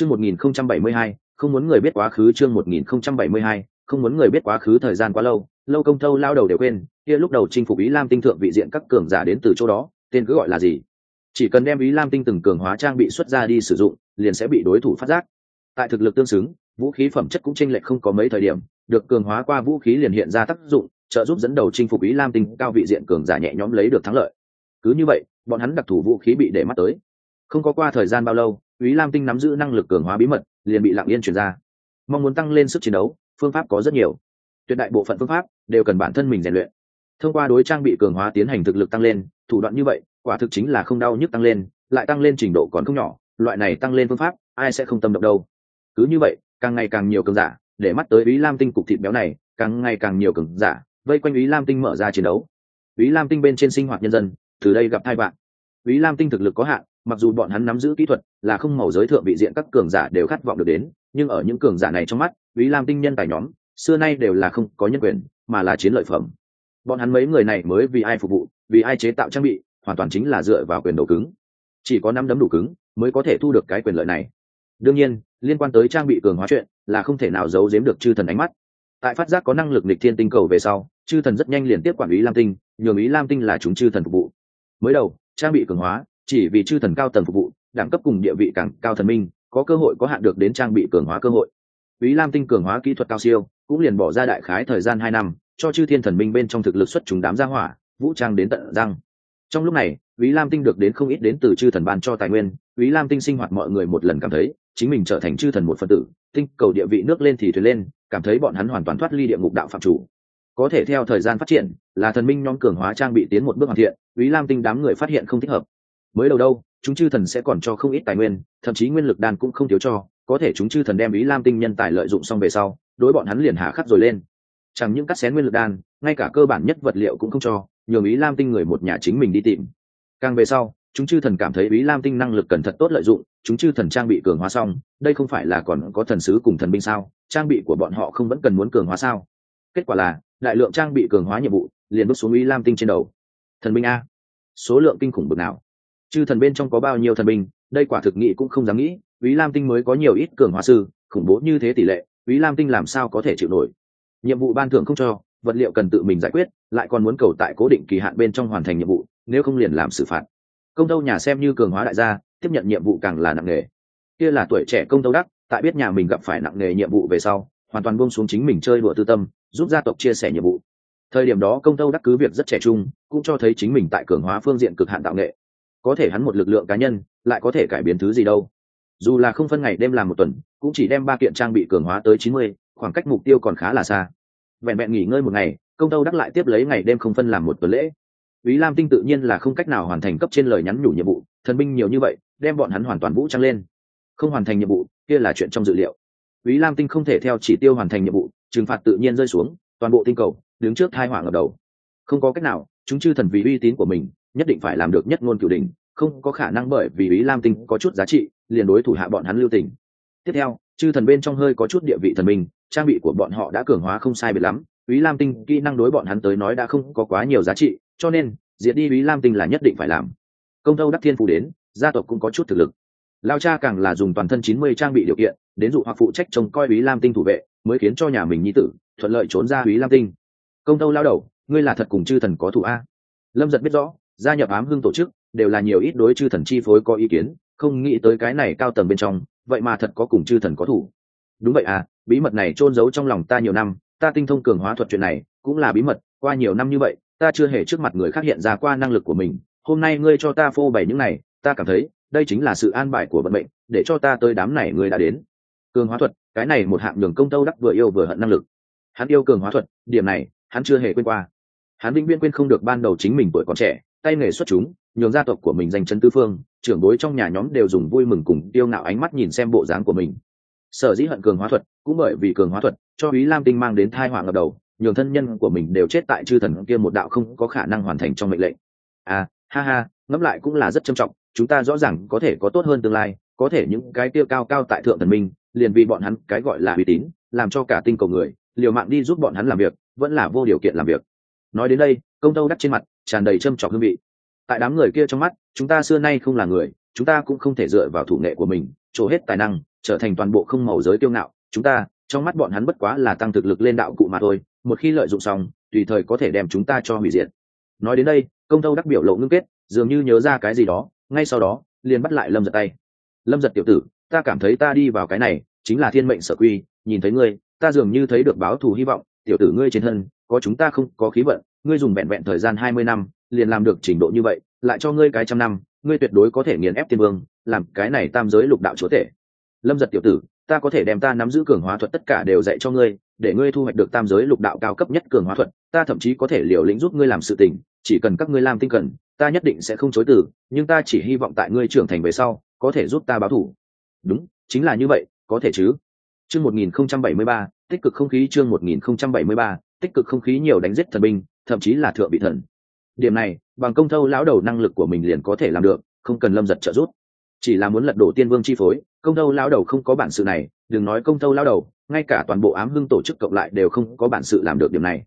chương một nghìn không trăm bảy mươi hai, không muốn người biết quá khứ chương một nghìn không trăm bảy mươi hai, không muốn người biết quá khứ thời gian quá lâu. Lâu công thâu lao đầu đều quên, kia lúc đầu chinh phục ý lam tinh thượng vị diện các cường giả đến từ chỗ đó, tên cứ gọi là gì? Chỉ cần đem ý lam tinh từng cường hóa trang bị xuất ra đi sử dụng, liền sẽ bị đối thủ phát giác. Tại thực lực tương xứng, vũ khí phẩm chất cũng chênh lệch không có mấy thời điểm, được cường hóa qua vũ khí liền hiện ra tác dụng, trợ giúp dẫn đầu chinh phục ý lam tinh cao vị diện cường giả nhẹ nhõm lấy được thắng lợi. Cứ như vậy, bọn hắn đặc thù vũ khí bị để mắt tới. Không có qua thời gian bao lâu ý lam tinh nắm giữ năng lực cường hóa bí mật, liền bị lặng yên chuyển ra. Mong muốn tăng lên sức chiến đấu, phương pháp có rất nhiều. Tuyệt đại bộ phận phương pháp đều cần bản thân mình rèn luyện. Thông qua đối trang bị cường hóa tiến hành thực lực tăng lên, thủ đoạn như vậy, quả thực chính là không đau nhức tăng lên, lại tăng lên trình độ còn không nhỏ, loại này tăng lên phương pháp, ai sẽ không tâm động đâu. Cứ như vậy, càng ngày càng nhiều cường giả, để mắt tới ý lam tinh cục thịt béo này, càng ngày càng nhiều cường giả, vây quanh ý lam tinh mở ra chiến đấu. Ý lam tinh bên trên sinh hoạt nhân dân, từ đây gặp hai bạn. Ý lam tinh thực lực có hạn mặc dù bọn hắn nắm giữ kỹ thuật là không màu giới thượng vị diện các cường giả đều khát vọng được đến, nhưng ở những cường giả này trong mắt ý lam tinh nhân tài nhóm, xưa nay đều là không có nhân quyền, mà là chiến lợi phẩm. Bọn hắn mấy người này mới vì ai phục vụ, vì ai chế tạo trang bị, hoàn toàn chính là dựa vào quyền đầu cứng. Chỉ có năm đấm đủ cứng mới có thể thu được cái quyền lợi này. Đương nhiên, liên quan tới trang bị cường hóa chuyện là không thể nào giấu giếm được chư thần ánh mắt. Tại phát giác có năng lực nịch thiên tinh cầu về sau, chư thần rất nhanh liền tiếp quản ý lam tinh, nhường ý lam tinh là chúng chư thần phục vụ. Mới đầu, trang bị cường hóa chỉ vì chư thần cao tầng phục vụ, đẳng cấp cùng địa vị càng cao thần minh, có cơ hội có hạn được đến trang bị cường hóa cơ hội. Ý lam tinh cường hóa kỹ thuật cao siêu, cũng liền bỏ ra đại khái thời gian hai năm, cho chư thiên thần minh bên trong thực lực xuất chúng đám gia hỏa, vũ trang đến tận răng. Trong lúc này ý lam tinh được đến không ít đến từ chư thần ban cho tài nguyên ý lam tinh sinh hoạt mọi người một lần cảm thấy, chính mình trở thành chư thần một phần tử, tinh cầu địa vị nước lên thì thuyền lên, cảm thấy bọn hắn hoàn toàn thoát ly địa ngục đạo phạm chủ. Có thể theo thời gian phát triển, là thần minh nhóm cường hóa trang bị tiến một bước hoàn thiện ý lam tinh đám người phát hiện không thích hợp mới đầu đâu, chúng chư thần sẽ còn cho không ít tài nguyên, thậm chí nguyên lực đan cũng không thiếu cho, có thể chúng chư thần đem ý lam tinh nhân tài lợi dụng xong về sau, đối bọn hắn liền hạ khắc rồi lên. Chẳng những cắt xén nguyên lực đan, ngay cả cơ bản nhất vật liệu cũng không cho, nhường ý lam tinh người một nhà chính mình đi tìm. Càng về sau, chúng chư thần cảm thấy ý lam tinh năng lực cần thật tốt lợi dụng, chúng chư thần trang bị cường hóa xong, đây không phải là còn có thần sứ cùng thần binh sao, trang bị của bọn họ không vẫn cần muốn cường hóa sao? Kết quả là, đại lượng trang bị cường hóa nhiệm vụ, liền bước xuống ý lam tinh trên đầu. Thần binh a. Số lượng kinh khủng bực nào chư thần bên trong có bao nhiêu thần binh, đây quả thực nghị cũng không dám nghĩ ý lam tinh mới có nhiều ít cường hóa sư, khủng bố như thế tỷ lệ ý lam tinh làm sao có thể chịu nổi? Nhiệm vụ ban thưởng không cho, vật liệu cần tự mình giải quyết, lại còn muốn cầu tại cố định kỳ hạn bên trong hoàn thành nhiệm vụ, nếu không liền làm xử phạt. Công tâu nhà xem như cường hóa đại gia, tiếp nhận nhiệm vụ càng là nặng nề. Kia là tuổi trẻ công tâu đắc, tại biết nhà mình gặp phải nặng nề nhiệm vụ về sau, hoàn toàn buông xuống chính mình chơi đùa tư tâm, giúp gia tộc chia sẻ nhiệm vụ. Thời điểm đó công tâu đắc cứ việc rất trẻ trung, cũng cho thấy chính mình tại cường hóa phương diện cực hạn tạo nghệ có thể hắn một lực lượng cá nhân lại có thể cải biến thứ gì đâu dù là không phân ngày đêm làm một tuần cũng chỉ đem ba kiện trang bị cường hóa tới chín mươi khoảng cách mục tiêu còn khá là xa vẹn vẹn nghỉ ngơi một ngày công tâu đắc lại tiếp lấy ngày đêm không phân làm một tuần lễ Ý Lam Tinh tự nhiên là không cách nào hoàn thành cấp trên lời nhắn nhủ nhiệm vụ, thần binh nhiều như vậy, đem bọn hắn hoàn toàn vũ trang lên. Không hoàn thành nhiệm vụ, kia là chuyện trong dự liệu. Ý Lam Tinh không thể theo chỉ tiêu hoàn thành nhiệm vụ, trừng phạt tự nhiên rơi xuống, toàn bộ tinh cầu đứng trước hai hỏa ở đầu. Không có cách nào, chúng chư thần vì uy tín của mình, nhất định phải làm được nhất ngôn cửu đỉnh, không có khả năng bởi vì Ý Lam Tinh có chút giá trị, liền đối thủ hạ bọn hắn lưu tình. Tiếp theo, chư thần bên trong hơi có chút địa vị thần minh, trang bị của bọn họ đã cường hóa không sai biệt lắm, Ý Lam Tinh kỹ năng đối bọn hắn tới nói đã không có quá nhiều giá trị, cho nên diệt đi ý lam tinh là nhất định phải làm. Công tâu đắc thiên phù đến gia tộc cũng có chút thực lực. Lao cha càng là dùng toàn thân chín mươi trang bị điều kiện đến dụ hoặc phụ trách trông coi ý lam tinh thủ vệ mới khiến cho nhà mình nhi tử thuận lợi trốn ra ý lam tinh. Công tâu lao đầu ngươi là thật cùng chư thần có thủ a? Lâm giật biết rõ gia nhập ám hưng tổ chức đều là nhiều ít đối chư thần chi phối có ý kiến, không nghĩ tới cái này cao tầng bên trong, vậy mà thật có cùng chư thần có thủ. Đúng vậy à bí mật này trôn giấu trong lòng ta nhiều năm, ta tinh thông cường hóa thuật chuyện này, cũng là bí mật, qua nhiều năm như vậy, ta chưa hề trước mặt người khác hiện ra qua năng lực của mình. Hôm nay ngươi cho ta phô bày những này, ta cảm thấy, đây chính là sự an bài của vận mệnh, để cho ta tới đám này ngươi đã đến. Cường hóa thuật, cái này một hạng đường công tâu đắc vừa yêu vừa hận năng lực. Hắn yêu cường hóa thuật, điểm này, hắn chưa hề quên qua. Hắn vĩnh viễn quên không được ban đầu chính mình tuổi còn trẻ tay nghề xuất chúng, nhường gia tộc của mình danh chân tư phương, trưởng bối trong nhà nhóm đều dùng vui mừng cùng tiêu ngạo ánh mắt nhìn xem bộ dáng của mình. Sở dĩ hận cường hóa thuật, cũng bởi vì cường hóa thuật cho ý lam tinh mang đến thai họa ngập đầu, nhường thân nhân của mình đều chết tại chư thần kia một đạo không có khả năng hoàn thành trong mệnh lệnh. À ha ha, ngẫm lại cũng là rất trầm trọng, chúng ta rõ ràng có thể có tốt hơn tương lai, có thể những cái tiêu cao cao tại thượng thần minh, liền vì bọn hắn cái gọi là uy tín, làm cho cả tinh cầu người, liều mạng đi giúp bọn hắn làm việc, vẫn là vô điều kiện làm việc. Nói đến đây, công tâu đắt trên mặt tràn đầy trâm trọc hương vị. Tại đám người kia trong mắt, chúng ta xưa nay không là người, chúng ta cũng không thể dựa vào thủ nghệ của mình, trổ hết tài năng, trở thành toàn bộ không màu giới tiêu ngạo. Chúng ta, trong mắt bọn hắn bất quá là tăng thực lực lên đạo cụ mà thôi, một khi lợi dụng xong, tùy thời có thể đem chúng ta cho hủy diệt. Nói đến đây, công tâu đắc biểu lộ ngưng kết, dường như nhớ ra cái gì đó, ngay sau đó, liền bắt lại lâm giật tay. Lâm giật tiểu tử, ta cảm thấy ta đi vào cái này, chính là thiên mệnh sở quy, nhìn thấy ngươi, ta dường như thấy được báo thù hy vọng, tiểu tử ngươi trên thân, có chúng ta không, có khí vận ngươi dùng vẹn vẹn thời gian hai mươi năm, liền làm được trình độ như vậy, lại cho ngươi cái trăm năm, ngươi tuyệt đối có thể nghiền ép tiên vương, làm cái này tam giới lục đạo chúa tể. Lâm giật tiểu tử, ta có thể đem ta nắm giữ cường hóa thuật tất cả đều dạy cho ngươi, để ngươi thu hoạch được tam giới lục đạo cao cấp nhất cường hóa thuật, ta thậm chí có thể liều lĩnh giúp ngươi làm sự tình, chỉ cần các ngươi làm tinh cần, ta nhất định sẽ không chối từ, nhưng ta chỉ hy vọng tại ngươi trưởng thành về sau, có thể giúp ta báo thủ. Đúng, chính là như vậy, có thể chứ. Chương một nghìn không trăm bảy mươi ba, tích cực không khí chương một nghìn không trăm bảy mươi ba, tích cực không khí nhiều đánh giết thần binh thậm chí là thượng bị thần. Điểm này, bằng công thâu lão đầu năng lực của mình liền có thể làm được, không cần lâm giật trợ giúp. Chỉ là muốn lật đổ tiên vương chi phối, công thâu lão đầu không có bản sự này, đừng nói công thâu lão đầu, ngay cả toàn bộ ám hưng tổ chức cộng lại đều không có bản sự làm được điểm này.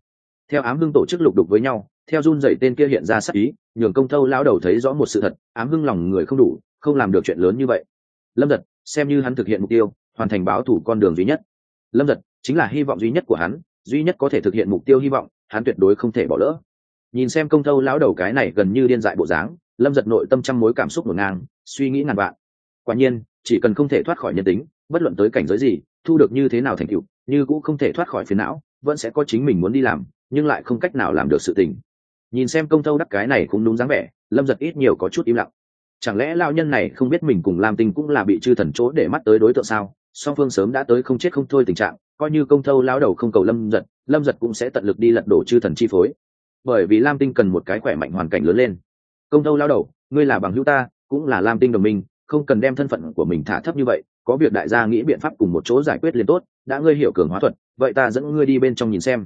Theo ám hưng tổ chức lục đục với nhau, theo run dậy tên kia hiện ra sắc ý, nhường công thâu lão đầu thấy rõ một sự thật, ám hưng lòng người không đủ, không làm được chuyện lớn như vậy. Lâm giật, xem như hắn thực hiện mục tiêu, hoàn thành báo thủ con đường duy nhất. Lâm giật, chính là hy vọng duy nhất của hắn, duy nhất có thể thực hiện mục tiêu hy vọng hắn tuyệt đối không thể bỏ lỡ. Nhìn xem công thâu lão đầu cái này gần như điên dại bộ dáng, lâm giật nội tâm trăm mối cảm xúc ngổn ngang, suy nghĩ ngàn vạn. Quả nhiên, chỉ cần không thể thoát khỏi nhân tính, bất luận tới cảnh giới gì, thu được như thế nào thành tựu, như cũng không thể thoát khỏi phiền não, vẫn sẽ có chính mình muốn đi làm, nhưng lại không cách nào làm được sự tình. Nhìn xem công thâu đắc cái này cũng đúng dáng vẻ, lâm giật ít nhiều có chút im lặng. Chẳng lẽ lao nhân này không biết mình cùng lam tinh cũng là bị chư thần chỗ để mắt tới đối tượng sao? Song phương sớm đã tới không chết không thôi tình trạng, coi như công thâu lao đầu không cầu lâm giật lâm giật cũng sẽ tận lực đi lật đổ chư thần chi phối. Bởi vì lam tinh cần một cái khỏe mạnh hoàn cảnh lớn lên. Công thâu lao đầu, ngươi là bằng hữu ta, cũng là lam tinh đồng minh, không cần đem thân phận của mình thả thấp như vậy, có việc đại gia nghĩ biện pháp cùng một chỗ giải quyết liền tốt, đã ngươi hiểu cường hóa thuật, vậy ta dẫn ngươi đi bên trong nhìn xem.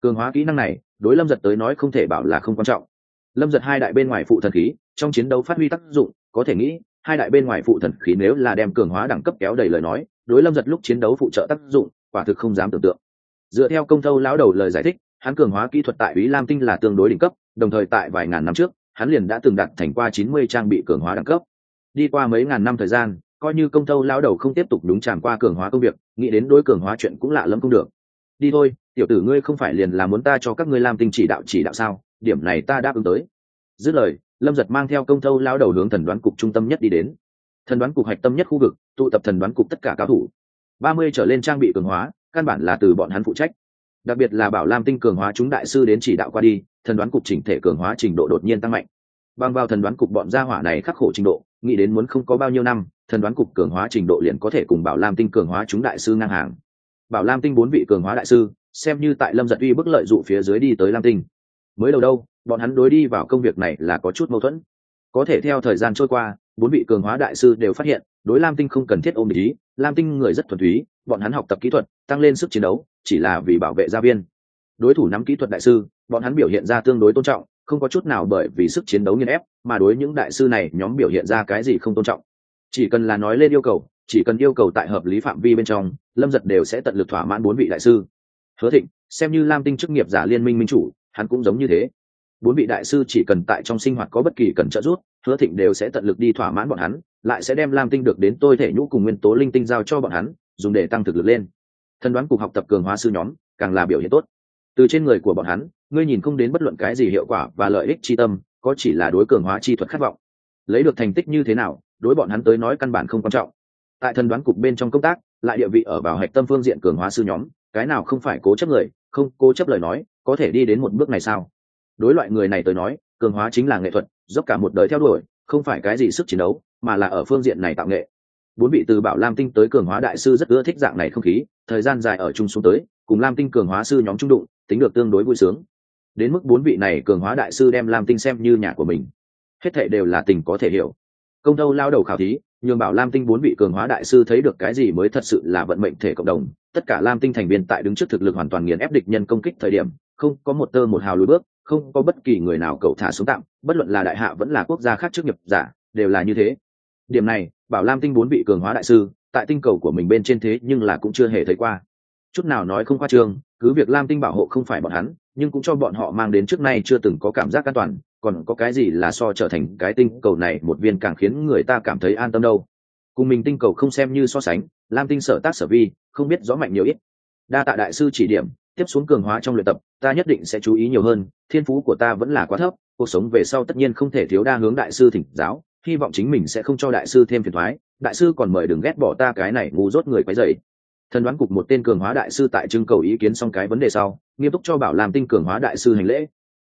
Cường hóa kỹ năng này, đối lâm giật tới nói không thể bảo là không quan trọng. Lâm giật hai đại bên ngoài phụ thần khí, trong chiến đấu phát huy tác dụng, có thể nghĩ, hai đại bên ngoài phụ thần khí nếu là đem cường hóa đẳng cấp kéo đầy lời nói đối lâm giật lúc chiến đấu phụ trợ tác dụng, quả thực không dám tưởng tượng. Dựa theo công thâu lão đầu lời giải thích, hắn cường hóa kỹ thuật tại ý lam tinh là tương đối đỉnh cấp, đồng thời tại vài ngàn năm trước, hắn liền đã từng đặt thành qua chín mươi trang bị cường hóa đẳng cấp. Đi qua mấy ngàn năm thời gian, coi như công thâu lão đầu không tiếp tục đúng tràn qua cường hóa công việc, nghĩ đến đối cường hóa chuyện cũng lạ lẫm không được. Đi thôi, tiểu tử ngươi không phải liền là muốn ta cho các ngươi lam tinh chỉ đạo chỉ đạo sao? Điểm này ta đáp ứng tới. Dứt lời, lâm giật mang theo công thâu lao đầu hướng thần đoán cục trung tâm nhất đi đến thần đoán cục hạch tâm nhất khu vực, tụ tập thần đoán cục tất cả cao thủ. ba mươi trở lên trang bị cường hóa, căn bản là từ bọn hắn phụ trách. Đặc biệt là bảo lam tinh cường hóa chúng đại sư đến chỉ đạo qua đi, thần đoán cục chỉnh thể cường hóa trình độ đột nhiên tăng mạnh. Bằng vào thần đoán cục bọn gia hỏa này khắc khổ trình độ, nghĩ đến muốn không có bao nhiêu năm, thần đoán cục cường hóa trình độ liền có thể cùng bảo lam tinh cường hóa chúng đại sư ngang hàng. Bảo lam tinh bốn vị cường hóa đại sư, xem như tại lâm giật uy bức lợi dụ phía dưới đi tới lam tinh. Mới đầu đâu, bọn hắn đối đi vào công việc này là có chút mâu thuẫn. Có thể theo thời gian trôi qua bốn vị cường hóa đại sư đều phát hiện, đối lam tinh không cần thiết ôm ý, lam tinh người rất thuần túy, bọn hắn học tập kỹ thuật, tăng lên sức chiến đấu, chỉ là vì bảo vệ gia viên. Đối thủ nắm kỹ thuật đại sư, bọn hắn biểu hiện ra tương đối tôn trọng, không có chút nào bởi vì sức chiến đấu nghiên ép, mà đối những đại sư này, nhóm biểu hiện ra cái gì không tôn trọng. Chỉ cần là nói lên yêu cầu, chỉ cần yêu cầu tại hợp lý phạm vi bên trong, lâm giật đều sẽ tận lực thỏa mãn bốn vị đại sư. Hứa thịnh, xem như lam tinh chức nghiệp giả liên minh minh chủ, hắn cũng giống như thế. Bốn vị đại sư chỉ cần tại trong sinh hoạt có bất kỳ cần trợ giúp hứa thịnh đều sẽ tận lực đi thỏa mãn bọn hắn, lại sẽ đem lam tinh được đến tôi thể nhũ cùng nguyên tố linh tinh giao cho bọn hắn, dùng để tăng thực lực lên. Thân đoán cục học tập cường hóa sư nhóm, càng là biểu hiện tốt. Từ trên người của bọn hắn, ngươi nhìn không đến bất luận cái gì hiệu quả và lợi ích chi tâm, có chỉ là đối cường hóa chi thuật khát vọng. Lấy được thành tích như thế nào, đối bọn hắn tới nói căn bản không quan trọng. Tại thần đoán cục bên trong công tác, lại địa vị ở vào hạch tâm phương diện cường hóa sư nhóm, cái nào không phải cố chấp người không cố chấp lời nói, có thể đi đến một bước này sao? Đối loại người này tới nói cường hóa chính là nghệ thuật, dốc cả một đời theo đuổi, không phải cái gì sức chiến đấu, mà là ở phương diện này tạo nghệ. Bốn vị từ bảo lam tinh tới cường hóa đại sư rất ưa thích dạng này không khí, thời gian dài ở chung xuống tới, cùng lam tinh cường hóa sư nhóm trung đụng, tính được tương đối vui sướng. Đến mức bốn vị này cường hóa đại sư đem lam tinh xem như nhà của mình. Hết thệ đều là tình có thể hiểu. Công tâu lao đầu khảo thí, nhường bảo lam tinh bốn vị cường hóa đại sư thấy được cái gì mới thật sự là vận mệnh thể cộng đồng. Tất cả lam tinh thành viên tại đứng trước thực lực hoàn toàn nghiền ép địch nhân công kích thời điểm, không có một tơ một hào lùi bước không có bất kỳ người nào cầu thả xuống tạm, bất luận là đại hạ vẫn là quốc gia khác trước nghiệp giả, đều là như thế. Điểm này, bảo lam tinh bốn vị cường hóa đại sư, tại tinh cầu của mình bên trên thế nhưng là cũng chưa hề thấy qua. Chút nào nói không khoa trương, cứ việc lam tinh bảo hộ không phải bọn hắn, nhưng cũng cho bọn họ mang đến trước nay chưa từng có cảm giác an toàn, còn có cái gì là so trở thành cái tinh cầu này một viên càng khiến người ta cảm thấy an tâm đâu. Cùng mình tinh cầu không xem như so sánh, lam tinh sở tác sở vi, không biết rõ mạnh nhiều ít. Đa tạ đại sư chỉ điểm tiếp xuống cường hóa trong luyện tập, ta nhất định sẽ chú ý nhiều hơn, thiên phú của ta vẫn là quá thấp, cuộc sống về sau tất nhiên không thể thiếu đa hướng đại sư thỉnh giáo, hy vọng chính mình sẽ không cho đại sư thêm phiền thoái, đại sư còn mời đừng ghét bỏ ta cái này ngu dốt người quấy dày thần đoán cục một tên cường hóa đại sư tại trưng cầu ý kiến xong cái vấn đề sau, nghiêm túc cho bảo lam tinh cường hóa đại sư hành lễ.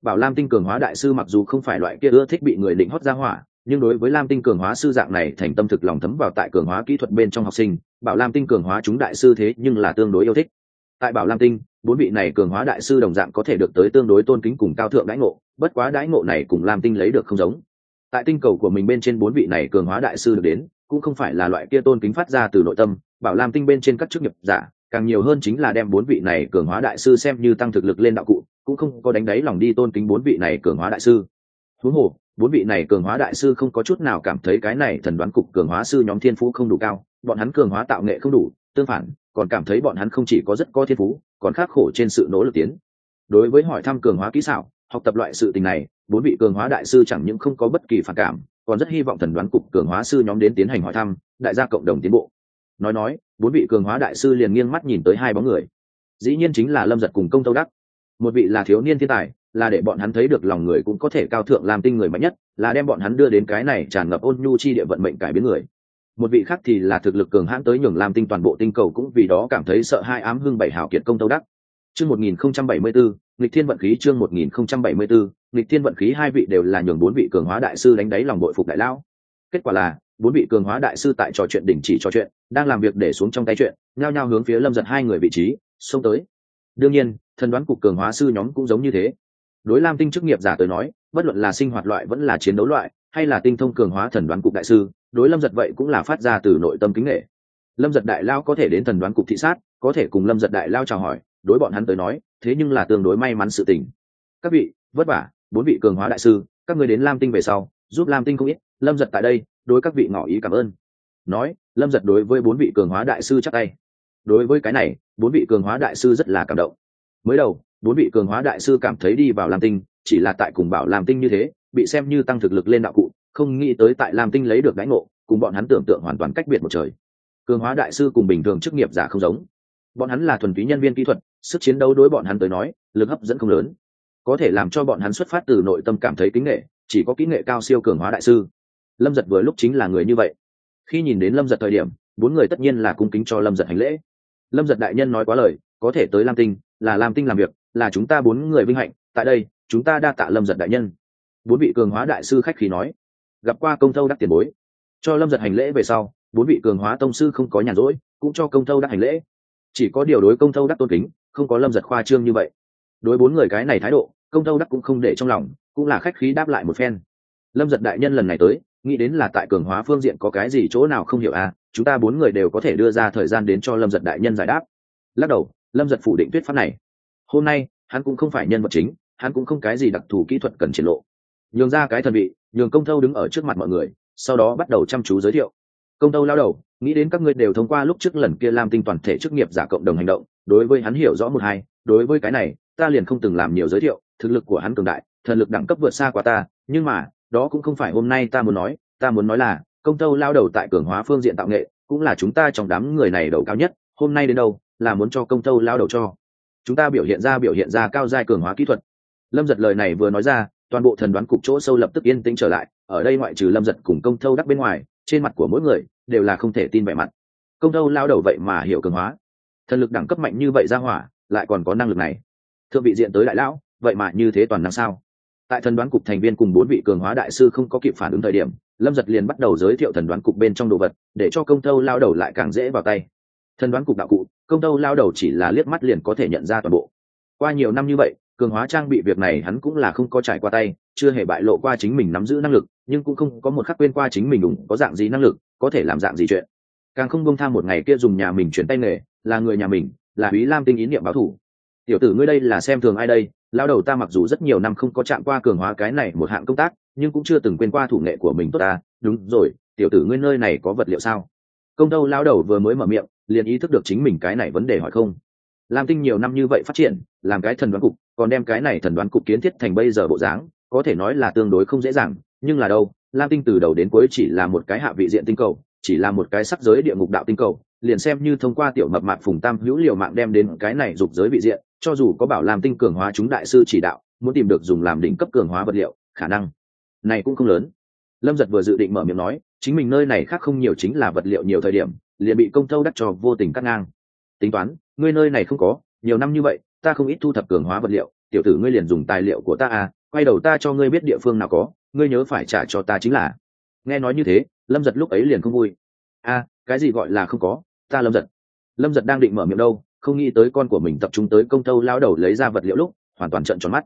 Bảo lam tinh cường hóa đại sư mặc dù không phải loại kia ưa thích bị người định hót ra hỏa, nhưng đối với lam tinh cường hóa sư dạng này thành tâm thực lòng thấm vào tại cường hóa kỹ thuật bên trong học sinh, bảo lam tinh cường hóa chúng đại sư thế nhưng là tương đối yêu thích. Tại bảo lam tinh bốn vị này cường hóa đại sư đồng dạng có thể được tới tương đối tôn kính cùng cao thượng đãi ngộ, bất quá đãi ngộ này cùng lam tinh lấy được không giống. Tại tinh cầu của mình bên trên bốn vị này cường hóa đại sư được đến, cũng không phải là loại kia tôn kính phát ra từ nội tâm, bảo lam tinh bên trên các chức nghiệp giả, càng nhiều hơn chính là đem bốn vị này cường hóa đại sư xem như tăng thực lực lên đạo cụ, cũng không có đánh đáy lòng đi tôn kính bốn vị này cường hóa đại sư. Huống hồ, bốn vị này cường hóa đại sư không có chút nào cảm thấy cái này thần đoán cục cường hóa sư nhóm thiên phú không đủ cao, bọn hắn cường hóa tạo nghệ không đủ, tương phản còn cảm thấy bọn hắn không chỉ có rất có thiên phú, còn khắc khổ trên sự nỗ lực tiến. Đối với hỏi thăm cường hóa kỹ xảo, học tập loại sự tình này, bốn vị cường hóa đại sư chẳng những không có bất kỳ phản cảm, còn rất hy vọng thần đoán cục cường hóa sư nhóm đến tiến hành hỏi thăm, đại gia cộng đồng tiến bộ. Nói nói, bốn vị cường hóa đại sư liền nghiêng mắt nhìn tới hai bóng người. Dĩ nhiên chính là lâm giật cùng công tâu đắc. Một vị là thiếu niên thiên tài, là để bọn hắn thấy được lòng người cũng có thể cao thượng làm tinh người mạnh nhất, là đem bọn hắn đưa đến cái này tràn ngập ôn nhu chi địa vận mệnh cải biến người một vị khác thì là thực lực cường hãn tới nhường làm tinh toàn bộ tinh cầu cũng vì đó cảm thấy sợ hai ám hưng bảy hảo kiệt công tâu đắc. Chương một nghìn không trăm bảy mươi bốn lịch thiên vận khí chương một nghìn không trăm bảy mươi bốn lịch thiên vận khí hai vị đều là nhường bốn vị cường hóa đại sư đánh đáy lòng bội phục đại lão. Kết quả là, bốn vị cường hóa đại sư tại trò chuyện đình chỉ trò chuyện, đang làm việc để xuống trong tay chuyện, nhao nhao hướng phía lâm giật hai người vị trí, xông tới. Đương nhiên, thần đoán cục cường hóa sư nhóm cũng giống như thế. Đối lam tinh chức nghiệp giả tới nói, bất luận là sinh hoạt loại vẫn là chiến đấu loại, hay là tinh thông cường hóa thần đoán cục đại sư đối lâm giật vậy cũng là phát ra từ nội tâm kính nghệ lâm giật đại lao có thể đến thần đoán cục thị sát, có thể cùng lâm giật đại lao chào hỏi, đối bọn hắn tới nói, thế nhưng là tương đối may mắn sự tình. Các vị, vất vả, bốn vị cường hóa đại sư, các người đến lam tinh về sau, giúp lam tinh không ít, lâm giật tại đây, đối các vị ngỏ ý cảm ơn. Nói, lâm giật đối với bốn vị cường hóa đại sư chắc tay. Đối với cái này, bốn vị cường hóa đại sư rất là cảm động. Mới đầu, bốn vị cường hóa đại sư cảm thấy đi vào lam tinh, chỉ là tại cùng bảo lam tinh như thế, bị xem như tăng thực lực lên đạo cụ không nghĩ tới tại lam tinh lấy được gãy ngộ, cùng bọn hắn tưởng tượng hoàn toàn cách biệt một trời. Cường hóa đại sư cùng bình thường chức nghiệp giả không giống. Bọn hắn là thuần túy nhân viên kỹ thuật, sức chiến đấu đối bọn hắn tới nói, lực hấp dẫn không lớn. Có thể làm cho bọn hắn xuất phát từ nội tâm cảm thấy kính nghệ chỉ có kỹ nghệ cao siêu cường hóa đại sư. Lâm giật vừa lúc chính là người như vậy. Khi nhìn đến lâm giật thời điểm, bốn người tất nhiên là cung kính cho lâm giật hành lễ. Lâm giật đại nhân nói quá lời, có thể tới lam tinh, là lam tinh làm việc, là chúng ta bốn người vinh hạnh, tại đây, chúng ta đa tạ lâm giật đại nhân. Bốn vị cường hóa đại sư khách khí nói gặp qua công thâu đắc tiền bối. Cho lâm giật hành lễ về sau, bốn vị cường hóa tông sư không có nhàn rỗi, cũng cho công thâu đắc hành lễ. Chỉ có điều đối công thâu đắc tôn kính, không có lâm giật khoa trương như vậy. Đối bốn người cái này thái độ, công thâu đắc cũng không để trong lòng, cũng là khách khí đáp lại một phen. Lâm giật đại nhân lần này tới, nghĩ đến là tại cường hóa phương diện có cái gì chỗ nào không hiểu à chúng ta bốn người đều có thể đưa ra thời gian đến cho lâm giật đại nhân giải đáp. Lắc đầu, lâm giật phủ định thuyết pháp này. Hôm nay, hắn cũng không phải nhân vật chính, hắn cũng không cái gì đặc thù kỹ thuật cần triển lộ. Nhường ra cái thần vị nhường công thâu đứng ở trước mặt mọi người, sau đó bắt đầu chăm chú giới thiệu. Công thâu lao đầu, nghĩ đến các ngươi đều thông qua lúc trước lần kia làm tinh toàn thể chức nghiệp giả cộng đồng hành động, đối với hắn hiểu rõ một hai, đối với cái này, ta liền không từng làm nhiều giới thiệu, thực lực của hắn cường đại, thần lực đẳng cấp vượt xa qua ta, nhưng mà, đó cũng không phải hôm nay ta muốn nói, ta muốn nói là, công tâu lao đầu tại cường hóa phương diện tạo nghệ, cũng là chúng ta trong đám người này đầu cao nhất, hôm nay đến đâu, là muốn cho công tâu lao đầu cho. Chúng ta biểu hiện ra biểu hiện ra cao giai cường hóa kỹ thuật. Lâm giật lời này vừa nói ra toàn bộ thần đoán cục chỗ sâu lập tức yên tĩnh trở lại, ở đây ngoại trừ lâm giật cùng công thâu đắc bên ngoài, trên mặt của mỗi người đều là không thể tin vẻ mặt. Công thâu lao đầu vậy mà hiểu cường hóa. Thần lực đẳng cấp mạnh như vậy ra hỏa, lại còn có năng lực này. Thượng vị diện tới đại lão, vậy mà như thế toàn năng sao? Tại thần đoán cục thành viên cùng bốn vị cường hóa đại sư không có kịp phản ứng thời điểm, lâm giật liền bắt đầu giới thiệu thần đoán cục bên trong đồ vật, để cho công thâu lao đầu lại càng dễ vào tay. Thần đoán cục đạo cụ, công thâu lao đầu chỉ là liếc mắt liền có thể nhận ra toàn bộ. Qua nhiều năm như vậy cường hóa trang bị việc này hắn cũng là không có trải qua tay, chưa hề bại lộ qua chính mình nắm giữ năng lực, nhưng cũng không có một khắc quên qua chính mình đúng có dạng gì năng lực, có thể làm dạng gì chuyện. Càng không bông tham một ngày kia dùng nhà mình chuyển tay nghề, là người nhà mình, là ý lam tinh ý niệm báo thủ. Tiểu tử ngươi đây là xem thường ai đây? Lao đầu ta mặc dù rất nhiều năm không có chạm qua cường hóa cái này một hạng công tác, nhưng cũng chưa từng quên qua thủ nghệ của mình tốt ta. Đúng rồi, tiểu tử ngươi nơi này có vật liệu sao? Công đâu lao đầu vừa mới mở miệng, liền ý thức được chính mình cái này vấn đề hỏi không lam tinh nhiều năm như vậy phát triển, làm cái thần đoán cục, còn đem cái này thần đoán cục kiến thiết thành bây giờ bộ dáng, có thể nói là tương đối không dễ dàng, nhưng là đâu, lam tinh từ đầu đến cuối chỉ là một cái hạ vị diện tinh cầu, chỉ là một cái sắc giới địa ngục đạo tinh cầu, liền xem như thông qua tiểu mập mạp phùng tam hữu liều mạng đem đến cái này dục giới vị diện, cho dù có bảo làm tinh cường hóa chúng đại sư chỉ đạo, muốn tìm được dùng làm đỉnh cấp cường hóa vật liệu, khả năng này cũng không lớn. Lâm giật vừa dự định mở miệng nói, chính mình nơi này khác không nhiều chính là vật liệu nhiều thời điểm, liền bị công thâu đắc cho vô tình cắt ngang. Tính toán ngươi nơi này không có, nhiều năm như vậy, ta không ít thu thập cường hóa vật liệu, tiểu tử ngươi liền dùng tài liệu của ta à quay đầu ta cho ngươi biết địa phương nào có, ngươi nhớ phải trả cho ta chính là. Nghe nói như thế, lâm giật lúc ấy liền không vui. A cái gì gọi là không có, ta lâm giật. Lâm giật đang định mở miệng đâu, không nghĩ tới con của mình tập trung tới công tâu lao đầu lấy ra vật liệu lúc, hoàn toàn trận tròn mắt.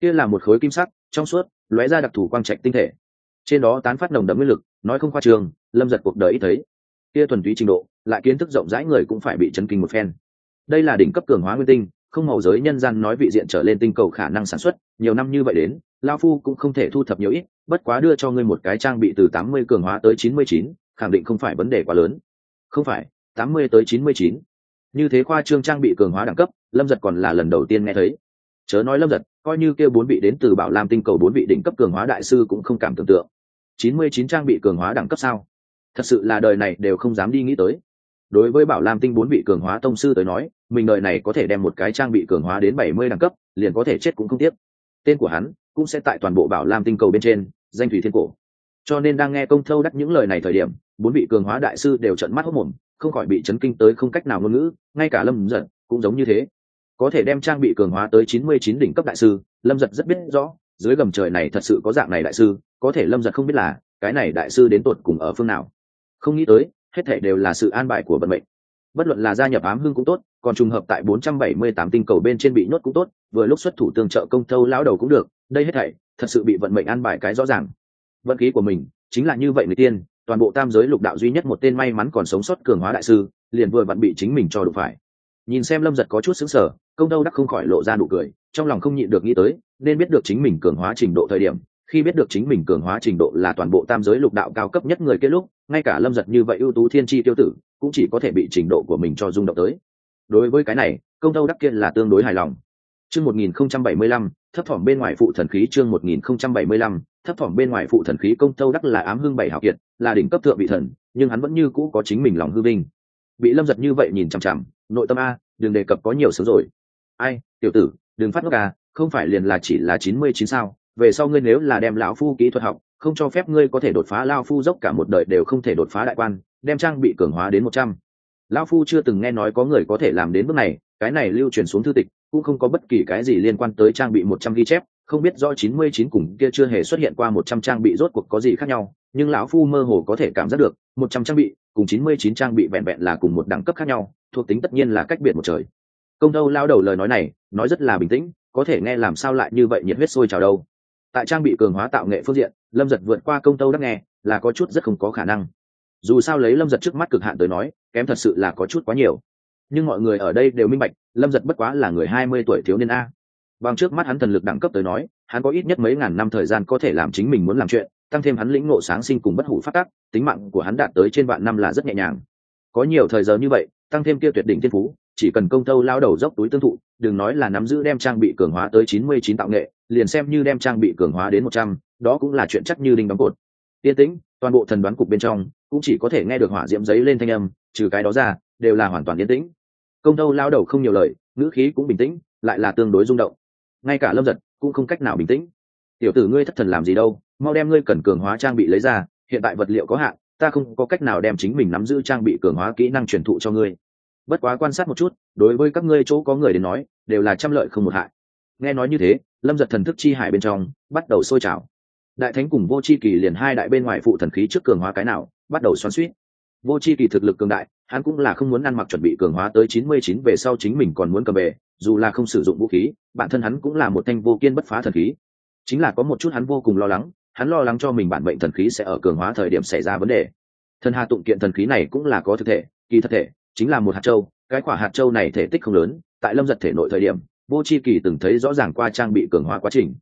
Kia là một khối kim sắc trong suốt, lóe ra đặc thù quang trạch tinh thể. Trên đó tán phát nồng đậm nguyên lực, nói không khoa trường, lâm giật cuộc đời ít thấy. Kia thuần túy trình độ, lại kiến thức rộng rãi người cũng phải bị chấn kinh một phen đây là đỉnh cấp cường hóa nguyên tinh, không màu giới nhân gian nói vị diện trở lên tinh cầu khả năng sản xuất, nhiều năm như vậy đến lao phu cũng không thể thu thập nhiều ít, bất quá đưa cho ngươi một cái trang bị từ tám mươi cường hóa tới chín mươi chín, khẳng định không phải vấn đề quá lớn. Không phải, tám mươi tới chín mươi chín. Như thế khoa trương trang bị cường hóa đẳng cấp, lâm giật còn là lần đầu tiên nghe thấy. Chớ nói lâm giật, coi như kêu bốn vị đến từ bảo lam tinh cầu bốn vị đỉnh cấp cường hóa đại sư cũng không cảm tưởng tượng. chín mươi chín trang bị cường hóa đẳng cấp sao? Thật sự là đời này đều không dám đi nghĩ tới. Đối với bảo lam tinh bốn vị cường hóa tông sư tới nói mình đời này có thể đem một cái trang bị cường hóa đến bảy mươi đẳng cấp, liền có thể chết cũng không tiếc. Tên của hắn cũng sẽ tại toàn bộ bảo lam tinh cầu bên trên, danh thủy thiên cổ. Cho nên đang nghe công thâu đắc những lời này thời điểm, bốn vị cường hóa đại sư đều trận mắt hốc mồm, không khỏi bị chấn kinh tới không cách nào ngôn ngữ, ngay cả lâm giật cũng giống như thế. Có thể đem trang bị cường hóa tới chín mươi chín đỉnh cấp đại sư, lâm giật rất biết rõ, dưới gầm trời này thật sự có dạng này đại sư, có thể lâm giật không biết là cái này đại sư đến tột cùng ở phương nào. Không nghĩ tới, hết thể đều là sự an bài của vận mệnh. Bất luận là gia nhập ám hưng cũng tốt còn trùng hợp tại 478 tinh cầu bên trên bị nhốt cũng tốt vừa lúc xuất thủ tương trợ công thâu lão đầu cũng được đây hết thảy thật sự bị vận mệnh an bài cái rõ ràng. Vận khí của mình chính là như vậy người tiên toàn bộ tam giới lục đạo duy nhất một tên may mắn còn sống sót cường hóa đại sư liền vừa vận bị chính mình cho đủ phải. Nhìn xem lâm giật có chút sững sờ, công đâu đắc không khỏi lộ ra nụ cười trong lòng không nhịn được nghĩ tới nên biết được chính mình cường hóa trình độ thời điểm khi biết được chính mình cường hóa trình độ là toàn bộ tam giới lục đạo cao cấp nhất người kia lúc ngay cả lâm giật như vậy ưu tú thiên chi tiêu tử cũng chỉ có thể bị trình độ của mình cho rung động tới đối với cái này, công tâu đắc kiên là tương đối hài lòng. Chương một nghìn không trăm bảy mươi lăm, thấp thỏm bên ngoài phụ thần khí chương một nghìn không trăm bảy mươi lăm, thấp thỏm bên ngoài phụ thần khí công tâu đắc là ám hưng bảy hảo kiệt, là đỉnh cấp thượng vị thần, nhưng hắn vẫn như cũ có chính mình lòng hư vinh. Bị lâm giật như vậy nhìn chằm chằm, nội tâm a, đừng đề cập có nhiều sớm rồi. Ai, tiểu tử, đừng phát ngốc à không phải liền là chỉ là chín mươi chín sao, về sau ngươi nếu là đem lão phu kỹ thuật học, không cho phép ngươi có thể đột phá lao phu dốc cả một đời đều không thể đột phá đại quan, đem trang bị cường hóa đến một trăm lão phu chưa từng nghe nói có người có thể làm đến bước này, cái này lưu truyền xuống thư tịch, cũng không có bất kỳ cái gì liên quan tới trang bị một trăm ghi chép, không biết do chín mươi chín cùng kia chưa hề xuất hiện qua một trăm trang bị rốt cuộc có gì khác nhau, nhưng lão phu mơ hồ có thể cảm giác được, một trăm trang bị cùng chín mươi chín trang bị vẹn vẹn là cùng một đẳng cấp khác nhau, thuộc tính tất nhiên là cách biệt một trời. Công đâu lao đầu lời nói này, nói rất là bình tĩnh, có thể nghe làm sao lại như vậy nhiệt huyết sôi trào đâu. Tại trang bị cường hóa tạo nghệ phương diện, lâm giật vượt qua công tâu đắc nghe, là có chút rất không có khả năng dù sao lấy lâm giật trước mắt cực hạn tới nói, kém thật sự là có chút quá nhiều. Nhưng mọi người ở đây đều minh bạch, lâm giật bất quá là người hai mươi tuổi thiếu niên a. Bằng trước mắt hắn thần lực đẳng cấp tới nói, hắn có ít nhất mấy ngàn năm thời gian có thể làm chính mình muốn làm chuyện, tăng thêm hắn lĩnh ngộ sáng sinh cùng bất hủ phát tác tính mạng của hắn đạt tới trên vạn năm là rất nhẹ nhàng. Có nhiều thời giờ như vậy, tăng thêm kia tuyệt đỉnh thiên phú, chỉ cần công tâu lao đầu dốc túi tương thụ, đừng nói là nắm giữ đem trang bị cường hóa tới chín mươi chín tạo nghệ, liền xem như đem trang bị cường hóa đến một trăm, đó cũng là chuyện chắc như đinh đóng cột. Yên tĩnh toàn bộ thần đoán cục bên trong cũng chỉ có thể nghe được hỏa diễm giấy lên thanh âm, trừ cái đó ra, đều là hoàn toàn yên tĩnh. Công tâu lao đầu không nhiều lời, ngữ khí cũng bình tĩnh, lại là tương đối rung động. Ngay cả lâm giật cũng không cách nào bình tĩnh. Tiểu tử ngươi thất thần làm gì đâu, mau đem ngươi cần cường hóa trang bị lấy ra, hiện tại vật liệu có hạn, ta không có cách nào đem chính mình nắm giữ trang bị cường hóa kỹ năng truyền thụ cho ngươi. Bất quá quan sát một chút, đối với các ngươi chỗ có người đến nói, đều là trăm lợi không một hại. Nghe nói như thế, lâm giật thần thức chi hải bên trong bắt đầu sôi trào đại thánh cùng vô c h i kỳ liền hai đại bên ngoài phụ thần khí trước cường hóa cái nào, bắt đầu xoắn suýt. Vô c h i kỳ thực lực cường đại, hắn cũng là không muốn ăn mặc chuẩn bị cường hóa tới chín mươi chín về sau chính mình còn muốn cầm bề, dù là không sử dụng vũ khí, bản thân hắn cũng là một thanh vô kiên bất phá thần khí. Chính là có một chút hắn vô cùng lo lắng, hắn lo lắng cho mình bản mệnh thần khí sẽ ở cường hóa thời điểm xảy ra vấn đề. Thần hà tụng kiện thần khí này cũng là có thực thể, kỳ thật thể, chính là một hạt châu, cái quả hạt châu này thể tích không lớn, tại lâm giật thể nội thời điểm, vô c h i kỳ từng thấy rõ ràng qua trang bị cường hóa quá trình.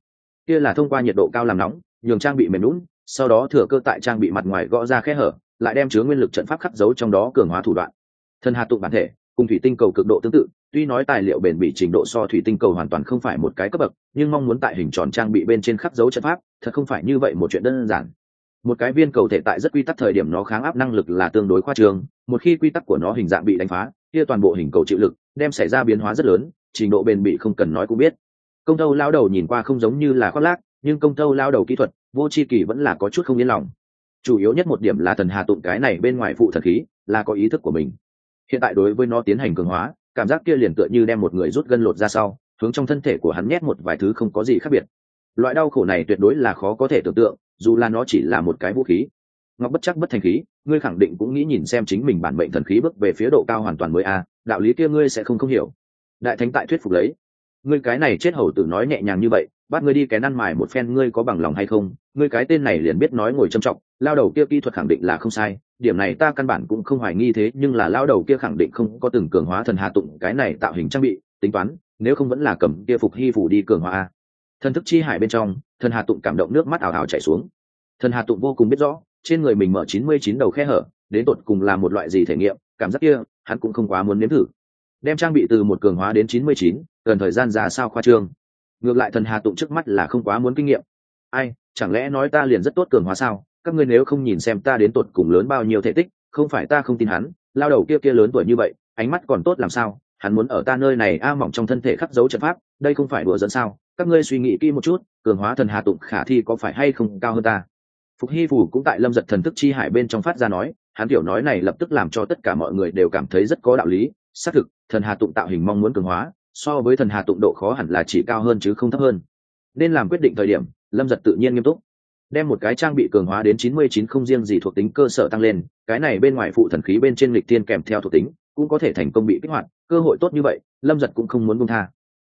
Kia là thông qua nhiệt độ cao làm nóng nhường trang bị mềm lún, sau đó thừa cơ tại trang bị mặt ngoài gõ ra khe hở, lại đem chứa nguyên lực trận pháp khắc dấu trong đó cường hóa thủ đoạn. Thân hạt tụ bản thể, cùng thủy tinh cầu cực độ tương tự, tuy nói tài liệu bền bỉ trình độ so thủy tinh cầu hoàn toàn không phải một cái cấp bậc, nhưng mong muốn tại hình tròn trang bị bên trên khắc dấu trận pháp, thật không phải như vậy một chuyện đơn giản. Một cái viên cầu thể tại rất quy tắc thời điểm nó kháng áp năng lực là tương đối khoa trương, một khi quy tắc của nó hình dạng bị đánh phá, kia toàn bộ hình cầu chịu lực đem xảy ra biến hóa rất lớn, trình độ bền bỉ không cần nói cũng biết. Công tâu lao đầu nhìn qua không giống như là khoác lác nhưng công tâu lao đầu kỹ thuật, vô c h i kỳ vẫn là có chút không yên lòng. Chủ yếu nhất một điểm là thần hà tụng cái này bên ngoài phụ thần khí, là có ý thức của mình. Hiện tại đối với nó tiến hành cường hóa, cảm giác kia liền tựa như đem một người rút gân lột ra sau, hướng trong thân thể của hắn nhét một vài thứ không có gì khác biệt. Loại đau khổ này tuyệt đối là khó có thể tưởng tượng, dù là nó chỉ là một cái vũ khí. Ngọc bất chắc bất thành khí, ngươi khẳng định cũng nghĩ nhìn xem chính mình bản mệnh thần khí bước về phía độ cao hoàn toàn mới a, đạo lý kia ngươi sẽ không không hiểu. Đại thánh tại thuyết phục lấy. Ngươi cái này chết hầu tử nói nhẹ nhàng như vậy bắt ngươi đi cái năn mài một phen ngươi có bằng lòng hay không? Ngươi cái tên này liền biết nói ngồi trầm trọng, lao đầu kia kỹ thuật khẳng định là không sai, điểm này ta căn bản cũng không hoài nghi thế, nhưng là lao đầu kia khẳng định không có từng cường hóa thần hà tụng, cái này tạo hình trang bị, tính toán, nếu không vẫn là cầm kia phục hy phủ đi cường hóa thần thức chi hải bên trong, thần hà tụng cảm động nước mắt ảo ảo chảy xuống. Thần hà tụng vô cùng biết rõ, trên người mình mở chín mươi chín đầu khe hở, đến tột cùng là một loại gì thể nghiệm, cảm giác kia, hắn cũng không quá muốn nếm thử. Đem trang bị từ một cường hóa đến chín mươi chín gần thời gian già sao khoa trương ngược lại thần hà tụng trước mắt là không quá muốn kinh nghiệm. Ai, chẳng lẽ nói ta liền rất tốt cường hóa sao? Các ngươi nếu không nhìn xem ta đến tột cùng lớn bao nhiêu thể tích, không phải ta không tin hắn, lao đầu kia kia lớn tuổi như vậy, ánh mắt còn tốt làm sao? Hắn muốn ở ta nơi này a mỏng trong thân thể khắc dấu trận pháp, đây không phải đùa dẫn sao? Các ngươi suy nghĩ kỹ một chút, cường hóa thần hà tụng khả thi có phải hay không cao hơn ta? Phục hy phủ cũng tại lâm giật thần thức chi hải bên trong phát ra nói, hắn kiểu nói này lập tức làm cho tất cả mọi người đều cảm thấy rất có đạo lý. Xác thực, thần hà tụng tạo hình mong muốn cường hóa so với thần hà tụng độ khó hẳn là chỉ cao hơn chứ không thấp hơn. Nên làm quyết định thời điểm, lâm giật tự nhiên nghiêm túc. Đem một cái trang bị cường hóa đến chín mươi chín không riêng gì thuộc tính cơ sở tăng lên, cái này bên ngoài phụ thần khí bên trên lịch tiên kèm theo thuộc tính, cũng có thể thành công bị kích hoạt, cơ hội tốt như vậy, lâm giật cũng không muốn buông tha.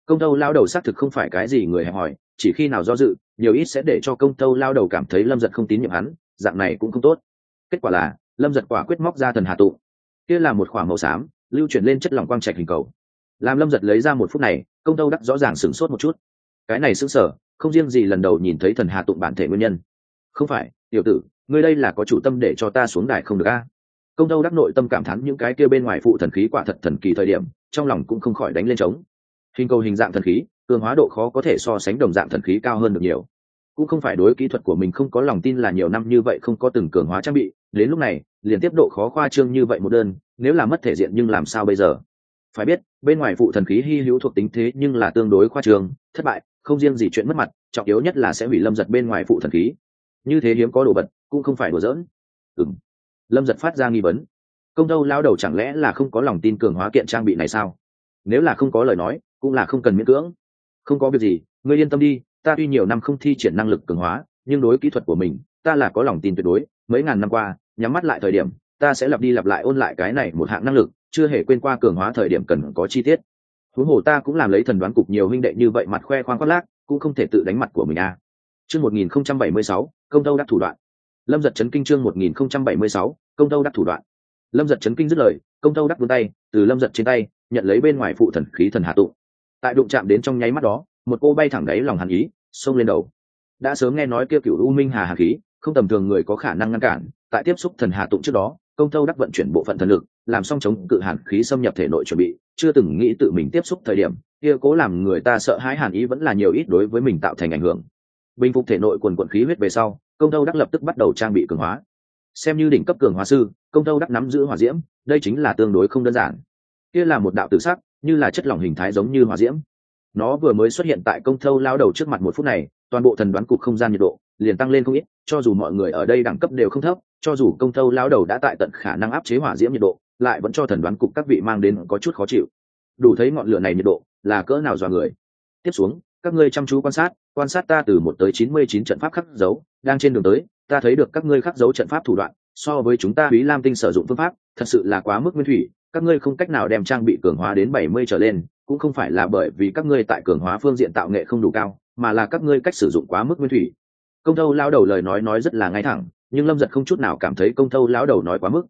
Công tâu lao đầu xác thực không phải cái gì người hẹp hỏi chỉ khi nào do dự, nhiều ít sẽ để cho công tâu lao đầu cảm thấy lâm giật không tín nhiệm hắn, dạng này cũng không tốt. Kết quả là, lâm giật quả quyết móc ra thần hà tụ. Kia là một khoảng màu xám, lưu chuyển lên chất lỏng quang trạch hình cầu làm lâm giật lấy ra một phút này, công tâu đắc rõ ràng sửng sốt một chút. Cái này sững sở không riêng gì lần đầu nhìn thấy thần hà tụng bản thể nguyên nhân. Không phải, tiểu tử, ngươi đây là có chủ tâm để cho ta xuống đài không được a? Công tâu đắc nội tâm cảm thán những cái kia bên ngoài phụ thần khí quả thật thần kỳ thời điểm, trong lòng cũng không khỏi đánh lên trống. Hình cầu hình dạng thần khí, cường hóa độ khó có thể so sánh đồng dạng thần khí cao hơn được nhiều. Cũng không phải đối kỹ thuật của mình không có lòng tin là nhiều năm như vậy không có từng cường hóa trang bị, đến lúc này, liền tiếp độ khó khoa trương như vậy một đơn, nếu là mất thể diện nhưng làm sao bây giờ? Phải biết, bên ngoài phụ thần khí hy hữu thuộc tính thế nhưng là tương đối khoa trương thất bại, không riêng gì chuyện mất mặt, trọng yếu nhất là sẽ hủy lâm giật bên ngoài phụ thần khí. Như thế hiếm có đồ vật, cũng không phải đùa giỡn. Ừng lâm giật phát ra nghi vấn. Công đâu lao đầu chẳng lẽ là không có lòng tin cường hóa kiện trang bị này sao? Nếu là không có lời nói, cũng là không cần miễn cưỡng. Không có việc gì, ngươi yên tâm đi, ta tuy nhiều năm không thi triển năng lực cường hóa, nhưng đối kỹ thuật của mình, ta là có lòng tin tuyệt đối. Mấy ngàn năm qua, nhắm mắt lại thời điểm, ta sẽ lặp đi lặp lại ôn lại cái này một hạng năng lực chưa hề quên qua cường hóa thời điểm cần có chi tiết. Huống hồ ta cũng làm lấy thần đoán cục nhiều huynh đệ như vậy mặt khoe khoang khoác lác, cũng không thể tự đánh mặt của mình à. chương một nghìn không trăm bảy mươi sáu, công tâu đắc thủ đoạn. Lâm giật chấn kinh chương một nghìn không trăm bảy mươi sáu, công tâu đắc thủ đoạn. Lâm giật chấn kinh dứt lời, công tâu đắc vươn tay, từ lâm giật trên tay, nhận lấy bên ngoài phụ thần khí thần hạ tụ tại đụng chạm đến trong nháy mắt đó, một cô bay thẳng đáy lòng hàn ý, xông lên đầu. Đã sớm nghe nói kêu cựu u minh hà hà khí, không tầm thường người có khả năng ngăn cản, tại tiếp xúc thần hạ tụng trước đó công tâu đắc vận chuyển bộ phận thần lực, làm xong chống cự hàn khí xâm nhập thể nội chuẩn bị, chưa từng nghĩ tự mình tiếp xúc thời điểm, kia cố làm người ta sợ hãi hàn ý vẫn là nhiều ít đối với mình tạo thành ảnh hưởng. Bình phục thể nội quần quận khí huyết về sau công tâu đắc lập tức bắt đầu trang bị cường hóa. Xem như đỉnh cấp cường hóa sư công tâu đắc nắm giữ hỏa diễm, đây chính là tương đối không đơn giản. Kia là một đạo tự sắc, như là chất lỏng hình thái giống như hỏa diễm. Nó vừa mới xuất hiện tại công thâu lao đầu trước mặt một phút này, toàn bộ thần đoán cục không gian nhiệt độ liền tăng lên không ít, cho dù mọi người ở đây đẳng cấp đều không thấp, cho dù công thâu lao đầu đã tại tận khả năng áp chế hỏa diễm nhiệt độ, lại vẫn cho thần đoán cục các vị mang đến có chút khó chịu. Đủ thấy ngọn lửa này nhiệt độ là cỡ nào dọa người. Tiếp xuống, các ngươi chăm chú quan sát quan sát ta từ một tới chín mươi chín trận pháp khắc dấu, đang trên đường tới, ta thấy được các ngươi khắc dấu trận pháp thủ đoạn, so với chúng ta quý lam tinh sử dụng phương pháp, thật sự là quá mức nguyên thủy, các ngươi không cách nào đem trang bị cường hóa đến bảy mươi trở lên, cũng không phải là bởi vì các ngươi tại cường hóa phương diện tạo nghệ không đủ cao, mà là các ngươi cách sử dụng quá mức nguyên thủy công thâu lao đầu lời nói nói rất là ngay thẳng, nhưng lâm giật không chút nào cảm thấy công thâu lao đầu nói quá mức.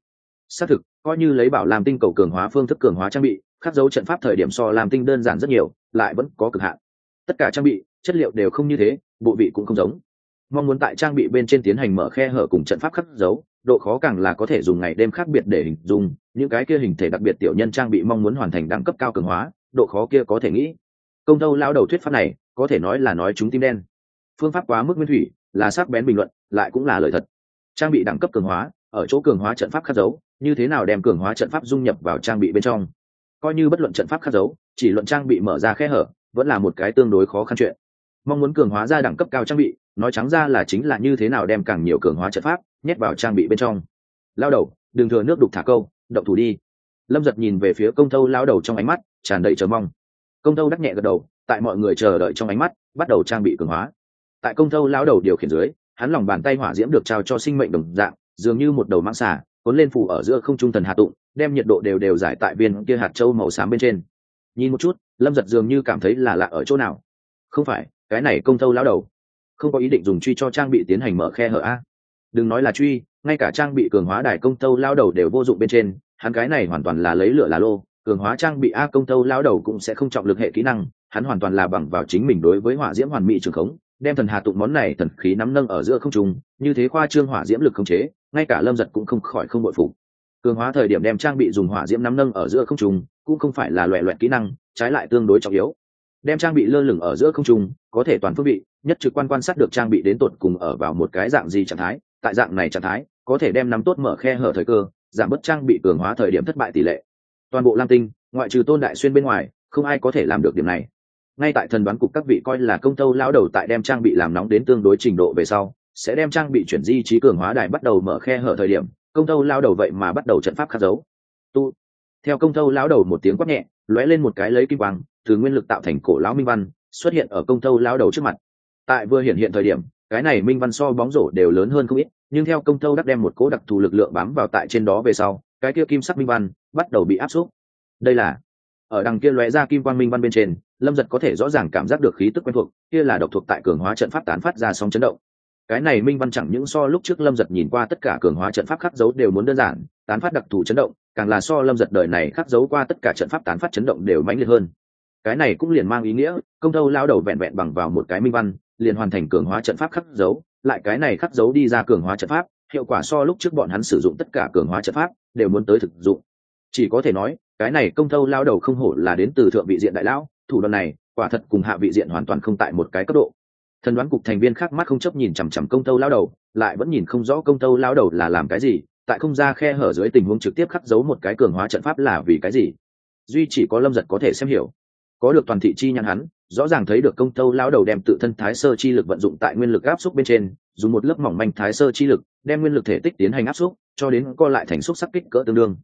Xác thực, coi như lấy bảo làm tinh cầu cường hóa phương thức cường hóa trang bị, khắc dấu trận pháp thời điểm so làm tinh đơn giản rất nhiều, lại vẫn có cực hạn. Tất cả trang bị, chất liệu đều không như thế, bộ vị cũng không giống. Mong muốn tại trang bị bên trên tiến hành mở khe hở cùng trận pháp khắc dấu, độ khó càng là có thể dùng ngày đêm khác biệt để hình dung, những cái kia hình thể đặc biệt tiểu nhân trang bị mong muốn hoàn thành đẳng cấp cao cường hóa, độ khó kia có thể nghĩ. Công tâu lao đầu thuyết pháp này, có thể nói là nói chúng tim đen. Phương pháp quá mức nguyên thủy là sắc bén bình luận, lại cũng là lời thật. Trang bị đẳng cấp cường hóa, ở chỗ cường hóa trận pháp khắc dấu, như thế nào đem cường hóa trận pháp dung nhập vào trang bị bên trong? Coi như bất luận trận pháp khắc dấu, chỉ luận trang bị mở ra khe hở, vẫn là một cái tương đối khó khăn chuyện. Mong muốn cường hóa ra đẳng cấp cao trang bị, nói trắng ra là chính là như thế nào đem càng nhiều cường hóa trận pháp nhét vào trang bị bên trong. Lao đầu, đừng thừa nước đục thả câu, động thủ đi. Lâm giật nhìn về phía công tâu lao đầu trong ánh mắt, tràn đầy chờ mong. Công tâu đắc nhẹ gật đầu, tại mọi người chờ đợi trong ánh mắt, bắt đầu trang bị cường hóa tại công thâu lao đầu điều khiển dưới, hắn lòng bàn tay hỏa diễm được trao cho sinh mệnh đồng dạng, dường như một đầu mãng xà, cuốn lên phủ ở giữa không trung thần hạ tụng, đem nhiệt độ đều đều giải tại viên kia hạt châu màu xám bên trên. Nhìn một chút, lâm giật dường như cảm thấy là lạ ở chỗ nào. Không phải, cái này công thâu lao đầu. Không có ý định dùng truy cho trang bị tiến hành mở khe hở a. Đừng nói là truy, ngay cả trang bị cường hóa đài công tâu lao đầu đều vô dụng bên trên, hắn cái này hoàn toàn là lấy lửa lá lô, cường hóa trang bị a công tâu lao đầu cũng sẽ không trọng lực hệ kỹ năng, hắn hoàn toàn là bằng vào chính mình đối với hỏa diễm hoàn mỹ trường khống đem thần hà tụng món này thần khí nắm nâng ở giữa không trung, như thế khoa trương hỏa diễm lực khống chế, ngay cả lâm giật cũng không khỏi không bội phục. Cường hóa thời điểm đem trang bị dùng hỏa diễm nắm nâng ở giữa không trung, cũng không phải là loẹ loẹt kỹ năng, trái lại tương đối trọng yếu. Đem trang bị lơ lửng ở giữa không trung, có thể toàn phương vị, nhất trực quan quan sát được trang bị đến tột cùng ở vào một cái dạng gì trạng thái, tại dạng này trạng thái, có thể đem nắm tốt mở khe hở thời cơ, giảm bớt trang bị cường hóa thời điểm thất bại tỷ lệ. Toàn bộ lam tinh, ngoại trừ tôn đại xuyên bên ngoài, không ai có thể làm được điểm này ngay tại thần đoán cục các vị coi là công tâu lão đầu tại đem trang bị làm nóng đến tương đối trình độ về sau, sẽ đem trang bị chuyển di trí cường hóa đài bắt đầu mở khe hở thời điểm, công tâu lao đầu vậy mà bắt đầu trận pháp khắc dấu. Tu. Theo công tâu lão đầu một tiếng quát nhẹ, lóe lên một cái lấy kim quang, từ nguyên lực tạo thành cổ lão minh văn, xuất hiện ở công tâu lao đầu trước mặt. Tại vừa hiện hiện thời điểm, cái này minh văn so bóng rổ đều lớn hơn không ít, nhưng theo công tâu đắc đem một cố đặc thù lực lượng bám vào tại trên đó về sau, cái kia kim sắc minh văn bắt đầu bị áp xúc. Đây là ở đằng kia lóe ra kim quang minh văn bên trên, lâm giật có thể rõ ràng cảm giác được khí tức quen thuộc, kia là độc thuộc tại cường hóa trận pháp tán phát ra sóng chấn động. Cái này minh văn chẳng những so lúc trước lâm giật nhìn qua tất cả cường hóa trận pháp khắc dấu đều muốn đơn giản, tán phát đặc thù chấn động, càng là so lâm giật đời này khắc dấu qua tất cả trận pháp tán phát chấn động đều mãnh liệt hơn. Cái này cũng liền mang ý nghĩa, công thâu lao đầu vẹn vẹn bằng vào một cái minh văn, liền hoàn thành cường hóa trận pháp khắc dấu, lại cái này khắc dấu đi ra cường hóa trận pháp, hiệu quả so lúc trước bọn hắn sử dụng tất cả cường hóa trận pháp, đều muốn tới thực dụng. Chỉ có thể nói cái này công thâu lao đầu không hổ là đến từ thượng vị diện đại lão, thủ đoạn này, quả thật cùng hạ vị diện hoàn toàn không tại một cái cấp độ. Thần đoán cục thành viên khác mắt không chấp nhìn chằm chằm công tâu lao đầu, lại vẫn nhìn không rõ công tâu lao đầu là làm cái gì, tại không ra khe hở dưới tình huống trực tiếp khắc dấu một cái cường hóa trận pháp là vì cái gì. Duy chỉ có lâm giật có thể xem hiểu. Có được toàn thị chi nhắn hắn, rõ ràng thấy được công tâu lao đầu đem tự thân thái sơ chi lực vận dụng tại nguyên lực áp xúc bên trên, dùng một lớp mỏng manh thái sơ chi lực, đem nguyên lực thể tích tiến hành áp xúc, cho đến co lại thành xúc sắc kích cỡ tương đương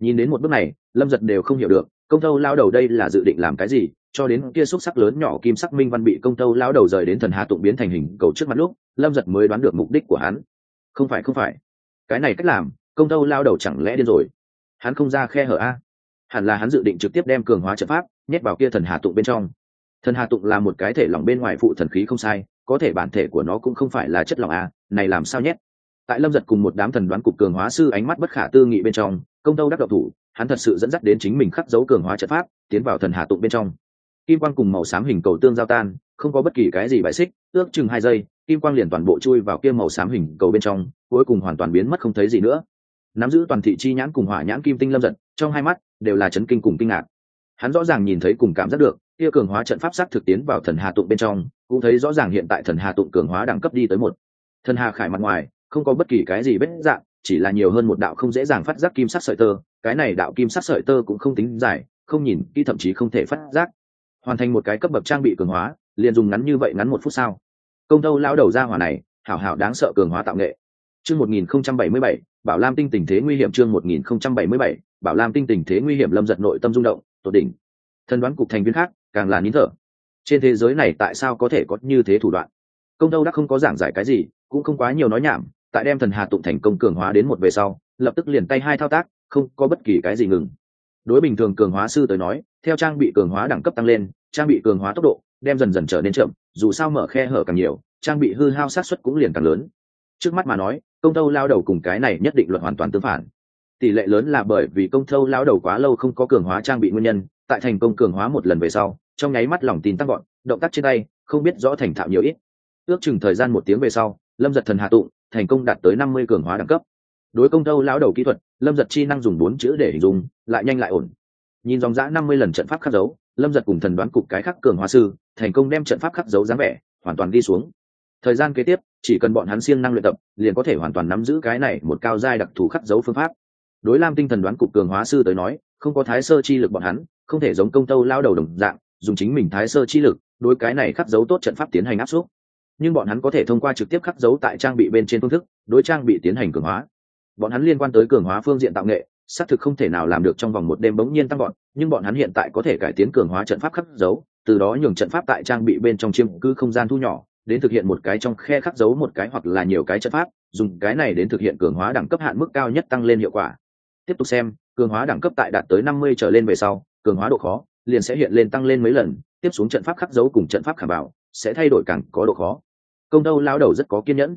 nhìn đến một bước này, lâm giật đều không hiểu được, công tâu lao đầu đây là dự định làm cái gì, cho đến kia xúc sắc lớn nhỏ kim sắc minh văn bị công tâu lao đầu rời đến thần hà tụng biến thành hình cầu trước mặt lúc, lâm giật mới đoán được mục đích của hắn. Không phải không phải. Cái này cách làm, công tâu lao đầu chẳng lẽ điên rồi? Hắn không ra khe hở a? Hẳn là hắn dự định trực tiếp đem cường hóa trận pháp, nhét vào kia thần hà tụng bên trong. Thần hà tụng là một cái thể lỏng bên ngoài phụ thần khí không sai, có thể bản thể của nó cũng không phải là chất lỏng a, này làm sao nhét? Tại lâm giật cùng một đám thần đoán cục cường hóa sư ánh mắt bất khả tư nghị bên trong công tâu đắc độc thủ, hắn thật sự dẫn dắt đến chính mình khắc dấu cường hóa trận pháp, tiến vào thần hà tụng bên trong. Kim quang cùng màu xám hình cầu tương giao tan, không có bất kỳ cái gì bại xích, ước chừng hai giây, kim quang liền toàn bộ chui vào kia màu xám hình cầu bên trong, cuối cùng hoàn toàn biến mất không thấy gì nữa. Nắm giữ toàn thị chi nhãn cùng hỏa nhãn kim tinh lâm giật, trong hai mắt đều là chấn kinh cùng kinh ngạc. Hắn rõ ràng nhìn thấy cùng cảm giác được, kia cường hóa trận pháp sắc thực tiến vào thần hà tụng bên trong, cũng thấy rõ ràng hiện tại thần hà tụng cường hóa đẳng cấp đi tới một. Thần hà khải mặt ngoài, không có bất kỳ cái gì vết dạng chỉ là nhiều hơn một đạo không dễ dàng phát giác kim sắc sợi tơ, cái này đạo kim sắc sợi tơ cũng không tính dài, không nhìn kỹ thậm chí không thể phát giác. Hoàn thành một cái cấp bậc trang bị cường hóa, liền dùng ngắn như vậy ngắn một phút sau công tâu lao đầu ra hỏa này, hảo hảo đáng sợ cường hóa tạo nghệ. Chương một nghìn không trăm bảy mươi bảy, bảo lam tinh tình thế nguy hiểm chương một nghìn không trăm bảy mươi bảy, bảo lam tinh tình thế nguy hiểm lâm giật nội tâm rung động tột đỉnh. Thân đoán cục thành viên khác, càng là nín thở. Trên thế giới này tại sao có thể có như thế thủ đoạn? Công tâu đã không có giảng giải cái gì, cũng không quá nhiều nói nhảm tại đem thần hà tụng thành công cường hóa đến một về sau, lập tức liền tay hai thao tác, không có bất kỳ cái gì ngừng. Đối bình thường cường hóa sư tới nói, theo trang bị cường hóa đẳng cấp tăng lên, trang bị cường hóa tốc độ đem dần dần trở nên chậm, dù sao mở khe hở càng nhiều, trang bị hư hao sát xuất cũng liền càng lớn. Trước mắt mà nói, công tâu lao đầu cùng cái này nhất định luận hoàn toàn tương phản. Tỷ lệ lớn là bởi vì công thâu lao đầu quá lâu không có cường hóa trang bị nguyên nhân, tại thành công cường hóa một lần về sau, trong nháy mắt lòng tin tăng gọn động tác trên tay không biết rõ thành thạo nhiều ít. Ước chừng thời gian một tiếng về sau, lâm giật thần hạ tụng thành công đạt tới năm mươi cường hóa đẳng cấp. Đối công tâu lão đầu kỹ thuật, lâm giật chi năng dùng bốn chữ để hình dung, lại nhanh lại ổn. Nhìn dòng dã năm mươi lần trận pháp khắc dấu, lâm giật cùng thần đoán cục cái khắc cường hóa sư, thành công đem trận pháp khắc dấu dáng vẻ, hoàn toàn đi xuống. Thời gian kế tiếp, chỉ cần bọn hắn siêng năng luyện tập, liền có thể hoàn toàn nắm giữ cái này một cao giai đặc thù khắc dấu phương pháp. Đối lam tinh thần đoán cục cường hóa sư tới nói, không có thái sơ chi lực bọn hắn, không thể giống công tâu lao đầu đồng dạng, dùng chính mình thái sơ chi lực, đối cái này khắc dấu tốt trận pháp tiến hành áp suất nhưng bọn hắn có thể thông qua trực tiếp khắc dấu tại trang bị bên trên phương thức, đối trang bị tiến hành cường hóa. Bọn hắn liên quan tới cường hóa phương diện tạo nghệ, xác thực không thể nào làm được trong vòng một đêm bỗng nhiên tăng bọn nhưng bọn hắn hiện tại có thể cải tiến cường hóa trận pháp khắc dấu, từ đó nhường trận pháp tại trang bị bên trong chiêm cư không gian thu nhỏ, đến thực hiện một cái trong khe khắc dấu một cái hoặc là nhiều cái trận pháp, dùng cái này đến thực hiện cường hóa đẳng cấp hạn mức cao nhất tăng lên hiệu quả. Tiếp tục xem, cường hóa đẳng cấp tại đạt tới năm mươi trở lên về sau, cường hóa độ khó liền sẽ hiện lên tăng lên mấy lần, tiếp xuống trận pháp khắc dấu cùng trận pháp khảm bảo sẽ thay đổi càng có độ khó công tâu lao đầu rất có kiên nhẫn.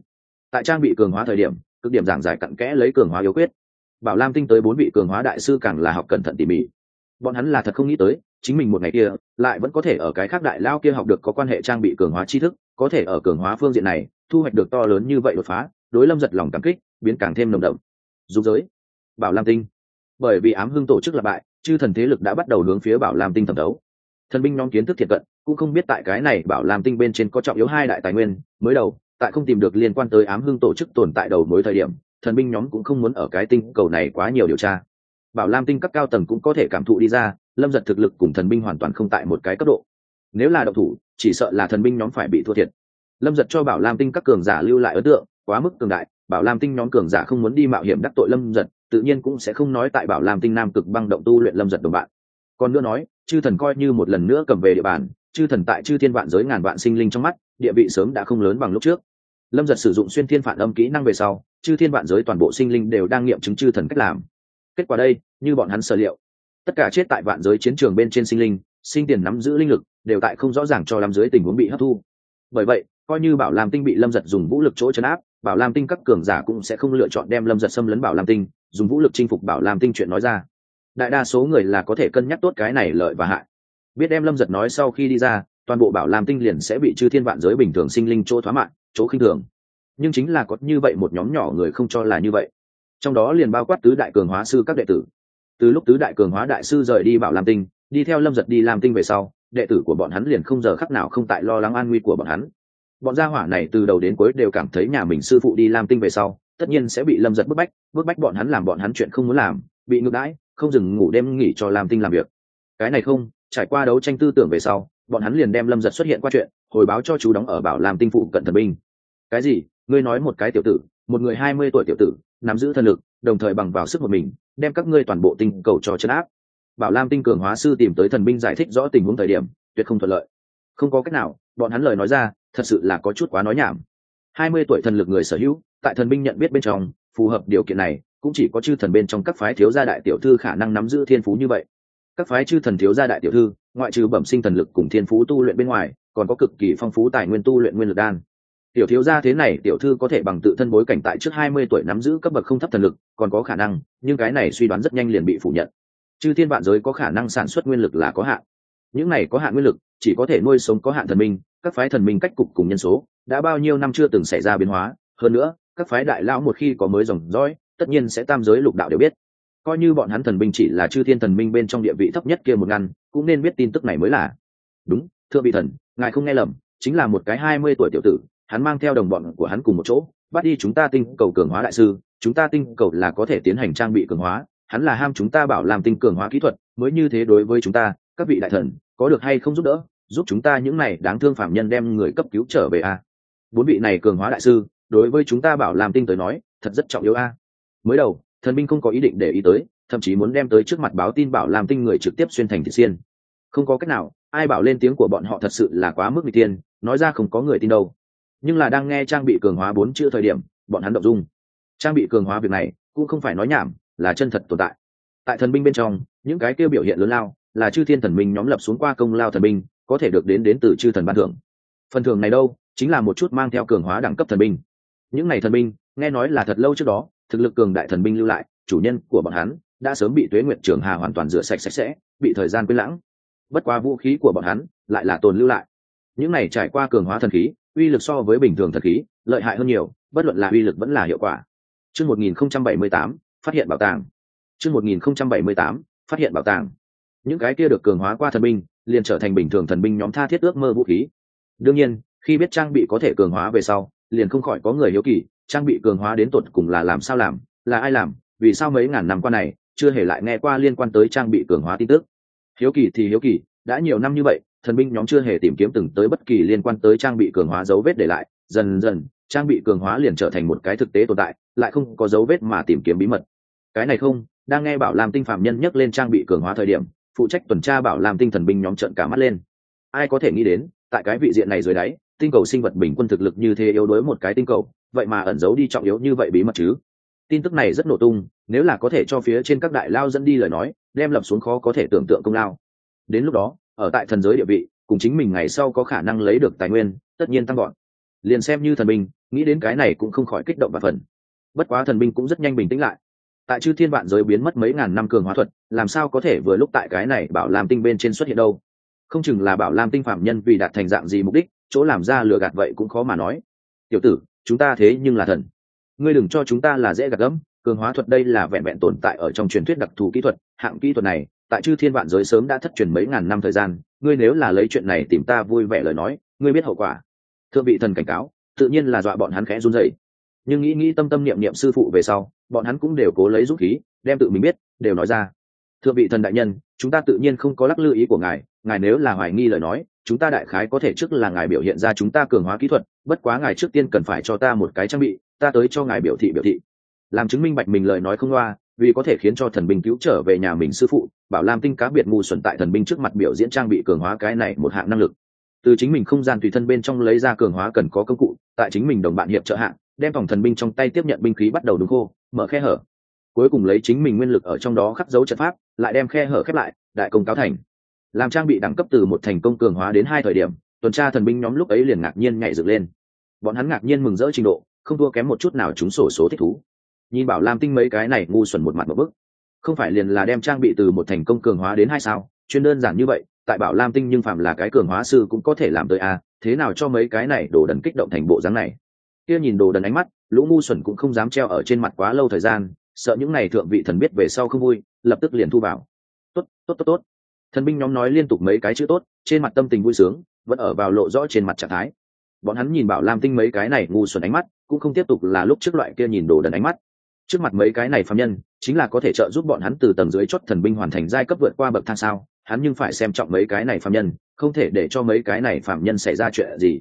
Tại trang bị cường hóa thời điểm, cực điểm giảng giải cặn kẽ lấy cường hóa yếu quyết. Bảo lam tinh tới bốn vị cường hóa đại sư càng là học cẩn thận tỉ mỉ. Bọn hắn là thật không nghĩ tới, chính mình một ngày kia, lại vẫn có thể ở cái khác đại lao kia học được có quan hệ trang bị cường hóa tri thức, có thể ở cường hóa phương diện này, thu hoạch được to lớn như vậy đột phá, đối lâm giật lòng cảm kích, biến càng thêm nồng đậm. Dục giới, bảo lam tinh. Bởi vì ám hưng tổ chức là bại, chư thần thế lực đã bắt đầu hướng phía bảo lam tinh thẩm đấu thần binh nhóm kiến thức thiệt cận, cũng không biết tại cái này bảo lam tinh bên trên có trọng yếu hai đại tài nguyên. Mới đầu, tại không tìm được liên quan tới ám hưng tổ chức tồn tại đầu mối thời điểm, thần binh nhóm cũng không muốn ở cái tinh cầu này quá nhiều điều tra. Bảo lam tinh các cao tầng cũng có thể cảm thụ đi ra, lâm giật thực lực cùng thần binh hoàn toàn không tại một cái cấp độ. Nếu là độc thủ, chỉ sợ là thần binh nhóm phải bị thua thiệt. Lâm giật cho bảo lam tinh các cường giả lưu lại ấn tượng, quá mức cường đại, bảo lam tinh nhóm cường giả không muốn đi mạo hiểm đắc tội lâm giật, tự nhiên cũng sẽ không nói tại bảo lam tinh nam cực băng động tu luyện lâm giật đồng bạn. Còn nữa nói chư thần coi như một lần nữa cầm về địa bàn, chư thần tại chư thiên vạn giới ngàn vạn sinh linh trong mắt, địa vị sớm đã không lớn bằng lúc trước. Lâm giật sử dụng xuyên thiên phản âm kỹ năng về sau, chư thiên vạn giới toàn bộ sinh linh đều đang nghiệm chứng chư thần cách làm. Kết quả đây, như bọn hắn sở liệu, tất cả chết tại vạn giới chiến trường bên trên sinh linh, sinh tiền nắm giữ linh lực, đều tại không rõ ràng cho làm giới tình huống bị hấp thu. Bởi vậy, coi như bảo lam tinh bị lâm giật dùng vũ lực chỗ chấn áp, bảo lam tinh các cường giả cũng sẽ không lựa chọn đem lâm giật xâm lấn bảo lam tinh, dùng vũ lực chinh phục bảo lam tinh chuyện nói ra đại đa số người là có thể cân nhắc tốt cái này lợi và hại. Biết đem lâm giật nói sau khi đi ra, toàn bộ bảo lam tinh liền sẽ bị chư thiên vạn giới bình thường sinh linh chỗ thoá mạng chỗ khinh thường. Nhưng chính là có như vậy một nhóm nhỏ người không cho là như vậy. Trong đó liền bao quát tứ đại cường hóa sư các đệ tử. Từ lúc tứ đại cường hóa đại sư rời đi bảo lam tinh, đi theo lâm giật đi làm tinh về sau, đệ tử của bọn hắn liền không giờ khắc nào không tại lo lắng an nguy của bọn hắn. Bọn gia hỏa này từ đầu đến cuối đều cảm thấy nhà mình sư phụ đi làm tinh về sau, tất nhiên sẽ bị lâm giật bức bách bức bách bọn hắn làm bọn hắn chuyện không muốn làm, bị ngược đãi không dừng ngủ đêm nghỉ cho làm tinh làm việc. Cái này không, trải qua đấu tranh tư tưởng về sau, bọn hắn liền đem lâm giật xuất hiện qua chuyện, hồi báo cho chú đóng ở bảo làm tinh phụ cận thần binh. Cái gì? Ngươi nói một cái tiểu tử, một người hai mươi tuổi tiểu tử, nắm giữ thần lực, đồng thời bằng vào sức một mình, đem các ngươi toàn bộ tinh cầu cho chấn áp. Bảo lam tinh cường hóa sư tìm tới thần binh giải thích rõ tình huống thời điểm, tuyệt không thuận lợi. Không có cách nào, bọn hắn lời nói ra, thật sự là có chút quá nói nhảm. Hai mươi tuổi thần lực người sở hữu, tại thần binh nhận biết bên trong, phù hợp điều kiện này cũng chỉ có chư thần bên trong các phái thiếu gia đại tiểu thư khả năng nắm giữ thiên phú như vậy. Các phái chư thần thiếu gia đại tiểu thư, ngoại trừ bẩm sinh thần lực cùng thiên phú tu luyện bên ngoài, còn có cực kỳ phong phú tài nguyên tu luyện nguyên lực đan. Tiểu thiếu gia thế này, tiểu thư có thể bằng tự thân bối cảnh tại trước hai mươi tuổi nắm giữ cấp bậc không thấp thần lực, còn có khả năng, nhưng cái này suy đoán rất nhanh liền bị phủ nhận. Chư thiên vạn giới có khả năng sản xuất nguyên lực là có hạn. Những này có hạn nguyên lực, chỉ có thể nuôi sống có hạn thần minh, các phái thần minh cách cục cùng nhân số, đã bao nhiêu năm chưa từng xảy ra biến hóa. Hơn nữa, các phái đại lão một khi có mới dòng dõi tất nhiên sẽ tam giới lục đạo đều biết. Coi như bọn hắn thần binh chỉ là chư thiên thần minh bên trong địa vị thấp nhất kia một ngăn, cũng nên biết tin tức này mới là. Đúng, thưa vị thần, ngài không nghe lầm, chính là một cái hai mươi tuổi tiểu tử, hắn mang theo đồng bọn của hắn cùng một chỗ, bắt đi chúng ta tinh cầu cường hóa đại sư, chúng ta tinh cầu là có thể tiến hành trang bị cường hóa, hắn là ham chúng ta bảo làm tinh cường hóa kỹ thuật, mới như thế đối với chúng ta, các vị đại thần, có được hay không giúp đỡ, giúp chúng ta những này đáng thương phạm nhân đem người cấp cứu trở về a. Bốn vị này cường hóa đại sư, đối với chúng ta bảo làm tinh tới nói, thật rất trọng yếu a mới đầu, thần binh không có ý định để ý tới, thậm chí muốn đem tới trước mặt báo tin bảo làm tinh người trực tiếp xuyên thành thị xiên. Không có cách nào, ai bảo lên tiếng của bọn họ thật sự là quá mức bị tiên, nói ra không có người tin đâu. Nhưng là đang nghe trang bị cường hóa bốn chữ thời điểm, bọn hắn động dung. Trang bị cường hóa việc này, cũng không phải nói nhảm, là chân thật tồn tại. Tại thần binh bên trong, những cái kêu biểu hiện lớn lao, là chư thiên thần minh nhóm lập xuống qua công lao thần binh, có thể được đến đến từ chư thần ban thưởng. Phần thưởng này đâu, chính là một chút mang theo cường hóa đẳng cấp thần binh. Những này thần binh, nghe nói là thật lâu trước đó thực lực cường đại thần binh lưu lại chủ nhân của bọn hắn đã sớm bị tuế nguyện trường hà hoàn toàn rửa sạch sạch sẽ bị thời gian quên lãng. Bất qua vũ khí của bọn hắn lại là tồn lưu lại. Những này trải qua cường hóa thần khí uy lực so với bình thường thần khí lợi hại hơn nhiều bất luận là uy lực vẫn là hiệu quả. Chương 1078, phát hiện bảo tàng. Chương 1078, phát hiện bảo tàng. Những cái kia được cường hóa qua thần binh liền trở thành bình thường thần binh nhóm tha thiết ước mơ vũ khí. Đương nhiên khi biết trang bị có thể cường hóa về sau liền không khỏi có người hiếu kỳ trang bị cường hóa đến tột cùng là làm sao làm, là ai làm, vì sao mấy ngàn năm qua này, chưa hề lại nghe qua liên quan tới trang bị cường hóa tin tức. Hiếu kỳ thì hiếu kỳ, đã nhiều năm như vậy, thần binh nhóm chưa hề tìm kiếm từng tới bất kỳ liên quan tới trang bị cường hóa dấu vết để lại. Dần dần, trang bị cường hóa liền trở thành một cái thực tế tồn tại, lại không có dấu vết mà tìm kiếm bí mật. Cái này không, đang nghe bảo làm tinh phạm nhân nhắc lên trang bị cường hóa thời điểm, phụ trách tuần tra bảo làm tinh thần binh nhóm trận cả mắt lên. Ai có thể nghĩ đến, tại cái vị diện này dưới đáy, tinh cầu sinh vật bình quân thực lực như thế yếu đuối một cái tinh cầu vậy mà ẩn giấu đi trọng yếu như vậy bí mật chứ? Tin tức này rất nổ tung, nếu là có thể cho phía trên các đại lao dẫn đi lời nói, đem lập xuống khó có thể tưởng tượng công lao. Đến lúc đó, ở tại thần giới địa vị, cùng chính mình ngày sau có khả năng lấy được tài nguyên, tất nhiên tăng gọn liền xem như thần binh, nghĩ đến cái này cũng không khỏi kích động và phần. Bất quá thần binh cũng rất nhanh bình tĩnh lại. Tại chư thiên vạn giới biến mất mấy ngàn năm cường hóa thuật, làm sao có thể vừa lúc tại cái này bảo làm tinh bên trên xuất hiện đâu? Không chừng là bảo làm tinh phạm nhân vì đạt thành dạng gì mục đích, chỗ làm ra lừa gạt vậy cũng khó mà nói. Tiểu tử chúng ta thế nhưng là thần. Ngươi đừng cho chúng ta là dễ gạt gẫm, cường hóa thuật đây là vẹn vẹn tồn tại ở trong truyền thuyết đặc thù kỹ thuật, hạng kỹ thuật này, tại chư thiên vạn giới sớm đã thất truyền mấy ngàn năm thời gian, ngươi nếu là lấy chuyện này tìm ta vui vẻ lời nói, ngươi biết hậu quả. Thượng vị thần cảnh cáo, tự nhiên là dọa bọn hắn khẽ run rẩy. Nhưng nghĩ nghĩ tâm tâm niệm niệm sư phụ về sau, bọn hắn cũng đều cố lấy dũng khí, đem tự mình biết, đều nói ra. Thượng vị thần đại nhân, chúng ta tự nhiên không có lắc lư ý của ngài ngài nếu là hoài nghi lời nói chúng ta đại khái có thể trước là ngài biểu hiện ra chúng ta cường hóa kỹ thuật, bất quá ngài trước tiên cần phải cho ta một cái trang bị, ta tới cho ngài biểu thị biểu thị. Làm chứng minh bạch mình lời nói không loa, vì có thể khiến cho thần binh cứu trở về nhà mình sư phụ, bảo lam tinh cá biệt ngu xuẩn tại thần binh trước mặt biểu diễn trang bị cường hóa cái này một hạng năng lực. Từ chính mình không gian tùy thân bên trong lấy ra cường hóa cần có công cụ, tại chính mình đồng bạn hiệp trợ hạng, đem phòng thần binh trong tay tiếp nhận binh khí bắt đầu đúng khô, mở khe hở. Cuối cùng lấy chính mình nguyên lực ở trong đó khắc dấu trận pháp, lại đem khe hở khép lại, đại công cáo thành làm trang bị đẳng cấp từ một thành công cường hóa đến hai thời điểm, tuần tra thần binh nhóm lúc ấy liền ngạc nhiên nhảy dựng lên. Bọn hắn ngạc nhiên mừng rỡ trình độ, không thua kém một chút nào chúng sổ số thích thú. Nhìn bảo lam tinh mấy cái này ngu xuẩn một mặt một bức. Không phải liền là đem trang bị từ một thành công cường hóa đến hai sao, chuyên đơn giản như vậy, tại bảo lam tinh nhưng phạm là cái cường hóa sư cũng có thể làm tới a, thế nào cho mấy cái này đổ đần kích động thành bộ dáng này? Kia nhìn đồ đần ánh mắt, lũ ngu xuẩn cũng không dám treo ở trên mặt quá lâu thời gian, sợ những này thượng vị thần biết về sau không vui, lập tức liền thu vào. Tốt tốt tốt tốt thần binh nhóm nói liên tục mấy cái chữ tốt, trên mặt tâm tình vui sướng, vẫn ở vào lộ rõ trên mặt trạng thái. Bọn hắn nhìn bảo lam tinh mấy cái này ngu xuẩn ánh mắt, cũng không tiếp tục là lúc trước loại kia nhìn đồ đần ánh mắt. Trước mặt mấy cái này phạm nhân, chính là có thể trợ giúp bọn hắn từ tầng dưới chót thần binh hoàn thành giai cấp vượt qua bậc thang sao, hắn nhưng phải xem trọng mấy cái này phạm nhân, không thể để cho mấy cái này phạm nhân xảy ra chuyện gì.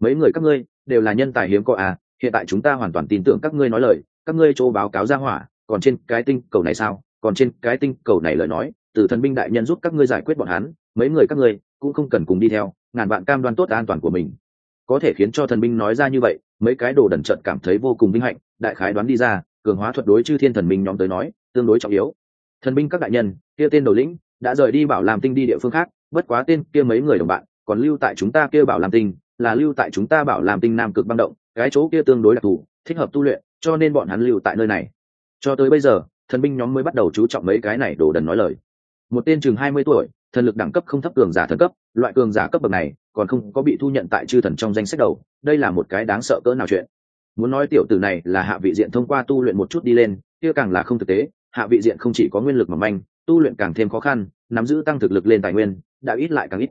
Mấy người các ngươi, đều là nhân tài hiếm có à hiện tại chúng ta hoàn toàn tin tưởng các ngươi nói lời, các ngươi chỗ báo cáo ra hỏa, còn trên cái tinh cầu này sao, còn trên cái tinh cầu này lời nói từ thần binh đại nhân giúp các ngươi giải quyết bọn hắn, mấy người các ngươi cũng không cần cùng đi theo, ngàn vạn cam đoan tốt an toàn của mình. Có thể khiến cho thần binh nói ra như vậy, mấy cái đồ đần trận cảm thấy vô cùng vinh hạnh, đại khái đoán đi ra, cường hóa thuật đối chư thiên thần binh nhóm tới nói, tương đối trọng yếu. Thần binh các đại nhân, kia tên đầu lĩnh, đã rời đi bảo làm tinh đi địa phương khác, bất quá tên kia mấy người đồng bạn, còn lưu tại chúng ta kia bảo làm tinh, là lưu tại chúng ta bảo làm tinh nam cực băng động, cái chỗ kia tương đối đặc thù, thích hợp tu luyện, cho nên bọn hắn lưu tại nơi này. Cho tới bây giờ, thần binh nhóm mới bắt đầu chú trọng mấy cái này đồ đần nói lời một tên chừng hai mươi tuổi, thần lực đẳng cấp không thấp cường giả thần cấp, loại cường giả cấp bậc này còn không có bị thu nhận tại chư thần trong danh sách đầu, đây là một cái đáng sợ cỡ nào chuyện. Muốn nói tiểu tử này là hạ vị diện thông qua tu luyện một chút đi lên, kia càng là không thực tế, hạ vị diện không chỉ có nguyên lực mà manh, tu luyện càng thêm khó khăn, nắm giữ tăng thực lực lên tài nguyên, đã ít lại càng ít.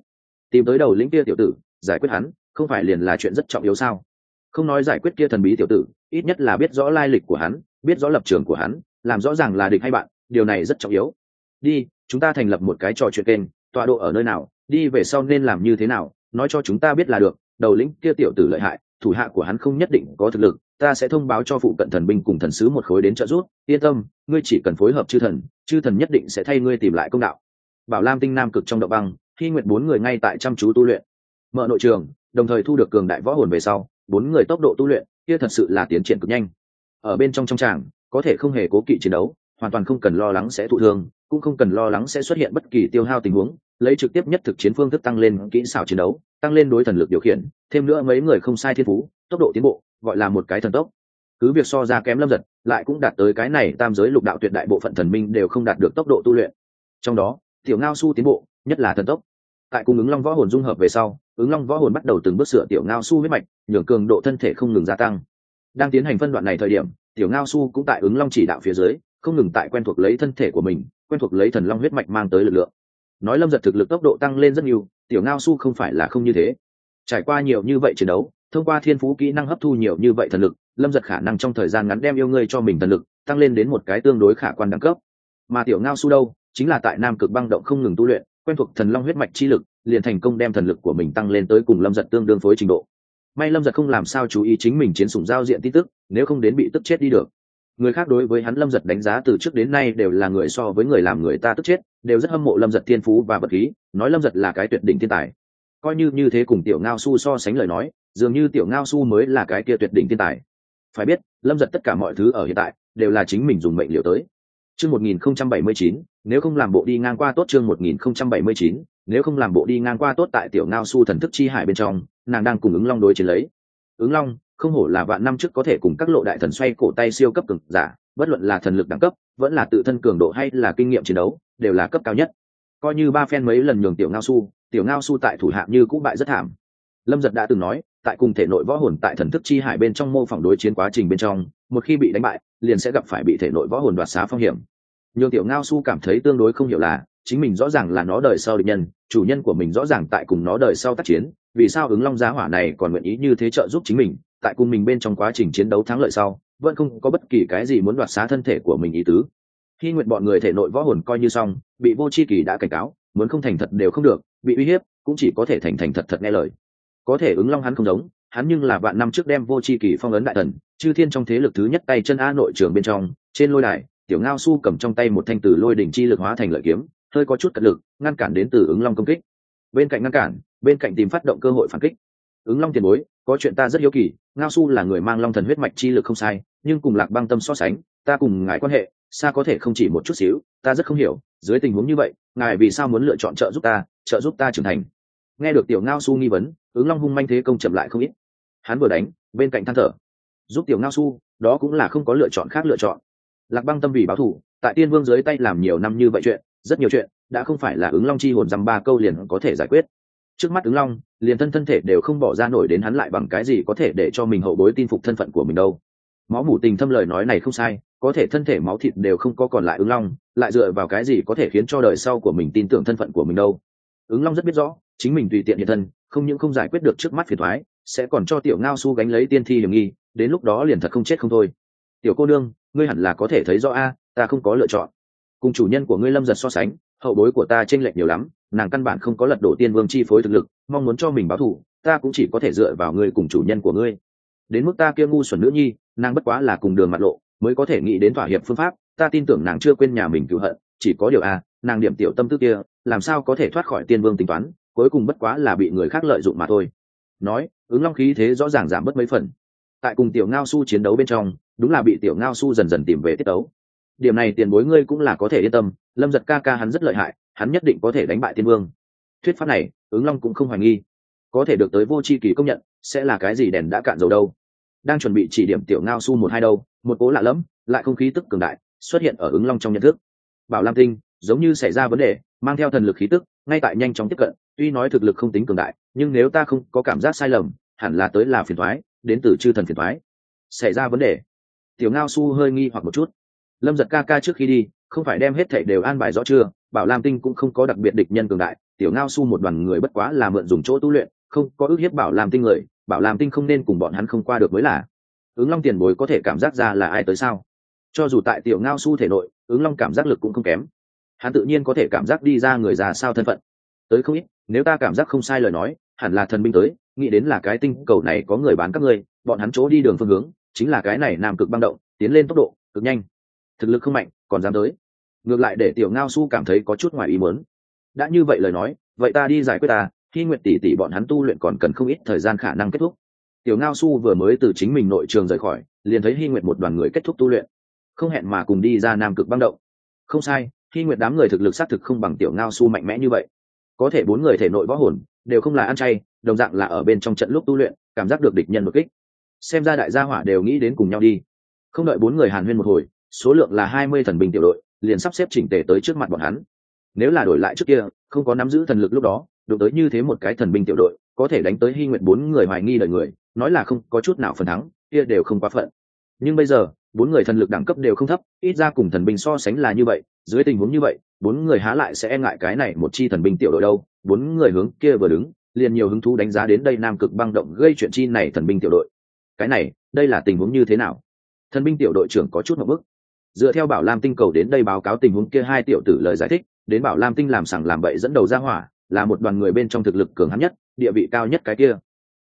Tìm tới đầu lĩnh kia tiểu tử, giải quyết hắn, không phải liền là chuyện rất trọng yếu sao? Không nói giải quyết kia thần bí tiểu tử, ít nhất là biết rõ lai lịch của hắn, biết rõ lập trường của hắn, làm rõ ràng là địch hay bạn, điều này rất trọng yếu đi, chúng ta thành lập một cái trò chuyện kênh, tọa độ ở nơi nào, đi về sau nên làm như thế nào, nói cho chúng ta biết là được. Đầu lĩnh kia tiểu tử lợi hại, thủ hạ của hắn không nhất định có thực lực, ta sẽ thông báo cho phụ cận thần binh cùng thần sứ một khối đến trợ giúp. Yên tâm, ngươi chỉ cần phối hợp chư thần chư thần nhất định sẽ thay ngươi tìm lại công đạo. Bảo lam tinh nam cực trong động băng khi nguyện bốn người ngay tại chăm chú tu luyện. Mở nội trường, đồng thời thu được cường đại võ hồn về sau, bốn người tốc độ tu luyện, kia thật sự là tiến triển cực nhanh. Ở bên trong trong tràng, có thể không hề cố kỵ chiến đấu hoàn toàn không cần lo lắng sẽ thụ thương, cũng không cần lo lắng sẽ xuất hiện bất kỳ tiêu hao tình huống, lấy trực tiếp nhất thực chiến phương thức tăng lên kỹ xảo chiến đấu, tăng lên đối thần lực điều khiển, thêm nữa mấy người không sai thiên phú, tốc độ tiến bộ, gọi là một cái thần tốc. Cứ việc so ra kém lâm giật, lại cũng đạt tới cái này tam giới lục đạo tuyệt đại bộ phận thần minh đều không đạt được tốc độ tu luyện. Trong đó, tiểu ngao su tiến bộ, nhất là thần tốc. Tại cung ứng long võ hồn dung hợp về sau, ứng long võ hồn bắt đầu từng bước sửa tiểu ngao su huyết mạch, nhường cường độ thân thể không ngừng gia tăng. Đang tiến hành phân đoạn này thời điểm, tiểu ngao su cũng tại ứng long chỉ đạo phía dưới không ngừng tại quen thuộc lấy thân thể của mình, quen thuộc lấy thần long huyết mạch mang tới lực lượng. Nói lâm giật thực lực tốc độ tăng lên rất nhiều, tiểu ngao su không phải là không như thế. Trải qua nhiều như vậy chiến đấu, thông qua thiên phú kỹ năng hấp thu nhiều như vậy thần lực, lâm giật khả năng trong thời gian ngắn đem yêu ngươi cho mình thần lực, tăng lên đến một cái tương đối khả quan đẳng cấp. Mà tiểu ngao su đâu, chính là tại nam cực băng động không ngừng tu luyện, quen thuộc thần long huyết mạch chi lực, liền thành công đem thần lực của mình tăng lên tới cùng lâm giật tương đương phối trình độ. May lâm giật không làm sao chú ý chính mình chiến sủng giao diện tin tức, nếu không đến bị tức chết đi được người khác đối với hắn lâm giật đánh giá từ trước đến nay đều là người so với người làm người ta tức chết, đều rất hâm mộ lâm giật thiên phú và vật khí, nói lâm giật là cái tuyệt đỉnh thiên tài. Coi như như thế cùng tiểu ngao su so sánh lời nói, dường như tiểu ngao su mới là cái kia tuyệt đỉnh thiên tài. Phải biết, lâm giật tất cả mọi thứ ở hiện tại, đều là chính mình dùng mệnh liệu tới. Chương một nghìn không trăm bảy mươi chín, nếu không làm bộ đi ngang qua tốt chương một nghìn không trăm bảy mươi chín, nếu không làm bộ đi ngang qua tốt tại tiểu ngao su thần thức chi hải bên trong, nàng đang cùng ứng long đối chiến lấy. Ứng long không hổ là vạn năm trước có thể cùng các lộ đại thần xoay cổ tay siêu cấp cường giả, bất luận là thần lực đẳng cấp, vẫn là tự thân cường độ hay là kinh nghiệm chiến đấu, đều là cấp cao nhất. Coi như ba phen mấy lần nhường tiểu ngao su, tiểu ngao su tại thủ hạ như cũng bại rất thảm. Lâm giật đã từng nói, tại cùng thể nội võ hồn tại thần thức chi hải bên trong mô phỏng đối chiến quá trình bên trong, một khi bị đánh bại, liền sẽ gặp phải bị thể nội võ hồn đoạt xá phong hiểm. Nhường tiểu ngao su cảm thấy tương đối không hiểu là, chính mình rõ ràng là nó đời sau địch nhân, chủ nhân của mình rõ ràng tại cùng nó đời sau tác chiến, vì sao ứng long giá hỏa này còn nguyện ý như thế trợ giúp chính mình? Tại cùng mình bên trong quá trình chiến đấu thắng lợi sau, vẫn không có bất kỳ cái gì muốn đoạt xá thân thể của mình ý tứ. Khi nguyện bọn người thể nội võ hồn coi như xong, bị vô c h i kỳ đã cảnh cáo, muốn không thành thật đều không được, bị uy hiếp, cũng chỉ có thể thành thành thật thật nghe lời. Có thể ứng long hắn không giống, hắn nhưng là vạn năm trước đem vô c h i kỳ phong ấn đại thần, chư thiên trong thế lực thứ nhất tay chân a nội trường bên trong, trên lôi đài, tiểu ngao su cầm trong tay một thanh từ lôi đỉnh chi lực hóa thành lợi kiếm, hơi có chút cật lực, ngăn cản đến từ ứng long công kích. Bên cạnh ngăn cản, bên cạnh tìm phát động cơ hội phản kích. Ứng long tiền bối, có chuyện ta rất hiếu kỳ ngao su là người mang long thần huyết mạch chi lực không sai nhưng cùng lạc băng tâm so sánh ta cùng ngài quan hệ xa có thể không chỉ một chút xíu ta rất không hiểu dưới tình huống như vậy ngài vì sao muốn lựa chọn trợ giúp ta trợ giúp ta trưởng thành? Nghe được tiểu ngao su nghi vấn ứng long hung manh thế công chậm lại không ít. Hắn vừa đánh bên cạnh than thở. Giúp tiểu ngao su đó cũng là không có lựa chọn khác lựa chọn. Lạc băng tâm vì báo thù, tại tiên vương dưới tay làm nhiều năm như vậy chuyện rất nhiều chuyện đã không phải là ứng long chi hồn dăm ba câu liền có thể giải quyết trước mắt ứng long, liền thân thân thể đều không bỏ ra nổi đến hắn lại bằng cái gì có thể để cho mình hậu bối tin phục thân phận của mình đâu. Máu mủ tình thâm lời nói này không sai, có thể thân thể máu thịt đều không có còn lại ứng long, lại dựa vào cái gì có thể khiến cho đời sau của mình tin tưởng thân phận của mình đâu. Ứng long rất biết rõ, chính mình tùy tiện hiện thân, không những không giải quyết được trước mắt phiền thoái sẽ còn cho tiểu ngao su gánh lấy tiên thi hiểm nghi, đến lúc đó liền thật không chết không thôi. Tiểu cô nương, ngươi hẳn là có thể thấy rõ a, ta không có lựa chọn. Cùng chủ nhân của ngươi lâm giật so sánh, hậu bối của ta chênh lệch nhiều lắm nàng căn bản không có lật đổ tiên vương chi phối thực lực mong muốn cho mình báo thù ta cũng chỉ có thể dựa vào ngươi cùng chủ nhân của ngươi. Đến mức ta kia ngu xuẩn nữ nhi nàng bất quá là cùng đường mặt lộ mới có thể nghĩ đến thỏa hiệp phương pháp ta tin tưởng nàng chưa quên nhà mình cứu hận chỉ có điều a à, nàng điểm tiểu tâm tư kia làm sao có thể thoát khỏi tiên vương tính toán cuối cùng bất quá là bị người khác lợi dụng mà thôi. Nói ứng long khí thế rõ ràng giảm bớt mấy phần. Tại cùng tiểu ngao su chiến đấu bên trong đúng là bị tiểu ngao su dần dần tìm về tiết đấu điểm này tiền bối ngươi cũng là có thể yên tâm lâm giật ca ca hắn rất lợi hại hắn nhất định có thể đánh bại tiên vương. Thuyết pháp này, ứng long cũng không hoài nghi. Có thể được tới vô c h i kỳ công nhận, sẽ là cái gì đèn đã cạn dầu đâu. Đang chuẩn bị chỉ điểm tiểu ngao su một hai đâu, một cố lạ lẫm, lại không khí tức cường đại, xuất hiện ở ứng long trong nhận thức. Bảo lam tinh, giống như xảy ra vấn đề, mang theo thần lực khí tức, ngay tại nhanh chóng tiếp cận, tuy nói thực lực không tính cường đại, nhưng nếu ta không có cảm giác sai lầm, hẳn là tới là phiền thoái đến từ chư thần phiền thoái xảy ra vấn đề. Tiểu ngao su hơi nghi hoặc một chút. Lâm giật ca ca trước khi đi, không phải đem hết thảy đều an bài rõ chưa? Bảo lam tinh cũng không có đặc biệt địch nhân cường đại, tiểu ngao su một đoàn người bất quá là mượn dùng chỗ tu luyện, không có ước hiếp bảo lam tinh người, bảo lam tinh không nên cùng bọn hắn không qua được mới là. Ứng long tiền bối có thể cảm giác ra là ai tới sao? Cho dù tại tiểu ngao su thể nội, ứng long cảm giác lực cũng không kém. Hắn tự nhiên có thể cảm giác đi ra người già sao thân phận. Tới không ít, nếu ta cảm giác không sai lời nói, hẳn là thần binh tới, nghĩ đến là cái tinh cầu này có người bán các ngươi, bọn hắn chỗ đi đường phương hướng, chính là cái này nam cực băng động, tiến lên tốc độ, cực nhanh. Thực lực không mạnh, còn dám tới ngược lại để tiểu ngao su cảm thấy có chút ngoài ý muốn. Đã như vậy lời nói, vậy ta đi giải quyết ta, khi nguyện tỷ tỷ bọn hắn tu luyện còn cần không ít thời gian khả năng kết thúc. Tiểu ngao su vừa mới từ chính mình nội trường rời khỏi, liền thấy hy nguyện một đoàn người kết thúc tu luyện. Không hẹn mà cùng đi ra nam cực băng động. Không sai hy nguyện đám người thực lực xác thực không bằng tiểu ngao su mạnh mẽ như vậy. Có thể bốn người thể nội võ hồn, đều không là ăn chay, đồng dạng là ở bên trong trận lúc tu luyện, cảm giác được địch nhân một kích. Xem ra đại gia hỏa đều nghĩ đến cùng nhau đi. Không đợi bốn người hàn huyên một hồi, số lượng là hai mươi thần binh tiểu đội liền sắp xếp chỉnh tề tới trước mặt bọn hắn. Nếu là đổi lại trước kia, không có nắm giữ thần lực lúc đó, đụng tới như thế một cái thần binh tiểu đội, có thể đánh tới hy nguyện bốn người hoài nghi đời người, nói là không có chút nào phần thắng, kia đều không quá phận. Nhưng bây giờ, bốn người thần lực đẳng cấp đều không thấp, ít ra cùng thần binh so sánh là như vậy, dưới tình huống như vậy, bốn người há lại sẽ e ngại cái này một chi thần binh tiểu đội đâu. Bốn người hướng kia vừa đứng, liền nhiều hứng thú đánh giá đến đây nam cực băng động gây chuyện chi này thần binh tiểu đội. Cái này, đây là tình huống như thế nào? Thần binh tiểu đội trưởng có chút một bức dựa theo bảo lam tinh cầu đến đây báo cáo tình huống kia, hai tiểu tử lời giải thích, đến bảo lam tinh làm sẳng làm bậy dẫn đầu ra hỏa, là một đoàn người bên trong thực lực cường hắn nhất, địa vị cao nhất cái kia.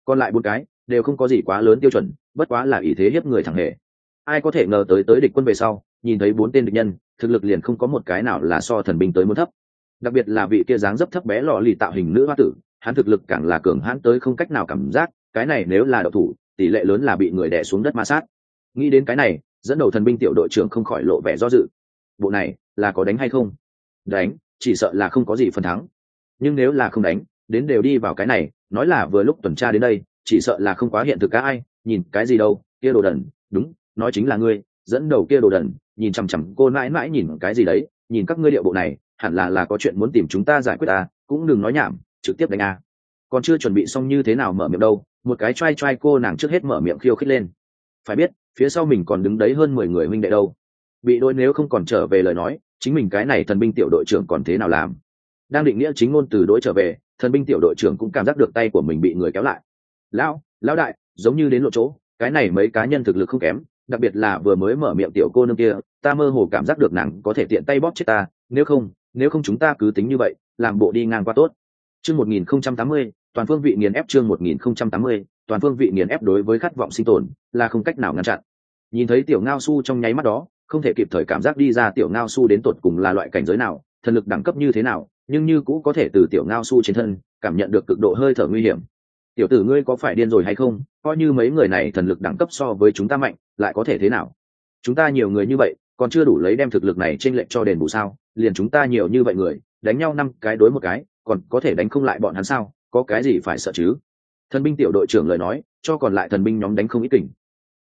Còn lại bốn cái, đều không có gì quá lớn tiêu chuẩn, bất quá là ý thế hiếp người thẳng hề. Ai có thể ngờ tới tới địch quân về sau, nhìn thấy bốn tên địch nhân, thực lực liền không có một cái nào là so thần binh tới muốn thấp. Đặc biệt là vị kia dáng dấp thấp bé lọ lì tạo hình nữ hoa tử, hắn thực lực càng là cường hãn tới không cách nào cảm giác, cái này nếu là đậu thủ, tỷ lệ lớn là bị người đè xuống đất ma sát. Nghĩ đến cái này dẫn đầu thần binh tiểu đội trưởng không khỏi lộ vẻ do dự. Bộ này, là có đánh hay không? Đánh, chỉ sợ là không có gì phần thắng. Nhưng nếu là không đánh, đến đều đi vào cái này, nói là vừa lúc tuần tra đến đây, chỉ sợ là không quá hiện thực cả ai, nhìn cái gì đâu, kia đồ đần, đúng, nói chính là ngươi, dẫn đầu kia đồ đần, nhìn chằm chằm cô mãi mãi nhìn cái gì đấy, nhìn các ngươi địa bộ này, hẳn là là có chuyện muốn tìm chúng ta giải quyết à cũng đừng nói nhảm, trực tiếp đánh a. Còn chưa chuẩn bị xong như thế nào mở miệng đâu, một cái t r a i t r a i cô nàng trước hết mở miệng khiêu khích lên. Phải biết phía sau mình còn đứng đấy hơn mười người huynh đệ đâu. Bị đôi nếu không còn trở về lời nói, chính mình cái này thần binh tiểu đội trưởng còn thế nào làm? Đang định nghĩa chính ngôn từ đối trở về, thần binh tiểu đội trưởng cũng cảm giác được tay của mình bị người kéo lại. Lão lão đại, giống như đến lộ chỗ, cái này mấy cá nhân thực lực không kém, đặc biệt là vừa mới mở miệng tiểu cô nương kia, ta mơ hồ cảm giác được nàng có thể tiện tay bóp chết ta, nếu không nếu không chúng ta cứ tính như vậy, làm bộ đi ngang qua tốt. Chương một nghìn không trăm tám mươi, toàn phương vị nghiền ép chương một nghìn không trăm tám mươi toàn phương vị nghiền ép đối với khát vọng sinh tồn, là không cách nào ngăn chặn. Nhìn thấy tiểu ngao su trong nháy mắt đó, không thể kịp thời cảm giác đi ra tiểu ngao su đến tột cùng là loại cảnh giới nào, thần lực đẳng cấp như thế nào, nhưng như cũ có thể từ tiểu ngao su trên thân cảm nhận được cực độ hơi thở nguy hiểm. Tiểu tử ngươi có phải điên rồi hay không? Coi như mấy người này thần lực đẳng cấp so với chúng ta mạnh, lại có thể thế nào? Chúng ta nhiều người như vậy, còn chưa đủ lấy đem thực lực này trên lệch cho đền bù sao? Liền chúng ta nhiều như vậy người, đánh nhau năm cái đối một cái, còn có thể đánh không lại bọn hắn sao? Có cái gì phải sợ chứ? Thần binh tiểu đội trưởng lời nói, cho còn lại thần binh nhóm đánh không ít tỉnh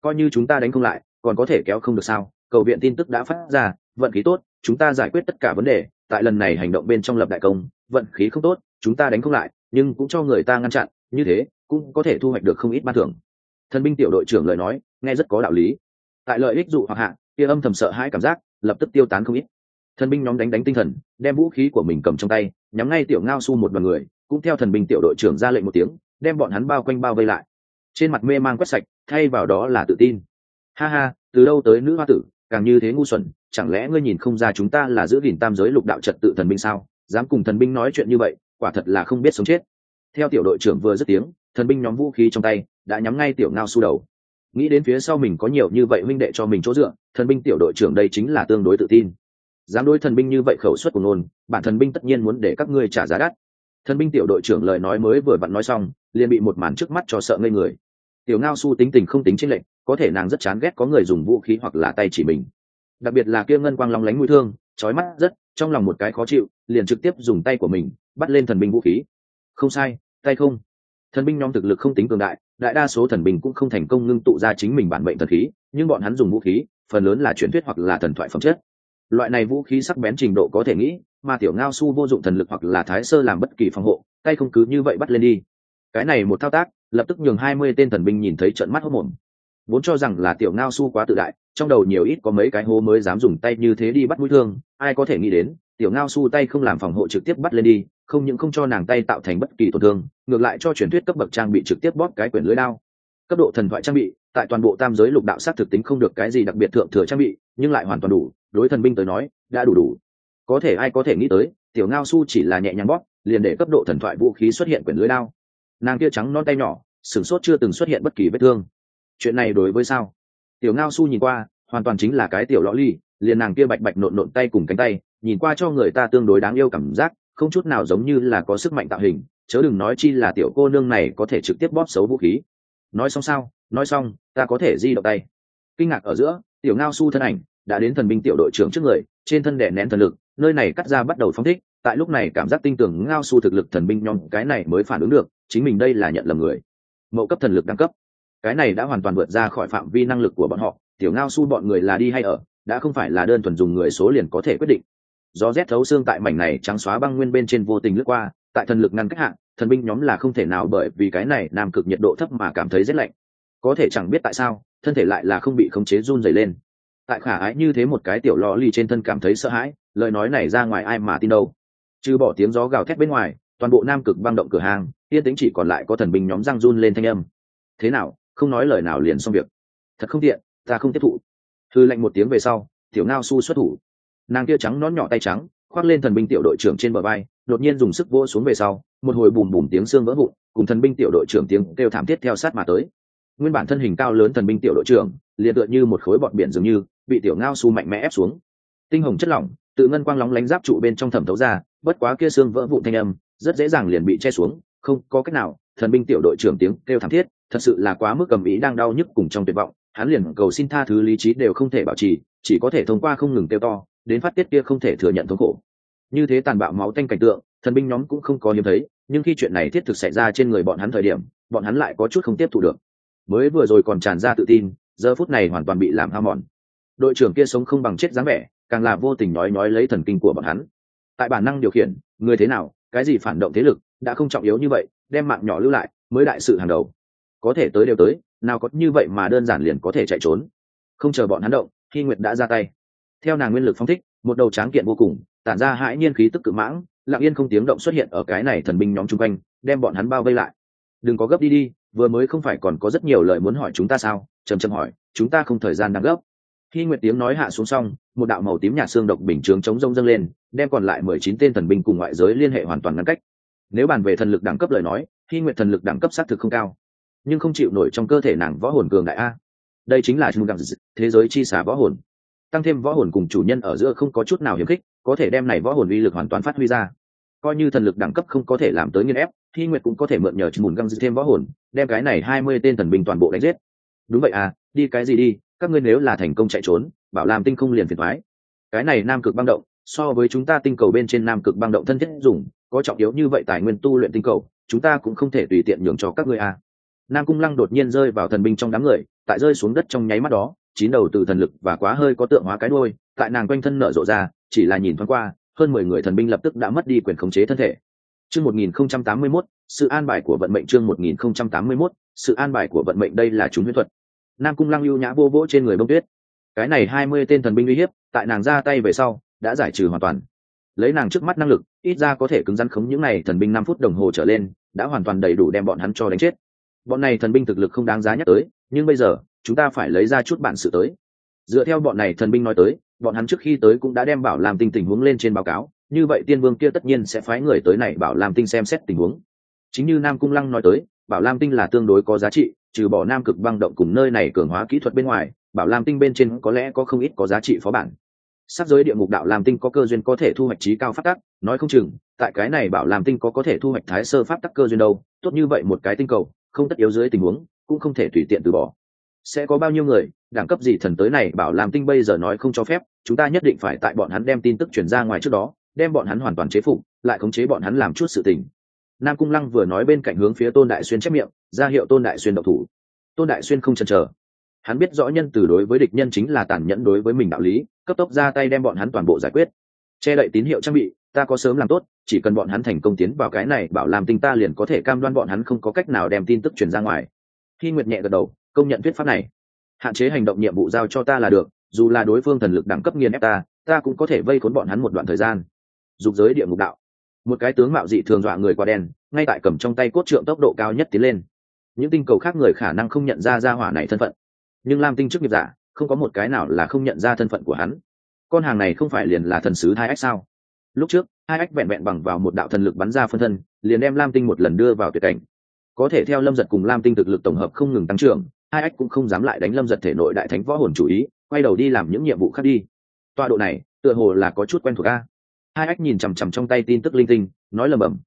coi như chúng ta đánh không lại, còn có thể kéo không được sao? Cầu viện tin tức đã phát ra, vận khí tốt, chúng ta giải quyết tất cả vấn đề. Tại lần này hành động bên trong lập đại công, vận khí không tốt, chúng ta đánh không lại, nhưng cũng cho người ta ngăn chặn, như thế, cũng có thể thu hoạch được không ít ban thưởng. Thần binh tiểu đội trưởng lời nói, nghe rất có đạo lý. Tại lợi ích dụ hoặc hạ, kia âm thầm sợ hãi cảm giác, lập tức tiêu tán không ít. Thần binh nhóm đánh đánh tinh thần, đem vũ khí của mình cầm trong tay, nhắm ngay tiểu ngao su một đoàn người, cũng theo thần binh tiểu đội trưởng ra lệnh một tiếng đem bọn hắn bao quanh bao vây lại. Trên mặt mê mang quét sạch, thay vào đó là tự tin. Ha ha, từ đâu tới nữ hoa tử, càng như thế ngu xuẩn, chẳng lẽ ngươi nhìn không ra chúng ta là giữ gìn tam giới lục đạo trật tự thần binh sao? Dám cùng thần binh nói chuyện như vậy, quả thật là không biết sống chết. Theo tiểu đội trưởng vừa dứt tiếng, thần binh nhóm vũ khí trong tay đã nhắm ngay tiểu ngao su đầu. Nghĩ đến phía sau mình có nhiều như vậy huynh đệ cho mình chỗ dựa, thần binh tiểu đội trưởng đây chính là tương đối tự tin. Dám đối thần binh như vậy khẩu suất của nôn, bản thần binh tất nhiên muốn để các ngươi trả giá đắt thần binh tiểu đội trưởng lời nói mới vừa vặn nói xong, liền bị một màn trước mắt cho sợ ngây người. Tiểu ngao su tính tình không tính trên lệnh có thể nàng rất chán ghét có người dùng vũ khí hoặc là tay chỉ mình. Đặc biệt là kia ngân quang long lánh mũi thương trói mắt rất, trong lòng một cái khó chịu, liền trực tiếp dùng tay của mình, bắt lên thần binh vũ khí. Không sai, tay không. Thần binh nhóm thực lực không tính cường đại đại đa số thần binh cũng không thành công ngưng tụ ra chính mình bản mệnh thần khí, nhưng bọn hắn dùng vũ khí, phần lớn là truyền thuyết hoặc là thần thoại phẩm chất loại này vũ khí sắc bén trình độ có thể nghĩ, mà tiểu ngao su vô dụng thần lực hoặc là thái sơ làm bất kỳ phòng hộ, tay không cứ như vậy bắt lên đi. Cái này một thao tác, lập tức nhường hai mươi tên thần binh nhìn thấy trận mắt hốc mồm vốn cho rằng là tiểu ngao su quá tự đại, trong đầu nhiều ít có mấy cái hố mới dám dùng tay như thế đi bắt mũi thương, ai có thể nghĩ đến, tiểu ngao su tay không làm phòng hộ trực tiếp bắt lên đi, không những không cho nàng tay tạo thành bất kỳ tổn thương, ngược lại cho truyền thuyết cấp bậc trang bị trực tiếp bóp cái quyển lưới đao cấp độ thần thoại trang bị, tại toàn bộ tam giới lục đạo sát thực tính không được cái gì đặc biệt thượng thừa trang bị, nhưng lại hoàn toàn đủ, đối thần binh tới nói, đã đủ đủ. Có thể ai có thể nghĩ tới, tiểu ngao su chỉ là nhẹ nhàng bóp, liền để cấp độ thần thoại vũ khí xuất hiện quyển lưới đao. Nàng kia trắng non tay nhỏ sửng sốt chưa từng xuất hiện bất kỳ vết thương. Chuyện này đối với sao? Tiểu ngao su nhìn qua, hoàn toàn chính là cái tiểu lõ ly, liền nàng kia bạch bạch nộn nộn tay cùng cánh tay, nhìn qua cho người ta tương đối đáng yêu cảm giác, không chút nào giống như là có sức mạnh tạo hình, chớ đừng nói chi là tiểu cô nương này có thể trực tiếp bóp xấu vũ khí nói xong sao? Nói xong, ta có thể di động tay. Kinh ngạc ở giữa, tiểu ngao su thân ảnh đã đến thần binh tiểu đội trưởng trước người, trên thân đẻ nén thần lực, nơi này cắt ra bắt đầu phóng thích. Tại lúc này cảm giác tinh tưởng ngao su thực lực thần binh nhom cái này mới phản ứng được, chính mình đây là nhận lầm người. Mẫu cấp thần lực đẳng cấp. Cái này đã hoàn toàn vượt ra khỏi phạm vi năng lực của bọn họ. Tiểu ngao su bọn người là đi hay ở, đã không phải là đơn thuần dùng người số liền có thể quyết định. Gió rét thấu xương tại mảnh này trắng xóa băng nguyên bên trên vô tình lướt qua tại thần lực ngăn cách hạng, thần binh nhóm là không thể nào bởi vì cái này nam cực nhiệt độ thấp mà cảm thấy rét lạnh. Có thể chẳng biết tại sao, thân thể lại là không bị khống chế run dày lên. Tại khả ái như thế một cái tiểu lò lì trên thân cảm thấy sợ hãi, lời nói này ra ngoài ai mà tin đâu. Trừ bỏ tiếng gió gào thét bên ngoài, toàn bộ nam cực băng động cửa hàng, yên tĩnh chỉ còn lại có thần binh nhóm răng run lên thanh âm. Thế nào, không nói lời nào liền xong việc. Thật không tiện, ta không tiếp thụ. Thư lệnh một tiếng về sau, tiểu ngao su xuất thủ. Nàng kia trắng nón nhỏ tay trắng khoác lên thần binh tiểu đội trưởng trên bờ vai, đột nhiên dùng sức vỗ xuống về sau, một hồi bùm bùm tiếng xương vỡ vụn, cùng thần binh tiểu đội trưởng tiếng kêu thảm thiết theo sát mà tới. Nguyên bản thân hình cao lớn thần binh tiểu đội trưởng, liền tựa như một khối bọt biển dường như, bị tiểu ngao su mạnh mẽ ép xuống. Tinh hồng chất lỏng, tự ngân quang lóng lánh giáp trụ bên trong thẩm thấu ra, bất quá kia xương vỡ vụn thanh âm, rất dễ dàng liền bị che xuống, không có cách nào, thần binh tiểu đội trưởng tiếng kêu thảm thiết, thật sự là quá mức cầm ý đang đau nhức cùng trong tuyệt vọng, hắn liền cầu xin tha thứ lý trí đều không thể bảo trì, chỉ có thể thông qua không ngừng kêu to đến phát tiết kia không thể thừa nhận thống khổ. Như thế tàn bạo máu tanh cảnh tượng, thần binh nhóm cũng không có hiếm thấy, nhưng khi chuyện này thiết thực xảy ra trên người bọn hắn thời điểm, bọn hắn lại có chút không tiếp thu được. Mới vừa rồi còn tràn ra tự tin, giờ phút này hoàn toàn bị làm hao mòn. Đội trưởng kia sống không bằng chết dáng vẻ, càng là vô tình nói nói lấy thần kinh của bọn hắn. Tại bản năng điều khiển, người thế nào, cái gì phản động thế lực, đã không trọng yếu như vậy, đem mạng nhỏ lưu lại, mới đại sự hàng đầu. Có thể tới đều tới, nào có như vậy mà đơn giản liền có thể chạy trốn. Không chờ bọn hắn động khi nguyệt đã ra tay theo nàng nguyên lực phong thích, một đầu tráng kiện vô cùng, tản ra hãi nhiên khí tức cự mãng, lặng yên không tiếng động xuất hiện ở cái này thần binh nhóm chung quanh, đem bọn hắn bao vây lại. Đừng có gấp đi đi, vừa mới không phải còn có rất nhiều lời muốn hỏi chúng ta sao? Trầm trầm hỏi. Chúng ta không thời gian đang gấp. Khi nguyệt tiếng nói hạ xuống xong, một đạo màu tím nhạt xương độc bình chướng chống rông dâng lên, đem còn lại mười chín tên thần binh cùng ngoại giới liên hệ hoàn toàn ngăn cách. Nếu bàn về thần lực đẳng cấp lời nói, khi nguyệt thần lực đẳng cấp xác thực không cao, nhưng không chịu nổi trong cơ thể nàng võ hồn cường đại a. Đây chính là trung gặng thế giới chi xả võ hồn tăng thêm võ hồn cùng chủ nhân ở giữa không có chút nào hiếm khích, có thể đem này võ hồn uy lực hoàn toàn phát huy ra. Coi như thần lực đẳng cấp không có thể làm tới nghiên ép, thi nguyệt cũng có thể mượn nhờ chừng mùn găng dư thêm võ hồn, đem cái này hai mươi tên thần binh toàn bộ đánh giết. Đúng vậy à đi cái gì đi, các ngươi nếu là thành công chạy trốn, bảo làm tinh không liền phiền thoái cái này nam cực băng động, so với chúng ta tinh cầu bên trên nam cực băng động thân thiết dùng, có trọng yếu như vậy tài nguyên tu luyện tinh cầu, chúng ta cũng không thể tùy tiện nhường cho các ngươi à. Nam cung lăng đột nhiên rơi vào thần binh trong đám người, tại rơi xuống đất trong nháy mắt đó chín đầu từ thần lực và quá hơi có tượng hóa cái đôi tại nàng quanh thân nở rộ ra, chỉ là nhìn thoáng qua, hơn mười người thần binh lập tức đã mất đi quyền khống chế thân thể. Chương một nghìn không trăm tám mươi mốt, sự an bài của vận mệnh chương một nghìn không trăm tám mươi mốt, sự an bài của vận mệnh đây là chúng huyễn thuật. Nam cung lăng ưu nhã vô vỗ trên người bông tuyết. Cái này hai mươi tên thần binh uy hiếp, tại nàng ra tay về sau, đã giải trừ hoàn toàn. Lấy nàng trước mắt năng lực, ít ra có thể cứng rắn khống những này thần binh năm phút đồng hồ trở lên, đã hoàn toàn đầy đủ đem bọn hắn cho đánh chết. Bọn này thần binh thực lực không đáng giá nhắc tới, nhưng bây giờ chúng ta phải lấy ra chút bản sự tới. Dựa theo bọn này thần binh nói tới, bọn hắn trước khi tới cũng đã đem bảo làm tinh tình huống lên trên báo cáo, như vậy tiên vương kia tất nhiên sẽ phái người tới này bảo làm tinh xem xét tình huống. Chính như nam cung lăng nói tới, bảo lam tinh là tương đối có giá trị, trừ bỏ nam cực băng động cùng nơi này cường hóa kỹ thuật bên ngoài, bảo lam tinh bên trên có lẽ có không ít có giá trị phó bản. Sát giới địa ngục đạo lam tinh có cơ duyên có thể thu hoạch trí cao phát tắc, nói không chừng, tại cái này bảo lam tinh có có thể thu hoạch thái sơ pháp tắc cơ duyên đâu, tốt như vậy một cái tinh cầu, không tất yếu dưới tình huống, cũng không thể tùy tiện từ bỏ sẽ có bao nhiêu người, đẳng cấp gì thần tới này bảo làm tinh bây giờ nói không cho phép, chúng ta nhất định phải tại bọn hắn đem tin tức chuyển ra ngoài trước đó, đem bọn hắn hoàn toàn chế phục, lại khống chế bọn hắn làm chút sự tình. Nam cung lăng vừa nói bên cạnh hướng phía tôn đại xuyên chép miệng, ra hiệu tôn đại xuyên độc thủ. Tôn đại xuyên không chần chờ. Hắn biết rõ nhân từ đối với địch nhân chính là tàn nhẫn đối với mình đạo lý, cấp tốc ra tay đem bọn hắn toàn bộ giải quyết. Che đậy tín hiệu trang bị, ta có sớm làm tốt, chỉ cần bọn hắn thành công tiến vào cái này bảo làm tinh ta liền có thể cam đoan bọn hắn không có cách nào đem tin tức truyền ra ngoài. Khi nguyệt nhẹ gật đầu công nhận thuyết pháp này. Hạn chế hành động nhiệm vụ giao cho ta là được, dù là đối phương thần lực đẳng cấp nghiền ép ta ta cũng có thể vây khốn bọn hắn một đoạn thời gian. Dục giới địa ngục đạo. Một cái tướng mạo dị thường dọa người qua đen ngay tại cầm trong tay cốt trượng tốc độ cao nhất tiến lên. Những tinh cầu khác người khả năng không nhận ra ra hỏa này thân phận. Nhưng lam tinh chức nghiệp giả, không có một cái nào là không nhận ra thân phận của hắn. Con hàng này không phải liền là thần sứ hai ách sao? Lúc trước, hai ách vẹn vẹn bằng vào một đạo thần lực bắn ra phân thân, liền đem lam tinh một lần đưa vào tuyệt cảnh. Có thể theo lâm giật cùng lam tinh thực lực tổng hợp không ngừng tăng trưởng hai ách cũng không dám lại đánh lâm giật thể nội đại thánh võ hồn chủ ý, quay đầu đi làm những nhiệm vụ khác đi. Tọa độ này, tựa hồ là có chút quen thuộc a. Hai ách nhìn chằm chằm trong tay tin tức linh tinh, nói lầm bầm.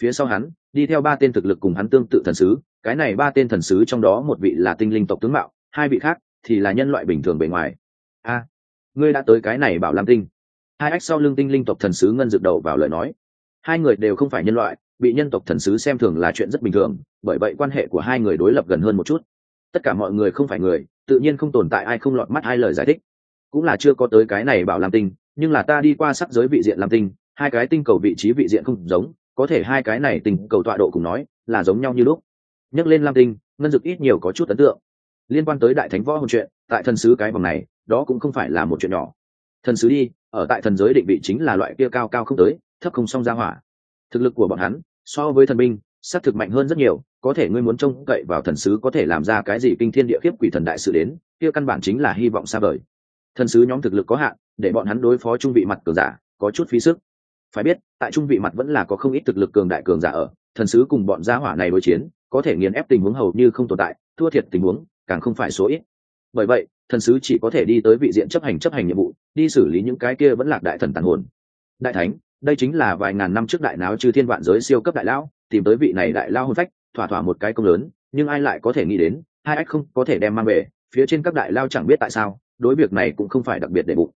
Phía sau hắn, đi theo ba tên thực lực cùng hắn tương tự thần sứ, cái này ba tên thần sứ trong đó một vị là tinh linh tộc tướng mạo, hai vị khác thì là nhân loại bình thường bề ngoài. A, ngươi đã tới cái này bảo lam tinh. Hai ách sau lưng tinh linh tộc thần sứ ngân dựng đầu vào lời nói. Hai người đều không phải nhân loại, bị nhân tộc thần sứ xem thường là chuyện rất bình thường, bởi vậy quan hệ của hai người đối lập gần hơn một chút tất cả mọi người không phải người, tự nhiên không tồn tại ai không lọt mắt hai lời giải thích. Cũng là chưa có tới cái này bảo làm tinh, nhưng là ta đi qua sắc giới vị diện làm tinh, hai cái tinh cầu vị trí vị diện không giống, có thể hai cái này tinh cầu tọa độ cùng nói, là giống nhau như lúc. Nhắc lên lam tinh, ngân dực ít nhiều có chút ấn tượng. Liên quan tới đại thánh võ hồn chuyện, tại thần sứ cái vòng này, đó cũng không phải là một chuyện nhỏ. Thần sứ đi, ở tại thần giới định vị chính là loại kia cao cao không tới, thấp không song ra hỏa. Thực lực của bọn hắn, so với thần binh xác thực mạnh hơn rất nhiều, có thể ngươi muốn trông cậy vào thần sứ có thể làm ra cái gì kinh thiên địa khiếp quỷ thần đại sự đến, kia căn bản chính là hy vọng xa vời. Thần sứ nhóm thực lực có hạn, để bọn hắn đối phó trung vị mặt cường giả, có chút phí sức. Phải biết, tại trung vị mặt vẫn là có không ít thực lực cường đại cường giả ở, thần sứ cùng bọn gia hỏa này đối chiến, có thể nghiền ép tình huống hầu như không tồn tại, thua thiệt tình huống, càng không phải số ít. Bởi vậy, thần sứ chỉ có thể đi tới vị diện chấp hành chấp hành nhiệm vụ, đi xử lý những cái kia vẫn lạc đại thần tàn hồn. Đại thánh, đây chính là vài ngàn năm trước đại náo chư thiên vạn giới siêu cấp đại lão tìm tới vị này đại lao hôn phách, thỏa thỏa một cái công lớn, nhưng ai lại có thể nghĩ đến, hai ách không có thể đem mang về, phía trên các đại lao chẳng biết tại sao, đối việc này cũng không phải đặc biệt để bụng.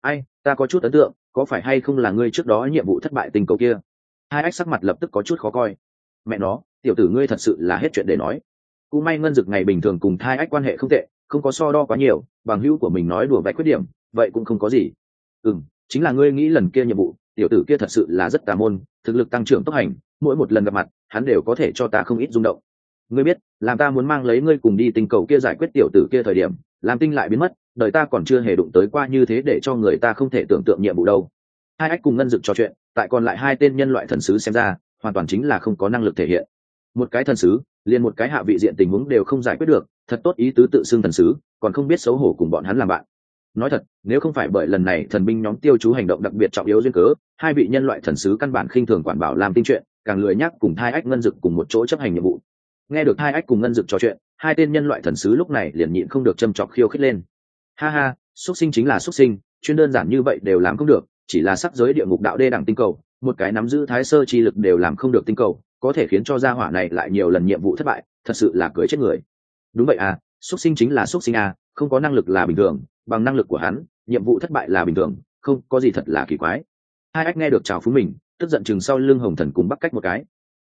Ai, ta có chút ấn tượng, có phải hay không là ngươi trước đó nhiệm vụ thất bại tình cầu kia? Hai ách sắc mặt lập tức có chút khó coi. Mẹ nó, tiểu tử ngươi thật sự là hết chuyện để nói. Cũng may ngân dực ngày bình thường cùng thai ách quan hệ không tệ, không có so đo quá nhiều, bằng hữu của mình nói đùa vạch khuyết điểm, vậy cũng không có gì. Ừ chính là ngươi nghĩ lần kia nhiệm vụ tiểu tử kia thật sự là rất tà môn, thực lực tăng trưởng tốc hành, mỗi một lần gặp mặt, hắn đều có thể cho ta không ít rung động. Ngươi biết, làm ta muốn mang lấy ngươi cùng đi tình cầu kia giải quyết tiểu tử kia thời điểm, làm tinh lại biến mất, đời ta còn chưa hề đụng tới qua như thế để cho người ta không thể tưởng tượng nhiệm vụ đâu. Hai ách cùng ngân dực trò chuyện, tại còn lại hai tên nhân loại thần sứ xem ra, hoàn toàn chính là không có năng lực thể hiện. Một cái thần sứ, liền một cái hạ vị diện tình huống đều không giải quyết được, thật tốt ý tứ tự xưng thần sứ, còn không biết xấu hổ cùng bọn hắn làm bạn nói thật, nếu không phải bởi lần này thần binh nhóm tiêu chú hành động đặc biệt trọng yếu duyên cớ, hai vị nhân loại thần sứ căn bản khinh thường quản bảo làm tinh chuyện, càng lười nhắc cùng thai ách ngân dực cùng một chỗ chấp hành nhiệm vụ. Nghe được hai ách cùng ngân dực trò chuyện, hai tên nhân loại thần sứ lúc này liền nhịn không được châm chọc khiêu khích lên. Ha ha, xuất sinh chính là xuất sinh, chuyên đơn giản như vậy đều làm không được, chỉ là sắc giới địa ngục đạo đê đẳng tinh cầu, một cái nắm giữ thái sơ chi lực đều làm không được tinh cầu, có thể khiến cho gia hỏa này lại nhiều lần nhiệm vụ thất bại, thật sự là cưới chết người. Đúng vậy à xuất sinh chính là xuất sinh à không có năng lực là bình thường, bằng năng lực của hắn, nhiệm vụ thất bại là bình thường, không có gì thật là kỳ quái. Hai ách nghe được chào phúng mình, tức giận chừng sau lưng hồng thần cùng bắt cách một cái.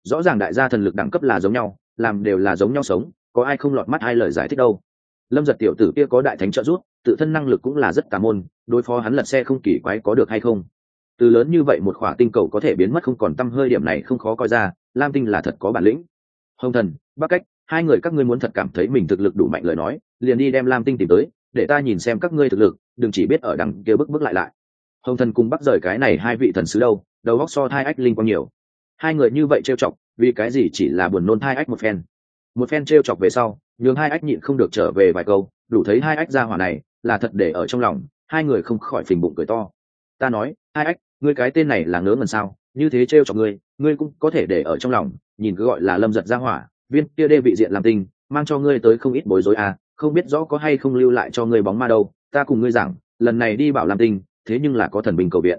Rõ ràng đại gia thần lực đẳng cấp là giống nhau, làm đều là giống nhau sống, có ai không lọt mắt hai lời giải thích đâu. Lâm giật tiểu tử kia có đại thánh trợ giúp, tự thân năng lực cũng là rất tà môn, đối phó hắn lật xe không kỳ quái có được hay không? Từ lớn như vậy một khỏa tinh cầu có thể biến mất không còn t hơi điểm này không khó coi ra, lam tinh là thật có bản lĩnh. Hồng thần, bắc cách hai người các ngươi muốn thật cảm thấy mình thực lực đủ mạnh lời nói, liền đi đem lam tinh tìm tới, để ta nhìn xem các ngươi thực lực, đừng chỉ biết ở đằng kia bước bước lại lại. Hồng thần cùng bắt rời cái này hai vị thần sứ đâu, đầu góc so thai ách linh quang nhiều. Hai người như vậy trêu chọc, vì cái gì chỉ là buồn nôn thai ách một phen? Một phen trêu chọc về sau, nhường hai ách nhịn không được trở về vài câu, đủ thấy hai ách ra hỏa này là thật để ở trong lòng, hai người không khỏi phình bụng cười to. Ta nói, hai ách, ngươi cái tên này là ngớ ngần sao? Như thế trêu chọc ngươi ngươi cũng có thể để ở trong lòng, nhìn cứ gọi là lâm giật ra hỏa viên kia đê vị diện làm tình, mang cho ngươi tới không ít bối rối à không biết rõ có hay không lưu lại cho ngươi bóng ma đâu ta cùng ngươi giảng lần này đi bảo làm tinh thế nhưng là có thần binh cầu viện.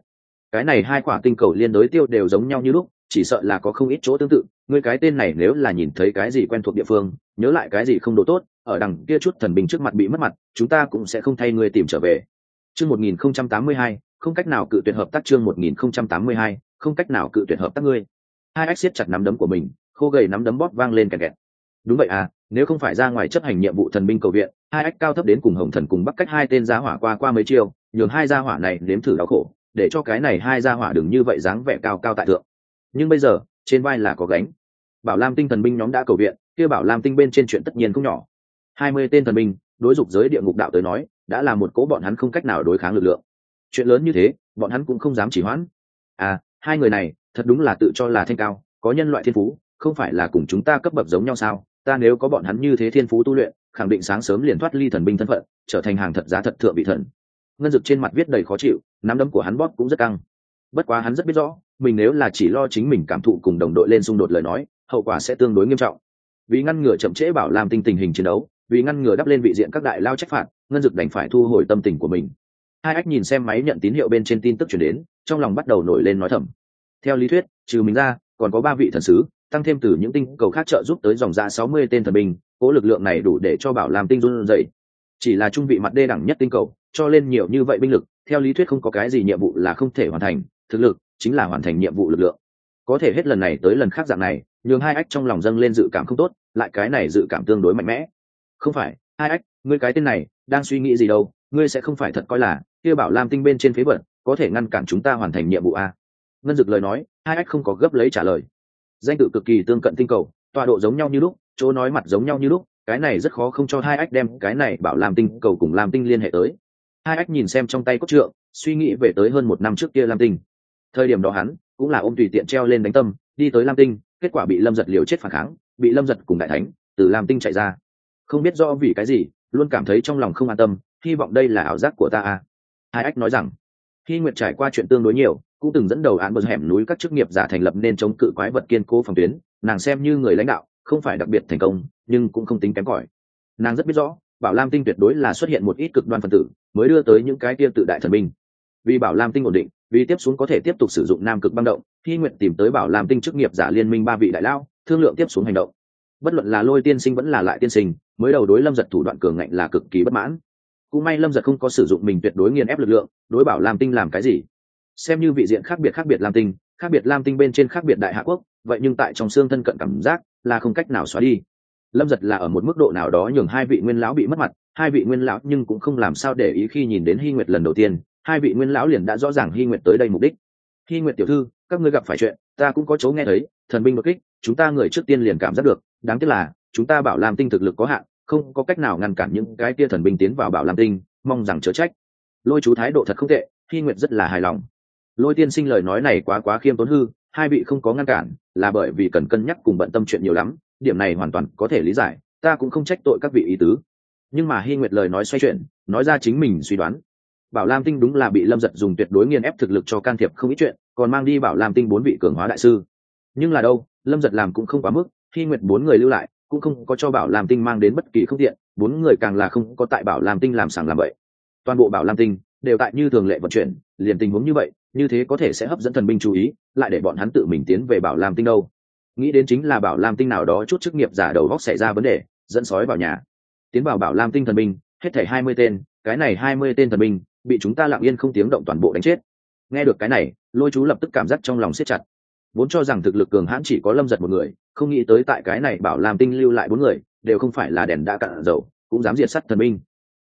Cái này hai quả tinh cầu liên đối tiêu đều giống nhau như lúc chỉ sợ là có không ít chỗ tương tự ngươi cái tên này nếu là nhìn thấy cái gì quen thuộc địa phương nhớ lại cái gì không đồ tốt ở đằng kia chút thần binh trước mặt bị mất mặt chúng ta cũng sẽ không thay ngươi tìm trở về. Chương một nghìn không không cách nào cự tuyệt hợp tác chương một nghìn không trăm tám mươi hai không cách nào cự tuyệt hợp tác ngươi. Hai ách siết chặt nắm đấm của mình khô gầy nắm đấm bóp vang lên kẹt kẹt. Đúng vậy à nếu không phải ra ngoài chấp hành nhiệm vụ thần binh cầu viện, hai ách cao thấp đến cùng hồng thần cùng bắt cách hai tên gia hỏa qua qua mấy chiêu, nhường hai gia hỏa này nếm thử đau khổ, để cho cái này hai gia hỏa đừng như vậy dáng vẻ cao cao tại thượng. Nhưng bây giờ, trên vai là có gánh. Bảo lam tinh thần binh nhóm đã cầu viện, kia bảo lam tinh bên trên chuyện tất nhiên không nhỏ. Hai mươi tên thần binh, đối dục giới địa ngục đạo tới nói, đã là một cố bọn hắn không cách nào đối kháng lực lượng. Chuyện lớn như thế, bọn hắn cũng không dám chỉ hoãn. À hai người này, thật đúng là tự cho là thanh cao, có nhân loại thiên phú không phải là cùng chúng ta cấp bậc giống nhau sao? Ta nếu có bọn hắn như thế thiên phú tu luyện, khẳng định sáng sớm liền thoát ly thần binh thân phận, trở thành hàng thật giá thật thượng vị thần. Ngân dực trên mặt viết đầy khó chịu, nắm đấm của hắn bóp cũng rất căng. Bất quá hắn rất biết rõ, mình nếu là chỉ lo chính mình cảm thụ cùng đồng đội lên xung đột lời nói, hậu quả sẽ tương đối nghiêm trọng. Vì ngăn ngừa chậm trễ bảo làm tinh tình hình chiến đấu, vì ngăn ngừa đắp lên vị diện các đại lao trách phạt, ngân dực đành phải thu hồi tâm tình của mình. Hai ách nhìn xem máy nhận tín hiệu bên trên tin tức chuyển đến, trong lòng bắt đầu nổi lên nói thầm. Theo lý thuyết, trừ mình ra, còn có ba vị thần sứ tăng thêm từ những tinh cầu khác trợ giúp tới dòng ra sáu mươi tên thần binh, cố lực lượng này đủ để cho bảo làm tinh run dậy chỉ là trung vị mặt đê đẳng nhất tinh cầu, cho lên nhiều như vậy binh lực, theo lý thuyết không có cái gì nhiệm vụ là không thể hoàn thành, thực lực chính là hoàn thành nhiệm vụ lực lượng. Có thể hết lần này tới lần khác dạng này, nhường hai ách trong lòng dâng lên dự cảm không tốt, lại cái này dự cảm tương đối mạnh mẽ. Không phải, hai ách, ngươi cái tên này, đang suy nghĩ gì đâu, ngươi sẽ không phải thật coi là, kia bảo lam tinh bên trên phế vật, có thể ngăn cản chúng ta hoàn thành nhiệm vụ a. Ngân dực lời nói, hai ách không có gấp lấy trả lời danh tự cực kỳ tương cận tinh cầu, tọa độ giống nhau như lúc, chỗ nói mặt giống nhau như lúc, cái này rất khó không cho hai ách đem cái này bảo làm tinh cầu cùng làm tinh liên hệ tới. Hai ách nhìn xem trong tay cốt trượng, suy nghĩ về tới hơn một năm trước kia lam tinh. Thời điểm đó hắn cũng là ôm tùy tiện treo lên đánh tâm, đi tới lam tinh, kết quả bị lâm giật liều chết phản kháng, bị lâm giật cùng đại thánh từ lam tinh chạy ra. Không biết do vì cái gì, luôn cảm thấy trong lòng không an tâm, hy vọng đây là ảo giác của ta à. hai ách nói rằng khi nguyệt trải qua chuyện tương đối nhiều cũng từng dẫn đầu án bờ hẻm núi các chức nghiệp giả thành lập nên chống cự quái vật kiên cố phòng tuyến, nàng xem như người lãnh đạo, không phải đặc biệt thành công, nhưng cũng không tính kém cỏi. Nàng rất biết rõ, bảo lam tinh tuyệt đối là xuất hiện một ít cực đoan phân tử, mới đưa tới những cái kia tự đại thần minh vì bảo lam tinh ổn định, vì tiếp xuống có thể tiếp tục sử dụng nam cực băng động khi nguyện tìm tới bảo lam tinh chức nghiệp giả liên minh ba vị đại lao thương lượng tiếp xuống hành động. Bất luận là lôi tiên sinh vẫn là lại tiên sinh, mới đầu đối lâm giật thủ đoạn cường ngạnh là cực kỳ bất mãn. Cũng may lâm giật không có sử dụng mình tuyệt đối nghiền ép lực lượng, đối bảo lam tinh làm cái gì? Xem như vị diện khác biệt khác biệt lam tinh, khác biệt lam tinh bên trên khác biệt đại hạ quốc, vậy nhưng tại trong xương thân cận cảm giác là không cách nào xóa đi. Lâm giật là ở một mức độ nào đó nhường hai vị nguyên lão bị mất mặt, hai vị nguyên lão nhưng cũng không làm sao để ý khi nhìn đến hy nguyệt lần đầu tiên, hai vị nguyên lão liền đã rõ ràng hy nguyệt tới đây mục đích. Hy nguyệt tiểu thư, các ngươi gặp phải chuyện, ta cũng có chỗ nghe thấy, thần binh đột kích, chúng ta người trước tiên liền cảm giác được, đáng tiếc là, chúng ta bảo làm tinh thực lực có hạn, không có cách nào ngăn cản những cái tia thần binh tiến vào bảo làm tinh, mong rằng chớ trách. Lôi chú thái độ thật không tệ, hy nguyệt rất là hài lòng lôi tiên sinh lời nói này quá quá khiêm tốn hư, hai vị không có ngăn cản, là bởi vì cần cân nhắc cùng bận tâm chuyện nhiều lắm, điểm này hoàn toàn có thể lý giải, ta cũng không trách tội các vị ý tứ. Nhưng mà hy nguyệt lời nói xoay chuyển, nói ra chính mình suy đoán. Bảo lam tinh đúng là bị lâm giật dùng tuyệt đối nghiền ép thực lực cho can thiệp không ít chuyện, còn mang đi bảo lam tinh bốn vị cường hóa đại sư. Nhưng là đâu, lâm giật làm cũng không quá mức hy nguyệt bốn người lưu lại, cũng không có cho bảo lam tinh mang đến bất kỳ không tiện, bốn người càng là không có tại bảo lam tinh làm sàng làm vậy toàn bộ bảo lam tinh đều tại như thường lệ vận chuyển, liền tình huống như vậy như thế có thể sẽ hấp dẫn thần binh chú ý, lại để bọn hắn tự mình tiến về bảo lam tinh đâu. Nghĩ đến chính là bảo lam tinh nào đó chút chức nghiệp giả đầu góc xảy ra vấn đề, dẫn sói vào nhà. Tiến vào bảo lam tinh thần binh, hết thảy hai mươi tên, cái này hai mươi tên thần binh, bị chúng ta lặng yên không tiếng động toàn bộ đánh chết. Nghe được cái này, lôi chú lập tức cảm giác trong lòng siết chặt. Vốn cho rằng thực lực cường hãn chỉ có lâm giật một người, không nghĩ tới tại cái này bảo lam tinh lưu lại bốn người, đều không phải là đèn đã cạn dầu, cũng dám diệt sắt thần binh.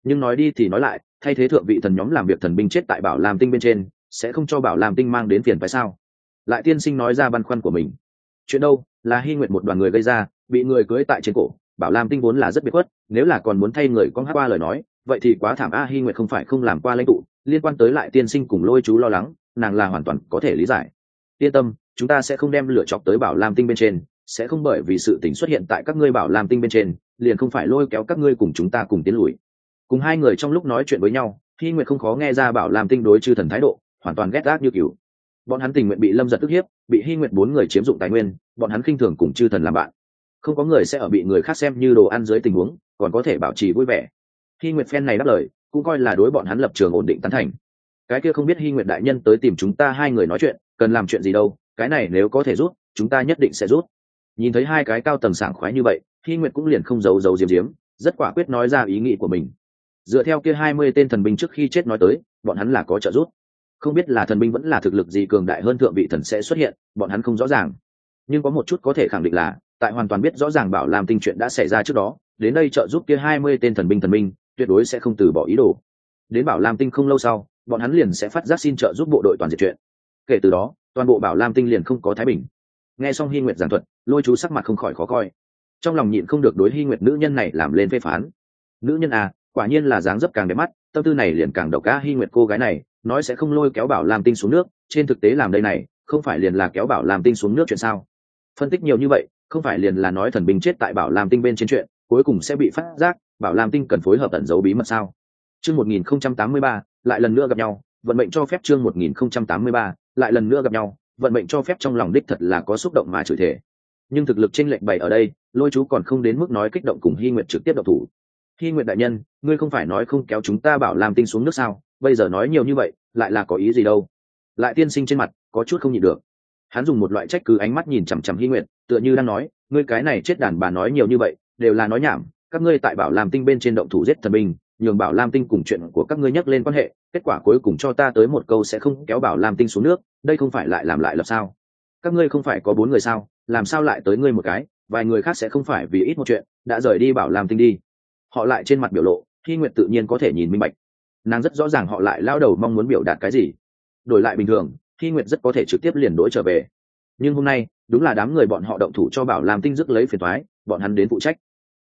Nhưng nói đi thì nói lại, thay thế thượng vị thần nhóm làm việc thần binh chết tại bảo lam tinh bên trên sẽ không cho bảo lam tinh mang đến phiền phải sao? Lại tiên sinh nói ra băn khoăn của mình. Chuyện đâu? Là hy nguyện một đoàn người gây ra, bị người cưới tại trên cổ. Bảo lam tinh vốn là rất biệt khuất, nếu là còn muốn thay người con hát qua lời nói, vậy thì quá thảm a, hy nguyện không phải không làm qua lãnh tụ, liên quan tới lại tiên sinh cùng lôi chú lo lắng, nàng là hoàn toàn có thể lý giải. Yên tâm, chúng ta sẽ không đem lửa chọc tới bảo lam tinh bên trên, sẽ không bởi vì sự tình xuất hiện tại các ngươi bảo lam tinh bên trên, liền không phải lôi kéo các ngươi cùng chúng ta cùng tiến lùi. Cùng hai người trong lúc nói chuyện với nhau, hy nguyện không khó nghe ra bảo lam tinh đối chư thần thái độ hoàn toàn ghét gác như cừu. Bọn hắn tình nguyện bị lâm giật tức hiếp, bị hy nguyện bốn người chiếm dụng tài nguyên, bọn hắn khinh thường cùng chư thần làm bạn. Không có người sẽ ở bị người khác xem như đồ ăn dưới tình huống, còn có thể bảo trì vui vẻ. Hy nguyệt phen này đáp lời, cũng coi là đối bọn hắn lập trường ổn định tán thành. Cái kia không biết hy nguyệt đại nhân tới tìm chúng ta hai người nói chuyện, cần làm chuyện gì đâu, cái này nếu có thể rút, chúng ta nhất định sẽ rút. Nhìn thấy hai cái cao tầng sảng khoái như vậy, hy nguyệt cũng liền không giấu giấu diếm diếm rất quả quyết nói ra ý nghĩ của mình. Dựa theo kia hai mươi tên thần binh trước khi chết nói tới, bọn hắn là có trợ giúp không biết là thần binh vẫn là thực lực gì cường đại hơn thượng vị thần sẽ xuất hiện, bọn hắn không rõ ràng. Nhưng có một chút có thể khẳng định là, tại hoàn toàn biết rõ ràng bảo làm tinh chuyện đã xảy ra trước đó, đến đây trợ giúp kia hai mươi tên thần binh thần binh tuyệt đối sẽ không từ bỏ ý đồ. Đến bảo lam tinh không lâu sau, bọn hắn liền sẽ phát giác xin trợ giúp bộ đội toàn diệt chuyện. Kể từ đó, toàn bộ bảo lam tinh liền không có thái bình. Nghe xong hy nguyệt giảng thuật, lôi chú sắc mặt không khỏi khó coi. Trong lòng nhịn không được đối hy nguyệt nữ nhân này làm lên phê phán. Nữ nhân à quả nhiên là dáng dấp càng đẹp mắt, tâm tư này liền càng độc cá hy nguyệt cô gái này nói sẽ không lôi kéo bảo làm tinh xuống nước, trên thực tế làm đây này, không phải liền là kéo bảo làm tinh xuống nước chuyện sao? Phân tích nhiều như vậy, không phải liền là nói thần binh chết tại bảo làm tinh bên trên chuyện, cuối cùng sẽ bị phát giác, bảo làm tinh cần phối hợp tận giấu bí mật sao? Chương một nghìn không trăm tám mươi ba, lại lần nữa gặp nhau, vận mệnh cho phép chương một nghìn không trăm tám mươi ba, lại lần nữa gặp nhau, vận mệnh cho phép trong lòng đích thật là có xúc động mà chửi thể nhưng thực lực tranh lệch bày ở đây, lôi chú còn không đến mức nói kích động cùng hy nguyện trực tiếp độc thủ. Hi nguyện đại nhân, ngươi không phải nói không kéo chúng ta bảo làm tinh xuống nước sao? Bây giờ nói nhiều như vậy, lại là có ý gì đâu? Lại tiên sinh trên mặt, có chút không nhịn được. Hắn dùng một loại trách cứ ánh mắt nhìn chằm chằm hy nguyện tựa như đang nói, ngươi cái này chết đàn bà nói nhiều như vậy, đều là nói nhảm. Các ngươi tại bảo làm tinh bên trên động thủ giết thần binh, nhường bảo lam tinh cùng chuyện của các ngươi nhắc lên quan hệ, kết quả cuối cùng cho ta tới một câu sẽ không kéo bảo lam tinh xuống nước, đây không phải lại làm lại lập sao? Các ngươi không phải có bốn người sao? Làm sao lại tới ngươi một cái? Vài người khác sẽ không phải vì ít một chuyện, đã rời đi bảo lam tinh đi họ lại trên mặt biểu lộ khi nguyện tự nhiên có thể nhìn minh bạch. Nàng rất rõ ràng họ lại lao đầu mong muốn biểu đạt cái gì. Đổi lại bình thường khi nguyện rất có thể trực tiếp liền đổi trở về. Nhưng hôm nay, đúng là đám người bọn họ động thủ cho bảo lam tinh dứt lấy phiền thoái bọn hắn đến phụ trách.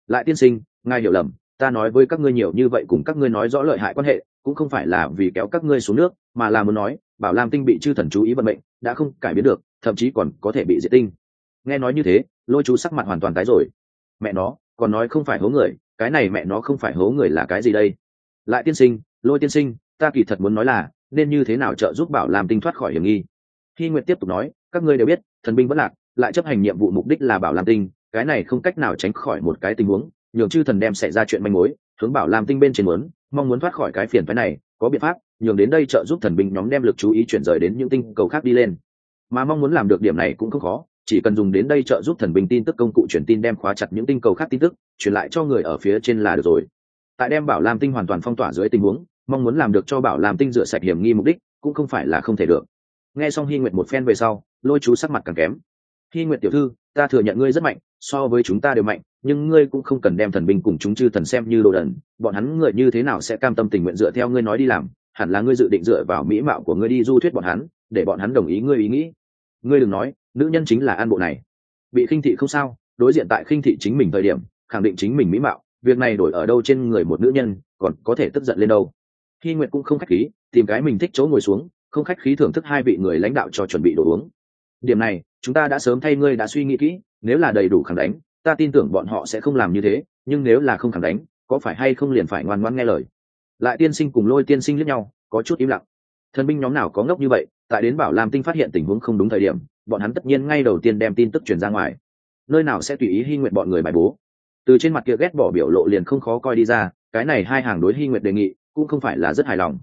Lại tiên sinh, ngài hiểu lầm, ta nói với các ngươi nhiều như vậy cùng các ngươi nói rõ lợi hại quan hệ, cũng không phải là vì kéo các ngươi xuống nước, mà là muốn nói, bảo lam tinh bị chư thần chú ý vận mệnh, đã không cải biến được, thậm chí còn có thể bị diệt tinh. Nghe nói như thế, lôi chú sắc mặt hoàn toàn tái rồi. Mẹ nó, còn nói không phải hố người cái này mẹ nó không phải hố người là cái gì đây? Lại tiên sinh, lôi tiên sinh, ta kỳ thật muốn nói là, nên như thế nào trợ giúp bảo làm tinh thoát khỏi hiểm nghi? Khi nguyệt tiếp tục nói, các ngươi đều biết, thần binh vẫn lạc, lại chấp hành nhiệm vụ mục đích là bảo làm tinh, cái này không cách nào tránh khỏi một cái tình huống, nhường chư thần đem xảy ra chuyện manh mối, hướng bảo làm tinh bên trên muốn, mong muốn thoát khỏi cái phiền phái này, có biện pháp, nhường đến đây trợ giúp thần binh nhóm đem lực chú ý chuyển rời đến những tinh cầu khác đi lên. Mà mong muốn làm được điểm này cũng không khó chỉ cần dùng đến đây trợ giúp thần binh tin tức công cụ truyền tin đem khóa chặt những tinh cầu khác tin tức, truyền lại cho người ở phía trên là được rồi. Tại đem bảo lam tinh hoàn toàn phong tỏa dưới tình huống, mong muốn làm được cho bảo lam tinh rửa sạch hiểm nghi mục đích, cũng không phải là không thể được. Nghe xong hy nguyện một phen về sau, lôi chú sắc mặt càng kém. Hy nguyện tiểu thư, ta thừa nhận ngươi rất mạnh, so với chúng ta đều mạnh, nhưng ngươi cũng không cần đem thần binh cùng chúng chư thần xem như đồ đần, bọn hắn người như thế nào sẽ cam tâm tình nguyện dựa theo ngươi nói đi làm, hẳn là ngươi dự định dựa vào mỹ mạo của ngươi đi du thuyết bọn hắn, để bọn hắn đồng ý ngươi ý nghĩ. Ngươi đừng nói nữ nhân chính là an bộ này. Bị khinh thị không sao, đối diện tại khinh thị chính mình thời điểm, khẳng định chính mình mỹ mạo, việc này đổi ở đâu trên người một nữ nhân, còn có thể tức giận lên đâu. Khi nguyện cũng không khách khí, tìm cái mình thích chỗ ngồi xuống, không khách khí thưởng thức hai vị người lãnh đạo cho chuẩn bị đồ uống. Điểm này, chúng ta đã sớm thay ngươi đã suy nghĩ kỹ, nếu là đầy đủ khẳng đánh, ta tin tưởng bọn họ sẽ không làm như thế, nhưng nếu là không khẳng đánh, có phải hay không liền phải ngoan ngoãn nghe lời. Lại tiên sinh cùng lôi tiên sinh lẫn nhau, có chút im lặng thần binh nhóm nào có ngốc như vậy, tại đến bảo lam tinh phát hiện tình huống không đúng thời điểm, bọn hắn tất nhiên ngay đầu tiên đem tin tức truyền ra ngoài. Nơi nào sẽ tùy ý hy nguyện bọn người bài bố. Từ trên mặt kia ghét bỏ biểu lộ liền không khó coi đi ra, cái này hai hàng đối hy nguyện đề nghị cũng không phải là rất hài lòng.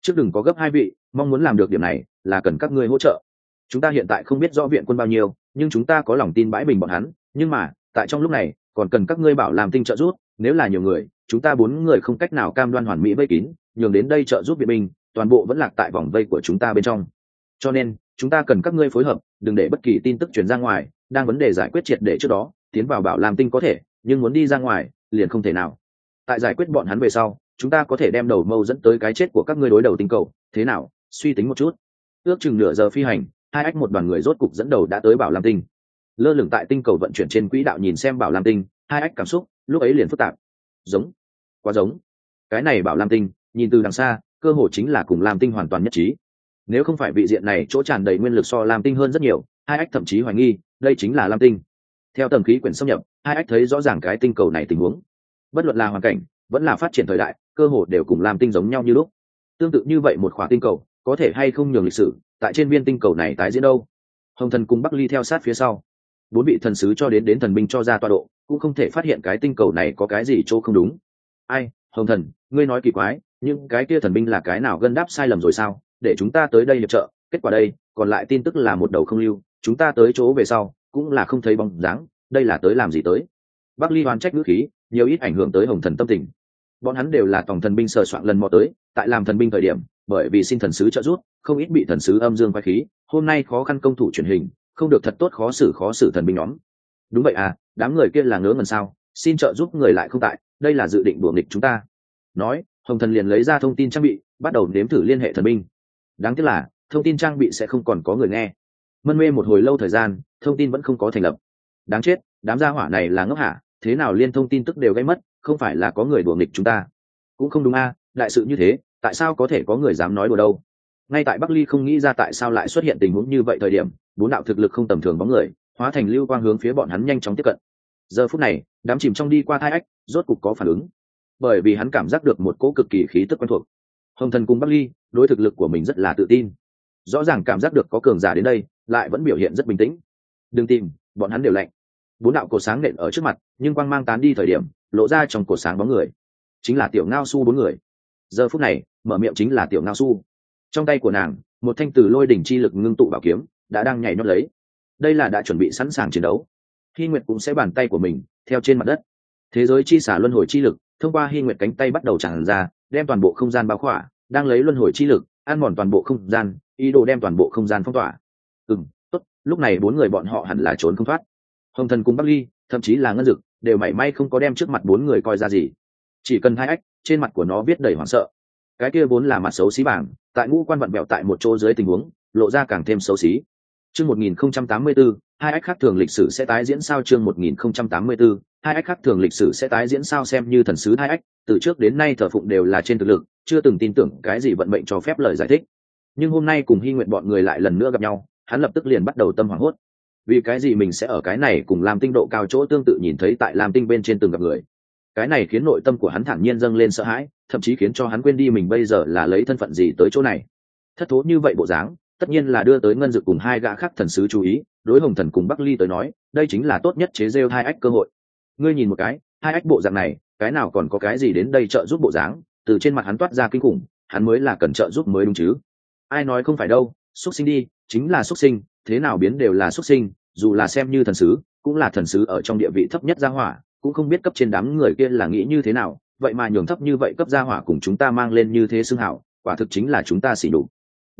Trước đừng có gấp hai vị, mong muốn làm được điểm này là cần các ngươi hỗ trợ. Chúng ta hiện tại không biết rõ viện quân bao nhiêu, nhưng chúng ta có lòng tin bãi bình bọn hắn, nhưng mà, tại trong lúc này, còn cần các ngươi bảo làm tinh trợ giúp, nếu là nhiều người, chúng ta bốn người không cách nào cam đoan hoàn mỹ vây kín, nhường đến đây trợ giúp viện binh toàn bộ vẫn lạc tại vòng vây của chúng ta bên trong. Cho nên, chúng ta cần các ngươi phối hợp, đừng để bất kỳ tin tức truyền ra ngoài, đang vấn đề giải quyết triệt để trước đó, tiến vào bảo làm tinh có thể, nhưng muốn đi ra ngoài, liền không thể nào. Tại giải quyết bọn hắn về sau, chúng ta có thể đem đầu mâu dẫn tới cái chết của các ngươi đối đầu tinh cầu. Thế nào? Suy tính một chút. Ước chừng nửa giờ phi hành, hai ách một đoàn người rốt cục dẫn đầu đã tới bảo lam tinh. Lơ lửng tại tinh cầu vận chuyển trên quỹ đạo nhìn xem bảo lam tinh, hai ách cảm xúc, lúc ấy liền phức tạp. Giống. Quá giống. Cái này bảo lam tinh, nhìn từ đằng xa cơ hội chính là cùng lam tinh hoàn toàn nhất trí. Nếu không phải vị diện này chỗ tràn đầy nguyên lực so lam tinh hơn rất nhiều, hai ách thậm chí hoài nghi, đây chính là lam tinh. Theo tầng khí quyển xâm nhập, hai ách thấy rõ ràng cái tinh cầu này tình huống. Bất luận là hoàn cảnh, vẫn là phát triển thời đại, cơ hội đều cùng lam tinh giống nhau như lúc. Tương tự như vậy một khỏa tinh cầu, có thể hay không nhường lịch sử, tại trên viên tinh cầu này tái diễn đâu? Hồng thần cùng bắc ly theo sát phía sau. Bốn vị thần sứ cho đến đến thần binh cho ra tọa độ, cũng không thể phát hiện cái tinh cầu này có cái gì chỗ không đúng. Ai? Hồng thần, ngươi nói kỳ quái nhưng cái kia thần binh là cái nào gân đáp sai lầm rồi sao? Để chúng ta tới đây hiệp trợ, kết quả đây, còn lại tin tức là một đầu không lưu, chúng ta tới chỗ về sau, cũng là không thấy bóng dáng, đây là tới làm gì tới? Bắc ly hoàn trách ngữ khí, nhiều ít ảnh hưởng tới hồng thần tâm tình. Bọn hắn đều là tổng thần binh sờ soạn lần mò tới, tại làm thần binh thời điểm, bởi vì xin thần sứ trợ giúp, không ít bị thần sứ âm dương quay khí, hôm nay khó khăn công thủ truyền hình, không được thật tốt khó xử khó xử thần binh nhóm. Đúng vậy à đám người kia là ngớ ngần sao, xin trợ giúp người lại không tại, đây là dự định buồng địch chúng ta. Nói hồng thần liền lấy ra thông tin trang bị, bắt đầu nếm thử liên hệ thần binh. Đáng tiếc là, thông tin trang bị sẽ không còn có người nghe. Mân mê một hồi lâu thời gian, thông tin vẫn không có thành lập. Đáng chết, đám gia hỏa này là ngốc hả? Thế nào liên thông tin tức đều gây mất, không phải là có người đuổi nghịch chúng ta? Cũng không đúng a, đại sự như thế, tại sao có thể có người dám nói đùa đâu? Ngay tại bắc ly không nghĩ ra tại sao lại xuất hiện tình huống như vậy thời điểm, bốn đạo thực lực không tầm thường bóng người, hóa thành lưu quang hướng phía bọn hắn nhanh chóng tiếp cận. Giờ phút này, đám chìm trong đi qua thai ách, rốt cục có phản ứng bởi vì hắn cảm giác được một cỗ cực kỳ khí tức quen thuộc. Hồng thần cùng bắc ly, đối thực lực của mình rất là tự tin. Rõ ràng cảm giác được có cường giả đến đây, lại vẫn biểu hiện rất bình tĩnh. Đừng tìm, bọn hắn đều lạnh. Bốn đạo cổ sáng nện ở trước mặt, nhưng quang mang tán đi thời điểm, lộ ra trong cổ sáng bóng người. Chính là tiểu ngao su bốn người. Giờ phút này, mở miệng chính là tiểu ngao su. Trong tay của nàng, một thanh từ lôi đỉnh chi lực ngưng tụ bảo kiếm, đã đang nhảy nhót lấy. Đây là đã chuẩn bị sẵn sàng chiến đấu. Khi nguyệt cũng sẽ bàn tay của mình, theo trên mặt đất. Thế giới chi xả luân hồi chi lực thông qua hy nguyệt cánh tay bắt đầu tràn ra, đem toàn bộ không gian bao khỏa, đang lấy luân hồi chi lực, ăn mòn toàn bộ không gian, ý đồ đem toàn bộ không gian phong tỏa. Ừ m tốt, lúc này bốn người bọn họ hẳn là trốn không thoát. Hồng thần cùng bắc ly, thậm chí là ngân dực, đều mảy may không có đem trước mặt bốn người coi ra gì. Chỉ cần hai ách, trên mặt của nó viết đầy hoảng sợ. Cái kia vốn là mặt xấu xí bảng, tại ngũ quan vận bẹo tại một chỗ dưới tình huống, lộ ra càng thêm xấu xí. Chương 1084, hai ách khác thường lịch sử sẽ tái diễn sao chương 1084, hai ách khác thường lịch sử sẽ tái diễn sao xem như thần sứ hai ách, từ trước đến nay thờ phụng đều là trên thực lực, chưa từng tin tưởng cái gì vận mệnh cho phép lời giải thích. Nhưng hôm nay cùng Hy nguyện bọn người lại lần nữa gặp nhau, hắn lập tức liền bắt đầu tâm hoảng hốt. Vì cái gì mình sẽ ở cái này cùng làm tinh độ cao chỗ tương tự nhìn thấy tại làm tinh bên trên từng gặp người. Cái này khiến nội tâm của hắn thản nhiên dâng lên sợ hãi, thậm chí khiến cho hắn quên đi mình bây giờ là lấy thân phận gì tới chỗ này. Thất thố như vậy bộ dáng, tất nhiên là đưa tới ngân dực cùng hai gã khác thần sứ chú ý, đối hồng thần cùng bắc ly tới nói, đây chính là tốt nhất chế rêu hai ách cơ hội. Ngươi nhìn một cái, hai ách bộ dạng này, cái nào còn có cái gì đến đây trợ giúp bộ dáng, từ trên mặt hắn toát ra kinh khủng, hắn mới là cần trợ giúp mới đúng chứ. Ai nói không phải đâu, xuất sinh đi, chính là xuất sinh, thế nào biến đều là xuất sinh, dù là xem như thần sứ, cũng là thần sứ ở trong địa vị thấp nhất gia hỏa, cũng không biết cấp trên đám người kia là nghĩ như thế nào, vậy mà nhường thấp như vậy cấp gia hỏa cùng chúng ta mang lên như thế xương hảo, quả thực chính là chúng ta xỉ đục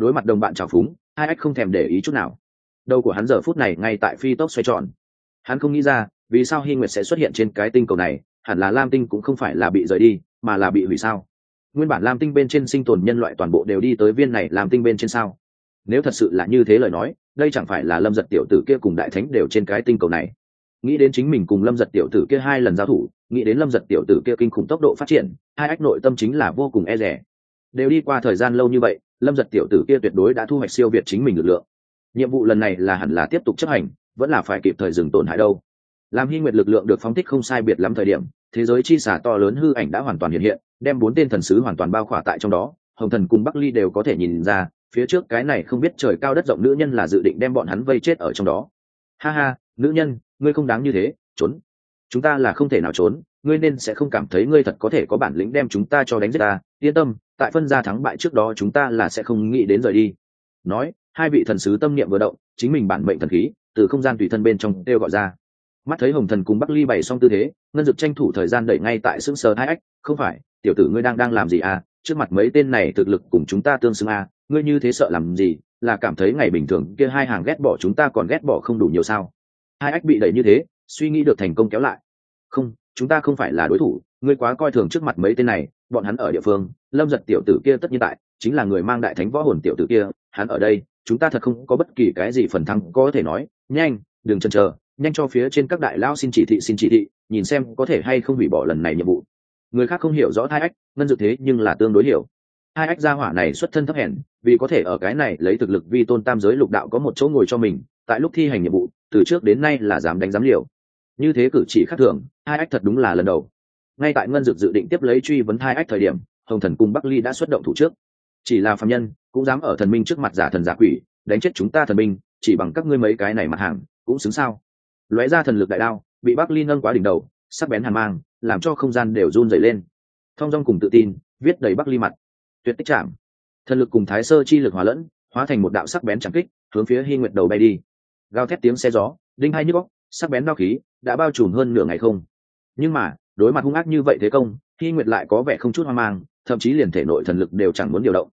đối mặt đồng bạn trào phúng hai ách không thèm để ý chút nào. Đầu của hắn giờ phút này ngay tại phi tốc xoay tròn. Hắn không nghĩ ra, vì sao hy nguyệt sẽ xuất hiện trên cái tinh cầu này, hẳn là lam tinh cũng không phải là bị rời đi, mà là bị hủy sao? Nguyên bản lam tinh bên trên sinh tồn nhân loại toàn bộ đều đi tới viên này làm tinh bên trên sao? Nếu thật sự là như thế lời nói, đây chẳng phải là lâm giật tiểu tử kia cùng đại thánh đều trên cái tinh cầu này. Nghĩ đến chính mình cùng lâm giật tiểu tử kia hai lần giao thủ, nghĩ đến lâm giật tiểu tử kia kinh khủng tốc độ phát triển, hai ách nội tâm chính là vô cùng e rẻ đều đi qua thời gian lâu như vậy lâm giật tiểu tử kia tuyệt đối đã thu hoạch siêu việt chính mình lực lượng. Nhiệm vụ lần này là hẳn là tiếp tục chấp hành, vẫn là phải kịp thời dừng tổn hại đâu. Làm hy nguyệt lực lượng được phóng thích không sai biệt lắm thời điểm, thế giới chi xả to lớn hư ảnh đã hoàn toàn hiện hiện, đem bốn tên thần sứ hoàn toàn bao khỏa tại trong đó. Hồng thần cùng bắc ly đều có thể nhìn ra, phía trước cái này không biết trời cao đất rộng nữ nhân là dự định đem bọn hắn vây chết ở trong đó. Ha ha, nữ nhân, ngươi không đáng như thế, trốn. Chúng ta là không thể nào trốn ngươi nên sẽ không cảm thấy ngươi thật có thể có bản lĩnh đem chúng ta cho đánh giết ta. Yên tâm, tại phân gia thắng bại trước đó chúng ta là sẽ không nghĩ đến rời đi. Nói, hai vị thần sứ tâm niệm vừa động, chính mình bản mệnh thần khí, từ không gian tùy thân bên trong kêu gọi ra. Mắt thấy hồng thần cùng bắc ly bày xong tư thế, ngân dực tranh thủ thời gian đẩy ngay tại xương sờ hai ách, không phải, tiểu tử ngươi đang đang làm gì à? Trước mặt mấy tên này thực lực cùng chúng ta tương xứng à? Ngươi như thế sợ làm gì? Là cảm thấy ngày bình thường kia hai hàng ghét bỏ chúng ta còn ghét bỏ không đủ nhiều sao? Hai ách bị đẩy như thế, suy nghĩ được thành công kéo lại. Không chúng ta không phải là đối thủ, ngươi quá coi thường trước mặt mấy tên này, bọn hắn ở địa phương, lâm giật tiểu tử kia tất nhiên tại, chính là người mang đại thánh võ hồn tiểu tử kia, hắn ở đây, chúng ta thật không có bất kỳ cái gì phần thắng có thể nói, nhanh, đừng chần chờ, nhanh cho phía trên các đại lao xin chỉ thị, xin chỉ thị, nhìn xem có thể hay không hủy bỏ lần này nhiệm vụ. Người khác không hiểu rõ hai ách, ngân dự thế nhưng là tương đối hiểu. Hai ách gia hỏa này xuất thân thấp hèn, vì có thể ở cái này lấy thực lực vi tôn tam giới lục đạo có một chỗ ngồi cho mình, tại lúc thi hành nhiệm vụ, từ trước đến nay là dám đánh giám liều như thế cử chỉ khác thường, hai ách thật đúng là lần đầu. Ngay tại ngân dực dự định tiếp lấy truy vấn hai ách thời điểm, hồng thần cùng bắc ly đã xuất động thủ trước. Chỉ là phạm nhân, cũng dám ở thần minh trước mặt giả thần giả quỷ, đánh chết chúng ta thần minh, chỉ bằng các ngươi mấy cái này mặt hàng, cũng xứng sao? Lóe ra thần lực đại đao, bị bắc ly nâng quá đỉnh đầu, sắc bén hàn mang, làm cho không gian đều run dày lên. Thong dong cùng tự tin, viết đầy bắc ly mặt. Tuyệt tích chạm thần lực cùng thái sơ chi lực hòa lẫn, hóa thành một đạo sắc bén chẳng kích, hướng phía hy nguyệt đầu bay đi. Gào thét tiếng xe gió, đinh hai nhức góc sắc bén đao khí đã bao trùm hơn nửa ngày không. Nhưng mà, đối mặt hung ác như vậy thế công khi nguyệt lại có vẻ không chút hoang mang, thậm chí liền thể nội thần lực đều chẳng muốn điều động.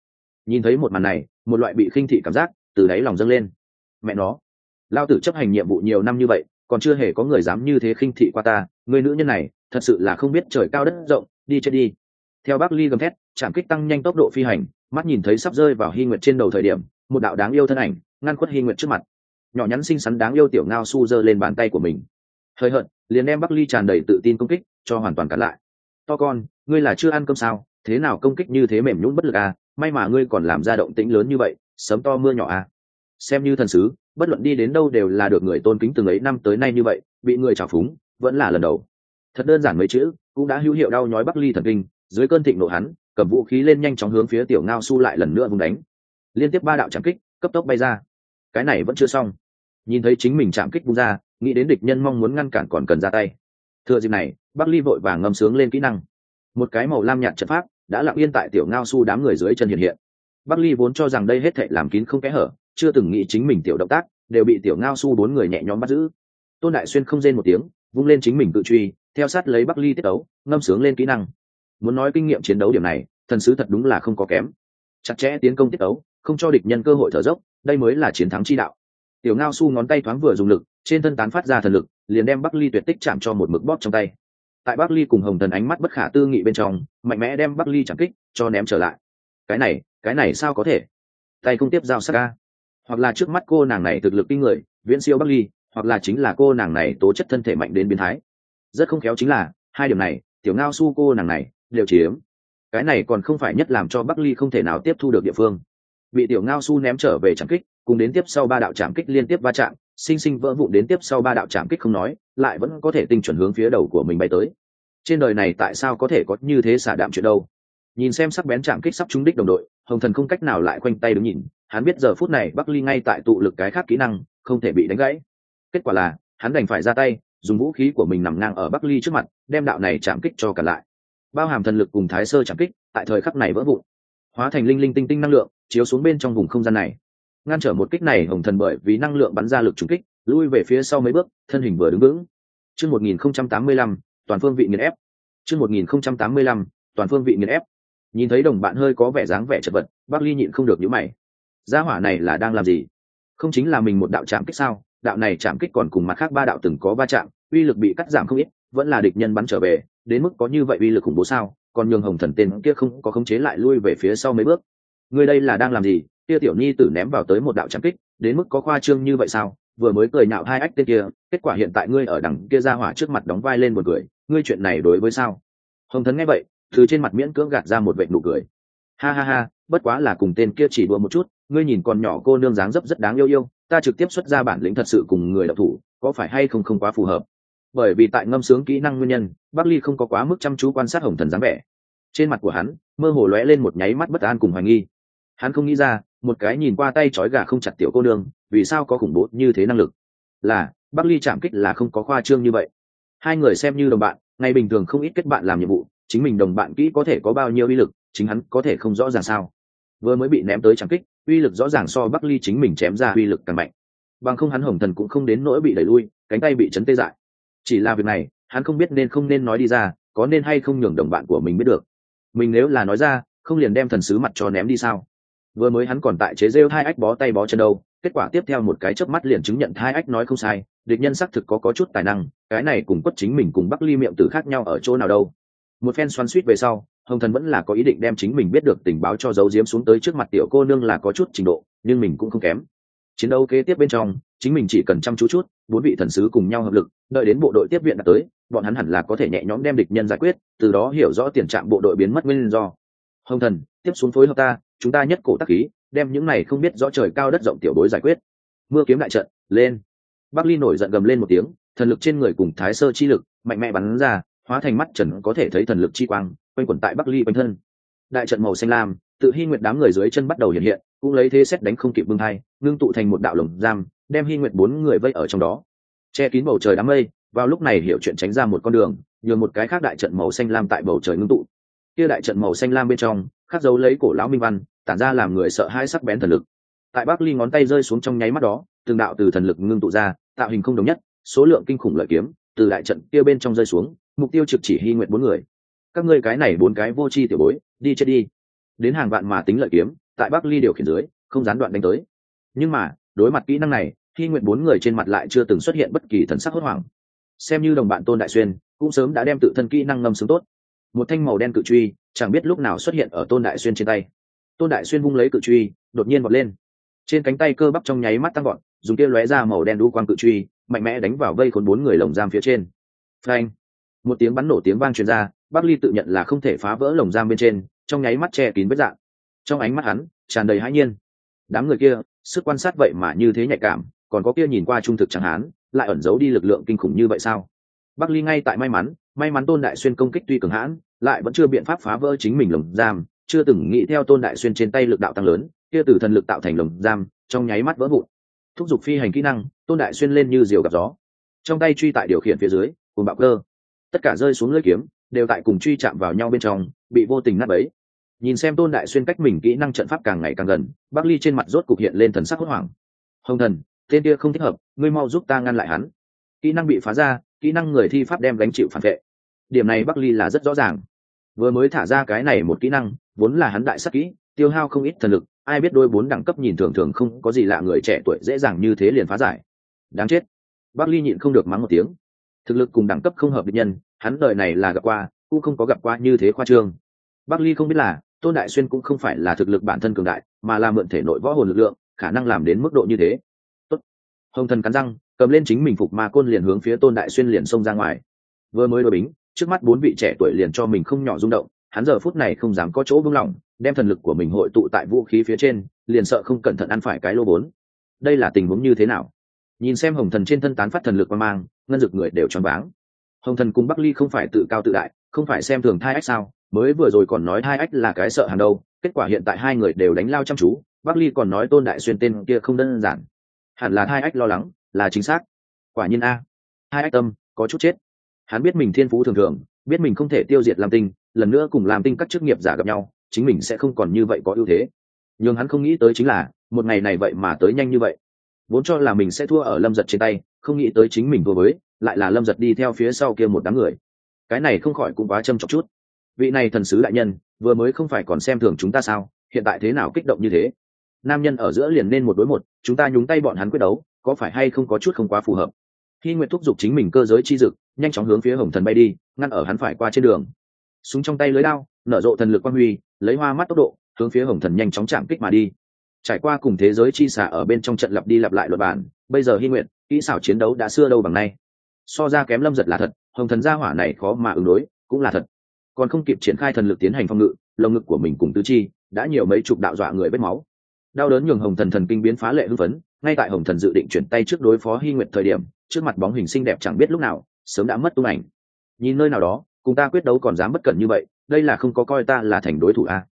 Nhìn thấy một màn này, một loại bị khinh thị cảm giác từ đáy lòng dâng lên. Mẹ nó, lao tử chấp hành nhiệm vụ nhiều năm như vậy, còn chưa hề có người dám như thế khinh thị qua ta, người nữ nhân này, thật sự là không biết trời cao đất rộng, đi chết đi. Theo bác ly gầm thét chạm kích tăng nhanh tốc độ phi hành, mắt nhìn thấy sắp rơi vào hy nguyệt trên đầu thời điểm, một đạo đáng yêu thân ảnh, ngăn khuất hy nguyệt trước mặt nhỏ nhắn xinh xắn đáng yêu tiểu ngao su giơ lên bàn tay của mình. Hơi hận liền đem bắc ly tràn đầy tự tin công kích cho hoàn toàn cản lại. To con, ngươi là chưa ăn cơm sao? Thế nào công kích như thế mềm nhũn bất lực à? May mà ngươi còn làm ra động tĩnh lớn như vậy, sớm to mưa nhỏ à? Xem như thần sứ, bất luận đi đến đâu đều là được người tôn kính từng ấy năm tới nay như vậy, bị người trào phúng, vẫn là lần đầu. Thật đơn giản mấy chữ, cũng đã hữu hiệu đau nhói bắc ly thần kinh, dưới cơn thịnh nộ hắn, cầm vũ khí lên nhanh chóng hướng phía tiểu ngao su lại lần nữa vùng đánh. Liên tiếp ba đạo trảm kích, cấp tốc bay ra cái này vẫn chưa xong. Nhìn thấy chính mình chạm kích bung ra, nghĩ đến địch nhân mong muốn ngăn cản còn cần ra tay. Thừa dịp này, bắc ly vội vàng ngâm sướng lên kỹ năng. Một cái màu lam nhạt trận pháp đã lặng yên tại tiểu ngao su đám người dưới chân hiện hiện. Bắc ly vốn cho rằng đây hết thệ làm kín không kẽ hở, chưa từng nghĩ chính mình tiểu động tác đều bị tiểu ngao su bốn người nhẹ nhõm bắt giữ. Tôn đại xuyên không rên một tiếng, vung lên chính mình tự truy, theo sát lấy bắc ly tiết đấu ngâm sướng lên kỹ năng. Muốn nói kinh nghiệm chiến đấu điểm này, thần sứ thật đúng là không có kém. Chặt chẽ tiến công tiết đấu không cho địch nhân cơ hội thở dốc, đây mới là chiến thắng chi đạo. Tiểu ngao su ngón tay thoáng vừa dùng lực, trên thân tán phát ra thần lực, liền đem bắc ly tuyệt tích chạm cho một mực bóp trong tay. Tại bắc ly cùng hồng thần ánh mắt bất khả tư nghị bên trong, mạnh mẽ đem bắc ly chẳng kích, cho ném trở lại. Cái này cái này sao có thể? Tay không tiếp giao sắc ca. Hoặc là trước mắt cô nàng này thực lực kinh người, viễn siêu bắc ly, hoặc là chính là cô nàng này tố chất thân thể mạnh đến biến thái. Rất không khéo chính là, hai điểm này, tiểu ngao su cô nàng này, đều chiếm. Cái này còn không phải nhất làm cho bắc ly không thể nào tiếp thu được địa phương bị tiểu ngao su ném trở về trạm kích, cùng đến tiếp sau ba đạo trạm kích liên tiếp va chạm, sinh sinh vỡ vụn đến tiếp sau ba đạo trạm kích không nói, lại vẫn có thể tinh chuẩn hướng phía đầu của mình bay tới. Trên đời này tại sao có thể có như thế xả đạm chuyện đâu? Nhìn xem sắc bén chạm kích sắp trúng đích đồng đội, hồng thần không cách nào lại khoanh tay đứng nhìn, hắn biết giờ phút này bắc ly ngay tại tụ lực cái khác kỹ năng, không thể bị đánh gãy. Kết quả là, hắn đành phải ra tay, dùng vũ khí của mình nằm ngang ở bắc ly trước mặt, đem đạo này chạm kích cho cả lại. Bao hàm thần lực cùng thái sơ chạm kích, tại thời khắc này vỡ vụn, hóa thành linh linh tinh tinh năng lượng chiếu xuống bên trong vùng không gian này. Ngăn trở một kích này, hồng thần bởi vì năng lượng bắn ra lực trúng kích, lui về phía sau mấy bước, thân hình vừa đứng vững. Chương một nghìn không trăm tám mươi lăm, toàn phương vị nghiền ép. Chương một nghìn không trăm tám mươi lăm, toàn phương vị nghiền ép. Nhìn thấy đồng bạn hơi có vẻ dáng vẻ chật vật bác ly nhịn không được nhíu mày. Gia hỏa này là đang làm gì? Không chính là mình một đạo chạm kích sao? Đạo này chạm kích còn cùng mặt khác ba đạo từng có va chạm, uy lực bị cắt giảm không ít, vẫn là địch nhân bắn trở về, đến mức có như vậy uy lực khủng bố sao? Còn nhường hồng thần tên kia không có khống chế lại lui về phía sau mấy bước người đây là đang làm gì? Kia tiểu nhi tử ném vào tới một đạo chạm kích, đến mức có khoa trương như vậy sao? Vừa mới cười nhạo hai ách tên kia, kết quả hiện tại ngươi ở đằng kia ra hỏa trước mặt đóng vai lên một cười ngươi chuyện này đối với sao? Hồng thấn nghe vậy, từ trên mặt miễn cưỡng gạt ra một vệ nụ cười. Ha ha ha, bất quá là cùng tên kia chỉ đua một chút, ngươi nhìn con nhỏ cô nương dáng dấp rất đáng yêu yêu, ta trực tiếp xuất ra bản lĩnh thật sự cùng người đọc thủ, có phải hay không không quá phù hợp? Bởi vì tại ngâm sướng kỹ năng nguyên nhân, bắc ly không có quá mức chăm chú quan sát hồng thần dáng vẻ. Trên mặt của hắn, mơ hồ lóe lên một nháy mắt bất an cùng hoài nghi hắn không nghĩ ra, một cái nhìn qua tay trói gà không chặt tiểu cô nương, vì sao có khủng bố như thế năng lực? Là, bắc ly chạm kích là không có khoa trương như vậy. Hai người xem như đồng bạn, ngày bình thường không ít kết bạn làm nhiệm vụ, chính mình đồng bạn kỹ có thể có bao nhiêu uy lực, chính hắn có thể không rõ ràng sao. Vừa mới bị ném tới chạm kích, uy lực rõ ràng so bắc ly chính mình chém ra uy lực càng mạnh. Bằng không hắn hồng thần cũng không đến nỗi bị đẩy lui, cánh tay bị chấn tê dại. Chỉ là việc này, hắn không biết nên không nên nói đi ra, có nên hay không nhường đồng bạn của mình biết được. Mình nếu là nói ra, không liền đem thần sứ mặt cho ném đi sao? Vừa mới hắn còn tại chế rêu hai ách bó tay bó chân đâu, kết quả tiếp theo một cái chớp mắt liền chứng nhận hai ách nói không sai, địch nhân xác thực có có chút tài năng, cái này cùng quất chính mình cùng bắc ly miệng từ khác nhau ở chỗ nào đâu. Một phen xoắn suýt về sau, hồng thần vẫn là có ý định đem chính mình biết được tình báo cho giấu diếm xuống tới trước mặt tiểu cô nương là có chút trình độ, nhưng mình cũng không kém. Chiến đấu kế tiếp bên trong, chính mình chỉ cần chăm chú chút, bốn vị thần sứ cùng nhau hợp lực, đợi đến bộ đội tiếp viện đã tới, bọn hắn hẳn là có thể nhẹ nhõm đem địch nhân giải quyết, từ đó hiểu rõ tiền trạng bộ đội biến mất nguyên do. Hồng thần, tiếp xuống phối hợp ta chúng ta nhất cổ tác khí, đem những này không biết rõ trời cao đất rộng tiểu bối giải quyết. Mưa kiếm đại trận, lên. Bắc ly nổi giận gầm lên một tiếng, thần lực trên người cùng thái sơ chi lực, mạnh mẽ bắn ra, hóa thành mắt trần có thể thấy thần lực chi quang, quanh quẩn tại bắc ly quanh thân. Đại trận màu xanh lam, tự hy nguyệt đám người dưới chân bắt đầu hiện hiện, cũng lấy thế xét đánh không kịp bưng hai ngưng tụ thành một đạo lồng giam, đem hy nguyệt bốn người vây ở trong đó. Che kín bầu trời đám mây, vào lúc này hiểu chuyện tránh ra một con đường, nhường một cái khác đại trận màu xanh lam tại bầu trời ngưng tụ. Kia đại trận màu xanh lam bên trong khắc dấu lấy cổ lão minh văn, tản ra làm người sợ hai sắc bén thần lực. Tại bắc ly ngón tay rơi xuống trong nháy mắt đó, từng đạo từ thần lực ngưng tụ ra, tạo hình không đồng nhất, số lượng kinh khủng lợi kiếm, từ đại trận kia bên trong rơi xuống, mục tiêu trực chỉ hy nguyện bốn người. Các ngươi cái này bốn cái vô chi tiểu bối, đi chết đi. Đến hàng vạn mà tính lợi kiếm, tại bắc ly điều khiển dưới, không gián đoạn đánh tới. Nhưng mà, đối mặt kỹ năng này, hy nguyện bốn người trên mặt lại chưa từng xuất hiện bất kỳ thần sắc hốt hoảng. Xem như đồng bạn tôn đại xuyên, cũng sớm đã đem tự thân kỹ năng ngâm sướng tốt. Một thanh màu đen cự truy chẳng biết lúc nào xuất hiện ở tôn đại xuyên trên tay. Tôn đại xuyên vung lấy cự truy, đột nhiên vọt lên. Trên cánh tay cơ bắp trong nháy mắt tăng gọn dùng kia lóe ra màu đen đu quang cự truy, mạnh mẽ đánh vào vây khốn bốn người lồng giam phía trên. Phanh! Một tiếng bắn nổ tiếng vang truyền ra, bắc ly tự nhận là không thể phá vỡ lồng giam bên trên, trong nháy mắt che kín vết dạng. Trong ánh mắt hắn, tràn đầy hãi nhiên. Đám người kia, sức quan sát vậy mà như thế nhạy cảm, còn có kia nhìn qua trung thực chẳng hán, lại ẩn giấu đi lực lượng kinh khủng như vậy sao? Bắc ly ngay tại may mắn may mắn tôn đại xuyên công kích tuy cường hãn lại vẫn chưa biện pháp phá vỡ chính mình lồng giam, chưa từng nghĩ theo tôn đại xuyên trên tay lực đạo tăng lớn, kia từ thần lực tạo thành lồng giam, trong nháy mắt vỡ vụn. Thúc giục phi hành kỹ năng, tôn đại xuyên lên như diều gặp gió. Trong tay truy tại điều khiển phía dưới cùng bạo cơ. Tất cả rơi xuống lưỡi kiếm, đều tại cùng truy chạm vào nhau bên trong, bị vô tình nát bấy. Nhìn xem tôn đại xuyên cách mình kỹ năng trận pháp càng ngày càng gần, bắc ly trên mặt rốt cục hiện lên thần sắc hốt hoảng. Hồng thần, tên kia không thích hợp, ngươi mau giúp ta ngăn lại hắn. Kỹ năng bị phá ra, kỹ năng người thi pháp đem gánh chịu phản vệ điểm này bắc ly là rất rõ ràng. Vừa mới thả ra cái này một kỹ năng, vốn là hắn đại sắc kỹ, tiêu hao không ít thần lực, ai biết đôi bốn đẳng cấp nhìn thường thường không có gì lạ người trẻ tuổi dễ dàng như thế liền phá giải. Đáng chết. Bắc ly nhịn không được mắng một tiếng. Thực lực cùng đẳng cấp không hợp định nhân, hắn đời này là gặp qua, cũng không có gặp qua như thế khoa trương. Bắc ly không biết là, tôn đại xuyên cũng không phải là thực lực bản thân cường đại, mà là mượn thể nội võ hồn lực lượng, khả năng làm đến mức độ như thế. Tốt. hồng thần cắn răng, cầm lên chính mình phục ma côn liền hướng phía tôn đại xuyên liền xông ra ngoài. Vừa mới đội bính trước mắt bốn vị trẻ tuổi liền cho mình không nhỏ rung động, hắn giờ phút này không dám có chỗ vững lòng đem thần lực của mình hội tụ tại vũ khí phía trên, liền sợ không cẩn thận ăn phải cái lô bốn. Đây là tình huống như thế nào? Nhìn xem hồng thần trên thân tán phát thần lực quan mang, ngân dực người đều choáng váng. Hồng thần cùng bắc ly không phải tự cao tự đại, không phải xem thường thai ách sao? Mới vừa rồi còn nói thai ách là cái sợ hàng đâu, kết quả hiện tại hai người đều đánh lao chăm chú, bắc ly còn nói tôn đại xuyên tên kia không đơn giản. Hẳn là thai ách lo lắng, là chính xác. Quả nhiên a. Hai ách tâm, có chút chết hắn biết mình thiên phú thường thường, biết mình không thể tiêu diệt lam tinh, lần nữa cùng lam tinh các chức nghiệp giả gặp nhau, chính mình sẽ không còn như vậy có ưu thế. Nhưng hắn không nghĩ tới chính là, một ngày này vậy mà tới nhanh như vậy. Vốn cho là mình sẽ thua ở lâm giật trên tay, không nghĩ tới chính mình thua với lại là lâm giật đi theo phía sau kia một đám người. Cái này không khỏi cũng quá châm trọng chút. Vị này thần sứ đại nhân, vừa mới không phải còn xem thường chúng ta sao, hiện tại thế nào kích động như thế? Nam nhân ở giữa liền nên một đối một, chúng ta nhúng tay bọn hắn quyết đấu, có phải hay không có chút không quá phù hợp? Khi nguyện thúc giục chính mình cơ giới chi dực nhanh chóng hướng phía hồng thần bay đi, ngăn ở hắn phải qua trên đường. Súng trong tay lưới đao, nở rộ thần lực quang huy, lấy hoa mắt tốc độ, hướng phía hồng thần nhanh chóng chạm kích mà đi. Trải qua cùng thế giới chi xả ở bên trong trận lặp đi lặp lại luật bản, bây giờ hy nguyện kỹ xảo chiến đấu đã xưa đâu bằng nay. So ra kém lâm giật là thật, hồng thần gia hỏa này khó mà ứng đối, cũng là thật. Còn không kịp triển khai thần lực tiến hành phòng ngự, lồng ngực của mình cùng tứ chi, đã nhiều mấy chục đạo dọa người vết máu. Đau đớn nhường hồng thần thần kinh biến phá lệ hưng phấn, ngay tại hồng thần dự định chuyển tay trước đối phó hy nguyện thời điểm, trước mặt bóng hình xinh đẹp chẳng biết lúc nào sớm đã mất tung ảnh. Nhìn nơi nào đó, cùng ta quyết đấu còn dám bất cẩn như vậy, đây là không có coi ta là thành đối thủ a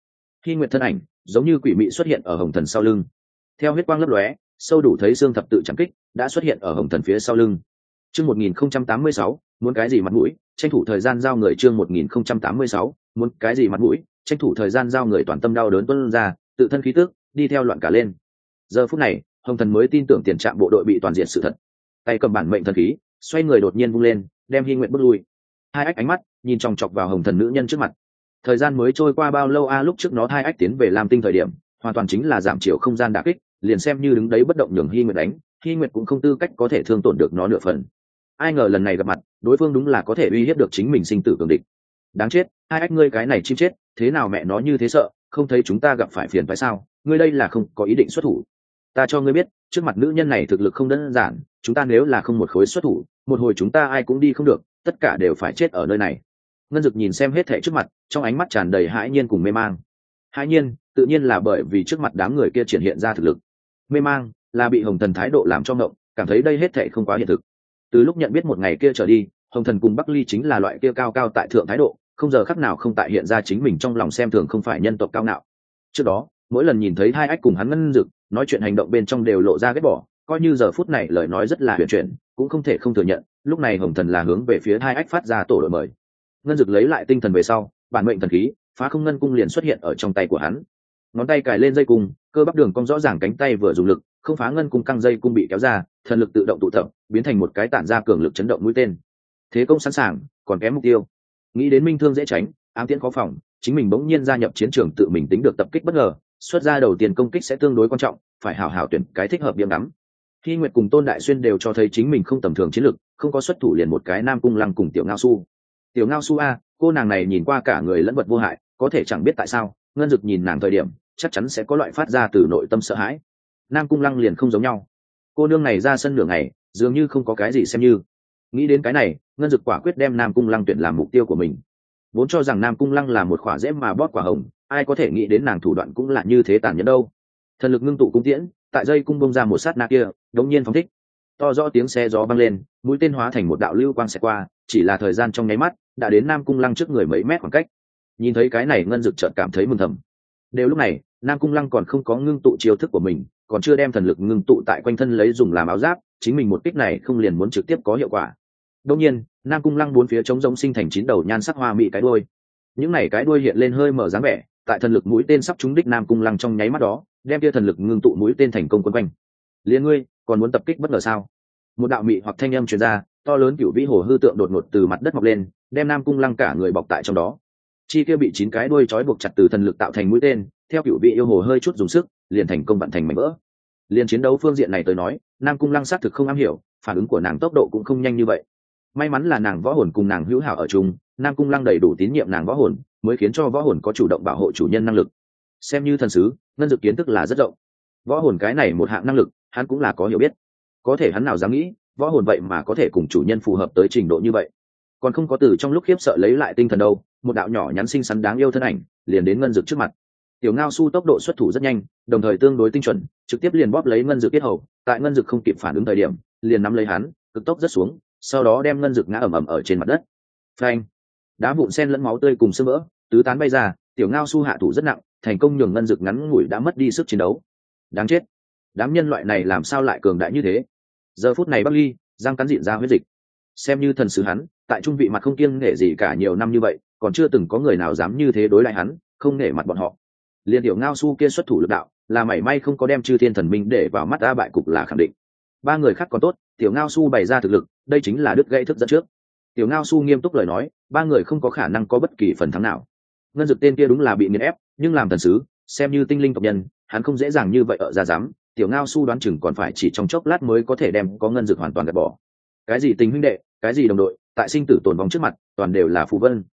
khi nguyện thân ảnh, giống như quỷ mị xuất hiện ở hồng thần sau lưng. Theo huyết quang lấp lóe, sâu đủ thấy xương thập tự chẳng kích, đã xuất hiện ở hồng thần phía sau lưng. Chương một nghìn không trăm tám mươi sáu, muốn cái gì mặt mũi, tranh thủ thời gian giao người chương một nghìn không trăm tám mươi sáu, muốn cái gì mặt mũi, tranh thủ thời gian giao người toàn tâm đau đớn tuân ra, tự thân khí tức, đi theo loạn cả lên. Giờ phút này, hồng thần mới tin tưởng tiền trạm bộ đội bị toàn diện sự thật. Tay cầm bản mệnh thần khí xoay người đột nhiên vung lên, đem hy nguyện bước lui. Hai ách ánh mắt, nhìn chòng chọc vào hồng thần nữ nhân trước mặt. Thời gian mới trôi qua bao lâu a, lúc trước nó hai ách tiến về làm tinh thời điểm, hoàn toàn chính là giảm chiều không gian đà kích, liền xem như đứng đấy bất động nhường hy nguyệt đánh hy nguyệt cũng không tư cách có thể thương tổn được nó nửa phần. Ai ngờ lần này gặp mặt, đối phương đúng là có thể uy hiếp được chính mình sinh tử cường địch. Đáng chết, hai ách ngươi cái này chim chết, thế nào mẹ nó như thế sợ, không thấy chúng ta gặp phải phiền phải sao? Ngươi đây là không có ý định xuất thủ. Ta cho ngươi biết, trước mặt nữ nhân này thực lực không đơn giản, chúng ta nếu là không một khối xuất thủ một hồi chúng ta ai cũng đi không được, tất cả đều phải chết ở nơi này. Ngân dực nhìn xem hết thẻ trước mặt, trong ánh mắt tràn đầy hãi nhiên cùng mê mang. Hãi nhiên, tự nhiên là bởi vì trước mặt đám người kia triển hiện ra thực lực. Mê mang, là bị hồng thần thái độ làm cho ngộng, cảm thấy đây hết thẻ không quá hiện thực. Từ lúc nhận biết một ngày kia trở đi, hồng thần cùng bắc ly chính là loại kia cao cao tại thượng thái độ, không giờ khắc nào không tại hiện ra chính mình trong lòng xem thường không phải nhân tộc cao ngạo. Trước đó, mỗi lần nhìn thấy hai ách cùng hắn ngân dực, nói chuyện hành động bên trong đều lộ ra ghét bỏ coi như giờ phút này lời nói rất là huyền chuyển, cũng không thể không thừa nhận, lúc này hồng thần là hướng về phía hai ách phát ra tổ đội mời. Ngân dực lấy lại tinh thần về sau, bản mệnh thần khí, phá không ngân cung liền xuất hiện ở trong tay của hắn. Ngón tay cài lên dây cung, cơ bắp đường cong rõ ràng cánh tay vừa dùng lực, không phá ngân cung căng dây cung bị kéo ra, thần lực tự động tụ tập, biến thành một cái tản ra cường lực chấn động mũi tên. Thế công sẵn sàng, còn kém mục tiêu. Nghĩ đến minh thương dễ tránh, ám tiễn khó phòng, chính mình bỗng nhiên gia nhập chiến trường tự mình tính được tập kích bất ngờ, xuất ra đầu tiên công kích sẽ tương đối quan trọng, phải hảo hảo tuyển cái thích hợp điểm đắm khi nguyệt cùng tôn đại xuyên đều cho thấy chính mình không tầm thường chiến lực, không có xuất thủ liền một cái nam cung lăng cùng tiểu ngao su tiểu ngao su a, cô nàng này nhìn qua cả người lẫn vật vô hại, có thể chẳng biết tại sao, ngân dực nhìn nàng thời điểm, chắc chắn sẽ có loại phát ra từ nội tâm sợ hãi. Nam cung lăng liền không giống nhau. Cô nương này ra sân nửa ngày, dường như không có cái gì xem như. Nghĩ đến cái này, ngân dực quả quyết đem nam cung lăng tuyển làm mục tiêu của mình. Vốn cho rằng nam cung lăng là một khỏa dễ mà bóp quả hồng, ai có thể nghĩ đến nàng thủ đoạn cũng là như thế tàn nhẫn đâu. Thần lực ngưng tụ cung tiễn tại dây cung bông ra một sát na kia, đống nhiên phóng thích. To rõ tiếng xe gió băng lên, mũi tên hóa thành một đạo lưu quang xẹt qua, chỉ là thời gian trong nháy mắt, đã đến nam cung lăng trước người mấy mét khoảng cách. Nhìn thấy cái này, ngân dực trợt cảm thấy mừng thầm. Đều lúc này, nam cung lăng còn không có ngưng tụ chiêu thức của mình, còn chưa đem thần lực ngưng tụ tại quanh thân lấy dùng làm áo giáp, chính mình một kích này không liền muốn trực tiếp có hiệu quả. Đông nhiên, nam cung lăng bốn phía trống rỗng sinh thành chín đầu nhan sắc hoa mị cái đuôi. Những này cái đuôi hiện lên hơi mở dáng vẻ tại thần lực mũi tên sắp trúng đích nam cung lăng trong nháy mắt đó, đem kia thần lực ngưng tụ mũi tên thành công quân quanh. Liền ngươi, còn muốn tập kích bất ngờ sao? Một đạo mị hoặc thanh âm truyền ra, to lớn cựu vĩ hồ hư tượng đột ngột từ mặt đất mọc lên, đem nam cung lăng cả người bọc tại trong đó. Chi kia bị chín cái đuôi trói buộc chặt từ thần lực tạo thành mũi tên, theo cựu vị yêu hồ hơi chút dùng sức, liền thành công vận thành mảnh vỡ. Liền chiến đấu phương diện này tới nói, nam cung lăng xác thực không am hiểu, phản ứng của nàng tốc độ cũng không nhanh như vậy may mắn là nàng võ hồn cùng nàng hữu hảo ở chung, nam cung lăng đầy đủ tín nhiệm nàng võ hồn, mới khiến cho võ hồn có chủ động bảo hộ chủ nhân năng lực. Xem như thần sứ, ngân dự kiến thức là rất rộng. Võ hồn cái này một hạng năng lực, hắn cũng là có hiểu biết. Có thể hắn nào dám nghĩ, võ hồn vậy mà có thể cùng chủ nhân phù hợp tới trình độ như vậy. Còn không có từ trong lúc khiếp sợ lấy lại tinh thần đâu, một đạo nhỏ nhắn xinh xắn đáng yêu thân ảnh, liền đến ngân dực trước mặt. Tiểu ngao su tốc độ xuất thủ rất nhanh, đồng thời tương đối tinh chuẩn, trực tiếp liền bóp lấy ngân dực kết hầu. Tại ngân dực không kịp phản ứng thời điểm, liền nắm lấy hắn, cực tốc rất xuống sau đó đem ngân dực ngã ẩm ẩm ở trên mặt đất. Phanh. Đá vụn sen lẫn máu tươi cùng sơ vỡ, tứ tán bay ra, tiểu ngao su hạ thủ rất nặng, thành công nhường ngân dực ngắn ngủi đã mất đi sức chiến đấu. Đáng chết. Đám nhân loại này làm sao lại cường đại như thế? Giờ phút này bắc ly giang cắn dịn ra huyết dịch. Xem như thần sứ hắn, tại trung vị mặt không kiêng nể gì cả nhiều năm như vậy, còn chưa từng có người nào dám như thế đối lại hắn, không nể mặt bọn họ. Liền tiểu ngao su kia xuất thủ lực đạo, là mảy may không có đem chư thiên thần minh để vào mắt ta bại cục là khẳng định. Ba người khác còn tốt tiểu ngao su bày ra thực lực, đây chính là đứt gãy thức dẫn trước. Tiểu ngao su nghiêm túc lời nói, ba người không có khả năng có bất kỳ phần thắng nào. Ngân dực tên kia đúng là bị nghiền ép, nhưng làm thần sứ, xem như tinh linh tộc nhân, hắn không dễ dàng như vậy ở ra dám tiểu ngao su đoán chừng còn phải chỉ trong chốc lát mới có thể đem có ngân dực hoàn toàn gạt bỏ. Cái gì tình huynh đệ, cái gì đồng đội, tại sinh tử tồn vong trước mặt, toàn đều là phù vân.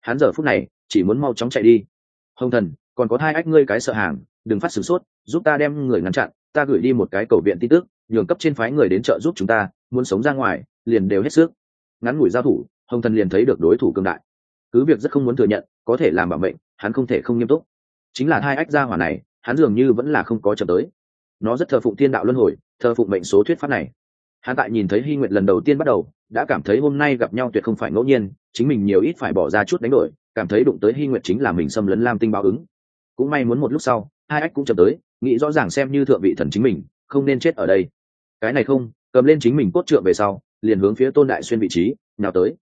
Hắn giờ phút này, chỉ muốn mau chóng chạy đi. Hồng thần, còn có hai ách ngươi cái sợ hàng, đừng phát sửng sốt, giúp ta đem người ngăn chặn, ta gửi đi một cái cầu viện tin tức nhường cấp trên phái người đến trợ giúp chúng ta, muốn sống ra ngoài, liền đều hết sức. Ngắn ngủi giao thủ, hồng thần liền thấy được đối thủ cương đại. Cứ việc rất không muốn thừa nhận, có thể làm bảo mệnh, hắn không thể không nghiêm túc. Chính là hai ách gia hỏa này, hắn dường như vẫn là không có chậm tới. Nó rất thờ phụng thiên đạo luân hồi, thờ phụng mệnh số thuyết pháp này. Hắn tại nhìn thấy hy nguyện lần đầu tiên bắt đầu, đã cảm thấy hôm nay gặp nhau tuyệt không phải ngẫu nhiên, chính mình nhiều ít phải bỏ ra chút đánh đổi, cảm thấy đụng tới hy nguyện chính là mình xâm lấn lam tinh báo ứng. Cũng may muốn một lúc sau, hai ách cũng chậm tới, nghĩ rõ ràng xem như thượng vị thần chính mình, không nên chết ở đây cái này không, cầm lên chính mình cốt trượng về sau, liền hướng phía tôn đại xuyên vị trí nào tới.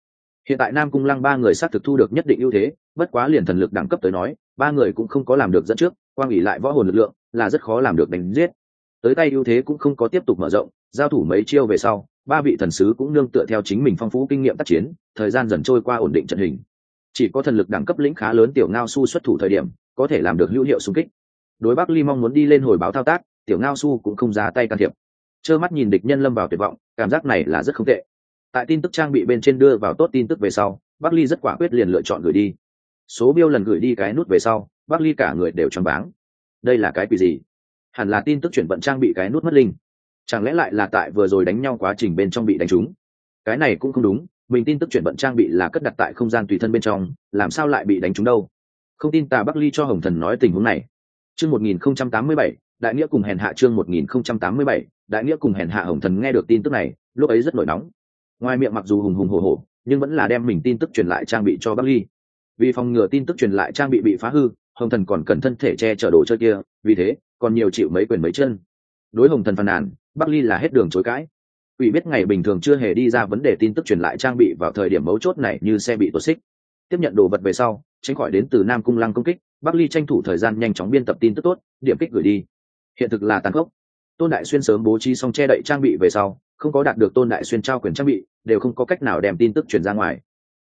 Hiện tại nam cung lăng ba người xác thực thu được nhất định ưu thế, bất quá liền thần lực đẳng cấp tới nói, ba người cũng không có làm được dẫn trước, quang ủy lại võ hồn lực lượng, là rất khó làm được đánh giết. Tới tay ưu thế cũng không có tiếp tục mở rộng, giao thủ mấy chiêu về sau, ba vị thần sứ cũng nương tựa theo chính mình phong phú kinh nghiệm tác chiến, thời gian dần trôi qua ổn định trận hình. Chỉ có thần lực đẳng cấp lĩnh khá lớn tiểu ngao su xuất thủ thời điểm, có thể làm được hữu hiệu xung kích. Đối bắc ly mong muốn đi lên hồi báo thao tác, tiểu ngao su cũng không ra tay can thiệp trơ mắt nhìn địch nhân lâm vào tuyệt vọng, cảm giác này là rất không tệ. Tại tin tức trang bị bên trên đưa vào tốt tin tức về sau, bắc ly rất quả quyết liền lựa chọn gửi đi. Số biêu lần gửi đi cái nút về sau, bắc ly cả người đều choáng váng. Đây là cái quỷ gì? Hẳn là tin tức chuyển vận trang bị cái nút mất linh. Chẳng lẽ lại là tại vừa rồi đánh nhau quá trình bên trong bị đánh trúng? Cái này cũng không đúng, mình tin tức chuyển vận trang bị là cất đặt tại không gian tùy thân bên trong, làm sao lại bị đánh trúng đâu? Không tin tà bắc ly cho hồng thần nói tình huống này. Chương một nghìn không trăm tám mươi bảy đại nghĩa cùng hèn hạ chương một nghìn không trăm tám mươi bảy, đại nghĩa cùng hèn hạ hồng thần nghe được tin tức này, lúc ấy rất nổi nóng. Ngoài miệng mặc dù hùng hùng hồ hồ nhưng vẫn là đem mình tin tức truyền lại trang bị cho bắc ly. Vì phòng ngừa tin tức truyền lại trang bị bị phá hư, hồng thần còn cần thân thể che chở đồ chơi kia, vì thế, còn nhiều chịu mấy quyền mấy chân. Đối hồng thần phàn nàn bắc ly là hết đường chối cãi. Ủy biết ngày bình thường chưa hề đi ra vấn đề tin tức truyền lại trang bị vào thời điểm mấu chốt này như xe bị tuột xích. Tiếp nhận đồ vật về sau, tránh khỏi đến từ nam cung lăng công kích bắc ly tranh thủ thời gian nhanh chóng biên tập tin tức tốt, điểm kích gửi đi hiện thực là tàn khốc. Tôn đại xuyên sớm bố trí xong che đậy trang bị về sau, không có đạt được tôn đại xuyên trao quyền trang bị, đều không có cách nào đem tin tức truyền ra ngoài.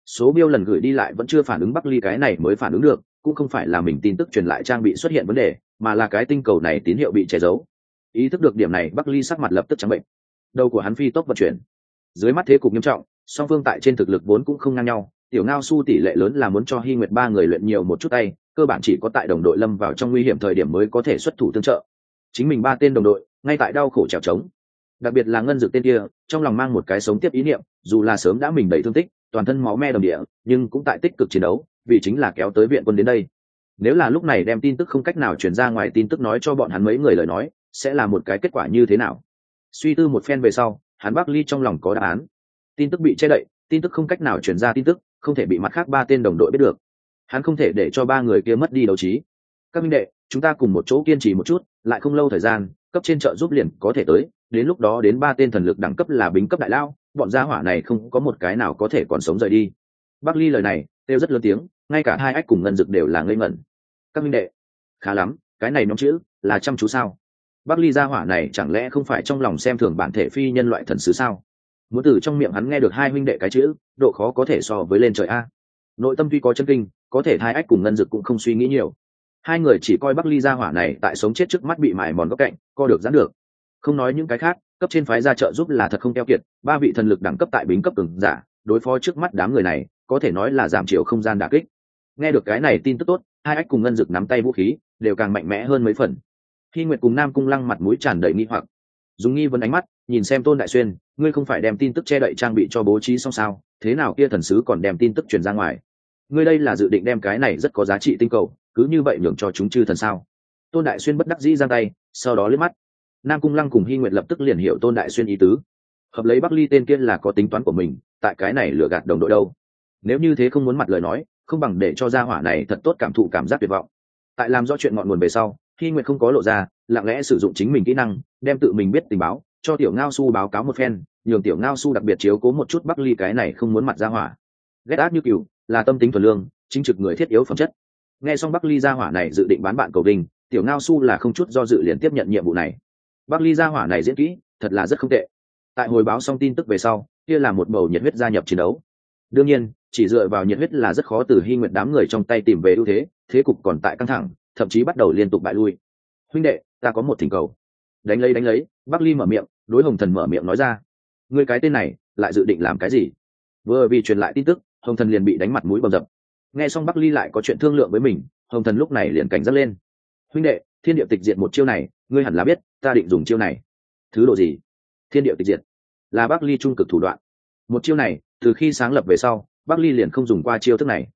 Số biêu lần gửi đi lại vẫn chưa phản ứng bắc ly cái này mới phản ứng được, cũng không phải là mình tin tức truyền lại trang bị xuất hiện vấn đề, mà là cái tinh cầu này tín hiệu bị che giấu. Ý thức được điểm này, bắc ly sắc mặt lập tức trắng bệnh. Đầu của hắn phi tốc vận chuyển. Dưới mắt thế cục nghiêm trọng, song phương tại trên thực lực vốn cũng không ngang nhau, tiểu ngao su tỷ lệ lớn là muốn cho hy nguyệt ba người luyện nhiều một chút tay, cơ bản chỉ có tại đồng đội lâm vào trong nguy hiểm thời điểm mới có thể xuất thủ tương trợ chính mình ba tên đồng đội, ngay tại đau khổ trèo trống. Đặc biệt là ngân dược tên kia, trong lòng mang một cái sống tiếp ý niệm, dù là sớm đã mình đầy thương tích, toàn thân máu me đồng địa, nhưng cũng tại tích cực chiến đấu, vì chính là kéo tới viện quân đến đây. Nếu là lúc này đem tin tức không cách nào truyền ra ngoài tin tức nói cho bọn hắn mấy người lời nói, sẽ là một cái kết quả như thế nào? Suy tư một phen về sau, hắn bắc ly trong lòng có đáp án. Tin tức bị che đậy, tin tức không cách nào truyền ra tin tức, không thể bị mặt khác ba tên đồng đội biết được. Hắn không thể để cho ba người kia mất đi đấu trí các minh đệ, chúng ta cùng một chỗ kiên trì một chút, lại không lâu thời gian, cấp trên trợ giúp liền có thể tới, đến lúc đó đến ba tên thần lực đẳng cấp là bính cấp đại lao, bọn gia hỏa này không có một cái nào có thể còn sống rời đi. Bắc ly lời này, kêu rất lớn tiếng, ngay cả hai ách cùng ngân dực đều là ngây ngẩn. Các minh đệ, khá lắm, cái này nhóm chữ là chăm chú sao? Bắc ly gia hỏa này chẳng lẽ không phải trong lòng xem thường bản thể phi nhân loại thần sứ sao? Muốn từ trong miệng hắn nghe được hai huynh đệ cái chữ, độ khó có thể so với lên trời a. Nội tâm tuy có chân kinh, có thể hai ách cùng ngân dực cũng không suy nghĩ nhiều hai người chỉ coi bắc ly gia hỏa này tại sống chết trước mắt bị mài mòn góc cạnh, co được giãn được. Không nói những cái khác, cấp trên phái ra trợ giúp là thật không keo kiệt, ba vị thần lực đẳng cấp tại bính cấp cường giả, đối phó trước mắt đám người này, có thể nói là giảm chiều không gian đà kích. Nghe được cái này tin tức tốt, hai ách cùng ngân dực nắm tay vũ khí, đều càng mạnh mẽ hơn mấy phần. Khi nguyệt cùng nam cung lăng mặt mũi tràn đầy nghi hoặc, dùng nghi vấn ánh mắt, nhìn xem tôn đại xuyên, ngươi không phải đem tin tức che đậy trang bị cho bố trí xong sao? Thế nào kia thần sứ còn đem tin tức truyền ra ngoài? Ngươi đây là dự định đem cái này rất có giá trị tinh cầu cứ như vậy nhường cho chúng chư thần sao? Tôn đại xuyên bất đắc dĩ giang tay, sau đó liếc mắt. Nam cung lăng cùng hy nguyệt lập tức liền hiểu tôn đại xuyên ý tứ. Hợp lấy bắc ly tên kia là có tính toán của mình, tại cái này lừa gạt đồng đội đâu? Nếu như thế không muốn mặt lời nói, không bằng để cho gia hỏa này thật tốt cảm thụ cảm giác tuyệt vọng. Tại làm rõ chuyện ngọn nguồn về sau hy nguyệt không có lộ ra, lặng lẽ sử dụng chính mình kỹ năng, đem tự mình biết tình báo, cho tiểu ngao su báo cáo một phen, nhường tiểu ngao su đặc biệt chiếu cố một chút bắc ly cái này không muốn mặt ra hỏa. Ghét ác như cựu là tâm tính thuần lương, chính trực người thiết yếu phẩm chất nghe xong bắc ly gia hỏa này dự định bán bạn cầu đình tiểu ngao su là không chút do dự liền tiếp nhận nhiệm vụ này. Bắc ly gia hỏa này diễn kỹ, thật là rất không tệ. Tại hồi báo xong tin tức về sau, kia là một bầu nhiệt huyết gia nhập chiến đấu. Đương nhiên, chỉ dựa vào nhiệt huyết là rất khó từ hy nguyện đám người trong tay tìm về ưu thế thế cục còn tại căng thẳng, thậm chí bắt đầu liên tục bại lui. Huynh đệ, ta có một thỉnh cầu. Đánh lấy đánh lấy, bắc ly mở miệng, đối hồng thần mở miệng nói ra. Người cái tên này, lại dự định làm cái gì? Vừa vì truyền lại tin tức, hồng thần liền bị đánh mặt mũi bầm dập nghe xong bắc ly lại có chuyện thương lượng với mình, hồng thần lúc này liền cảnh giác lên. Huynh đệ, thiên địa tịch diệt một chiêu này, ngươi hẳn là biết, ta định dùng chiêu này. Thứ độ gì? Thiên địa tịch diệt. Là bắc ly trung cực thủ đoạn. Một chiêu này, từ khi sáng lập về sau, bắc ly liền không dùng qua chiêu thức này.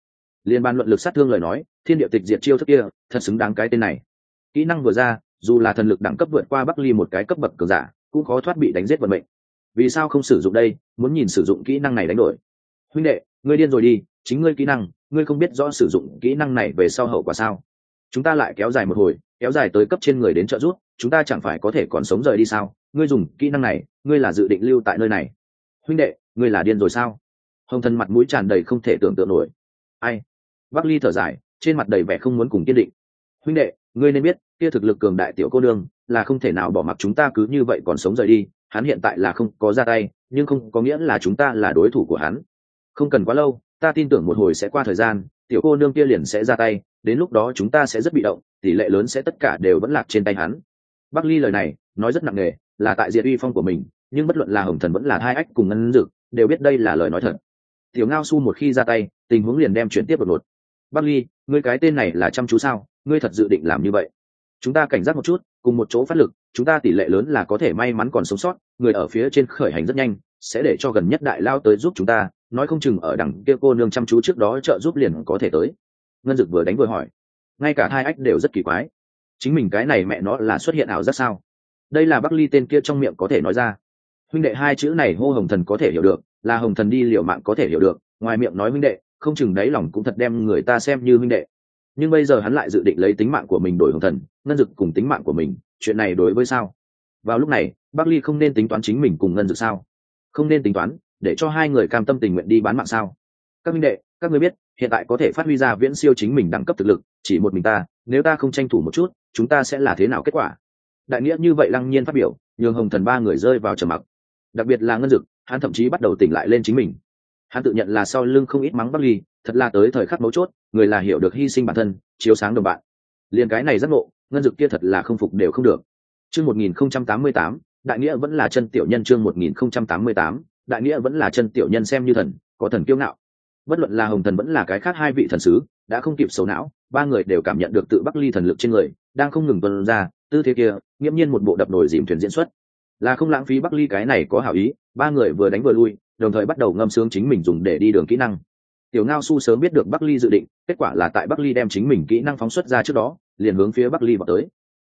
Liên ban luận lực sát thương lời nói, thiên địa tịch diệt chiêu thức kia, thật xứng đáng cái tên này. Kỹ năng vừa ra, dù là thần lực đẳng cấp vượt qua bắc ly một cái cấp bậc cường giả, cũng khó thoát bị đánh giết vận mệnh. Vì sao không sử dụng đây, muốn nhìn sử dụng kỹ năng này đánh đổi? Huynh đệ ngươi điên rồi đi, chính ngươi kỹ năng, ngươi không biết rõ sử dụng kỹ năng này về sau hậu quả sao. Chúng ta lại kéo dài một hồi, kéo dài tới cấp trên người đến trợ giúp, chúng ta chẳng phải có thể còn sống rời đi sao? Ngươi dùng kỹ năng này, ngươi là dự định lưu tại nơi này. Huynh đệ, ngươi là điên rồi sao? Hồng thần mặt mũi tràn đầy không thể tưởng tượng nổi. Ai? Bắc ly thở dài, trên mặt đầy vẻ không muốn cùng kiên định. Huynh đệ, ngươi nên biết, kia thực lực cường đại tiểu cô đương là không thể nào bỏ mặc chúng ta cứ như vậy còn sống rời đi. Hắn hiện tại là không có ra tay, nhưng không có nghĩa là chúng ta là đối thủ của hắn không cần quá lâu, ta tin tưởng một hồi sẽ qua thời gian, tiểu cô nương kia liền sẽ ra tay, đến lúc đó chúng ta sẽ rất bị động, tỷ lệ lớn sẽ tất cả đều vẫn lạc trên tay hắn. Bắc ly lời này, nói rất nặng nề, là tại diệt uy phong của mình, nhưng bất luận là hồng thần vẫn là hai ách cùng ngân dực, đều biết đây là lời nói thật. Tiểu ngao su một khi ra tay, tình huống liền đem chuyển tiếp đột ngột. Bắc ly, ngươi cái tên này là chăm chú sao? Ngươi thật dự định làm như vậy? Chúng ta cảnh giác một chút, cùng một chỗ phát lực, chúng ta tỷ lệ lớn là có thể may mắn còn sống sót, người ở phía trên khởi hành rất nhanh, sẽ để cho gần nhất đại lao tới giúp chúng ta nói không chừng ở đằng kia cô nương chăm chú trước đó trợ giúp liền có thể tới. Ngân dực vừa đánh vừa hỏi. Ngay cả hai ách đều rất kỳ quái. Chính mình cái này mẹ nó là xuất hiện ảo rất sao? Đây là bắc ly tên kia trong miệng có thể nói ra. Huynh đệ hai chữ này hô hồng thần có thể hiểu được, là hồng thần đi liệu mạng có thể hiểu được, ngoài miệng nói huynh đệ, không chừng đáy lòng cũng thật đem người ta xem như huynh đệ. Nhưng bây giờ hắn lại dự định lấy tính mạng của mình đổi hồng thần, ngân dực cùng tính mạng của mình, chuyện này đối với sao? Vào lúc này, bắc ly không nên tính toán chính mình cùng ngân dực sao? Không nên tính toán để cho hai người cam tâm tình nguyện đi bán mạng sao? Các minh đệ, các ngươi biết, hiện tại có thể phát huy ra viễn siêu chính mình đẳng cấp thực lực, chỉ một mình ta, nếu ta không tranh thủ một chút, chúng ta sẽ là thế nào kết quả? Đại nghĩa như vậy lăng nhiên phát biểu, nhường hồng thần ba người rơi vào trầm mặc. Đặc biệt là ngân dực, hắn thậm chí bắt đầu tỉnh lại lên chính mình. Hắn tự nhận là sau lưng không ít mắng bắc ly, thật là tới thời khắc mấu chốt, người là hiểu được hy sinh bản thân, chiếu sáng đồng bạn. Liền cái này rất ngộ, ngân dực kia thật là không phục đều không được. Chương một nghìn không trăm tám mươi tám, đại nghĩa vẫn là chân tiểu nhân chương một nghìn không trăm tám mươi tám đại nghĩa vẫn là chân tiểu nhân xem như thần, có thần kiêu ngạo. Bất luận là hồng thần vẫn là cái khác hai vị thần sứ, đã không kịp xấu não, ba người đều cảm nhận được tự bắc ly thần lực trên người, đang không ngừng tuân ra, tư thế kia, nghiễm nhiên một bộ đập nổi dìm thuyền diễn xuất. Là không lãng phí bắc ly cái này có hảo ý, ba người vừa đánh vừa lui, đồng thời bắt đầu ngâm sướng chính mình dùng để đi đường kỹ năng. Tiểu ngao su sớm biết được bắc ly dự định, kết quả là tại bắc ly đem chính mình kỹ năng phóng xuất ra trước đó, liền hướng phía bắc ly vào tới.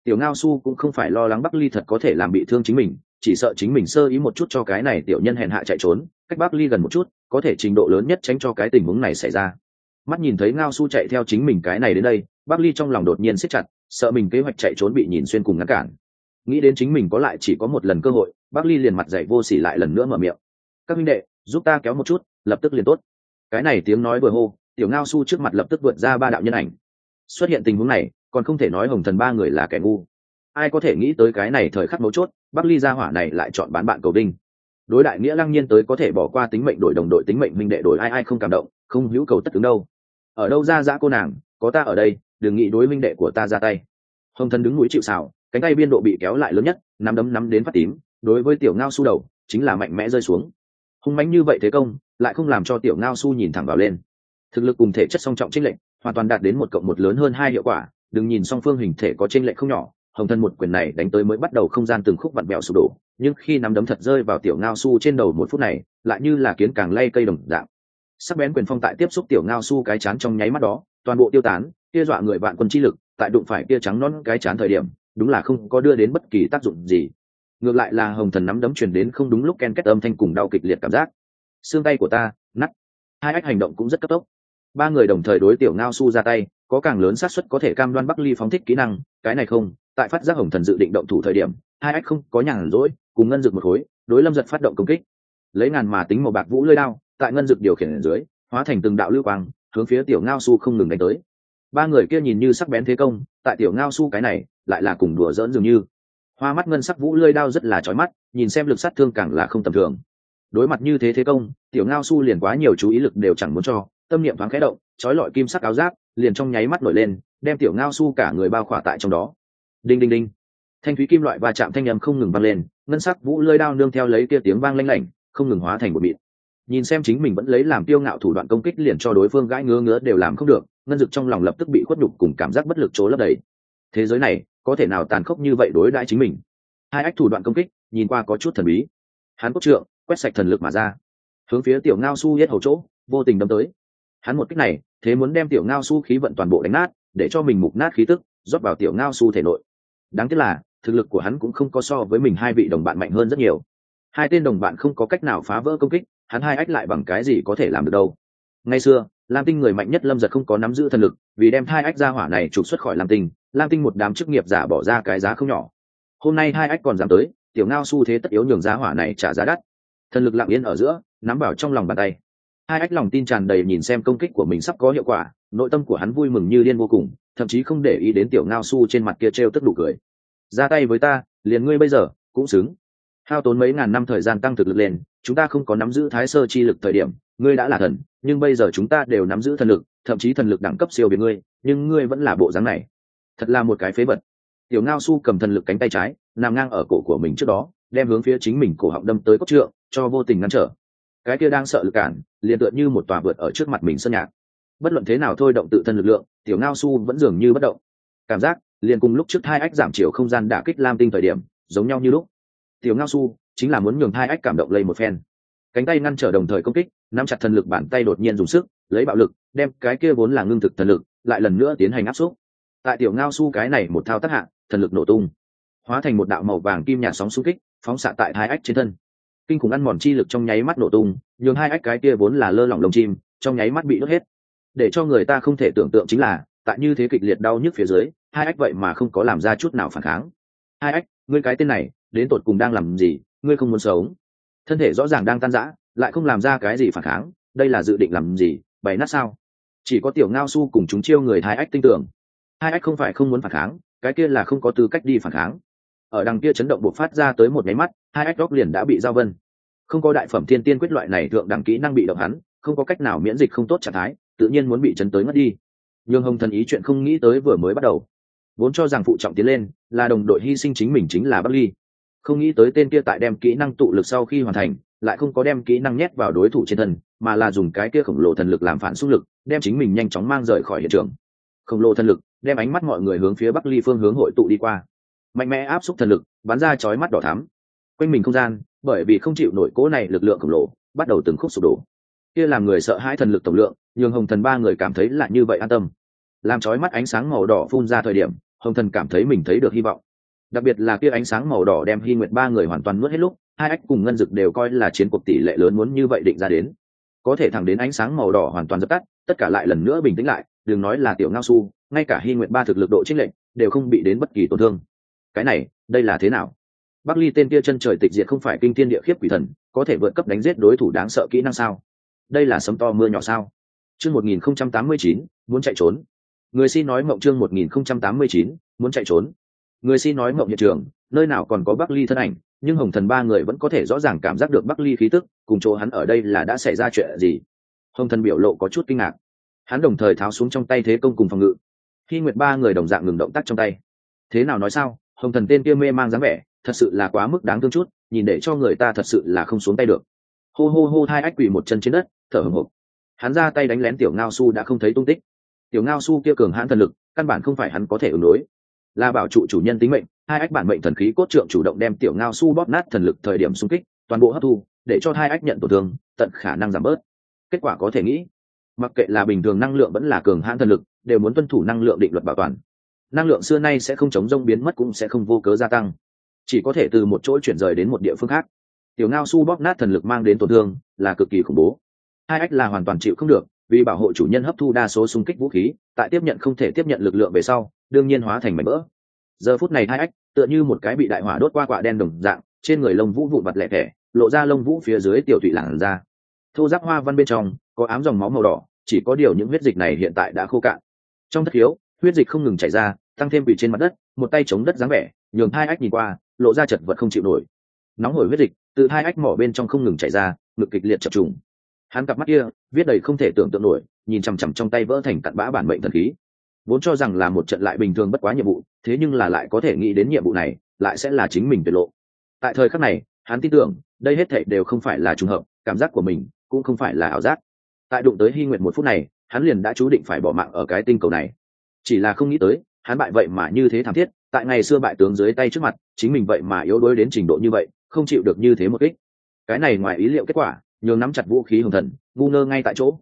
Tiểu ngao su cũng không phải lo lắng bắc ly thật có thể làm bị thương chính mình chỉ sợ chính mình sơ ý một chút cho cái này tiểu nhân hèn hạ chạy trốn, cách bắc ly gần một chút, có thể trình độ lớn nhất tránh cho cái tình huống này xảy ra. Mắt nhìn thấy ngao su chạy theo chính mình cái này đến đây, bắc ly trong lòng đột nhiên siết chặt, sợ mình kế hoạch chạy trốn bị nhìn xuyên cùng ngăn cản. Nghĩ đến chính mình có lại chỉ có một lần cơ hội, bắc ly liền mặt dạy vô s ỉ lại lần nữa mở miệng. Các minh đệ, giúp ta kéo một chút, lập tức liền tốt. Cái này tiếng nói vừa hô, tiểu ngao su trước mặt lập tức vượt ra ba đạo nhân ảnh. Xuất hiện tình huống này, còn không thể nói hồng thần ba người là kẻ ngu ai có thể nghĩ tới cái này thời khắc mấu chốt, bắc ly gia hỏa này lại chọn bán bạn cầu đinh đối đại nghĩa lăng nhiên tới có thể bỏ qua tính mệnh đổi đồng đội, tính mệnh minh đệ đổi ai ai không cảm động, không hữu cầu tất ứng đâu. Ở đâu ra dã cô nàng, có ta ở đây, đừng nghĩ đối minh đệ của ta ra tay. Hồng thân đứng núi chịu xào cánh tay biên độ bị kéo lại lớn nhất, nắm đấm nắm đến phát tím, đối với tiểu ngao su đầu, chính là mạnh mẽ rơi xuống. Hung mánh như vậy thế công, lại không làm cho tiểu ngao su nhìn thẳng vào lên. Thực lực cùng thể chất song trọng trinh lệnh hoàn toàn đạt đến một cộng một lớn hơn hai hiệu quả, đừng nhìn song phương hình thể có trinh lệnh không nhỏ hồng thân một quyền này đánh tới mới bắt đầu không gian từng khúc vặn bẹo sụp đổ, nhưng khi nắm đấm thật rơi vào tiểu ngao su trên đầu một phút này, lại như là kiến càng lay cây đồng dạng. Sắc bén quyền phong tại tiếp xúc tiểu ngao su cái chán trong nháy mắt đó, toàn bộ tiêu tán, kia dọa người vạn quân chi lực, tại đụng phải kia trắng non cái chán thời điểm, đúng là không có đưa đến bất kỳ tác dụng gì. Ngược lại là hồng thần nắm đấm truyền đến không đúng lúc ken kết âm thanh cùng đau kịch liệt cảm giác. Xương tay của ta nắt hai ách hành động cũng rất cấp tốc. Ba người đồng thời đối tiểu ngao su ra tay, có càng lớn xác suất có thể cam đoan bắc ly phóng thích kỹ năng, cái này không tại phát giác hồng thần dự định động thủ thời điểm, hai ách không có nhàn rỗi, cùng ngân dực một khối, đối lâm giật phát động công kích. Lấy ngàn mà tính màu bạc vũ lơi đao, tại ngân dực điều khiển ở dưới, hóa thành từng đạo lưu quang, hướng phía tiểu ngao su không ngừng đánh tới. Ba người kia nhìn như sắc bén thế công, tại tiểu ngao su cái này, lại là cùng đùa dỡn dường như. Hoa mắt ngân sắc vũ lơi đao rất là trói mắt, nhìn xem lực sát thương càng là không tầm thường. Đối mặt như thế thế công, tiểu ngao su liền quá nhiều chú ý lực đều chẳng muốn cho, tâm niệm thoáng khẽ động, trói lọi kim sắc áo giáp, liền trong nháy mắt nổi lên, đem tiểu ngao su cả người bao khỏa tại trong đó đinh đinh đinh. Thanh thúy kim loại va chạm thanh â m không ngừng vang lên, ngân sắc vũ lơi đao nương theo lấy kia tiếng vang lanh lảnh, không ngừng hóa thành một mịn. Nhìn xem chính mình vẫn lấy làm tiêu ngạo thủ đoạn công kích liền cho đối phương gãi ngứa ngứa đều làm không được, ngân dực trong lòng lập tức bị khuất nhục cùng cảm giác bất lực chỗ lấp đầy. Thế giới này, có thể nào tàn khốc như vậy đối đãi chính mình? Hai ách thủ đoạn công kích, nhìn qua có chút thần bí. Hắn cốt trượng, quét sạch thần lực mà ra. Hướng phía tiểu ngao su hết hầu chỗ, vô tình đâm tới. Hắn một cách này, thế muốn đem tiểu ngao su khí vận toàn bộ đánh nát, để cho mình mục nát khí tức, rót vào tiểu ngao su thể nội đáng tiếc là, thực lực của hắn cũng không có so với mình hai vị đồng bạn mạnh hơn rất nhiều. Hai tên đồng bạn không có cách nào phá vỡ công kích, hắn hai ách lại bằng cái gì có thể làm được đâu. Ngày xưa, lam tinh người mạnh nhất lâm giật không có nắm giữ thần lực, vì đem hai ách ra hỏa này trục xuất khỏi lam tinh lam tinh một đám chức nghiệp giả bỏ ra cái giá không nhỏ. Hôm nay hai ách còn dám tới, tiểu ngao s u thế tất yếu nhường giá hỏa này trả giá đắt. Thần lực lặng yên ở giữa, nắm vào trong lòng bàn tay hai ách lòng tin tràn đầy nhìn xem công kích của mình sắp có hiệu quả, nội tâm của hắn vui mừng như điên vô cùng, thậm chí không để ý đến tiểu ngao su trên mặt kia t r e o tức đủ cười. Ra tay với ta, liền ngươi bây giờ, cũng xứng. Hao tốn mấy ngàn năm thời gian tăng thực lực lên, chúng ta không có nắm giữ thái sơ chi lực thời điểm, ngươi đã là thần, nhưng bây giờ chúng ta đều nắm giữ thần lực, thậm chí thần lực đẳng cấp siêu biệt ngươi, nhưng ngươi vẫn là bộ dáng này. Thật là một cái phế vật. Tiểu ngao su cầm thần lực cánh tay trái, nằm ngang ở cổ của mình trước đó, đem hướng phía chính mình cổ họng đâm tới cốc trượng, cho vô tình ngăn trở cái kia đang sợ lực cản, liền tựa như một tòa vượt ở trước mặt mình sân nhạc. Bất luận thế nào thôi động tự thân lực lượng, tiểu ngao su vẫn dường như bất động. Cảm giác, liền cùng lúc trước hai ách giảm chiều không gian đả kích lam tinh thời điểm, giống nhau như lúc. Tiểu ngao su chính là muốn nhường hai ách cảm động lây một phen. Cánh tay ngăn trở đồng thời công kích, nắm chặt thần lực bàn tay đột nhiên dùng sức, lấy bạo lực, đem cái kia vốn là ngưng thực thần lực, lại lần nữa tiến hành áp xúc. Tại tiểu ngao su cái này một thao tác hạng thần lực nổ tung, hóa thành một đạo màu vàng kim nhà sóng xung kích, phóng xạ tại hai ách trên thân kinh khủng ăn mòn chi lực trong nháy mắt nổ tung, nhường hai ách cái kia vốn là lơ lỏng lồng chim, trong nháy mắt bị đốt hết. Để cho người ta không thể tưởng tượng chính là, tại như thế kịch liệt đau nhức phía dưới, hai ách vậy mà không có làm ra chút nào phản kháng. Hai ách, ngươi cái tên này, đến tột cùng đang làm gì, ngươi không muốn sống. Thân thể rõ ràng đang tan rã, lại không làm ra cái gì phản kháng, đây là dự định làm gì, bày nát sao? Chỉ có tiểu ngao su cùng chúng chiêu người hai ách tin tưởng. Hai ách không phải không muốn phản kháng, cái kia là không có tư cách đi phản kháng ở đằng kia chấn động bộc phát ra tới một máy mắt, hai ách góc liền đã bị giao vân. Không có đại phẩm thiên tiên quyết loại này thượng đẳng kỹ năng bị động hắn, không có cách nào miễn dịch không tốt trạng thái, tự nhiên muốn bị chấn tới ngất đi. Nhưng hồng thần ý chuyện không nghĩ tới vừa mới bắt đầu. Vốn cho rằng phụ trọng tiến lên, là đồng đội hy sinh chính mình chính là bắc ly. Không nghĩ tới tên kia tại đem kỹ năng tụ lực sau khi hoàn thành, lại không có đem kỹ năng nhét vào đối thủ trên thân, mà là dùng cái kia khổng lồ thần lực làm phản xung lực, đem chính mình nhanh chóng mang rời khỏi hiện trường. Khổng lồ thần lực, đem ánh mắt mọi người hướng phía bắc ly phương hướng hội tụ đi qua mạnh mẽ áp xúc thần lực, bắn ra chói mắt đỏ thắm. Quanh mình không gian, bởi vì không chịu nổi cố này lực lượng khổng lồ, bắt đầu từng khúc sụp đổ. Kia làm người sợ hãi thần lực tổng lượng, nhường hồng thần ba người cảm thấy là như vậy an tâm. Làm chói mắt ánh sáng màu đỏ phun ra thời điểm, hồng thần cảm thấy mình thấy được hy vọng. Đặc biệt là kia ánh sáng màu đỏ đem hy nguyệt ba người hoàn toàn nuốt hết lúc, hai ách cùng ngân dực đều coi là chiến cuộc tỷ lệ lớn muốn như vậy định ra đến. Có thể thẳng đến ánh sáng màu đỏ hoàn toàn dập tắt, tất cả lại lần nữa bình tĩnh lại, đừng nói là tiểu ngao su, ngay cả hy nguyệt ba thực lực độ trích lệnh đều không bị đến bất kỳ tổn thương cái này, đây là thế nào? Bắc ly tên kia chân trời tịch diệt không phải kinh thiên địa khiếp quỷ thần, có thể vượt cấp đánh giết đối thủ đáng sợ kỹ năng sao? Đây là sấm to mưa nhỏ sao? Chương một nghìn không trăm tám mươi chín, muốn chạy trốn. Người xin nói mộng chương một nghìn không trăm tám mươi chín, muốn chạy trốn. Người xin nói mộng hiện trường, nơi nào còn có bắc ly thân ảnh, nhưng hồng thần ba người vẫn có thể rõ ràng cảm giác được bắc ly khí tức, cùng chỗ hắn ở đây là đã xảy ra chuyện gì? Hồng thần biểu lộ có chút kinh ngạc. Hắn đồng thời tháo xuống trong tay thế công cùng phòng ngự. Khi nguyệt ba người đồng dạng ngừng động tác trong tay. Thế nào nói sao? Hồng thần tên kia mê mang dáng vẻ, thật sự là quá mức đáng thương chút, nhìn để cho người ta thật sự là không xuống tay được. Hô hô hô hai ách quỳ một chân trên đất, thở hồng hộc. Hắn ra tay đánh lén tiểu ngao su đã không thấy tung tích. Tiểu ngao su kia cường hãn thần lực, căn bản không phải hắn có thể ứng đối. Là bảo trụ chủ nhân tính mệnh, hai ách bản mệnh thần khí cốt trượng chủ động đem tiểu ngao su bóp nát thần lực thời điểm xung kích, toàn bộ hấp thu, để cho hai ách nhận tổn thương, tận khả năng giảm bớt. Kết quả có thể nghĩ, mặc kệ là bình thường năng lượng vẫn là cường hãn thần lực, đều muốn tuân thủ năng lượng định luật bảo toàn năng lượng xưa nay sẽ không chống rông biến mất cũng sẽ không vô cớ gia tăng. Chỉ có thể từ một chỗ chuyển rời đến một địa phương khác. Tiểu ngao su bóp nát thần lực mang đến tổn thương là cực kỳ khủng bố. Hai ách là hoàn toàn chịu không được, vì bảo hộ chủ nhân hấp thu đa số xung kích vũ khí, tại tiếp nhận không thể tiếp nhận lực lượng về sau, đương nhiên hóa thành mảnh vỡ. Giờ phút này hai ách tựa như một cái bị đại hỏa đốt qua quả đen đồng dạng, trên người lông vũ vụn vặt lẻ thẻ lộ ra lông vũ phía dưới tiểu thụy làn ra thô giáp hoa văn bên trong có ám dòng máu màu đỏ, chỉ có điều những huyết dịch này hiện tại đã khô cạn. Trong thất khiếu, huyết dịch không ngừng chảy ra tăng thêm bị trên mặt đất, một tay chống đất dáng vẻ, nhường hai ách nhìn qua, lộ ra chật vật không chịu nổi. Nóng hổi huyết dịch từ hai ách mỏ bên trong không ngừng chảy ra, ngực kịch liệt chập trùng. Hắn cặp mắt kia, viết đầy không thể tưởng tượng nổi, nhìn chằm chằm trong tay vỡ thành cặn bã bản mệnh thần khí. Vốn cho rằng là một trận lại bình thường bất quá nhiệm vụ, thế nhưng là lại có thể nghĩ đến nhiệm vụ này, lại sẽ là chính mình tuyệt lộ. Tại thời khắc này, hắn tin tưởng, đây hết thảy đều không phải là trùng hợp, cảm giác của mình cũng không phải là ảo giác. Tại đụng tới hy nguyện một phút này, hắn liền đã chú định phải bỏ mạng ở cái tinh cầu này. Chỉ là không nghĩ tới hắn bại vậy mà như thế thảm thiết, tại ngày xưa bại tướng dưới tay trước mặt, chính mình vậy mà yếu đuối đến trình độ như vậy, không chịu được như thế một kích. Cái này ngoài ý liệu kết quả, nhường nắm chặt vũ khí hồng thần, ngu ngơ ngay tại chỗ.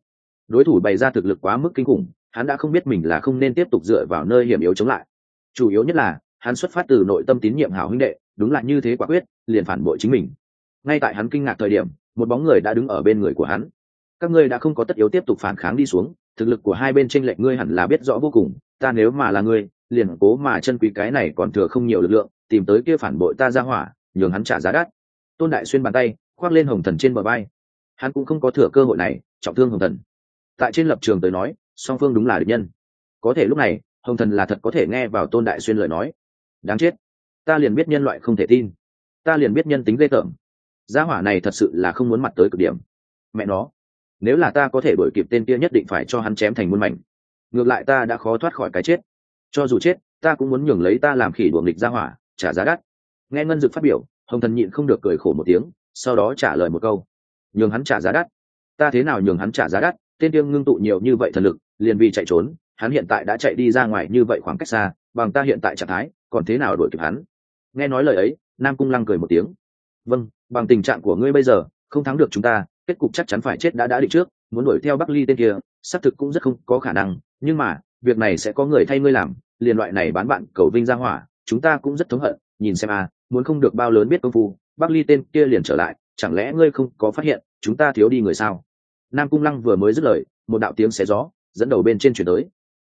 Đối thủ bày ra thực lực quá mức kinh khủng, hắn đã không biết mình là không nên tiếp tục dựa vào nơi hiểm yếu chống lại. Chủ yếu nhất là, hắn xuất phát từ nội tâm tín nhiệm hảo huynh đệ, đúng là như thế quả quyết, liền phản bội chính mình. Ngay tại hắn kinh ngạc thời điểm, một bóng người đã đứng ở bên người của hắn. Các ngươi đã không có tất yếu tiếp tục phản kháng đi xuống, thực lực của hai bên tranh lệch ngươi hẳn là biết rõ vô cùng ta nếu mà là ngươi, liền cố mà chân quý cái này còn thừa không nhiều lực lượng, tìm tới kia phản bội ta ra hỏa, nhường hắn trả giá đắt. Tôn đại xuyên bàn tay, khoác lên hồng thần trên bờ bay hắn cũng không có thừa cơ hội này, trọng thương hồng thần. Tại trên lập trường tới nói, song phương đúng là địch nhân. Có thể lúc này, hồng thần là thật có thể nghe vào tôn đại xuyên lời nói. Đáng chết. Ta liền biết nhân loại không thể tin. Ta liền biết nhân tính ghê tởm. Gia hỏa này thật sự là không muốn mặt tới cực điểm. Mẹ nó. Nếu là ta có thể đổi kịp tên kia nhất định phải cho hắn chém thành muôn mảnh ngược lại ta đã khó thoát khỏi cái chết. Cho dù chết, ta cũng muốn nhường lấy ta làm khỉ đuồng nghịch ra hỏa, trả giá đắt. Nghe ngân dực phát biểu, hồng thần nhịn không được cười khổ một tiếng, sau đó trả lời một câu. Nhường hắn trả giá đắt. Ta thế nào nhường hắn trả giá đắt? Tên tiêm ngưng tụ nhiều như vậy thần lực, liền vì chạy trốn, hắn hiện tại đã chạy đi ra ngoài như vậy khoảng cách xa, bằng ta hiện tại trạng thái, còn thế nào đuổi kịp hắn? Nghe nói lời ấy, nam cung lăng cười một tiếng. Vâng bằng tình trạng của ngươi bây giờ, không thắng được chúng ta, kết cục chắc chắn phải chết đã đã định trước, muốn đuổi theo bắc ly tên kia, xác thực cũng rất không có khả năng nhưng mà, việc này sẽ có người thay ngươi làm, liền loại này bán bạn cầu vinh ra hỏa, chúng ta cũng rất thống hận, nhìn xem a, muốn không được bao lớn biết công phu bắc ly tên kia liền trở lại, chẳng lẽ ngươi không có phát hiện, chúng ta thiếu đi người sao? Nam cung lăng vừa mới dứt lời, một đạo tiếng xé gió, dẫn đầu bên trên chuyển tới.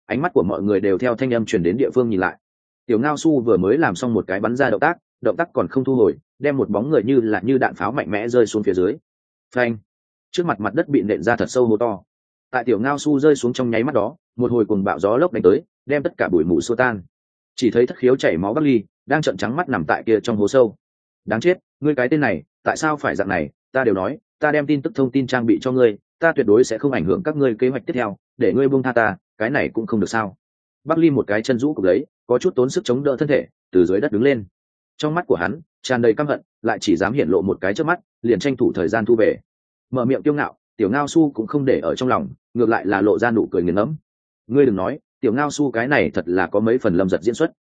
Ánh mắt của mọi người đều theo thanh âm chuyển đến địa phương nhìn lại. Tiểu ngao su vừa mới làm xong một cái bắn ra động tác động tác còn không thu hồi, đem một bóng người như là như đạn pháo mạnh mẽ rơi xuống phía dưới. Phanh! Trước mặt mặt đất bị nện ra thật sâu hố to tại tiểu ngao su rơi xuống trong nháy mắt đó, một hồi cùng bạo gió lốc đánh tới, đem tất cả bụi mù xua tan. Chỉ thấy thất khiếu chảy máu bắc ly, đang trận trắng mắt nằm tại kia trong hố sâu. Đáng chết, ngươi cái tên này, tại sao phải dạng này? Ta đều nói, ta đem tin tức thông tin trang bị cho ngươi, ta tuyệt đối sẽ không ảnh hưởng các ngươi kế hoạch tiếp theo, để ngươi buông tha ta, cái này cũng không được sao. Bắc ly một cái chân rũ cục lấy có chút tốn sức chống đỡ thân thể, từ dưới đất đứng lên. Trong mắt của hắn, tràn đầy căm hận, lại chỉ dám hiện lộ một cái trước mắt, liền tranh thủ thời gian thu về. Mở miệng kiêu ngạo tiểu ngao su cũng không để ở trong lòng ngược lại là lộ ra nụ cười nghiền ngẫm. Ngươi đừng nói tiểu ngao su cái này thật là có mấy phần lâm giật diễn xuất.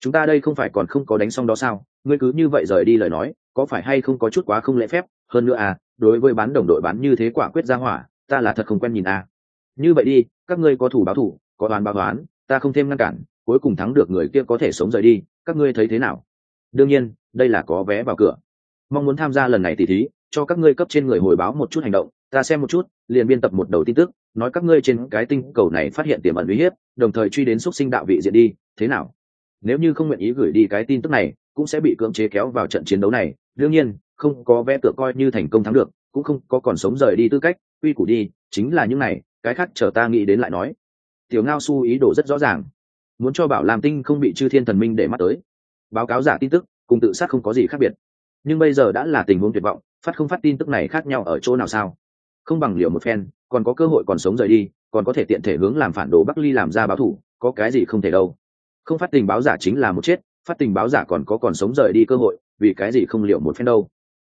Chúng ta đây không phải còn không có đánh xong đó sao? Ngươi cứ như vậy rời đi lời nói có phải hay không có chút quá không lễ phép? Hơn nữa à đối với bán đồng đội bán như thế quả quyết ra hỏa ta là thật không quen nhìn à. Như vậy đi các ngươi có thủ báo thủ có đoàn báo đoán, ta không thêm ngăn cản cuối cùng thắng được người kia có thể sống rời đi các ngươi thấy thế nào? Đương nhiên đây là có vé vào cửa. Mong muốn tham gia lần này tỉ thí cho các ngươi cấp trên người hồi báo một chút hành động ta xem một chút, liền biên tập một đầu tin tức, nói các ngươi trên cái tinh cầu này phát hiện tiềm ẩn uy hiếp, đồng thời truy đến xúc sinh đạo vị diện đi, thế nào? Nếu như không nguyện ý gửi đi cái tin tức này, cũng sẽ bị cưỡng chế kéo vào trận chiến đấu này. Đương nhiên, không có vẽ tựa coi như thành công thắng được, cũng không có còn sống rời đi tư cách uy củ đi, chính là những này, cái khác chờ ta nghĩ đến lại nói. Tiểu ngao su ý đồ rất rõ ràng. Muốn cho bảo làm tinh không bị chư thiên thần minh để mắt tới. Báo cáo giả tin tức, cùng tự sát không có gì khác biệt. Nhưng bây giờ đã là tình huống tuyệt vọng, phát không phát tin tức này khác nhau ở chỗ nào sao? Không bằng liệu một phen, còn có cơ hội còn sống rời đi, còn có thể tiện thể hướng làm phản đồ bắc ly làm ra báo thủ, có cái gì không thể đâu. Không phát tình báo giả chính là một chết, phát tình báo giả còn có còn sống rời đi cơ hội, vì cái gì không liệu một phen đâu.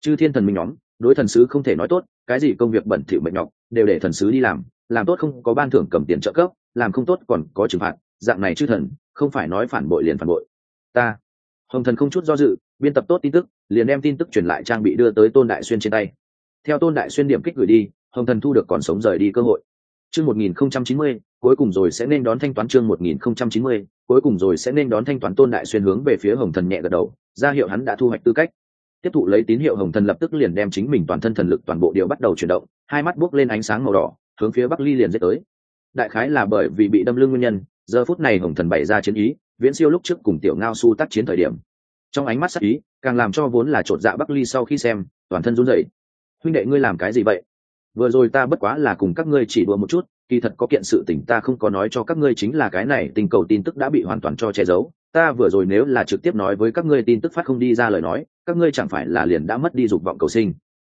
Chư thiên thần minh nhóm, đối thần sứ không thể nói tốt, cái gì công việc bẩn thỉu mệt nhọc, đều để thần sứ đi làm làm tốt không có ban thưởng cầm tiền trợ cấp, làm không tốt còn có trừng phạt, dạng này chư thần, không phải nói phản bội liền phản bội. Ta, hồng thần không chút do dự, biên tập tốt tin tức, liền đem tin tức truyền lại trang bị đưa tới tôn đại xuyên trên tay. Theo tôn đại xuyên điểm kích gửi đi hồng thần thu được còn sống rời đi cơ hội. Chương một nghìn không trăm chín mươi, cuối cùng rồi sẽ nên đón thanh toán chương một nghìn không trăm chín mươi, cuối cùng rồi sẽ nên đón thanh toán tôn đại xuyên hướng về phía hồng thần nhẹ gật đầu, ra hiệu hắn đã thu hoạch tư cách. Tiếp thụ lấy tín hiệu hồng thần lập tức liền đem chính mình toàn thân thần lực toàn bộ điều bắt đầu chuyển động, hai mắt buốc lên ánh sáng màu đỏ, hướng phía bắc ly liền dết tới. Đại khái là bởi vì bị đâm lưng nguyên nhân, giờ phút này hồng thần bày ra chiến ý, viễn siêu lúc trước cùng tiểu ngao su tác chiến thời điểm. Trong ánh mắt sắc ý, càng làm cho vốn là chột dạ bắc ly sau khi xem, toàn thân run rẩy. Huynh đệ, ngươi làm cái gì vậy? Vừa rồi ta bất quá là cùng các ngươi chỉ đùa một chút, kỳ thật có kiện sự tình ta không có nói cho các ngươi chính là cái này, tình cầu tin tức đã bị hoàn toàn cho che giấu. Ta vừa rồi nếu là trực tiếp nói với các ngươi tin tức phát không đi ra lời nói, các ngươi chẳng phải là liền đã mất đi dục vọng cầu sinh.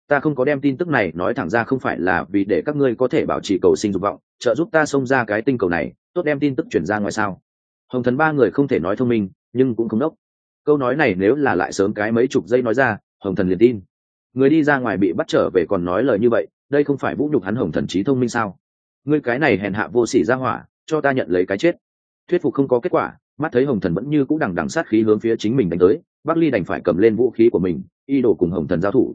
Ta không có đem tin tức này nói thẳng ra không phải là vì để các ngươi có thể bảo trì cầu sinh dục vọng, trợ giúp ta xông ra cái tinh cầu này, tốt đem tin tức chuyển ra ngoài sao? Hồng thần ba người không thể nói thông minh, nhưng cũng không đốc. Câu nói này nếu là lại sớm cái mấy chục giây nói ra, hồng thần liền tin. Người đi ra ngoài bị bắt trở về còn nói lời như vậy đây không phải vũ nhục hắn hồng thần trí thông minh sao? Ngươi cái này hèn hạ vô sỉ ra hỏa, cho ta nhận lấy cái chết. Thuyết phục không có kết quả, mắt thấy hồng thần vẫn như c ũ đằng đằng sát khí hướng phía chính mình đánh tới, bắc ly đành phải cầm lên vũ khí của mình, y đổ cùng hồng thần giao thủ.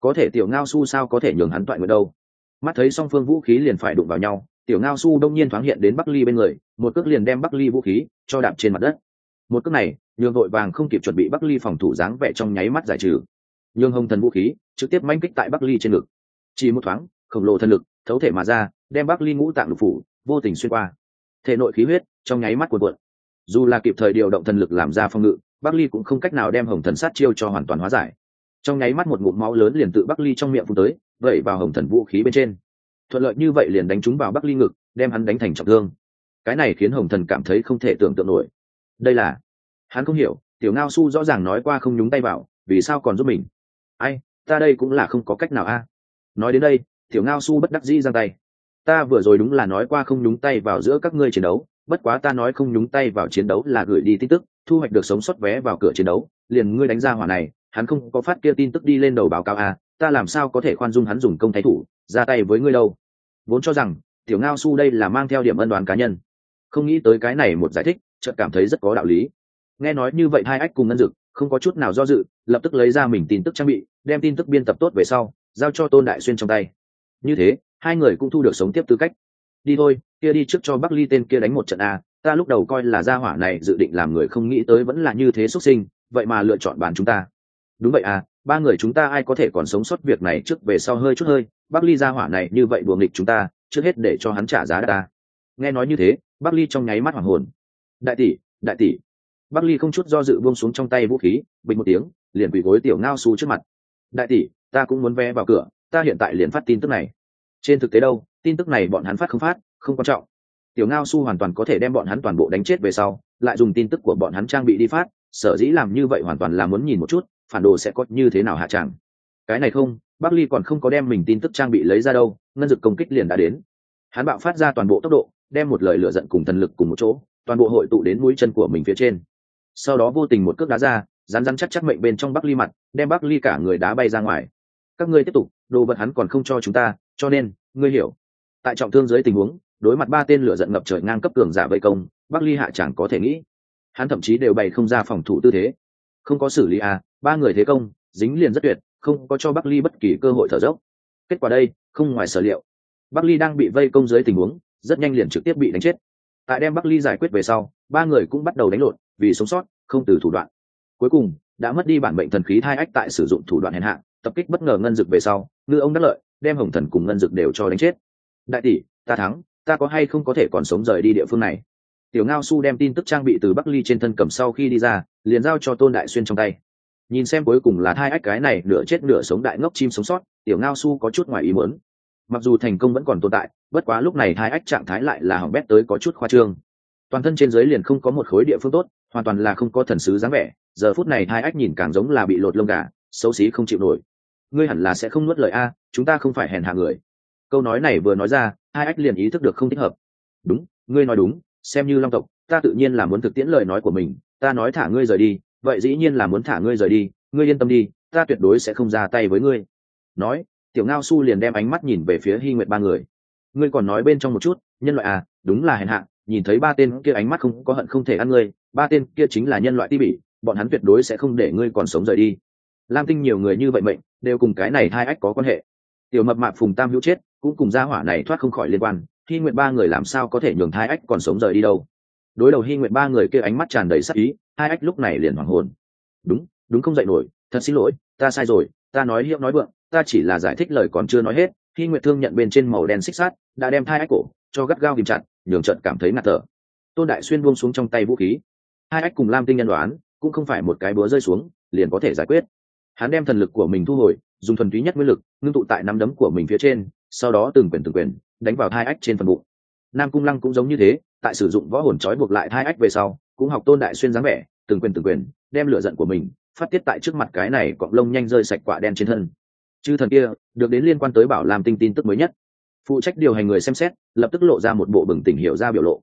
Có thể tiểu ngao su sao có thể nhường hắn toại nguyện đâu? Mắt thấy song phương vũ khí liền phải đụng vào nhau, tiểu ngao su đông nhiên thoáng hiện đến bắc ly bên người, một cước liền đem bắc ly vũ khí cho đạp trên mặt đất. Một cước này, nhường vội vàng không kịp chuẩn bị bắc ly phòng thủ dáng vẻ trong nháy mắt giải trừ. Nhường hồng thần vũ khí trực tiếp manh kích tại bắc ly trên ngực chỉ một thoáng, khổng lồ thần lực, thấu thể mà ra, đem bắc ly ngũ tạng lục phủ vô tình xuyên qua. Thể nội khí huyết trong nháy mắt cuộn cuộn. Dù là kịp thời điều động thần lực làm ra phong ngự, bắc ly cũng không cách nào đem hồng thần sát chiêu cho hoàn toàn hóa giải. Trong nháy mắt một ngụm máu lớn liền tự bắc ly trong miệng phun tới, vẩy vào hồng thần vũ khí bên trên. Thuận lợi như vậy liền đánh trúng vào bắc ly ngực, đem hắn đánh thành trọng thương. Cái này khiến hồng thần cảm thấy không thể tưởng tượng nổi. Đây là, hắn không hiểu, tiểu ngao su rõ ràng nói qua không nhúng tay vào, vì sao còn giúp mình? Ai, ta đây cũng là không có cách nào a nói đến đây, tiểu ngao su bất đắc dĩ giang tay. Ta vừa rồi đúng là nói qua không nhúng tay vào giữa các ngươi chiến đấu, bất quá ta nói không nhúng tay vào chiến đấu là gửi đi tin tức, thu hoạch được sống sót vé vào cửa chiến đấu, liền ngươi đánh ra hỏa này, hắn không có phát kia tin tức đi lên đầu báo cáo à? ta làm sao có thể khoan dung hắn dùng công thái thủ, ra tay với ngươi đâu. Vốn cho rằng, tiểu ngao su đây là mang theo điểm ân đoán cá nhân. Không nghĩ tới cái này một giải thích, chợt cảm thấy rất có đạo lý. Nghe nói như vậy hai ách cùng ngân dực, không có chút nào do dự, lập tức lấy ra mình tin tức trang bị, đem tin tức biên tập tốt về sau giao cho tôn đại xuyên trong tay như thế hai người cũng thu được sống tiếp tư cách đi thôi kia đi trước cho bắc ly tên kia đánh một trận a, ta lúc đầu coi là gia hỏa này dự định làm người không nghĩ tới vẫn là như thế xuất sinh, vậy mà lựa chọn bàn chúng ta. Đúng vậy à ba người chúng ta ai có thể còn sống sót việc này trước về sau hơi chút hơi, bắc ly gia hỏa này như vậy đùa nghịch chúng ta, trước hết để cho hắn trả giá ta. Nghe nói như thế, bắc ly trong nháy mắt hoàng hồn. Đại tỷ đại tỷ. Bắc ly không chút do dự buông xuống trong tay vũ khí, bình một tiếng, liền quỳ gối tiểu ngao su trước mặt. Đại tỷ ta cũng muốn vé vào cửa, ta hiện tại liền phát tin tức này. Trên thực tế đâu, tin tức này bọn hắn phát không phát, không quan trọng. Tiểu ngao su hoàn toàn có thể đem bọn hắn toàn bộ đánh chết về sau, lại dùng tin tức của bọn hắn trang bị đi phát, sở dĩ làm như vậy hoàn toàn là muốn nhìn một chút, phản đồ sẽ có như thế nào hạ tràng. Cái này không, bắc ly còn không có đem mình tin tức trang bị lấy ra đâu, ngân dực công kích liền đã đến. Hắn bạo phát ra toàn bộ tốc độ, đem một lời lựa giận cùng thần lực cùng một chỗ, toàn bộ hội tụ đến mũi chân của mình phía trên. Sau đó vô tình một cước đá ra rán rán chắc chắc mệnh bên trong bắc ly mặt, đem bắc ly cả người đá bay ra ngoài các ngươi tiếp tục, đồ vật hắn còn không cho chúng ta, cho nên, ngươi hiểu. Tại trọng thương dưới tình huống, đối mặt ba tên lửa giận ngập trời ngang cấp cường giả vây công, bắc ly hạ chẳng có thể nghĩ. Hắn thậm chí đều bày không ra phòng thủ tư thế. Không có xử lý à ba người thế công, dính liền rất tuyệt, không có cho bắc ly bất kỳ cơ hội thở dốc. Kết quả đây, không ngoài sở liệu. Bắc ly đang bị vây công dưới tình huống, rất nhanh liền trực tiếp bị đánh chết. Tại đem bắc ly giải quyết về sau, ba người cũng bắt đầu đánh lộn, vì sống sót, không từ thủ đoạn. Cuối cùng, đã mất đi bản mệnh thần khí thai ách tại sử dụng thủ đoạn hèn hạ tập kích bất ngờ ngân dực về sau, ngư ông đắc lợi, đem hồng thần cùng ngân dực đều cho đánh chết. Đại tỷ, ta thắng, ta có hay không có thể còn sống rời đi địa phương này? Tiểu ngao su đem tin tức trang bị từ bắc ly trên thân cầm sau khi đi ra, liền giao cho tôn đại xuyên trong tay. Nhìn xem cuối cùng là thai ách cái này, nửa chết nửa sống đại ngốc chim sống sót, tiểu ngao su có chút ngoài ý muốn. Mặc dù thành công vẫn còn tồn tại, bất quá lúc này thai ách trạng thái lại là hỏng bét tới có chút khoa trương. Toàn thân trên dưới liền không có một khối địa phương tốt, hoàn toàn là không có thần sứ dáng vẻ, giờ phút này thai ách nhìn càng giống là bị lột lông gà, xấu xí không chịu nổi ngươi hẳn là sẽ không nuốt lời a, chúng ta không phải hèn hạ người. Câu nói này vừa nói ra, hai ách liền ý thức được không thích hợp. Đúng, ngươi nói đúng, xem như long tộc, ta tự nhiên là muốn thực tiễn lời nói của mình, ta nói thả ngươi rời đi, vậy dĩ nhiên là muốn thả ngươi rời đi, ngươi yên tâm đi, ta tuyệt đối sẽ không ra tay với ngươi. Nói, tiểu ngao su liền đem ánh mắt nhìn về phía hy nguyệt ba người. Ngươi còn nói bên trong một chút, nhân loại à đúng là hèn hạ, nhìn thấy ba tên kia ánh mắt không, có hận không thể ăn ngươi, ba tên kia chính là nhân loại ti bỉ, bọn hắn tuyệt đối sẽ không để ngươi còn sống rời đi. Lam tinh nhiều người như vậy mệnh đều cùng cái này hai ách có quan hệ. Tiểu mập mạp phùng tam hữu chết, cũng cùng gia hỏa này thoát không khỏi liên quan hy nguyện ba người làm sao có thể nhường hai ách còn sống rời đi đâu? Đối đầu hy nguyện ba người kia ánh mắt tràn đầy sắc ý, hai ách lúc này liền hoảng hồn. Đúng đúng không dậy nổi, thật xin lỗi, ta sai rồi, ta nói hiệu nói vượng, ta chỉ là giải thích lời còn chưa nói hết, Hi Nguyệt thương nhận bên trên màu đen xích sát đã đem hai ách cổ cho gắt gao kìm chặt, nhường trận cảm thấy ngạt thở. Tôn đại xuyên buông xuống trong tay vũ khí. Hai ách cùng lam tinh nhân đoán, cũng không phải một cái búa rơi xuống, liền có thể giải quyết hắn đem thần lực của mình thu hồi, dùng thuần túy nhất nguyên lực, ngưng tụ tại nắm đấm của mình phía trên, sau đó từng quyền từng quyền, đánh vào thai ách trên phần bụng. Nam cung lăng cũng giống như thế, tại sử dụng võ hồn trói buộc lại thai ách về sau, cũng học tôn đại xuyên dáng vẻ, từng quyền từng quyền, đem lửa giận của mình phát tiết tại trước mặt cái này cọng lông nhanh rơi sạch quả đen trên thân. Chư thần kia, được đến liên quan tới bảo làm tinh tin tức mới nhất. Phụ trách điều hành người xem xét, lập tức lộ ra một bộ bừng tỉnh hiểu ra biểu lộ.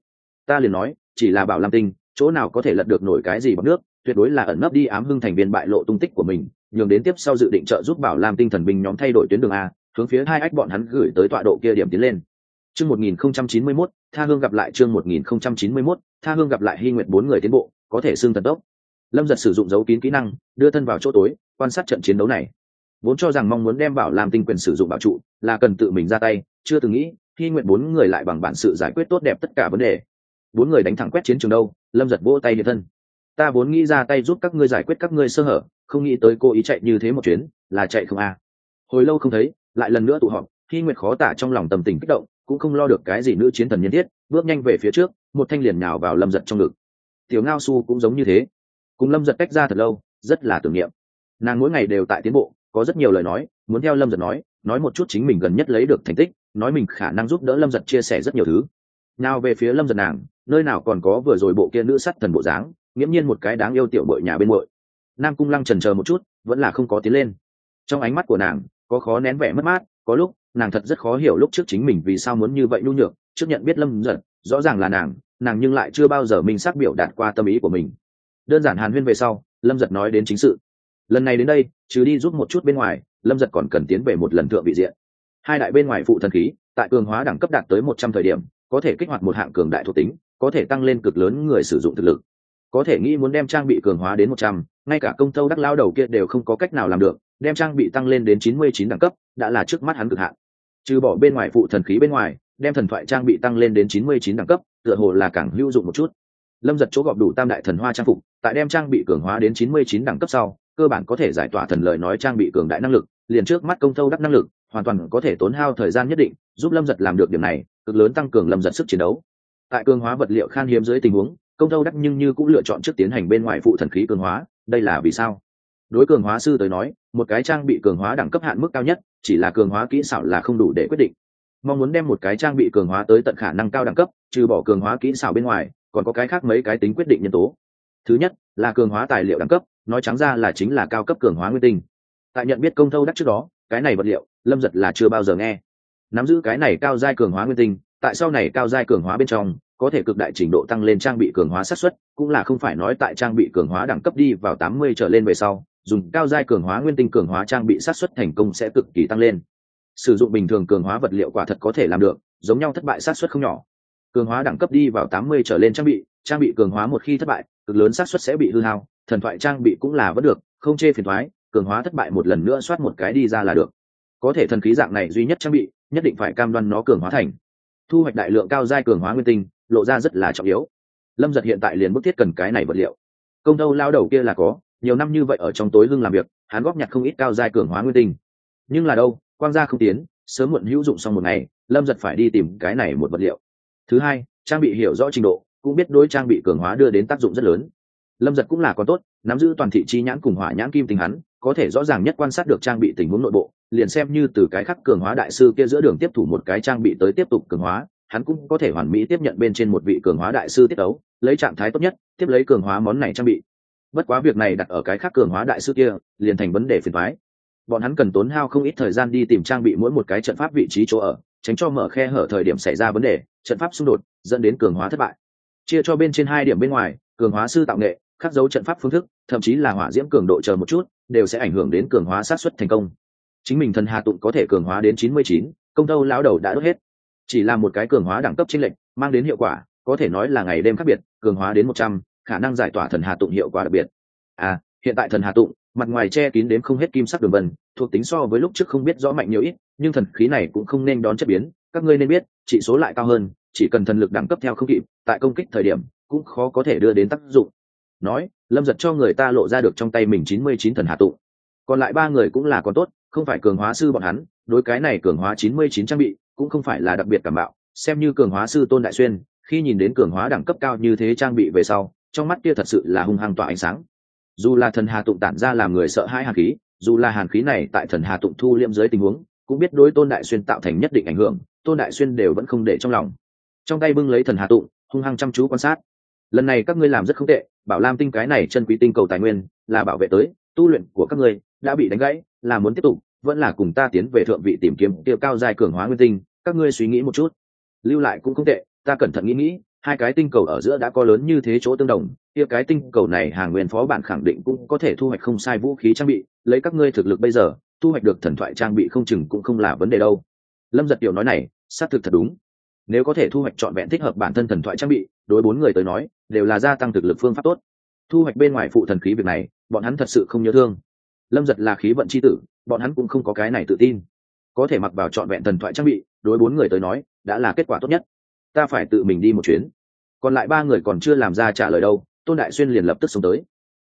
Ta liền nói, chỉ là bảo làm tinh, chỗ nào có thể lật được nổi cái gì bằng nước, tuyệt đối là ẩn nấp đi ám hưng thành viên bại lộ tung tích của mình nhường đến tiếp sau dự định trợ giúp bảo lam tinh thần binh nhóm thay đổi tuyến đường a hướng phía hai ách bọn hắn gửi tới tọa độ kia điểm tiến lên. Chương 1091, tha hương gặp lại chương 1091, tha hương gặp lại hy nguyện bốn người tiến bộ có thể xưng thần tốc. Lâm giật sử dụng dấu kín kỹ năng đưa thân vào chỗ tối quan sát trận chiến đấu này. Vốn cho rằng mong muốn đem bảo làm tinh quyền sử dụng bảo trụ là cần tự mình ra tay chưa từng nghĩ hy nguyện bốn người lại bằng bản sự giải quyết tốt đẹp tất cả vấn đề. Bốn người đánh thẳng quét chiến trường đâu lâm giật vỗ tay hiện thân ta vốn nghĩ ra tay giúp các ngươi giải quyết các ngươi sơ hở, không nghĩ tới cô ý chạy như thế một chuyến, là chạy không à. hồi lâu không thấy, lại lần nữa tụ họp khi nguyệt khó tả trong lòng tầm tình kích động, cũng không lo được cái gì nữ chiến thần nhân thiết, bước nhanh về phía trước, một thanh liền nhào vào lâm giật trong ngực. Tiểu ngao su cũng giống như thế. Cùng lâm giật cách ra thật lâu, rất là tưởng niệm. Nàng mỗi ngày đều tại tiến bộ, có rất nhiều lời nói, muốn theo lâm giật nói nói một chút chính mình gần nhất lấy được thành tích, nói mình khả năng giúp đỡ lâm giật chia sẻ rất nhiều thứ. Nào về phía lâm giật nàng, nơi nào còn có vừa rồi bộ kia nữ sắt thần bộ dáng nghiễm nhiên một cái đáng yêu tiểu bội nhà bên bội nam cung lăng trần chờ một chút, vẫn là không có tiến lên. Trong ánh mắt của nàng, có khó nén vẻ mất mát, có lúc, nàng thật rất khó hiểu lúc trước chính mình vì sao muốn như vậy nhu nhược, trước nhận biết lâm giật rõ ràng là nàng nàng nhưng lại chưa bao giờ mình xác biểu đạt qua tâm ý của mình. Đơn giản hàn huyên về sau, lâm giật nói đến chính sự. Lần này đến đây, trừ đi giúp một chút bên ngoài, lâm giật còn cần tiến về một lần thượng vị diện. Hai đại bên ngoài phụ thần khí, tại cường hóa đẳng cấp đạt tới một trăm thời điểm, có thể kích hoạt một hạng cường đại thuộc tính, có thể tăng lên cực lớn người sử dụng thực lực có thể nghĩ muốn đem trang bị cường hóa đến một trăm, ngay cả công tâu đắc lao đầu kia đều không có cách nào làm được, đem trang bị tăng lên đến chín mươi chín đẳng cấp, đã là trước mắt hắn cực hạn. Trừ bỏ bên ngoài phụ thần khí bên ngoài, đem thần thoại trang bị tăng lên đến chín mươi chín đẳng cấp, tựa hồ là càng hữu dụng một chút. Lâm giật chỗ gọp đủ tam đại thần hoa trang phục, tại đem trang bị cường hóa đến chín mươi chín đẳng cấp sau, cơ bản có thể giải tỏa thần lời nói trang bị cường đại năng lực, liền trước mắt công tâu đắc năng lực, hoàn toàn có thể tốn hao thời gian nhất định, giúp lâm giật làm được điểm này, cực lớn tăng cường lâm giật sức chiến đấu. Tại cường hóa vật liệu khan hiếm dưới tình huống công Thâu đắc nhưng như cũng lựa chọn trước tiến hành bên ngoài phụ thần khí cường hóa, đây là vì sao? Đối cường hóa sư tới nói, một cái trang bị cường hóa đẳng cấp hạn mức cao nhất, chỉ là cường hóa kỹ xảo là không đủ để quyết định. Mong muốn đem một cái trang bị cường hóa tới tận khả năng cao đẳng cấp, trừ bỏ cường hóa kỹ xảo bên ngoài, còn có cái khác mấy cái tính quyết định nhân tố. Thứ nhất, là cường hóa tài liệu đẳng cấp, nói trắng ra là chính là cao cấp cường hóa nguyên tinh. Tại nhận biết công thâu đắc trước đó, cái này vật liệu, lâm giật là chưa bao giờ nghe. Nắm giữ cái này cao giai cường hóa nguyên tinh, tại sau này cao giai cường hóa bên trong có thể cực đại trình độ tăng lên trang bị cường hóa sát xuất cũng là không phải nói tại trang bị cường hóa đẳng cấp đi vào tám mươi trở lên về sau, dùng cao giai cường hóa nguyên tinh cường hóa trang bị sát xuất thành công sẽ cực kỳ tăng lên. Sử dụng bình thường cường hóa vật liệu quả thật có thể làm được, giống nhau thất bại sát xuất không nhỏ. Cường hóa đẳng cấp đi vào tám mươi trở lên trang bị trang bị cường hóa một khi thất bại, cực lớn sát xuất sẽ bị hư hao, thần thoại trang bị cũng là vẫn được, không chê phiền thoái cường hóa thất bại một lần nữa soát một cái đi ra là được. Có thể thần khí dạng này duy nhất trang bị, nhất định phải cam đoan nó cường hóa thành. Thu hoạch đại lượng cao giai cường hóa nguyên tinh lộ ra rất là trọng yếu. Lâm giật hiện tại liền bức thiết cần cái này vật liệu. Công tâu lao đầu kia là có, nhiều năm như vậy ở trong tối lưng làm việc, hắn góp nhặt không ít cao giai cường hóa nguyên tinh. Nhưng là đâu, quang gia không tiến, sớm muộn hữu dụng xong một ngày, lâm giật phải đi tìm cái này một vật liệu. Thứ hai, trang bị hiểu rõ trình độ, cũng biết đối trang bị cường hóa đưa đến tác dụng rất lớn. Lâm giật cũng là con tốt, nắm giữ toàn thị chi nhãn cùng hỏa nhãn kim tình hắn, có thể rõ ràng nhất quan sát được trang bị tình huống nội bộ, liền xem như từ cái khắc cường hóa đại sư kia giữa đường tiếp thủ một cái trang bị tới tiếp tục cường hóa hắn cũng có thể hoàn mỹ tiếp nhận bên trên một vị cường hóa đại sư tiết ấu lấy trạng thái tốt nhất, tiếp lấy cường hóa món này trang bị. Bất quá việc này đặt ở cái khác cường hóa đại sư kia, liền thành vấn đề phiền thoái bọn hắn cần tốn hao không ít thời gian đi tìm trang bị mỗi một cái trận pháp vị trí chỗ ở, tránh cho mở khe hở thời điểm xảy ra vấn đề, trận pháp xung đột, dẫn đến cường hóa thất bại. Chia cho bên trên hai điểm bên ngoài, cường hóa sư tạo nghệ, khắc dấu trận pháp phương thức, thậm chí là hỏa diễm cường độ chờ một chút, đều sẽ ảnh hưởng đến cường hóa sát xuất thành công. Chính mình thần hà tụng có thể cường hóa đến chín mươi chín, công tâu lão đầu đã đốt hết chỉ là một cái cường hóa đẳng cấp chính lệch, mang đến hiệu quả, có thể nói là ngày đêm khác biệt, cường hóa đến một trăm, khả năng giải tỏa thần hà tụng hiệu quả đặc biệt. À hiện tại thần hà tụng, mặt ngoài che kín đến không hết kim sắc đường vân, thuộc tính so với lúc trước không biết rõ mạnh nhiều ít, nhưng thần khí này cũng không nên đón chất biến, các ngươi nên biết, chỉ số lại cao hơn, chỉ cần thần lực đẳng cấp theo không kịp, tại công kích thời điểm, cũng khó có thể đưa đến tác dụng. Nói, lâm giật cho người ta lộ ra được trong tay mình chín mươi chín thần hạ tụ còn lại ba người cũng là con tốt, không phải cường hóa sư bọn hắn, đối cái này cường hóa chín mươi chín trang bị cũng không phải là đặc biệt cảm bạo, xem như cường hóa sư tôn đại xuyên, khi nhìn đến cường hóa đẳng cấp cao như thế trang bị về sau, trong mắt kia thật sự là hung hăng tỏa ánh sáng. Dù là thần hà tụng tản ra làm người sợ hãi hàn khí, dù là hàn khí này tại thần hà tụng thu liệm dưới tình huống, cũng biết đối tôn đại xuyên tạo thành nhất định ảnh hưởng, tôn đại xuyên đều vẫn không để trong lòng. Trong tay bưng lấy thần hà tụng, hung hăng chăm chú quan sát. Lần này các ngươi làm rất không tệ, bảo lam tinh cái này chân quý tinh cầu tài nguyên, là bảo vệ tới, tu luyện của các ngươi đã bị đánh gãy, là muốn tiếp tục vẫn là cùng ta tiến về thượng vị tìm kiếm tiêu cao dài cường hóa nguyên tinh, các ngươi suy nghĩ một chút. Lưu lại cũng không tệ, ta cẩn thận nghĩ nghĩ, hai cái tinh cầu ở giữa đã có lớn như thế chỗ tương đồng tiêu cái tinh cầu này hàng nguyên phó bản khẳng định cũng có thể thu hoạch không sai vũ khí trang bị, lấy các ngươi thực lực bây giờ, thu hoạch được thần thoại trang bị không chừng cũng không là vấn đề đâu. Lâm giật tiểu nói này, xác thực thật đúng. Nếu có thể thu hoạch trọn vẹn thích hợp bản thân thần thoại trang bị, đối bốn người tới nói, đều là gia tăng thực lực phương pháp tốt. Thu hoạch bên ngoài phụ thần khí việc này, bọn hắn thật sự không nhớ thương. Lâm giật là khí vận c h i tử bọn hắn cũng không có cái này tự tin. Có thể mặc vào trọn vẹn thần thoại trang bị, đối bốn người tới nói, đã là kết quả tốt nhất. Ta phải tự mình đi một chuyến. Còn lại ba người còn chưa làm ra trả lời đâu, tôn đại xuyên liền lập tức xuống tới.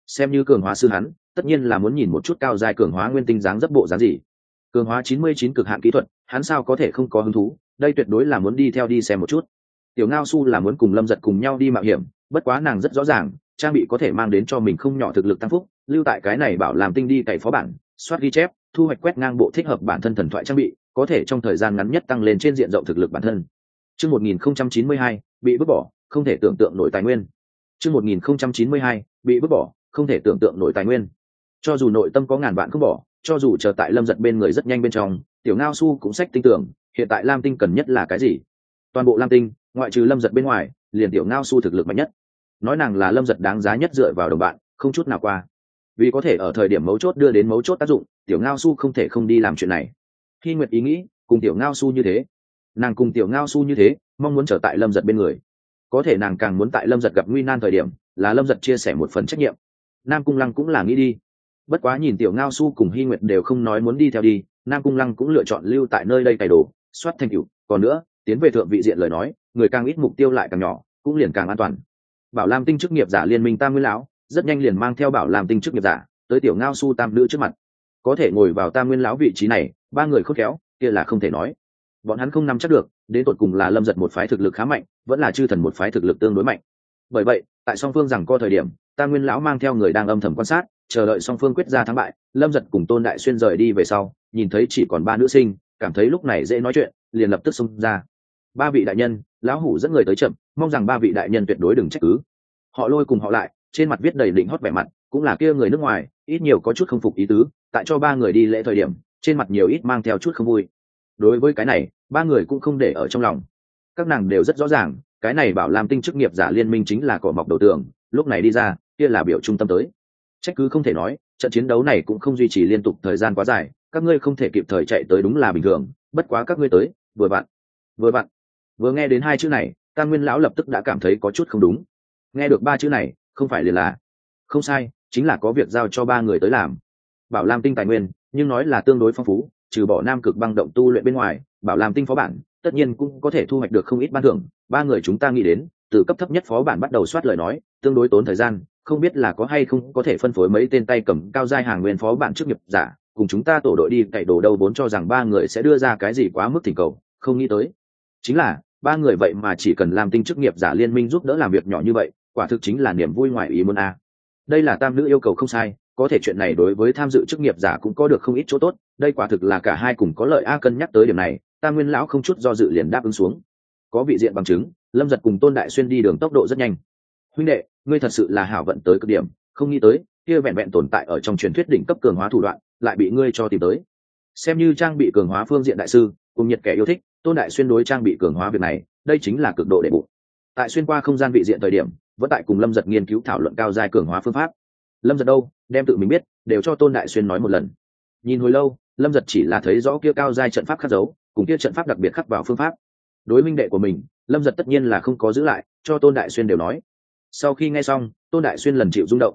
Xem như cường hóa sư hắn, tất nhiên là muốn nhìn một chút cao dài cường hóa nguyên tinh dáng dấp bộ dáng gì. Cường hóa chín mươi chín cực hạn kỹ thuật, hắn sao có thể không có hứng thú? Đây tuyệt đối là muốn đi theo đi xem một chút. Tiểu ngao su là muốn cùng lâm giật cùng nhau đi mạo hiểm, bất quá nàng rất rõ ràng, trang bị có thể mang đến cho mình không nhỏ thực lực tăng phúc, lưu tại cái này bảo làm tinh đi cày phó bản soát ghi chép thu hoạch quét ngang bộ thích hợp bản thân thần thoại trang bị có thể trong thời gian ngắn nhất tăng lên trên diện rộng thực lực bản thân. Chương 1092, bị vứt bỏ không thể tưởng tượng nổi tài nguyên. Chương 1092, bị vứt bỏ không thể tưởng tượng nổi tài nguyên. Cho dù nội tâm có ngàn vạn không bỏ cho dù chờ tại lâm giật bên người rất nhanh bên trong tiểu ngao su cũng sách tin tưởng hiện tại lam tinh cần nhất là cái gì? Toàn bộ lam tinh ngoại trừ lâm giật bên ngoài liền tiểu ngao su thực lực mạnh nhất. Nói nàng là lâm giật đáng giá nhất dựa vào đồng bạn không chút nào qua vì có thể ở thời điểm mấu chốt đưa đến mấu chốt tác dụng, tiểu ngao su không thể không đi làm chuyện này. Khi nguyệt ý nghĩ, cùng tiểu ngao su như thế, nàng cùng tiểu ngao su như thế, mong muốn trở tại lâm giật bên người. Có thể nàng càng muốn tại lâm giật gặp nguy nan thời điểm, là lâm giật chia sẻ một phần trách nhiệm. Nam cung lăng cũng là nghĩ đi. Bất quá nhìn tiểu ngao su cùng hy nguyệt đều không nói muốn đi theo đi, nam cung lăng cũng lựa chọn lưu tại nơi đây cày đồ, soát thành cựu còn nữa, tiến về thượng vị diện lời nói, người càng ít mục tiêu lại càng nhỏ, cũng liền càng an toàn. Bảo lam tinh chức nghiệp giả liên minh tam nguyên lão rất nhanh liền mang theo bảo làm tinh chức nghiệp giả, tới tiểu ngao su tam nữ trước mặt. Có thể ngồi vào tam nguyên lão vị trí này, ba người khốt khéo, kia là không thể nói. Bọn hắn không nắm chắc được, đến tột cùng là lâm giật một phái thực lực khá mạnh, vẫn là chư thần một phái thực lực tương đối mạnh. Bởi vậy, tại song phương rằng co thời điểm, tam nguyên lão mang theo người đang âm thầm quan sát, chờ đợi song phương quyết ra thắng bại, lâm giật cùng tôn đại xuyên rời đi về sau, nhìn thấy chỉ còn ba nữ sinh, cảm thấy lúc này dễ nói chuyện, liền lập tức xông ra. Ba vị đại nhân, lão hủ dẫn người tới chậm, mong rằng ba vị đại nhân tuyệt đối đừng trách cứ. Họ lôi cùng họ lại trên mặt viết đầy đỉnh hót vẻ mặt, cũng là kia người nước ngoài, ít nhiều có chút không phục ý tứ, tại cho ba người đi lễ thời điểm, trên mặt nhiều ít mang theo chút không vui. Đối với cái này, ba người cũng không để ở trong lòng. Các nàng đều rất rõ ràng, cái này bảo làm tinh chức nghiệp giả liên minh chính là cỏ mọc đầu tường, lúc này đi ra, kia là biểu trung tâm tới. Trách cứ không thể nói, trận chiến đấu này cũng không duy trì liên tục thời gian quá dài, các ngươi không thể kịp thời chạy tới đúng là bình thường, bất quá các ngươi tới, vừa bạn vừa bạn. Vừa nghe đến hai chữ này tam nguyên lão lập tức đã cảm thấy có chút không đúng. Nghe được ba chữ này không phải liền là, không sai, chính là có việc giao cho ba người tới làm. Bảo lam tinh tài nguyên, nhưng nói là tương đối phong phú, trừ bỏ nam cực băng động tu luyện bên ngoài, bảo lam tinh phó bản, tất nhiên cũng có thể thu hoạch được không ít ban thưởng. Ba người chúng ta nghĩ đến, từ cấp thấp nhất phó bản bắt đầu soát lời nói, tương đối tốn thời gian, không biết là có hay không có thể phân phối mấy tên tay cầm cao giai hàng nguyên phó bản trước nghiệp giả, cùng chúng ta tổ đội đi cậy đồ đâu vốn cho rằng ba người sẽ đưa ra cái gì quá mức thỉnh cầu, không nghĩ tới. Chính là, ba người vậy mà chỉ cần làm tinh chức nghiệp giả liên minh giúp đỡ làm việc nhỏ như vậy quả thực chính là niềm vui ngoài ý muốn a. Đây là tam nữ yêu cầu không sai, có thể chuyện này đối với tham dự chức nghiệp giả cũng có được không ít chỗ tốt, đây quả thực là cả hai cùng có lợi a cân nhắc tới điểm này tam nguyên lão không chút do dự liền đáp ứng xuống. Có vị diện bằng chứng, lâm giật cùng tôn đại xuyên đi đường tốc độ rất nhanh. Huynh đệ, ngươi thật sự là hảo vận tới cực điểm, không nghĩ tới, kia vẹn vẹn tồn tại ở trong truyền thuyết đỉnh cấp cường hóa thủ đoạn, lại bị ngươi cho tìm tới. Xem như trang bị cường hóa phương diện đại sư, cùng nhiệt kẻ yêu thích, tôn đại xuyên đối trang bị cường hóa việc này, đây chính là cực độ đệ bụng. Tại xuyên qua không gian vị diện thời điểm vẫn tại cùng lâm giật nghiên cứu thảo luận cao giai cường hóa phương pháp. Lâm giật đâu? Đem tự mình biết, đều cho tôn đại xuyên nói một lần. Nhìn hồi lâu, lâm giật chỉ là thấy rõ kia cao giai trận pháp khắc dấu, cùng kia trận pháp đặc biệt khắc vào phương pháp. Đối minh đệ của mình, lâm giật tất nhiên là không có giữ lại, cho tôn đại xuyên đều nói. Sau khi nghe xong, tôn đại xuyên lần chịu rung động.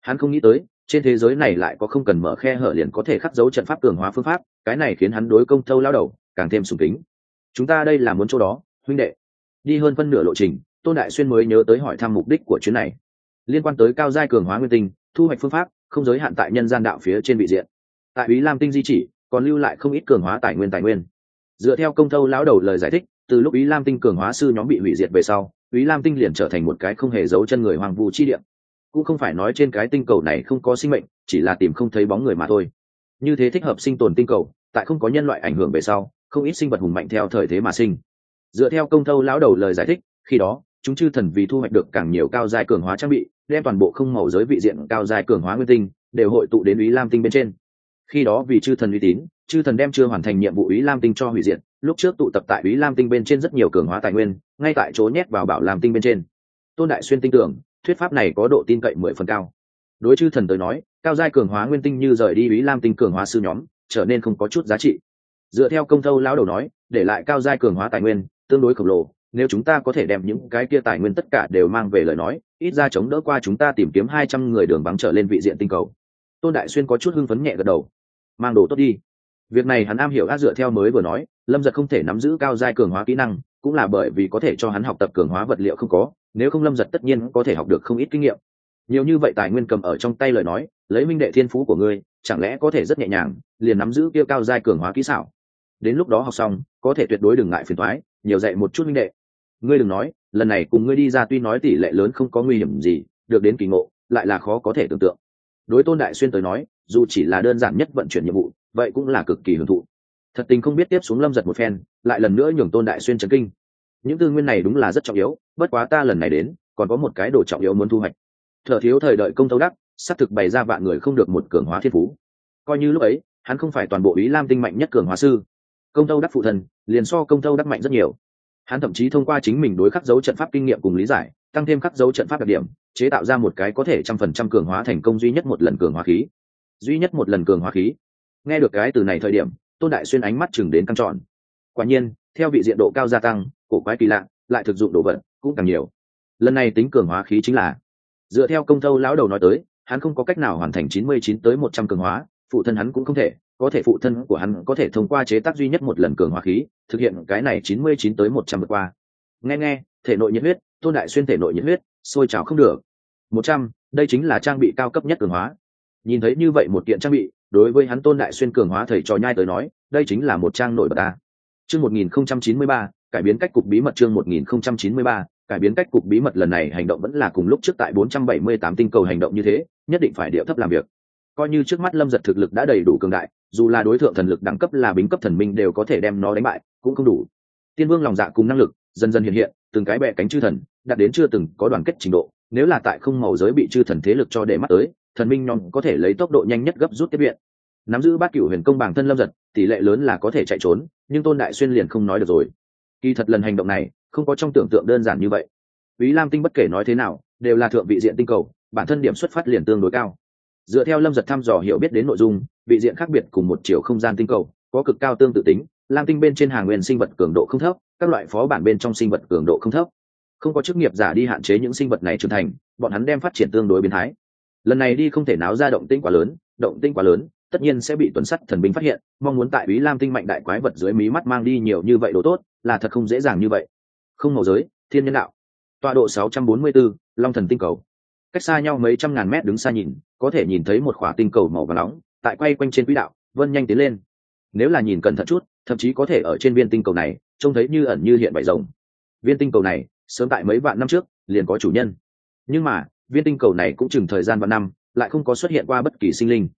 Hắn không nghĩ tới, trên thế giới này lại có không cần mở khe hở liền có thể khắc dấu trận pháp cường hóa phương pháp, cái này khiến hắn đối công thâu lao đầu càng thêm sùng kính. Chúng ta đây là muốn chỗ đó, huynh đệ. Đi hơn phân nửa lộ trình tôn đại xuyên mới nhớ tới hỏi thăm mục đích của chuyến này. Liên quan tới cao giai cường hóa nguyên tinh, thu hoạch phương pháp, không giới hạn tại nhân gian đạo phía trên vị diện. Tại ý lam tinh di chỉ, còn lưu lại không ít cường hóa tài nguyên tài nguyên. Dựa theo công thâu lão đầu lời giải thích, từ lúc ý lam tinh cường hóa sư nhóm bị hủy diệt về sau ý lam tinh liền trở thành một cái không hề giấu chân người hoàng vu chi điểm cũng không phải nói trên cái tinh cầu này không có sinh mệnh, chỉ là tìm không thấy bóng người mà thôi. Như thế thích hợp sinh tồn tinh cầu, tại không có nhân loại ảnh hưởng về sau, không ít sinh vật hùng mạnh theo thời thế mà sinh. Dựa theo công thâu lão đầu lời giải thích, khi đó chúng chư thần vì thu hoạch được càng nhiều cao giai cường hóa trang bị, đem toàn bộ không màu giới vị diện cao giai cường hóa nguyên tinh, đều hội tụ đến ý lam tinh bên trên. Khi đó vì chư thần uy tín, chư thần đem chưa hoàn thành nhiệm vụ ý lam tinh cho hủy diệt, lúc trước tụ tập tại ý lam tinh bên trên rất nhiều cường hóa tài nguyên, ngay tại chỗ nhét vào bảo lam tinh bên trên. Tôn đại xuyên tin tưởng, thuyết pháp này có độ tin cậy mười phần cao. Đối chư thần tới nói, cao giai cường hóa nguyên tinh như rời đi ý lam tinh cường hóa sư nhóm, trở nên không có chút giá trị. Dựa theo công thâu lão đầu nói, để lại cao giai cường hóa tài nguyên, tương đối khổng lồ nếu chúng ta có thể đem những cái kia tài nguyên tất cả đều mang về lời nói, ít ra chống đỡ qua chúng ta tìm kiếm hai trăm người đường vắng trở lên vị diện tinh cầu. Tôn đại xuyên có chút hưng phấn nhẹ gật đầu. Mang đồ tốt đi. Việc này hắn am hiểu á dựa theo mới vừa nói, lâm giật không thể nắm giữ cao giai cường hóa kỹ năng, cũng là bởi vì có thể cho hắn học tập cường hóa vật liệu không có, nếu không lâm giật tất nhiên có thể học được không ít kinh nghiệm. Nhiều như vậy tài nguyên cầm ở trong tay lời nói, lấy minh đệ thiên phú của ngươi, chẳng lẽ có thể rất nhẹ nhàng, liền nắm giữ kia cao giai cường hóa kỹ xảo? Đến lúc đó học xong, có thể tuyệt đối đừng ngại phiền thoái nhiều dạy một chút minh đệ ngươi đừng nói, lần này cùng ngươi đi ra tuy nói tỷ lệ lớn không có nguy hiểm gì, được đến kỳ ngộ, lại là khó có thể tưởng tượng. Đối tôn đại xuyên tới nói, dù chỉ là đơn giản nhất vận chuyển nhiệm vụ, vậy cũng là cực kỳ hưởng thụ. Thật tình không biết tiếp xuống lâm giật một phen, lại lần nữa nhường tôn đại xuyên trấn kinh. Những tư nguyên này đúng là rất trọng yếu, bất quá ta lần này đến, còn có một cái đồ trọng yếu muốn thu hoạch. Thợ thiếu thời đợi công tâu đắc, xác thực bày ra vạn người không được một cường hóa thiên phú. Coi như lúc ấy, hắn không phải toàn bộ ý lam tinh mạnh nhất cường hóa sư. Công tâu đắc phụ thần, liền so công tâu đắc mạnh rất nhiều hắn thậm chí thông qua chính mình đối khắc dấu trận pháp kinh nghiệm cùng lý giải, tăng thêm khắc dấu trận pháp đặc điểm, chế tạo ra một cái có thể trăm phần trăm cường hóa thành công duy nhất một lần cường hóa khí. Duy nhất một lần cường hóa khí. Nghe được cái từ này thời điểm, tôn đại xuyên ánh mắt chừng đến căng tròn. Quả nhiên, theo vị diện độ cao gia tăng, cổ quái kỳ lạ, lại thực dụng đồ vật, cũng càng nhiều. Lần này tính cường hóa khí chính là, dựa theo công thâu lão đầu nói tới, hắn không có cách nào hoàn thành chín mươi chín tới một trăm cường hóa, phụ thân hắn cũng không thể có thể phụ thân của hắn có thể thông qua chế tác duy nhất một lần cường hóa khí, thực hiện cái này chín mươi chín tới một trăm vượt qua. Nghe nghe, thể nội nhiệt huyết, tôn đại xuyên thể nội nhiệt huyết, sôi trào không được. một trăm, đây chính là trang bị cao cấp nhất cường hóa. Nhìn thấy như vậy một kiện trang bị, đối với hắn tôn đại xuyên cường hóa thầy trò nhai tới nói, đây chính là một trang nổi bật ta. Chương một nghìn không trăm chín mươi ba, cải biến cách cục bí mật chương một nghìn không trăm chín mươi ba, cải biến cách cục bí mật lần này hành động vẫn là cùng lúc trước tại bốn trăm bảy mươi tám tinh cầu hành động như thế, nhất định phải điệu thấp làm việc. Coi như trước mắt lâm giật thực lực đã đầy đủ cường đại dù là đối tượng thần lực đẳng cấp là bính cấp thần minh đều có thể đem nó đánh bại, cũng không đủ. Tiên vương lòng dạ cùng năng lực dần dần hiện hiện, từng cái bẹ cánh chư thần, đạt đến chưa từng có đoàn kết trình độ, nếu là tại không màu giới bị chư thần thế lực cho để mắt tới, thần minh nhóm có thể lấy tốc độ nhanh nhất gấp rút tiếp viện. Nắm giữ bát cửu huyền công bằng thân lâm giật, tỷ lệ lớn là có thể chạy trốn, nhưng tôn đại xuyên liền không nói được rồi. Kỳ thật lần hành động này, không có trong tưởng tượng đơn giản như vậy. Ý lam tinh bất kể nói thế nào, đều là thượng vị diện tinh cầu, bản thân điểm xuất phát liền tương đối cao dựa theo lâm giật thăm dò hiểu biết đến nội dung vị diện khác biệt cùng một chiều không gian tinh cầu có cực cao tương tự tính lam tinh bên trên hàng nguyên sinh vật cường độ không thấp các loại phó bản bên trong sinh vật cường độ không thấp. Không có chức nghiệp giả đi hạn chế những sinh vật này trưởng thành bọn hắn đem phát triển tương đối biến thái. Lần này đi không thể náo ra động tinh quá lớn động tinh quá lớn tất nhiên sẽ bị tuần sắt thần binh phát hiện mong muốn tại ý lam tinh mạnh đại quái vật dưới mí mắt mang đi nhiều như vậy đồ tốt là thật không dễ dàng như vậy. Không màu giới thiên nhân đạo. Tọa độ 644, long thần tinh cầu. Cách xa nhau mấy trăm ngàn mét đứng xa nhìn có thể nhìn thấy một khỏa tinh cầu màu và nóng, tại quay quanh trên quỹ đạo, vân nhanh tiến lên. Nếu là nhìn cẩn thận chút, thậm chí có thể ở trên viên tinh cầu này, trông thấy như ẩn như hiện bảy rồng. Viên tinh cầu này, sớm tại mấy vạn năm trước, liền có chủ nhân. Nhưng mà, viên tinh cầu này cũng chừng thời gian vạn năm, lại không có xuất hiện qua bất kỳ sinh linh.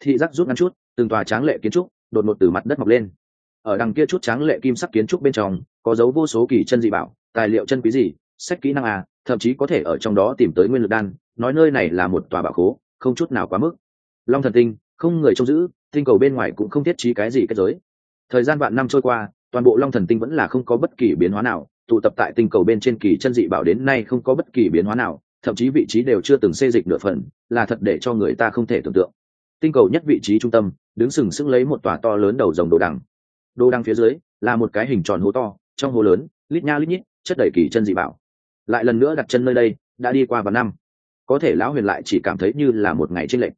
Thị giác rút ngắn chút, từng tòa tráng lệ kiến trúc, đột ngột từ mặt đất mọc lên. Ở đằng kia chút tráng lệ kim sắc kiến trúc bên trong, có dấu vô số kỳ chân dị bảo, tài liệu chân quý gì, sách kỹ năng à thậm chí có thể ở trong đó tìm tới nguyên lực đan, nói nơi này là một tòa bảo khố không chút nào quá mức. Long thần tinh, không người trông giữ, tinh cầu bên ngoài cũng không thiết trí cái gì kết giới. Thời gian vạn năm trôi qua, toàn bộ long thần tinh vẫn là không có bất kỳ biến hóa nào, tụ tập tại tinh cầu bên trên kỳ chân dị bảo đến nay không có bất kỳ biến hóa nào, thậm chí vị trí đều chưa từng xê dịch nửa phần, là thật để cho người ta không thể tưởng tượng. Tinh cầu nhất vị trí trung tâm, đứng sừng sững lấy một tòa to lớn đầu rồng đồ đằng. Đồ đằng phía dưới, là một cái hình tròn hố to, trong hố lớn, lít nha lít nhít, chất đầy kỳ chân dị bảo. Lại lần nữa đặt chân nơi đây, đã đi qua vài năm có thể lão huyền lại chỉ cảm thấy như là một ngày trên lệnh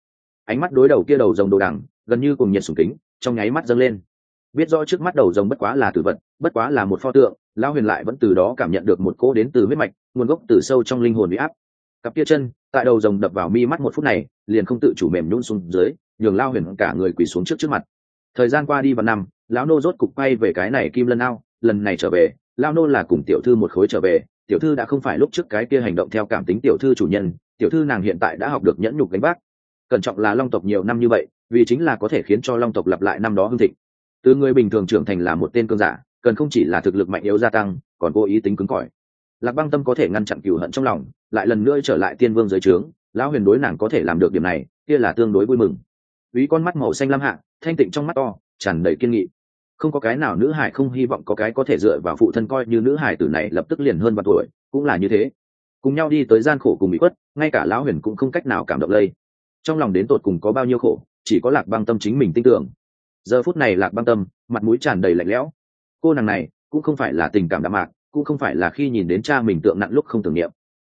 ánh mắt đối đầu kia đầu rồng đồ đằng, gần như cùng nhiệt sùng kính, trong nháy mắt dâng lên. Biết rõ trước mắt đầu rồng bất quá là tử vật, bất quá là một pho tượng, lão huyền lại vẫn từ đó cảm nhận được một cỗ đến từ huyết mạch, nguồn gốc từ sâu trong linh hồn bị áp. Cặp kia chân, tại đầu rồng đập vào mi mắt một phút này, liền không tự chủ mềm nhún xuống dưới, nhường lao huyền cả người quỳ xuống trước trước mặt. Thời gian qua đi vào năm, lão nô rốt cục quay về cái này kim lân ao, lần này trở về lao nô là cùng tiểu thư một khối trở về, tiểu thư đã không phải lúc trước cái kia hành động theo cảm tính tiểu thư chủ nhân tiểu thư nàng hiện tại đã học được nhẫn nhục gánh vác. Cẩn trọng là long tộc nhiều năm như vậy, vì chính là có thể khiến cho long tộc lặp lại năm đó hưng thịnh. Từ người bình thường trưởng thành là một tên cơn giả, cần không chỉ là thực lực mạnh yếu gia tăng, còn cố ý tính cứng cỏi. Lạc băng tâm có thể ngăn chặn cừu hận trong lòng, lại lần nữa trở lại tiên vương giới trướng, lão huyền đối nàng có thể làm được điểm này, kia là tương đối vui mừng. Ví con mắt màu xanh lam hạ, thanh tịnh trong mắt to, tràn đầy kiên nghị. Không có cái nào nữ hải không hy vọng có cái có thể dựa vào phụ thân coi như nữ hải tử này lập tức liền hơn ba tuổi, cũng là như thế cùng nhau đi tới gian khổ cùng bị khuất, ngay cả lão huyền cũng không cách nào cảm động lây. Trong lòng đến tột cùng có bao nhiêu khổ, chỉ có lạc băng tâm chính mình tin tưởng. Giờ phút này lạc băng tâm, mặt mũi tràn đầy lạnh lẽo. Cô nàng này, cũng không phải là tình cảm đạm mạc, cũng không phải là khi nhìn đến cha mình tượng nặng lúc không tưởng niệm.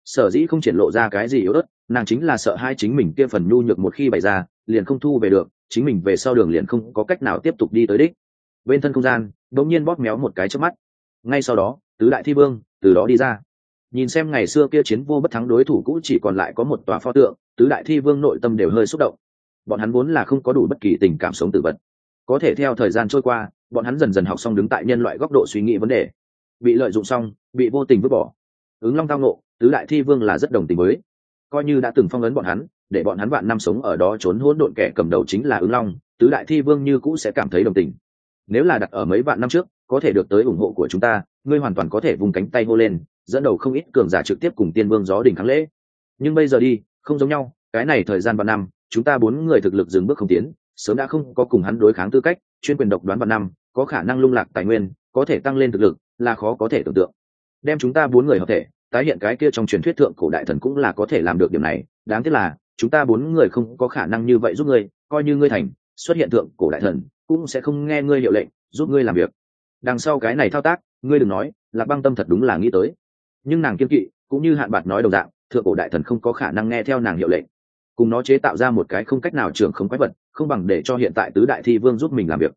Sở dĩ không triển lộ ra cái gì yếu ớt, nàng chính là sợ hai chính mình kia phần nhu nhược một khi bày ra, liền không thu về được, chính mình về sau đường liền không có cách nào tiếp tục đi tới đích. Bên thân không gian, đột nhiên bóp méo một cái trước mắt. Ngay sau đó, tứ đại thi vương, từ đó đi ra nhìn xem ngày xưa kia chiến vô bất thắng đối thủ cũ chỉ còn lại có một tòa pho tượng, tứ đại thi vương nội tâm đều hơi xúc động. Bọn hắn vốn là không có đủ bất kỳ tình cảm sống tự vật. Có thể theo thời gian trôi qua, bọn hắn dần dần học xong đứng tại nhân loại góc độ suy nghĩ vấn đề. Bị lợi dụng xong, bị vô tình vứt bỏ. Ứng long tao ngộ, tứ đại thi vương là rất đồng tình với. Coi như đã từng phong ấn bọn hắn, để bọn hắn vạn năm sống ở đó trốn hỗn độn kẻ cầm đầu chính là ứng long, tứ đại thi vương như cũ sẽ cảm thấy đồng tình. Nếu là đặt ở mấy vạn năm trước, có thể được tới ủng hộ của chúng ta, ngươi hoàn toàn có thể vùng cánh tay hô lên dẫn đầu không ít cường giả trực tiếp cùng tiên vương gió đình kháng lễ. Nhưng bây giờ đi, không giống nhau, cái này thời gian vạn năm, chúng ta bốn người thực lực dừng bước không tiến, sớm đã không có cùng hắn đối kháng tư cách, chuyên quyền độc đoán vạn năm, có khả năng lung lạc tài nguyên, có thể tăng lên thực lực, là khó có thể tưởng tượng. Đem chúng ta bốn người hợp thể, tái hiện cái kia trong truyền thuyết thượng cổ đại thần cũng là có thể làm được điểm này. Đáng tiếc là, chúng ta bốn người không có khả năng như vậy giúp ngươi, coi như ngươi thành, xuất hiện thượng cổ đại thần, cũng sẽ không nghe ngươi hiệu lệnh, giúp ngươi làm việc. Đằng sau cái này thao tác, ngươi đừng nói, lạc băng tâm thật đúng là nghĩ tới nhưng nàng kiên kỵ, cũng như hạn bạc nói đồng dạng, thượng cổ đại thần không có khả năng nghe theo nàng hiệu lệnh. Cùng nó chế tạo ra một cái không cách nào trưởng không quái vật, không bằng để cho hiện tại tứ đại thi vương giúp mình làm việc.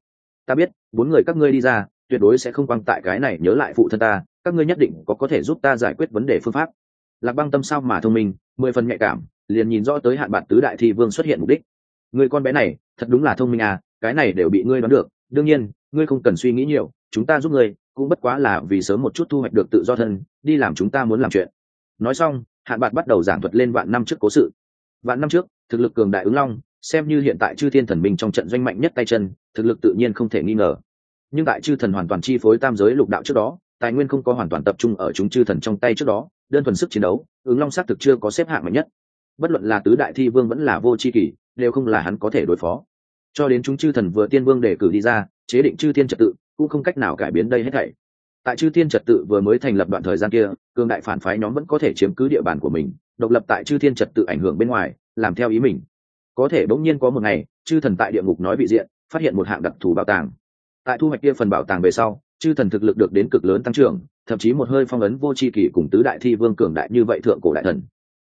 Ta biết, bốn người các ngươi đi ra, tuyệt đối sẽ không quăng tại cái này nhớ lại phụ thân ta, các ngươi nhất định có có thể giúp ta giải quyết vấn đề phương pháp. Lạc băng tâm sao mà thông minh, mười phần nhạy cảm, liền nhìn rõ tới hạn bạn tứ đại thi vương xuất hiện mục đích. Người con bé này, thật đúng là thông minh à cái này đều bị ngươi đoán được. Đương nhiên, ngươi không cần suy nghĩ nhiều, chúng ta giúp ngươi cũng bất quá là vì sớm một chút thu hoạch được tự do thân, đi làm chúng ta muốn làm chuyện. Nói xong, hạn bạc bắt đầu giảng thuật lên vạn năm trước cố sự. Vạn năm trước, thực lực cường đại ứng long, xem như hiện tại chư thiên thần minh trong trận doanh mạnh nhất tay chân, thực lực tự nhiên không thể nghi ngờ. Nhưng tại chư thần hoàn toàn chi phối tam giới lục đạo trước đó, tài nguyên không có hoàn toàn tập trung ở chúng chư thần trong tay trước đó, đơn thuần sức chiến đấu, ứng long xác thực chưa có xếp hạng mạnh nhất. Bất luận là tứ đại thi vương vẫn là vô c h i kỷ, đều không là hắn có thể đối phó. Cho đến chúng chư thần vừa tiên vương đề cử đi ra, chế định chư thiên trật tự cũng không cách nào cải biến đây hết thảy. Tại chư thiên trật tự vừa mới thành lập đoạn thời gian kia, cương đại phản phái nhóm vẫn có thể chiếm cứ địa bàn của mình, độc lập tại chư thiên trật tự ảnh hưởng bên ngoài, làm theo ý mình. Có thể bỗng nhiên có một ngày, chư thần tại địa ngục nói bị diện, phát hiện một hạng đặc thù bảo tàng. Tại thu hoạch kia phần bảo tàng về sau, chư thần thực lực được đến cực lớn tăng trưởng, thậm chí một hơi phong ấn vô chi kỷ cùng tứ đại thi vương cường đại như vậy thượng cổ đại thần.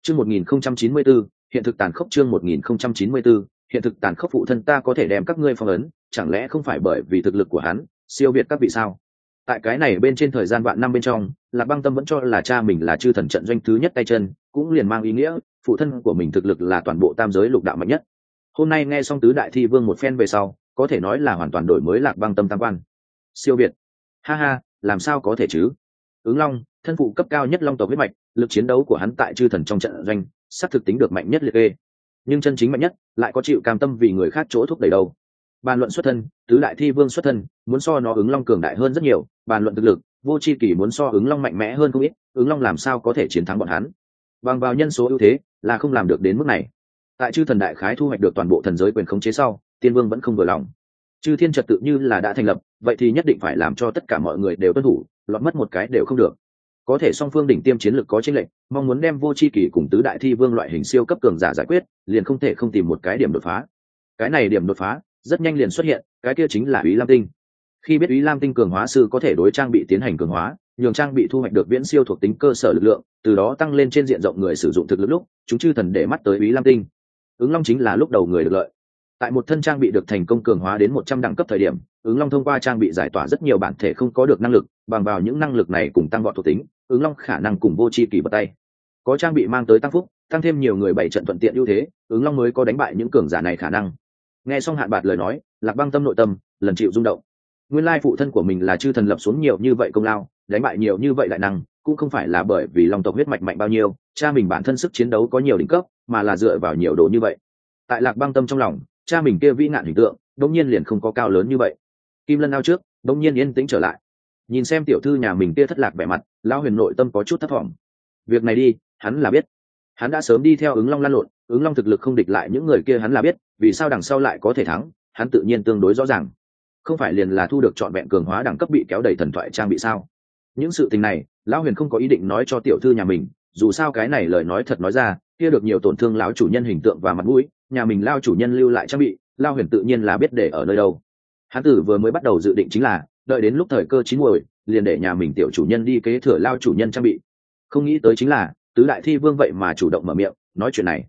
Chương một nghìn không trăm chín mươi b ố hiện thực tàn khốc chương một nghìn không trăm chín mươi b ố hiện thực tàn khốc phụ thân ta có thể đem các ngươi phong ấn, chẳng lẽ không phải bởi vì thực lực của hắn siêu việt các vị sao? Tại cái này bên trên thời gian vạn năm bên trong, lạc băng tâm vẫn cho là cha mình là chư thần trận doanh thứ nhất tay chân, cũng liền mang ý nghĩa, phụ thân của mình thực lực là toàn bộ tam giới lục đạo mạnh nhất. Hôm nay nghe xong tứ đại thi vương một phen về sau, có thể nói là hoàn toàn đổi mới lạc băng tâm tam quan. Siêu việt. Ha ha, làm sao có thể chứ? Ứng long, thân phụ cấp cao nhất long tộc huyết mạch, lực chiến đấu của hắn tại chư thần trong trận doanh, xác thực tính được mạnh nhất liệt kê. Nhưng chân chính mạnh nhất, lại có chịu cam tâm vì người khác chỗ thúc đẩy đâu bàn luận xuất thân, tứ đại thi vương xuất thân, muốn so nó ứng long cường đại hơn rất nhiều, bàn luận thực lực, vô c h i kỷ muốn so ứng long mạnh mẽ hơn không ít, ứng long làm sao có thể chiến thắng bọn hắn? Bằng vào nhân số ưu thế, là không làm được đến mức này. Tại chư thần đại khái thu hoạch được toàn bộ thần giới quyền khống chế sau, tiên vương vẫn không vừa lòng. Chư thiên trật tự như là đã thành lập, vậy thì nhất định phải làm cho tất cả mọi người đều tuân thủ, lọt mất một cái đều không được. Có thể song phương đỉnh tiêm chiến lược có chênh lệch, mong muốn đem vô c h i kỷ cùng tứ đại thi vương loại hình siêu cấp cường giả giải quyết, liền không thể không tìm một cái điểm đột phá. Cái này điểm đột phá rất nhanh liền xuất hiện, cái kia chính là ý lam tinh. Khi biết ý lam tinh cường hóa sư có thể đối trang bị tiến hành cường hóa, nhường trang bị thu hoạch được viễn siêu thuộc tính cơ sở lực lượng, từ đó tăng lên trên diện rộng người sử dụng thực lực lúc, chúng chư thần để mắt tới ý lam tinh. Ứng long chính là lúc đầu người được lợi. Tại một thân trang bị được thành công cường hóa đến một trăm đẳng cấp thời điểm, ứng long thông qua trang bị giải tỏa rất nhiều bản thể không có được năng lực, bằng vào những năng lực này cùng tăng gọn thuộc tính, ứng long khả năng cùng vô c h i kỳ bật tay. Có trang bị mang tới tăng phúc, tăng thêm nhiều người bảy trận thuận tiện ưu thế, ứng long mới có đánh bại những cường giả này khả năng nghe xong hạn bạt lời nói, lạc băng tâm nội tâm lần chịu rung động. Nguyên lai phụ thân của mình là chư thần lập xuống nhiều như vậy công lao, đánh bại nhiều như vậy đại năng, cũng không phải là bởi vì lòng tộc huyết mạch mạnh bao nhiêu, cha mình bản thân sức chiến đấu có nhiều đỉnh cấp, mà là dựa vào nhiều đồ như vậy. Tại lạc băng tâm trong lòng, cha mình kia vĩ nạn hình tượng đông nhiên liền không có cao lớn như vậy. Kim lân ao trước đông nhiên yên tĩnh trở lại. Nhìn xem tiểu thư nhà mình kia thất lạc vẻ mặt lao huyền nội tâm có chút thất vọng việc này đi, hắn là biết hắn đã sớm đi theo ứng long lan lộn, ứng long thực lực không địch lại những người kia hắn là biết, vì sao đằng sau lại có thể thắng, hắn tự nhiên tương đối rõ ràng. Không phải liền là thu được trọn vẹn cường hóa đẳng cấp bị kéo đầy thần thoại trang bị sao? Những sự tình này, lão huyền không có ý định nói cho tiểu thư nhà mình, dù sao cái này lời nói thật nói ra, kia được nhiều tổn thương lão chủ nhân hình tượng và mặt mũi, nhà mình lao chủ nhân lưu lại trang bị lao huyền tự nhiên là biết để ở nơi đâu. Hán tử vừa mới bắt đầu dự định chính là, đợi đến lúc thời cơ chín muồi, liền để nhà mình tiểu chủ nhân đi kế thừa lao chủ nhân trang bị. Không nghĩ tới chính là tứ đại thi vương vậy mà chủ động mở miệng, nói chuyện này.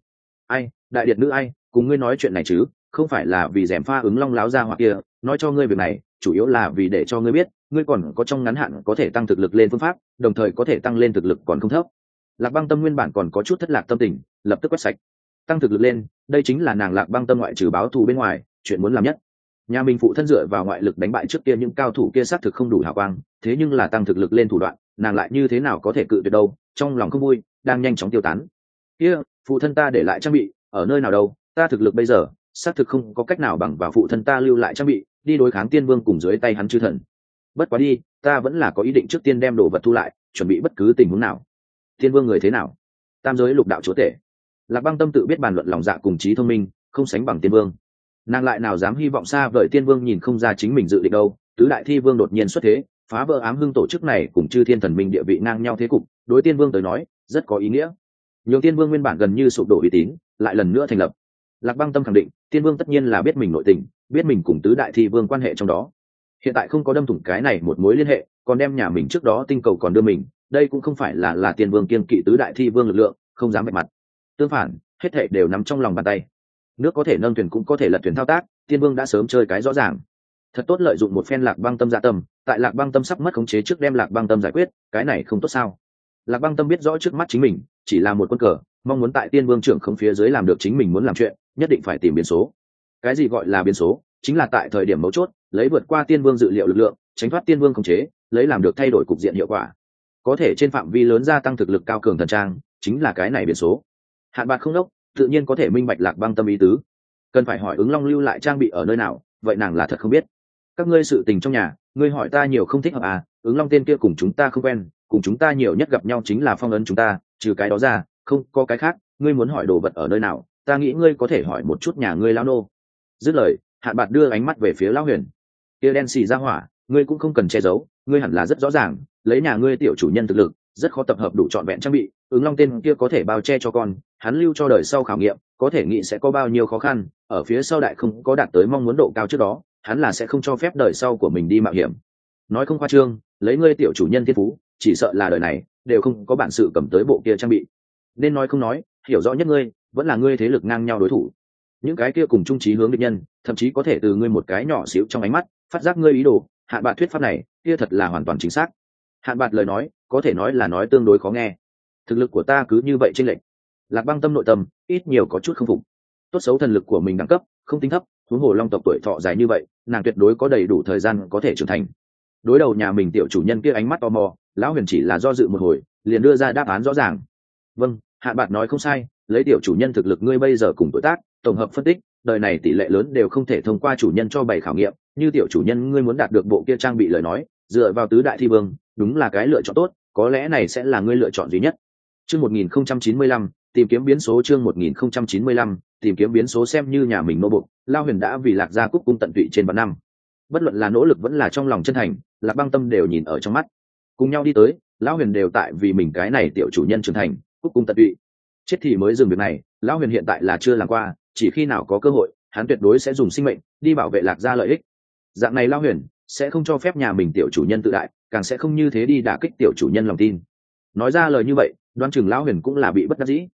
Ai, đại điệt nữ ai, cùng ngươi nói chuyện này chứ, không phải là vì rèm pha ứng long láo ra hoặc kia, nói cho ngươi việc này, chủ yếu là vì để cho ngươi biết, ngươi còn có trong ngắn hạn có thể tăng thực lực lên phương pháp, đồng thời có thể tăng lên thực lực còn không thấp. Lạc băng tâm nguyên bản còn có chút thất lạc tâm tình, lập tức quét sạch. Tăng thực lực lên, đây chính là nàng lạc băng tâm ngoại trừ báo thù bên ngoài, chuyện muốn làm nhất. Nhà mình phụ thân dựa vào ngoại lực đánh bại trước kia những cao thủ kia xác thực không đủ hào quang, thế nhưng là tăng thực lực lên thủ đoạn, nàng lại như thế nào có thể cự tuyệt đâu, trong lòng không vui đang nhanh chóng tiêu tán. Kia, phụ thân ta để lại trang bị, ở nơi nào đâu, ta thực lực bây giờ, xác thực không có cách nào bằng vào phụ thân ta lưu lại trang bị, đi đối kháng tiên vương cùng dưới tay hắn chư thần. Bất quá đi, ta vẫn là có ý định trước tiên đem đồ vật thu lại, chuẩn bị bất cứ tình huống nào. Tiên vương người thế nào? Tam giới lục đạo chúa tể. Lạc băng tâm tự biết bàn luận lòng dạ cùng trí thông minh, không sánh bằng tiên vương. Nàng lại nào dám hy vọng xa vời tiên vương nhìn không ra chính mình dự định đâu, tứ đại thi vương đột nhiên xuất thế, phá vỡ ám hưng tổ chức này cùng chư thiên thần minh địa vị ngang nhau thế cục, đối tiên vương tới nói rất có ý nghĩa. Nhiều tiên vương nguyên bản gần như sụp đổ uy tín, lại lần nữa thành lập. Lạc băng tâm khẳng định tiên vương tất nhiên là biết mình nội tình, biết mình cùng tứ đại thi vương quan hệ trong đó. Hiện tại không có đâm thủng cái này một mối liên hệ, còn đem nhà mình trước đó tinh cầu còn đưa mình, đây cũng không phải là là tiên vương kiên kỵ tứ đại thi vương lực lượng, không dám vạch mặt. Tương phản, hết thệ đều nằm trong lòng bàn tay. Nước có thể nâng thuyền cũng có thể lật thuyền thao tác tiên vương đã sớm chơi cái rõ ràng. Thật tốt lợi dụng một phen lạc băng tâm dạ tâm, tại lạc băng tâm sắp mất khống chế trước đem lạc băng tâm giải quyết, cái này không tốt sao? Lạc băng tâm biết rõ trước mắt chính mình, chỉ là một quân cờ, mong muốn tại tiên vương trưởng không phía dưới làm được chính mình muốn làm chuyện, nhất định phải tìm biến số. Cái gì gọi là biến số? Chính là tại thời điểm mấu chốt, lấy vượt qua tiên vương dự liệu lực lượng, tránh thoát tiên vương khống chế, lấy làm được thay đổi cục diện hiệu quả. Có thể trên phạm vi lớn gia tăng thực lực cao cường thần trang, chính là cái này biến số. Hạn bạc không đốc, tự nhiên có thể minh bạch lạc băng tâm ý tứ. Cần phải hỏi ứng long lưu lại trang bị ở nơi nào, vậy nàng là thật không biết. Các ngươi sự tình trong nhà, ngươi hỏi ta nhiều không thích hợp à ứng long tên kia cùng chúng ta không quen cùng chúng ta nhiều nhất gặp nhau chính là phong ấn chúng ta, trừ cái đó ra, không có cái khác, ngươi muốn hỏi đồ vật ở nơi nào, ta nghĩ ngươi có thể hỏi một chút nhà ngươi lao nô. Dứt lời, hạn bạc đưa ánh mắt về phía lão huyền. Kia đen xì ra hỏa, ngươi cũng không cần che giấu, ngươi hẳn là rất rõ ràng, lấy nhà ngươi tiểu chủ nhân thực lực, rất khó tập hợp đủ trọn vẹn trang bị, ứng long tên kia có thể bao che cho con, hắn lưu cho đời sau khảo nghiệm, có thể nghĩ sẽ có bao nhiêu khó khăn, ở phía sau đại không có đạt tới mong muốn độ cao trước đó, hắn là sẽ không cho phép đời sau của mình đi mạo hiểm. Nói không khoa trương, lấy ngươi tiểu chủ nhân thiên phú chỉ sợ là đời này, đều không có bản sự cầm tới bộ kia trang bị. Nên nói không nói, hiểu rõ nhất ngươi, vẫn là ngươi thế lực ngang nhau đối thủ. Những cái kia cùng trung trí hướng địch nhân, thậm chí có thể từ ngươi một cái nhỏ xíu trong ánh mắt, phát giác ngươi ý đồ hạn bạc thuyết pháp này, kia thật là hoàn toàn chính xác. Hạn bạc lời nói, có thể nói là nói tương đối khó nghe. Thực lực của ta cứ như vậy trên lệnh lạc băng tâm nội tâm, ít nhiều có chút không phục. Tốt xấu thần lực của mình đẳng cấp, không tính thấp, huống hồ long tộc tuổi thọ dài như vậy, nàng tuyệt đối có đầy đủ thời gian có thể trưởng thành. Đối đầu nhà mình tiểu chủ nhân kia ánh mắt tò mò lão huyền chỉ là do dự một hồi, liền đưa ra đáp án rõ ràng. Vâng hạ bạc nói không sai, lấy tiểu chủ nhân thực lực ngươi bây giờ cùng tuổi tác, tổng hợp phân tích, đời này tỷ lệ lớn đều không thể thông qua chủ nhân cho bảy khảo nghiệm, như tiểu chủ nhân ngươi muốn đạt được bộ kia trang bị lời nói, dựa vào tứ đại thi vương, đúng là cái lựa chọn tốt, có lẽ này sẽ là ngươi lựa chọn duy nhất. Chương một nghìn không trăm chín mươi lăm, tìm kiếm biến số chương một nghìn không trăm chín mươi lăm, tìm kiếm biến số xem như nhà mình nô bục, lao huyền đã vì lạc gia cúc cung tận tụy trên vạn năm. Bất luận là nỗ lực vẫn là trong lòng chân thành, lạc băng tâm đều nhìn ở trong mắt cùng nhau đi tới, lão huyền đều tại vì mình cái này tiểu chủ nhân trưởng thành, cúc cung tận tụy. Chết thì mới dừng việc này, lão huyền hiện tại là chưa làm qua, chỉ khi nào có cơ hội, hắn tuyệt đối sẽ dùng sinh mệnh, đi bảo vệ lạc gia lợi ích. Dạng này lão huyền, sẽ không cho phép nhà mình tiểu chủ nhân tự đại, càng sẽ không như thế đi đả kích tiểu chủ nhân lòng tin. Nói ra lời như vậy, đoan chừng lão huyền cũng là bị bất đắc dĩ.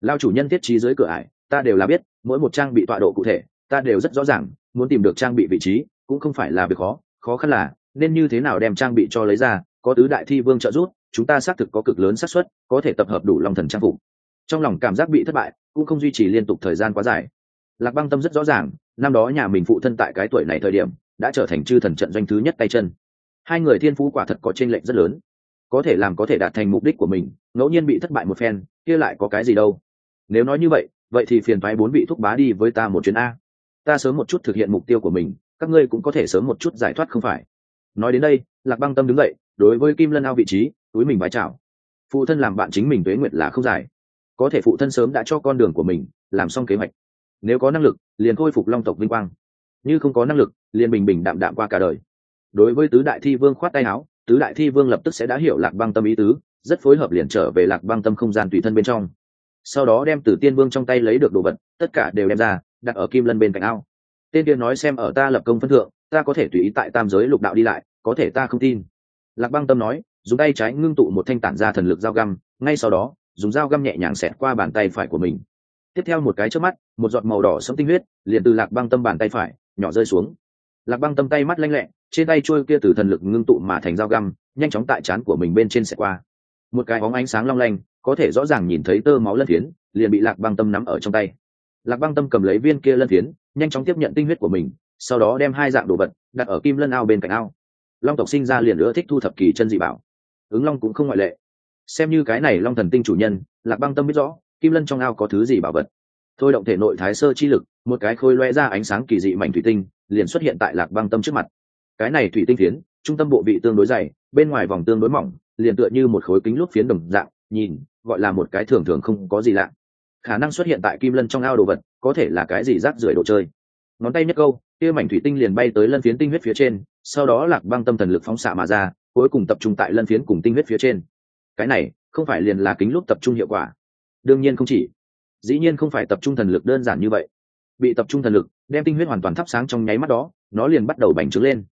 Lao chủ nhân thiết trí dưới cửa ải, ta đều là biết, mỗi một trang bị tọa độ cụ thể, ta đều rất rõ ràng, muốn tìm được trang bị vị trí, cũng không phải là việc khó khó khăn là, nên như thế nào đem trang bị cho lấy ra có tứ đại thi vương trợ giúp, chúng ta xác thực có cực lớn xác suất, có thể tập hợp đủ long thần trang phục. Trong lòng cảm giác bị thất bại, cũng không duy trì liên tục thời gian quá dài. Lạc băng tâm rất rõ ràng, năm đó nhà mình phụ thân tại cái tuổi này thời điểm, đã trở thành chư thần trận doanh thứ nhất tay chân. Hai người thiên phú quả thật có t r ê n lệch rất lớn. Có thể làm có thể đạt thành mục đích của mình, ngẫu nhiên bị thất bại một phen, kia lại có cái gì đâu. Nếu nói như vậy vậy thì phiền thoái bốn vị thúc bá đi với ta một chuyến a. Ta sớm một chút thực hiện mục tiêu của mình, các ngươi cũng có thể sớm một chút giải thoát không phải nói đến đây, lạc băng tâm đứng dậy, đối với kim lân ao vị trí, túi mình vái chào. Phụ thân làm bạn chính mình tuế nguyện là không dài. Có thể phụ thân sớm đã cho con đường của mình, làm xong kế hoạch. Nếu có năng lực, liền khôi phục long tộc vinh quang. Như không có năng lực, liền bình bình đạm đạm qua cả đời. Đối với tứ đại thi vương khoát tay áo, tứ đại thi vương lập tức sẽ đã hiểu lạc băng tâm ý tứ, rất phối hợp liền trở về lạc băng tâm không gian tùy thân bên trong. Sau đó đem từ tiên vương trong tay lấy được đồ vật, tất cả đều đem ra, đặt ở kim lân bên cạnh ao. Tên tiên nói xem ở ta lập công phân thượng ta có thể tùy ý tại tam giới lục đạo đi lại, có thể ta không tin. Lạc băng tâm nói, dùng tay trái ngưng tụ một thanh tản ra thần lực dao găm, ngay sau đó, dùng dao găm nhẹ nhàng xẹt qua bàn tay phải của mình. Tiếp theo một cái trước mắt, một giọt màu đỏ sẫm tinh huyết, liền từ lạc băng tâm bàn tay phải, nhỏ rơi xuống. Lạc băng tâm tay mắt lanh lẹ, trên tay trôi kia từ thần lực ngưng tụ mà thành dao găm, nhanh chóng tại trán của mình bên trên xẹt qua. Một cái bóng ánh sáng long lanh, có thể rõ ràng nhìn thấy tơ máu lân phiến, liền bị lạc băng tâm nắm ở trong tay. Lạc băng tâm cầm lấy viên kia lân phiến, nhanh chóng tiếp nhận tinh huyết của mình sau đó đem hai dạng đồ vật đặt ở kim lân ao bên cạnh ao. Long tộc sinh ra liền nữa thích thu thập kỳ chân dị bảo. Ứng long cũng không ngoại lệ. Xem như cái này long thần tinh chủ nhân, lạc băng tâm biết rõ, kim lân trong ao có thứ gì bảo vật. Thôi động thể nội thái sơ chi lực, một cái khôi loe ra ánh sáng kỳ dị mảnh thủy tinh, liền xuất hiện tại lạc băng tâm trước mặt. Cái này thủy tinh phiến, trung tâm bộ vị tương đối dày, bên ngoài vòng tương đối mỏng, liền tựa như một khối kính lúp phiến đồng dạng, nhìn, gọi là một cái thường thường không có gì lạ. Khả năng xuất hiện tại kim lân trong ao đồ vật, có thể là cái gì rác rưởi đồ chơi. Ngón tay nhất câu kia mảnh thủy tinh liền bay tới lân phiến tinh huyết phía trên, sau đó lạc băng tâm thần lực phóng xạ mà ra, cuối cùng tập trung tại lân phiến cùng tinh huyết phía trên. Cái này, không phải liền là kính lúc tập trung hiệu quả? Đương nhiên không chỉ. Dĩ nhiên không phải tập trung thần lực đơn giản như vậy. Bị tập trung thần lực, đem tinh huyết hoàn toàn thắp sáng trong nháy mắt đó, nó liền bắt đầu bành trướng lên.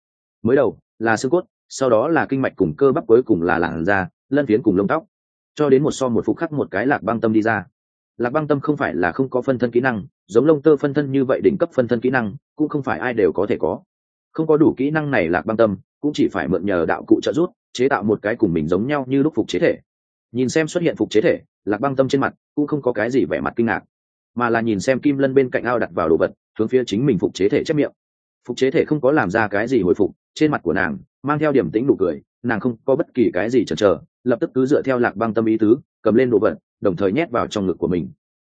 Mới đầu, là xương cốt, sau đó là kinh mạch cùng cơ bắp cuối cùng là làn da, lân phiến cùng lông tóc. Cho đến một so một phục khắc một cái lạc băng tâm đi ra lạc băng tâm không phải là không có phân thân kỹ năng, giống lông tơ phân thân như vậy đỉnh cấp phân thân kỹ năng, cũng không phải ai đều có thể có. Không có đủ kỹ năng này lạc băng tâm, cũng chỉ phải mượn nhờ đạo cụ trợ giúp, chế tạo một cái cùng mình giống nhau như lúc phục chế thể. Nhìn xem xuất hiện phục chế thể, lạc băng tâm trên mặt cũng không có cái gì vẻ mặt kinh ngạc, mà là nhìn xem kim lân bên cạnh ao đặt vào đồ vật, hướng phía chính mình phục chế thể chép miệng. Phục chế thể không có làm ra cái gì hồi phục, trên mặt của nàng mang theo điểm tĩnh nụ cười nàng không có bất kỳ cái gì chần chờ, lập tức cứ dựa theo lạc băng tâm ý tứ, cầm lên đồ vật, đồng thời nhét vào trong ngực của mình.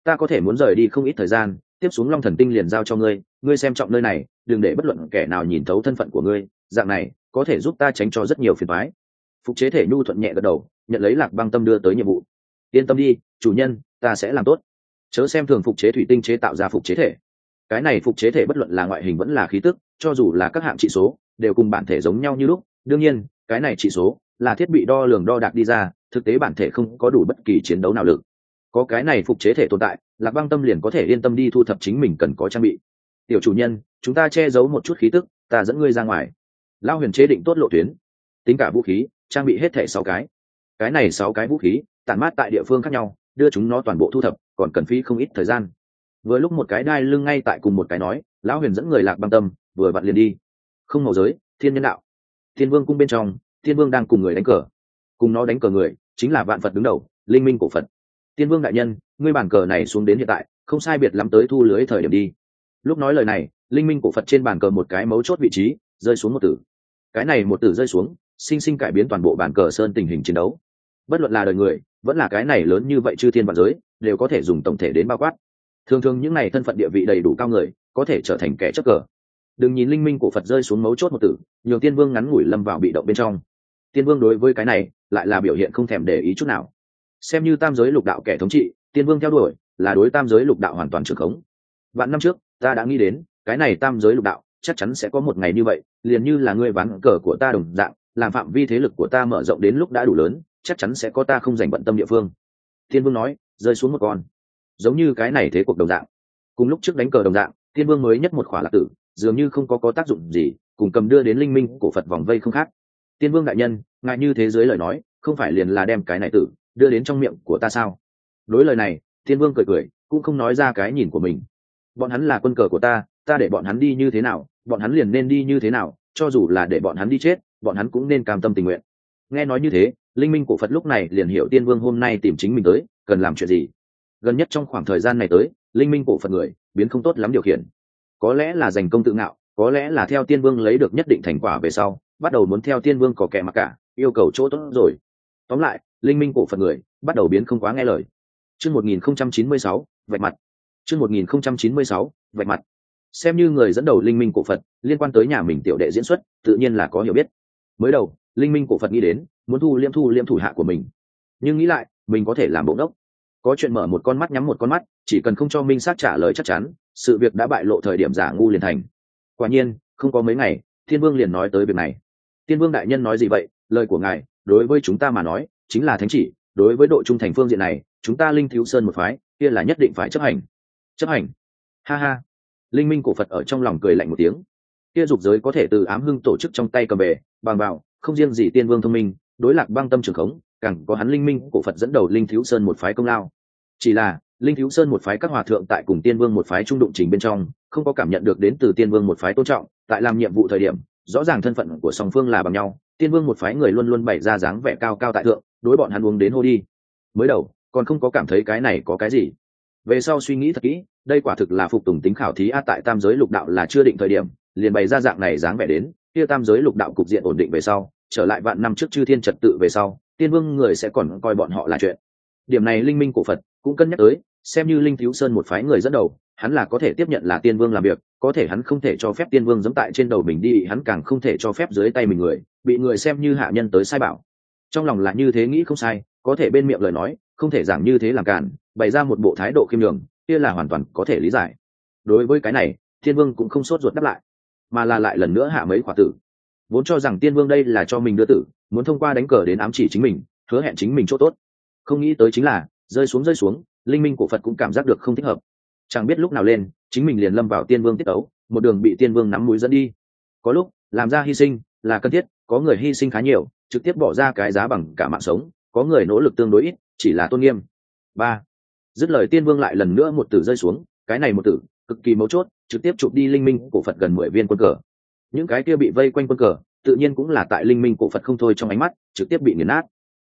Ta có thể muốn rời đi không ít thời gian, tiếp xuống long thần tinh liền giao cho ngươi ngươi xem trọng nơi này, đừng để bất luận kẻ nào nhìn thấu thân phận của ngươi, dạng này có thể giúp ta tránh cho rất nhiều phiền thoái phục chế thể nhu thuận nhẹ gật đầu, nhận lấy lạc băng tâm đưa tới nhiệm vụ. Yên tâm đi, chủ nhân, ta sẽ làm tốt. Chớ xem thường phục chế thủy tinh chế tạo ra phục chế thể. Cái này phục chế thể bất luận là ngoại hình vẫn là khí tức, cho dù là các hạng trị số, đều cùng bản thể giống nhau như lúc, đương nhiên cái này chỉ số là thiết bị đo lường đo đạc đi ra, thực tế bản thể không có đủ bất kỳ chiến đấu nào lực. Có cái này phục chế thể tồn tại, lạc băng tâm liền có thể yên tâm đi thu thập chính mình cần có trang bị. Tiểu chủ nhân, chúng ta che giấu một chút khí tức, ta dẫn ngươi ra ngoài. Lao huyền chế định tốt lộ tuyến. Tính cả vũ khí, trang bị hết thẻ sáu cái. Cái này sáu cái vũ khí, tản mát tại địa phương khác nhau, đưa chúng nó toàn bộ thu thập, còn cần phí không ít thời gian. Vừa lúc một cái đai lưng ngay tại cùng một cái nói, lão huyền dẫn người lạc băng tâm, vừa bạn liền đi. Không màu giới, thiên nhân đạo thiên vương cung bên trong, thiên vương đang cùng người đánh cờ. Cùng nó đánh cờ người, chính là vạn phật đứng đầu, linh minh cổ phật. Tiên vương đại nhân, ngươi bàn cờ này xuống đến hiện tại, không sai biệt lắm tới thu lưới thời điểm đi. Lúc nói lời này, linh minh cổ phật trên bàn cờ một cái mấu chốt vị trí, rơi xuống một tử. Cái này một tử rơi xuống, sinh sinh cải biến toàn bộ bàn cờ sơn tình hình chiến đấu. Bất luận là đời người, vẫn là cái này lớn như vậy chư thiên vạn giới, đều có thể dùng tổng thể đến bao quát. Thường thường những này thân phận địa vị đầy đủ cao người, có thể trở thành kẻ chấp cờ đừng nhìn linh minh của phật rơi xuống mấu chốt một tử, nhường tiên vương ngắn ngủi lâm vào bị động bên trong. Tiên vương đối với cái này, lại là biểu hiện không thèm để ý chút nào. Xem như tam giới lục đạo kẻ thống trị, tiên vương theo đuổi, là đối tam giới lục đạo hoàn toàn trưởng khống. Vạn năm trước, ta đã nghĩ đến, cái này tam giới lục đạo, chắc chắn sẽ có một ngày như vậy, liền như là ngươi ván cờ của ta đồng dạng, làm phạm vi thế lực của ta mở rộng đến lúc đã đủ lớn, chắc chắn sẽ có ta không dành bận tâm địa phương. Thiên vương nói, rơi xuống một con. Giống như cái này thế cuộc đồng dạng. Cùng lúc trước đánh cờ đồng dạng Tiên vương mới nhất một khỏa lạc tử, dường như không có có tác dụng gì, cùng cầm đưa đến linh minh, cổ phật vòng vây không khác. Tiên vương đại nhân ngại như thế giới lời nói, không phải liền là đem cái này tử đưa đến trong miệng của ta sao? Đối lời này, tiên vương cười cười, cũng không nói ra cái nhìn của mình. Bọn hắn là quân cờ của ta ta để bọn hắn đi như thế nào, bọn hắn liền nên đi như thế nào, cho dù là để bọn hắn đi chết, bọn hắn cũng nên cam tâm tình nguyện. Nghe nói như thế, linh minh cổ phật lúc này liền hiểu tiên vương hôm nay tìm chính mình tới, cần làm chuyện gì. Gần nhất trong khoảng thời gian này tới linh minh cổ phật người, biến không tốt lắm điều khiển. Có lẽ là giành công tự ngạo, có lẽ là theo tiên vương lấy được nhất định thành quả về sau, bắt đầu muốn theo tiên vương có kẻ mặc cả, yêu cầu chỗ tốt rồi. Tóm lại, linh minh cổ phật người, bắt đầu biến không quá nghe lời. Chương một nghìn không trăm chín mươi sáu, vạch mặt. Chương một nghìn không trăm chín mươi sáu, vạch mặt. Xem như người dẫn đầu linh minh cổ phật, liên quan tới nhà mình tiểu đệ diễn xuất, tự nhiên là có hiểu biết. Mới đầu, linh minh cổ phật nghĩ đến, muốn thu liêm thu liêm thủ hạ của mình. Nhưng nghĩ lại, mình có thể làm bộ đốc có chuyện mở một con mắt nhắm một con mắt, chỉ cần không cho minh sát trả lời chắc chắn, sự việc đã bại lộ thời điểm giả ngu liền thành. Quả nhiên, không có mấy ngày, thiên vương liền nói tới việc này. Tiên vương đại nhân nói gì vậy? Lời của ngài, đối với chúng ta mà nói, chính là thánh chỉ, đối với độ trung thành phương diện này, chúng ta linh thiếu sơn một phái, kia là nhất định phải chấp hành. Chấp hành. Ha ha. Linh minh cổ phật ở trong lòng cười lạnh một tiếng. Kia dục giới có thể từ ám hưng tổ chức trong tay cầm bề, bằng vào, không riêng gì tiên vương thông minh, đối lạc băng tâm trường khống càng có hắn linh minh, cổ phật dẫn đầu linh thiếu sơn một phái công lao. Chỉ là, linh thiếu sơn một phái các hòa thượng tại cùng tiên vương một phái trung đụng trình bên trong, không có cảm nhận được đến từ tiên vương một phái tôn trọng, tại làm nhiệm vụ thời điểm, rõ ràng thân phận của song phương là bằng nhau, tiên vương một phái người luôn luôn bày ra dáng vẻ cao cao tại thượng, đối bọn hắn uống đến hô đi. Mới đầu, còn không có cảm thấy cái này có cái gì. Về sau suy nghĩ thật kỹ, đây quả thực là phục tùng tính khảo thí a tại tam giới lục đạo là chưa định thời điểm, liền bày ra dạng này dáng vẻ đến, kia tam giới lục đạo cục diện ổn định về sau, trở lại vạn năm trước chư thiên trật tự về sau tiên vương người sẽ còn coi bọn họ là chuyện. Điểm này linh minh cổ phật cũng cân nhắc tới, xem như linh thiếu sơn một phái người dẫn đầu, hắn là có thể tiếp nhận là tiên vương làm việc, có thể hắn không thể cho phép tiên vương dẫm tại trên đầu mình đi, hắn càng không thể cho phép dưới tay mình người, bị người xem như hạ nhân tới sai bảo. Trong lòng là như thế nghĩ không sai, có thể bên miệng lời nói, không thể giảng như thế làm cản bày ra một bộ thái độ khiêm nhường, kia là hoàn toàn có thể lý giải. Đối với cái này thiên vương cũng không sốt ruột đáp lại, mà là lại lần nữa hạ mấy quả tử vốn cho rằng tiên vương đây là cho mình đưa tử, muốn thông qua đánh cờ đến ám chỉ chính mình, hứa hẹn chính mình chỗ tốt. Không nghĩ tới chính là, rơi xuống rơi xuống, linh minh của phật cũng cảm giác được không thích hợp. Chẳng biết lúc nào lên, chính mình liền lâm vào tiên vương tiết ấu một đường bị tiên vương nắm mũi dẫn đi. Có lúc, làm ra hy sinh, là cần thiết, có người hy sinh khá nhiều, trực tiếp bỏ ra cái giá bằng cả mạng sống, có người nỗ lực tương đối ít, chỉ là tôn nghiêm. Ba, dứt lời tiên vương lại lần nữa một tử rơi xuống, cái này một tử, cực kỳ mấu chốt, trực tiếp chụp đi linh minh của phật gần mười viên quân cờ những cái kia bị vây quanh quân cờ, tự nhiên cũng là tại linh minh cổ phật không thôi trong ánh mắt, trực tiếp bị nghiền nát.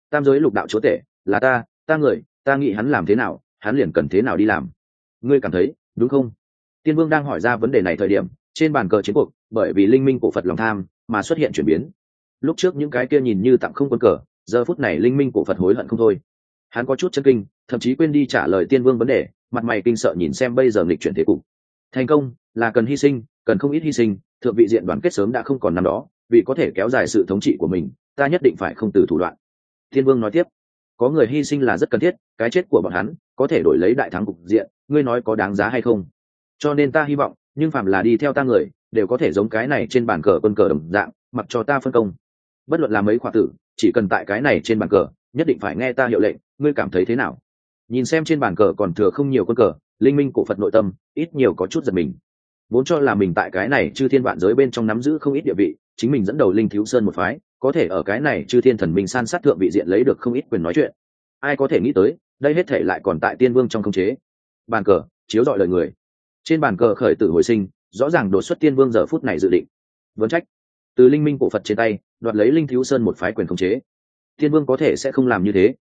Tam giới lục đạo chúa tể, là ta ta người, ta nghĩ hắn làm thế nào, hắn liền cần thế nào đi làm. Ngươi cảm thấy, đúng không? Tiên vương đang hỏi ra vấn đề này thời điểm, trên bàn cờ chiến cuộc, bởi vì linh minh cổ phật lòng tham mà xuất hiện chuyển biến. Lúc trước những cái kia nhìn như tặng không quân cờ, giờ phút này linh minh cổ phật hối hận không thôi. Hắn có chút chân kinh, thậm chí quên đi trả lời tiên vương vấn đề, mặt mày kinh sợ nhìn xem bây giờ nghịch chuyển thế cục. Thành công, là cần hy sinh, cần không ít hy sinh thượng vị diện đoàn kết sớm đã không còn năm đó, vì có thể kéo dài sự thống trị của mình, ta nhất định phải không từ thủ đoạn. Thiên vương nói tiếp, có người hy sinh là rất cần thiết, cái chết của bọn hắn có thể đổi lấy đại thắng cục diện, ngươi nói có đáng giá hay không? Cho nên ta hy vọng, nhưng phạm là đi theo ta người, đều có thể giống cái này trên bàn cờ quân cờ đồng dạng, mặc cho ta phân công. Bất luận là mấy khoa tử, chỉ cần tại cái này trên bàn cờ, nhất định phải nghe ta hiệu lệnh, ngươi cảm thấy thế nào? Nhìn xem trên bàn cờ còn thừa không nhiều quân cờ, linh minh cổ phật nội tâm ít nhiều có chút giật mình vốn cho là mình tại cái này chư thiên vạn giới bên trong nắm giữ không ít địa vị, chính mình dẫn đầu linh thiếu sơn một phái, có thể ở cái này chư thiên thần minh san sát thượng vị diện lấy được không ít quyền nói chuyện. Ai có thể nghĩ tới, đây hết thể lại còn tại tiên vương trong không chế. Bàn cờ, chiếu dọi lời người. Trên bàn cờ khởi tử hồi sinh, rõ ràng đột xuất tiên vương giờ phút này dự định. Vấn trách, từ linh minh cổ phật trên tay, đoạt lấy linh thiếu sơn một phái quyền khống chế. Tiên vương có thể sẽ không làm như thế.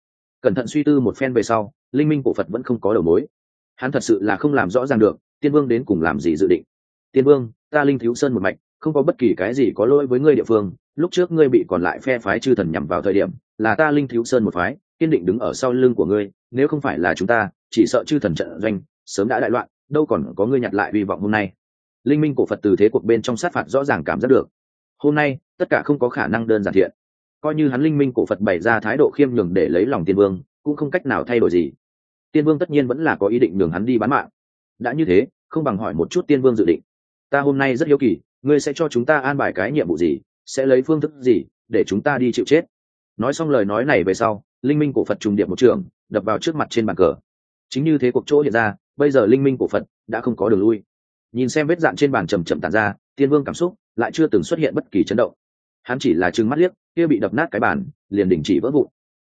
Cẩn thận suy tư một phen về sau, linh minh cổ phật vẫn không có đầu mối. Hắn thật sự là không làm rõ ràng được, tiên vương đến cùng làm gì dự định tiên vương, ta linh thiếu sơn một mạch, không có bất kỳ cái gì có lỗi với ngươi địa phương. Lúc trước ngươi bị còn lại phe phái chư thần nhằm vào thời điểm, là ta linh thiếu sơn một phái, kiên định đứng ở sau lưng của ngươi, nếu không phải là chúng ta, chỉ sợ chư thần trận doanh sớm đã đại loạn, đâu còn có ngươi nhặt lại hy vọng hôm nay. Linh minh cổ phật từ thế cuộc bên trong sát phạt rõ ràng cảm giác được. Hôm nay, tất cả không có khả năng đơn giản thiện. Coi như hắn linh minh cổ phật bày ra thái độ khiêm nhường để lấy lòng tiên vương, cũng không cách nào thay đổi gì. Tiên vương tất nhiên vẫn là có ý định nhường hắn đi bán mạng. Đã như thế, không bằng hỏi một chút tiên vương dự định ta hôm nay rất hiếu kỳ, ngươi sẽ cho chúng ta an bài cái nhiệm vụ gì, sẽ lấy phương thức gì để chúng ta đi chịu chết? Nói xong lời nói này về sau, linh minh cổ phật trùng điệp một trường, đập vào trước mặt trên bàn cờ. Chính như thế cuộc chỗ hiện ra, bây giờ linh minh cổ phật đã không có đường lui. Nhìn xem vết dạn trên bàn trầm trầm tàn ra, tiên vương cảm xúc lại chưa từng xuất hiện bất kỳ chấn động. Hắn chỉ là trừng mắt liếc, kia bị đập nát cái bàn, liền đình chỉ vỡ vụn.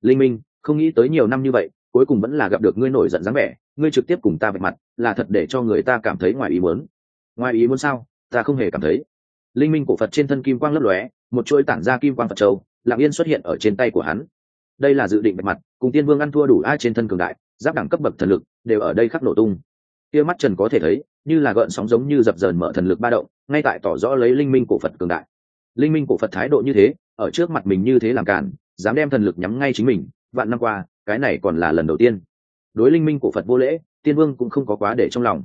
Linh minh, không nghĩ tới nhiều năm như vậy, cuối cùng vẫn là gặp được ngươi nổi giận dáng vẻ, ngươi trực tiếp cùng ta vạch mặt, là thật để cho người ta cảm thấy ngoài ý muốn ngoài ý muốn sao? Ta không hề cảm thấy. Linh minh cổ phật trên thân kim quang lấp lóe, một chuỗi tản ra kim quang phật châu, lặng yên xuất hiện ở trên tay của hắn. Đây là dự định bạch mặt, cùng tiên vương ăn thua đủ ai trên thân cường đại, giáp đẳng cấp bậc thần lực đều ở đây khắc nổ tung. Kia mắt trần có thể thấy, như là gợn sóng giống như dập dờn mở thần lực ba động, ngay tại tỏ rõ lấy linh minh cổ phật cường đại. Linh minh cổ phật thái độ như thế, ở trước mặt mình như thế làm cản dám đem thần lực nhắm ngay chính mình, vạn năm qua, cái này còn là lần đầu tiên. Đối linh minh cổ phật vô lễ, tiên vương cũng không có quá để trong lòng.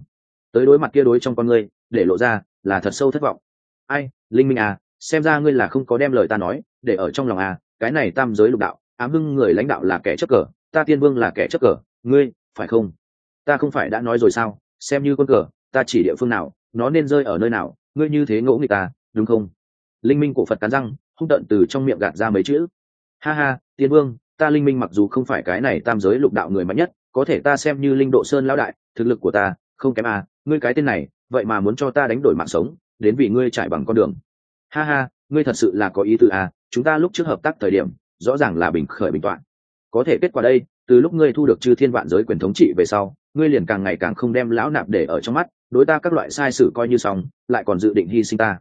Tới đối mặt kia đối trong con ngươi để lộ ra là thật sâu thất vọng. Ai, linh minh à xem ra ngươi là không có đem lời ta nói, để ở trong lòng à cái này tam giới lục đạo, ám hưng người lãnh đạo là kẻ chấp cờ, ta tiên vương là kẻ chấp cờ, ngươi, phải không? Ta không phải đã nói rồi sao, xem như con cờ, ta chỉ địa phương nào, nó nên rơi ở nơi nào, ngươi như thế ngỗ người ta, đúng không? Linh minh cổ phật cắn răng, hung tận từ trong miệng gạt ra mấy chữ. Ha ha, tiên vương, ta linh minh mặc dù không phải cái này tam giới lục đạo người mạnh nhất, có thể ta xem như linh độ sơn lão đại, thực lực của ta không kém à ngươi cái tên này vậy mà muốn cho ta đánh đổi mạng sống, đến vì ngươi trải bằng con đường. Ha ha, ngươi thật sự là có ý tư à chúng ta lúc trước hợp tác thời điểm, rõ ràng là bình khởi bình toạn. Có thể kết quả đây, từ lúc ngươi thu được chư thiên vạn giới quyền thống trị về sau, ngươi liền càng ngày càng không đem lão nạp để ở trong mắt, đối ta các loại sai sự coi như xong, lại còn dự định hy sinh ta.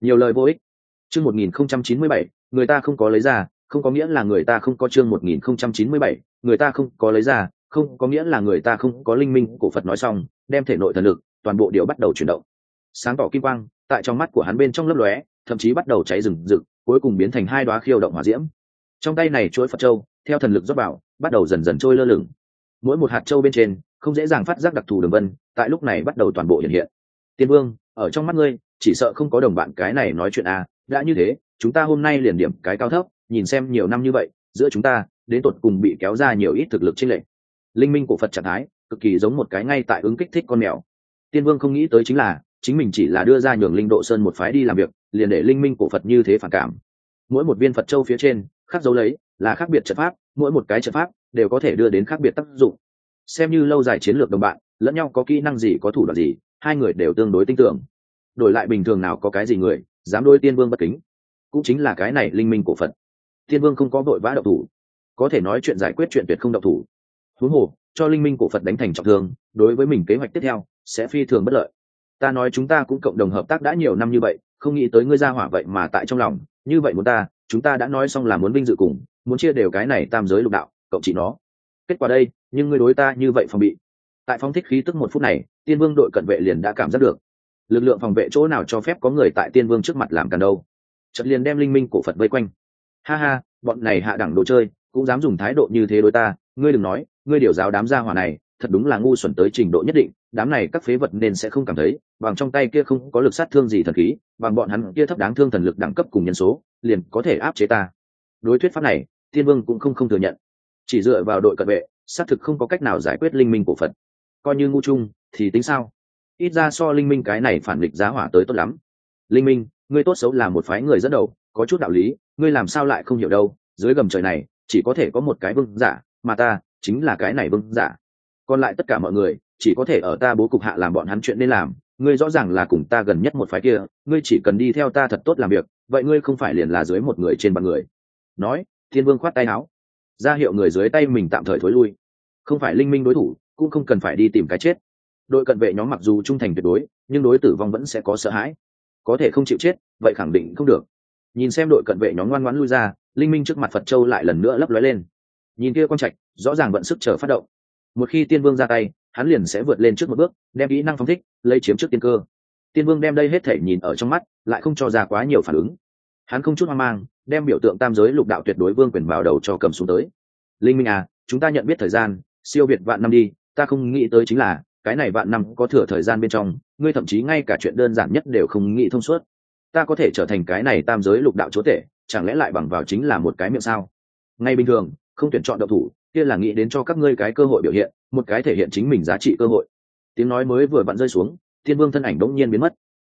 Nhiều lời vô ích. Chương một nghìn không trăm chín mươi bảy, người ta không có lấy ra, không có nghĩa là người ta không có chương một nghìn không trăm chín mươi bảy, người ta không có lấy ra, không có nghĩa là người ta không có linh minh cổ phật nói xong, đem thể nội thần lực toàn bộ đều bắt đầu chuyển động. Sáng tỏ kim quang, tại trong mắt của hắn bên trong lấp lóe, thậm chí bắt đầu cháy rừng rực, cuối cùng biến thành hai đoá khiêu động hỏa diễm. Trong tay này chuỗi phật châu, theo thần lực rót vào, bắt đầu dần dần trôi lơ lửng. Mỗi một hạt châu bên trên, không dễ dàng phát giác đặc thù đường vân, tại lúc này bắt đầu toàn bộ hiện hiện. Tiên vương, ở trong mắt ngươi, chỉ sợ không có đồng bạn cái này nói chuyện à đã như thế, chúng ta hôm nay liền điểm cái cao thấp, nhìn xem nhiều năm như vậy, giữa chúng ta, đến tột cùng bị kéo ra nhiều ít thực lực trên lệ linh minh của phật trạng thái, cực kỳ giống một cái ngay tại ứng kích thích con mèo tiên vương không nghĩ tới chính là, chính mình chỉ là đưa ra nhường linh độ sơn một phái đi làm việc, liền để linh minh cổ phật như thế phản cảm. Mỗi một viên phật châu phía trên, khắc dấu lấy, là khác biệt trận pháp, mỗi một cái trận pháp đều có thể đưa đến khác biệt tác dụng. Xem như lâu dài chiến lược đồng bạn, lẫn nhau có kỹ năng gì có thủ đoạn gì, hai người đều tương đối tin tưởng. Đổi lại bình thường nào có cái gì người, dám đôi tiên vương bất kính, cũng chính là cái này linh minh cổ phật. Tiên vương không có vội vã độc thủ, có thể nói chuyện giải quyết chuyện tuyệt không độc thủ huống hồ, cho linh minh cổ phật đánh thành trọng thương, đối với mình kế hoạch tiếp theo sẽ phi thường bất lợi. Ta nói chúng ta cũng cộng đồng hợp tác đã nhiều năm như vậy, không nghĩ tới ngươi ra hỏa vậy mà tại trong lòng. Như vậy muốn ta, chúng ta đã nói xong là muốn vinh dự cùng, muốn chia đều cái này tam giới lục đạo, cộng chỉ nó. Kết quả đây, nhưng ngươi đối ta như vậy phòng bị. Tại phong thích khí tức một phút này, tiên vương đội cận vệ liền đã cảm giác được. Lực lượng phòng vệ chỗ nào cho phép có người tại tiên vương trước mặt làm càn đâu. Trận liền đem linh minh cổ phật vây quanh. Ha ha, bọn này hạ đẳng đồ chơi, cũng dám dùng thái độ như thế đối ta ngươi đừng nói, ngươi điều giáo đám gia hỏa này, thật đúng là ngu xuẩn tới trình độ nhất định, đám này các phế vật nên sẽ không cảm thấy, bằng trong tay kia không có lực sát thương gì thần khí, bằng bọn hắn kia thấp đáng thương thần lực đẳng cấp cùng nhân số, liền có thể áp chế ta. Đối thuyết pháp này tiên vương cũng không không thừa nhận. Chỉ dựa vào đội cận vệ, xác thực không có cách nào giải quyết linh minh của phật. Coi như ngu chung, thì tính sao? Ít ra so linh minh cái này phản nghịch giá hỏa tới tốt lắm. Linh minh, ngươi tốt xấu là một phái người dẫn đầu, có chút đạo lý, ngươi làm sao lại không hiểu đâu? Dưới gầm trời này, chỉ có thể có một cái vương giả mà ta chính là cái này vương giả. Còn lại tất cả mọi người, chỉ có thể ở ta bố cục hạ làm bọn hắn chuyện nên làm. Ngươi rõ ràng là cùng ta gần nhất một phái kia, ngươi chỉ cần đi theo ta thật tốt làm việc, vậy ngươi không phải liền là dưới một người trên bằng người. Nói, thiên vương khoát tay áo. Ra hiệu người dưới tay mình tạm thời thối lui. Không phải linh minh đối thủ, cũng không cần phải đi tìm cái chết. Đội cận vệ nhóm mặc dù trung thành tuyệt đối, nhưng đối tử vong vẫn sẽ có sợ hãi. Có thể không chịu chết, vậy khẳng định không được. Nhìn xem đội cận vệ nhóm ngoan ngoãn lui ra, linh minh trước mặt phật châu lại lần nữa lấp lóe lên nhìn kia quang trạch, rõ ràng vận sức chờ phát động. Một khi tiên vương ra tay, hắn liền sẽ vượt lên trước một bước, đem kỹ năng phóng thích, lấy chiếm trước tiên cơ. Tiên vương đem đây hết thể nhìn ở trong mắt, lại không cho ra quá nhiều phản ứng. Hắn không chút hoang mang, đem biểu tượng tam giới lục đạo tuyệt đối vương quyền vào đầu cho cầm xuống tới. Linh minh à chúng ta nhận biết thời gian, siêu việt vạn năm đi, ta không nghĩ tới chính là, cái này vạn năm có thừa thời gian bên trong, ngươi thậm chí ngay cả chuyện đơn giản nhất đều không nghĩ thông suốt. Ta có thể trở thành cái này tam giới lục đạo chúa tể, chẳng lẽ lại bằng vào chính là một cái miệng sao? Ngay bình thường không tuyển chọn độc thủ, kia là nghĩ đến cho các ngươi cái cơ hội biểu hiện, một cái thể hiện chính mình giá trị cơ hội. Tiếng nói mới vừa vặn rơi xuống, thiên vương thân ảnh đống nhiên biến mất.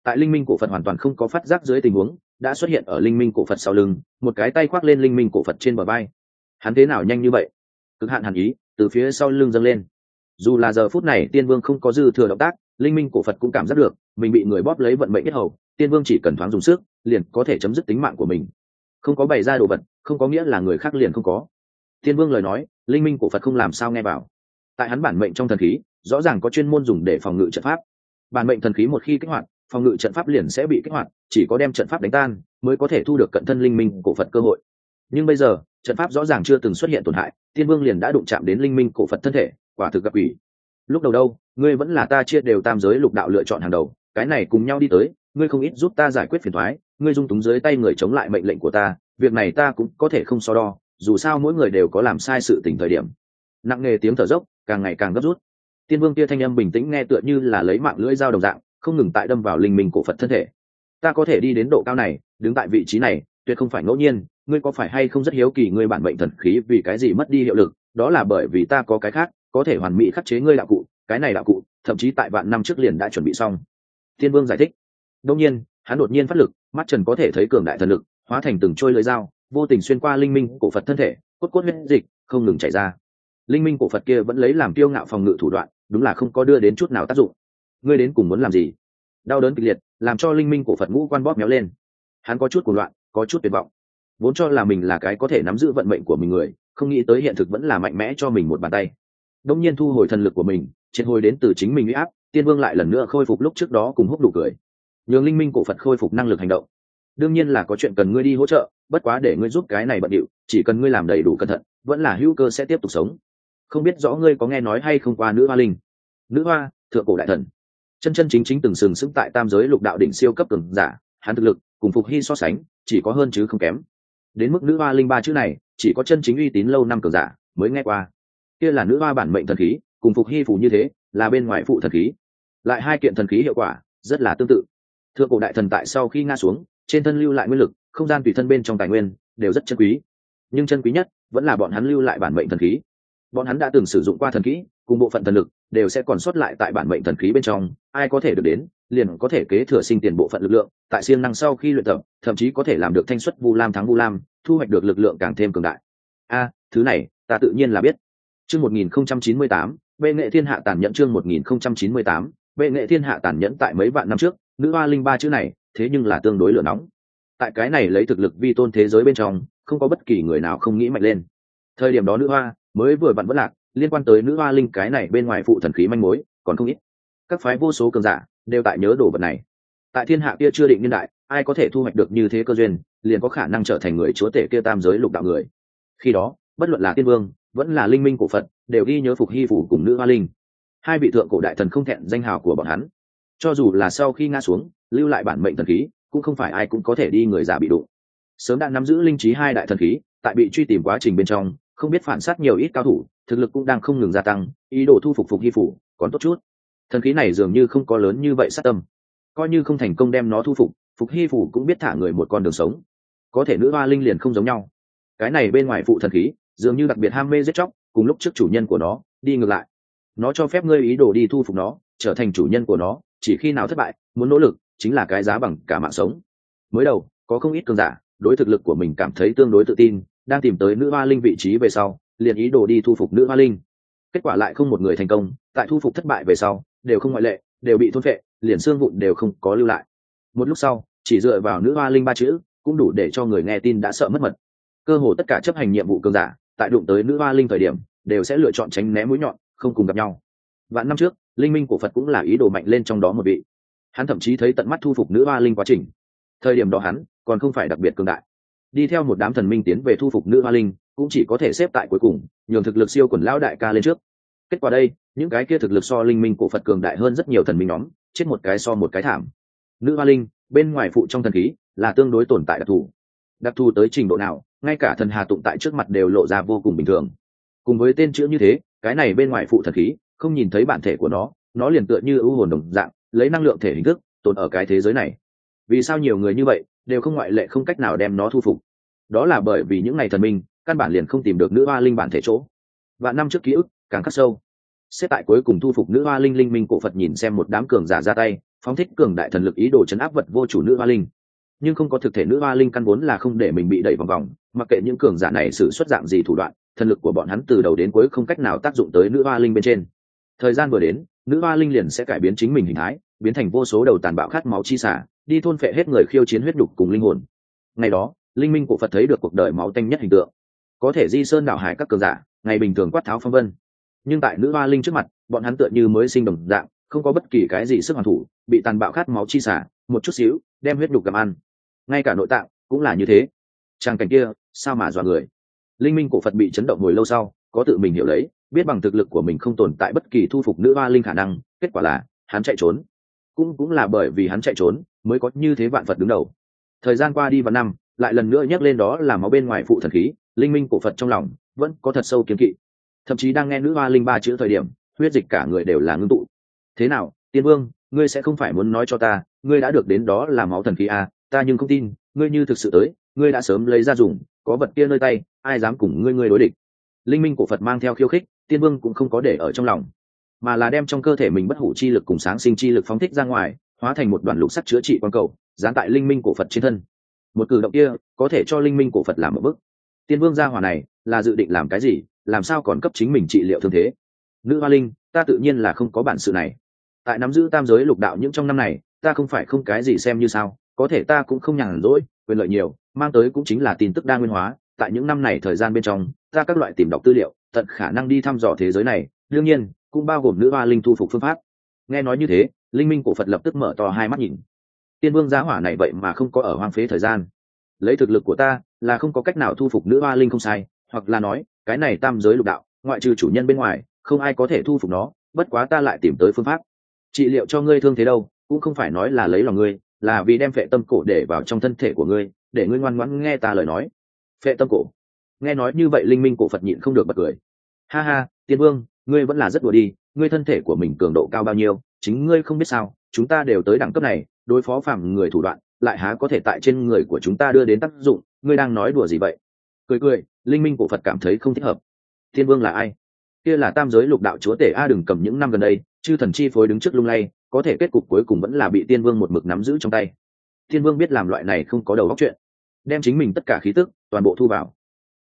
Tại linh minh cổ phật hoàn toàn không có phát giác dưới tình huống, đã xuất hiện ở linh minh cổ phật sau lưng, một cái tay khoác lên linh minh cổ phật trên bờ vai. Hắn thế nào nhanh như vậy? Cực hạn hàn ý, từ phía sau lưng dâng lên. Dù là giờ phút này tiên vương không có dư thừa động tác, linh minh cổ phật cũng cảm giác được, mình bị người bóp lấy vận mệnh nhất hầu tiên vương chỉ cần thoáng dùng sức, liền có thể chấm dứt tính mạng của mình. Không có bày ra đồ vật, không có nghĩa là người khác liền không có tiên vương lời nói, linh minh của phật không làm sao nghe vào. Tại hắn bản mệnh trong thần khí, rõ ràng có chuyên môn dùng để phòng ngự trận pháp. Bản mệnh thần khí một khi kích hoạt, phòng ngự trận pháp liền sẽ bị kích hoạt, chỉ có đem trận pháp đánh tan mới có thể thu được cận thân linh minh cổ phật cơ hội. Nhưng bây giờ, trận pháp rõ ràng chưa từng xuất hiện tổn hại, tiên vương liền đã đụng chạm đến linh minh cổ phật thân thể, quả thực gặp ủy lúc đầu đâu, ngươi vẫn là ta chia đều tam giới lục đạo lựa chọn hàng đầu, cái này cùng nhau đi tới, ngươi không ít giúp ta giải quyết phiền thoái, ngươi dung túng dưới tay người chống lại mệnh lệnh của ta, việc này ta cũng có thể không so đo dù sao mỗi người đều có làm sai sự tình thời điểm. Nặng nề tiếng thở dốc, càng ngày càng gấp rút. Tiên vương kia thanh âm bình tĩnh nghe tựa như là lấy mạng lưỡi dao đồng dạng, không ngừng tại đâm vào linh minh cổ phật thân thể. Ta có thể đi đến độ cao này, đứng tại vị trí này, tuyệt không phải ngẫu nhiên, ngươi có phải hay không rất hiếu kỳ ngươi bản mệnh thần khí vì cái gì mất đi hiệu lực, đó là bởi vì ta có cái khác, có thể hoàn mỹ khắc chế ngươi đạo cụ, cái này đạo cụ, thậm chí tại vạn năm trước liền đã chuẩn bị xong. Tiên vương giải thích. Đông nhiên, hắn đột nhiên phát lực, mắt trần có thể thấy cường đại thần lực, hóa thành từng trôi lưỡi dao vô tình xuyên qua linh minh, cổ phật thân thể, cốt cốt huyết dịch, không ngừng chảy ra. Linh minh cổ phật kia vẫn lấy làm tiêu ngạo phòng ngự thủ đoạn, đúng là không có đưa đến chút nào tác dụng. Ngươi đến cùng muốn làm gì? Đau đớn kịch liệt, làm cho linh minh cổ phật ngũ quan bóp méo lên. Hắn có chút cuồng loạn, có chút tuyệt vọng. Vốn cho là mình là cái có thể nắm giữ vận mệnh của mình người, không nghĩ tới hiện thực vẫn là mạnh mẽ cho mình một bàn tay. Đông nhiên thu hồi thần lực của mình, triệt hồi đến từ chính mình uy áp, tiên vương lại lần nữa khôi phục lúc trước đó cùng húc đủ cười. Nhường linh minh cổ phật khôi phục năng lực hành động đương nhiên là có chuyện cần ngươi đi hỗ trợ, bất quá để ngươi giúp cái này bận điệu, chỉ cần ngươi làm đầy đủ cẩn thận, vẫn là hữu cơ sẽ tiếp tục sống. Không biết rõ ngươi có nghe nói hay không qua nữ hoa linh. Nữ hoa, thượng cổ đại thần. Chân chân chính chính từng sừng sững tại tam giới lục đạo đỉnh siêu cấp cường giả, hắn thực lực, cùng phục hy so sánh, chỉ có hơn chứ không kém. Đến mức nữ hoa linh ba chữ này, chỉ có chân chính uy tín lâu năm cường giả mới nghe qua. Kia là nữ hoa bản mệnh thần khí, cùng phục hy phù như thế, là bên ngoài phụ thần khí. Lại hai kiện thần khí hiệu quả, rất là tương tự. Thượng cổ đại thần tại sau khi nga xuống trên thân lưu lại nguyên lực, không gian tùy thân bên trong tài nguyên đều rất chân quý. Nhưng chân quý nhất vẫn là bọn hắn lưu lại bản mệnh thần khí. Bọn hắn đã từng sử dụng qua thần kỹ cùng bộ phận thần lực đều sẽ còn sót lại tại bản mệnh thần khí bên trong. Ai có thể được đến, liền có thể kế thừa sinh tiền bộ phận lực lượng, tại siêng năng sau khi luyện tập, thậm chí có thể làm được thanh xuất vu lam thắng vu lam, thu hoạch được lực lượng càng thêm cường đại. A, thứ này, ta tự nhiên là biết. Chương một nghìn không trăm chín mươi tám, bệ nghệ thiên hạ tàn nhẫn chương một nghìn không trăm chín mươi tám, bệ nghệ thiên hạ tàn nhẫn tại mấy vạn năm trước, nữ hoa linh ba chữ này thế nhưng là tương đối lửa nóng. Tại cái này lấy thực lực vi tôn thế giới bên trong, không có bất kỳ người nào không nghĩ mạnh lên. Thời điểm đó nữ hoa mới vừa vặn vất lạc, liên quan tới nữ hoa linh cái này bên ngoài phụ thần khí manh mối, còn không ít. Các phái vô số cường giả đều tại nhớ đồ vật này. Tại thiên hạ kia chưa định niên đại, ai có thể thu hoạch được như thế cơ duyên, liền có khả năng trở thành người chúa tể kia tam giới lục đạo người. Khi đó, bất luận là tiên vương, vẫn là linh minh của phật, đều ghi nhớ phục hy phủ cùng nữ hoa linh. Hai vị thượng cổ đại thần không thẹn danh hào của bọn hắn cho dù là sau khi ngã xuống, lưu lại bản mệnh thần khí, cũng không phải ai cũng có thể đi người giả bị đụng. Sớm đã nắm giữ linh trí hai đại thần khí, tại bị truy tìm quá trình bên trong, không biết phản sát nhiều ít cao thủ, thực lực cũng đang không ngừng gia tăng, ý đồ thu phục phục hy phủ, còn tốt chút. Thần khí này dường như không có lớn như vậy sát tâm. Coi như không thành công đem nó thu phục phục hy phủ cũng biết thả người một con đường sống. Có thể nữ hoa linh liền không giống nhau. Cái này bên ngoài phụ thần khí, dường như đặc biệt ham mê giết chóc, cùng lúc trước chủ nhân của nó, đi ngược lại. Nó cho phép ngươi ý đồ đi thu phục nó, trở thành chủ nhân của nó chỉ khi nào thất bại, muốn nỗ lực chính là cái giá bằng cả mạng sống. Mới đầu, có không ít cường giả, đối thực lực của mình cảm thấy tương đối tự tin, đang tìm tới nữ hoa linh vị trí về sau, liền ý đồ đi thu phục nữ hoa linh. Kết quả lại không một người thành công, tại thu phục thất bại về sau, đều không ngoại lệ, đều bị thôn vệ liền xương vụn đều không có lưu lại. Một lúc sau, chỉ dựa vào nữ hoa linh ba chữ, cũng đủ để cho người nghe tin đã sợ mất mật. Cơ hồ tất cả chấp hành nhiệm vụ cường giả, tại đụng tới nữ hoa linh thời điểm, đều sẽ lựa chọn tránh né mũi nhọn, không cùng gặp nhau. Vạn năm trước linh minh của phật cũng là ý đồ mạnh lên trong đó một vị. Hắn thậm chí thấy tận mắt thu phục nữ hoa linh quá trình. Thời điểm đó hắn còn không phải đặc biệt cường đại. Đi theo một đám thần minh tiến về thu phục nữ hoa linh, cũng chỉ có thể xếp tại cuối cùng, nhường thực lực siêu quần lão đại ca lên trước. Kết quả đây, những cái kia thực lực so linh minh của phật cường đại hơn rất nhiều thần minh nhóm, chết một cái so một cái thảm. Nữ hoa linh, bên ngoài phụ trong thần khí, là tương đối tồn tại đặc thù. Đặc thù tới trình độ nào, ngay cả thần hà tụng tại trước mặt đều lộ ra vô cùng bình thường. Cùng với tên chữ như thế, cái này bên ngoài phụ thần khí không nhìn thấy bản thể của nó nó liền tựa như ưu hồn đồng dạng, lấy năng lượng thể hình thức, tồn ở cái thế giới này. Vì sao nhiều người như vậy, đều không ngoại lệ không cách nào đem nó thu phục? Đó là bởi vì những ngày thần minh, căn bản liền không tìm được nữ hoa linh bản thể chỗ. Và năm trước ký ức, càng khắc sâu. Xếp tại cuối cùng thu phục nữ hoa linh linh minh cổ phật nhìn xem một đám cường giả ra tay, phóng thích cường đại thần lực ý đồ chấn áp vật vô chủ nữ hoa linh. Nhưng không có thực thể nữ hoa linh căn vốn là không để mình bị đẩy vòng vòng, mặc kệ những cường giả này xử xuất dạng gì thủ đoạn, thần lực của bọn hắn từ đầu đến cuối không cách nào tác dụng tới nữ hoa linh bên trên thời gian vừa đến, nữ hoa linh liền sẽ cải biến chính mình hình thái, biến thành vô số đầu tàn bạo khát máu chi xả đi thôn phệ hết người khiêu chiến huyết đục cùng linh hồn. Ngày đó, linh minh của phật thấy được cuộc đời máu tanh nhất hình tượng. Có thể di sơn đảo hải các cường giả, ngày bình thường quát tháo phong vân. Nhưng tại nữ hoa linh trước mặt, bọn hắn tựa như mới sinh đồng dạng, không có bất kỳ cái gì sức hoàn thủ, bị tàn bạo khát máu chi xả một chút xíu, đem huyết đục gặm ăn. Ngay cả nội tạng cũng là như thế. Trang cảnh kia, sao mà dọa người? Linh minh cổ phật bị chấn động hồi lâu sau, có tự mình hiểu lấy biết bằng thực lực của mình không tồn tại bất kỳ thu phục nữ hoa linh khả năng kết quả là hắn chạy trốn. Cũng cũng là bởi vì hắn chạy trốn mới có như thế vạn phật đứng đầu. Thời gian qua đi vào năm lại lần nữa nhắc lên đó là máu bên ngoài phụ thần khí linh minh cổ phật trong lòng vẫn có thật sâu kiếm kỵ. Thậm chí đang nghe nữ hoa linh ba chữ thời điểm huyết dịch cả người đều là ngưng tụ. Thế nào tiên vương ngươi sẽ không phải muốn nói cho ta ngươi đã được đến đó là máu thần khí à, ta nhưng không tin ngươi như thực sự tới ngươi đã sớm lấy ra dùng có vật kia nơi tay ai dám cùng ngươi ngươi đối địch? Linh minh cổ phật mang theo khiêu khích tiên vương cũng không có để ở trong lòng, mà là đem trong cơ thể mình bất hủ chi lực cùng sáng sinh chi lực phóng thích ra ngoài, hóa thành một đoàn lục sắt chữa trị quang cầu, dán tại linh minh cổ phật trên thân. Một cử động kia có thể cho linh minh cổ phật làm một bức tiên vương gia hỏa này là dự định làm cái gì, làm sao còn cấp chính mình trị liệu thương thế? Nữ hoa linh, ta tự nhiên là không có bản sự này. Tại nắm giữ tam giới lục đạo những trong năm này, ta không phải không cái gì xem như sao, có thể ta cũng không nhàn rỗi, quyền lợi nhiều, mang tới cũng chính là tin tức đa nguyên hóa. Tại những năm này thời gian bên trong ta các loại tìm đọc tư liệu, tận khả năng đi thăm dò thế giới này, đương nhiên, cũng bao gồm nữ hoa linh thu phục phương pháp. Nghe nói như thế, linh minh cổ phật lập tức mở to hai mắt nhìn. Tiên vương giá hỏa này vậy mà không có ở hoang phế thời gian. Lấy thực lực của ta, là không có cách nào thu phục nữ hoa linh không sai, hoặc là nói, cái này tam giới lục đạo, ngoại trừ chủ nhân bên ngoài, không ai có thể thu phục nó, bất quá ta lại tìm tới phương pháp. Trị liệu cho ngươi thương thế đâu, cũng không phải nói là lấy lòng ngươi, là vì đem phệ tâm cổ để vào trong thân thể của ngươi, để ngươi ngoan ngoãn nghe ta lời nói. Phệ tâm cổ nghe nói như vậy linh minh cổ phật nhịn không được bật cười. Ha ha, tiên vương, ngươi vẫn là rất đùa đi, ngươi thân thể của mình cường độ cao bao nhiêu, chính ngươi không biết sao, chúng ta đều tới đẳng cấp này, đối phó phàm người thủ đoạn, lại há có thể tại trên người của chúng ta đưa đến tác dụng, ngươi đang nói đùa gì vậy? Cười cười, linh minh cổ phật cảm thấy không thích hợp. Thiên vương là ai? Kia là tam giới lục đạo chúa tể a đừng cầm những năm gần đây, chư thần chi phối đứng trước lung lay, có thể kết cục cuối cùng vẫn là bị tiên vương một mực nắm giữ trong tay. Tiên vương biết làm loại này không có đầu óc chuyện, đem chính mình tất cả khí tức toàn bộ thu vào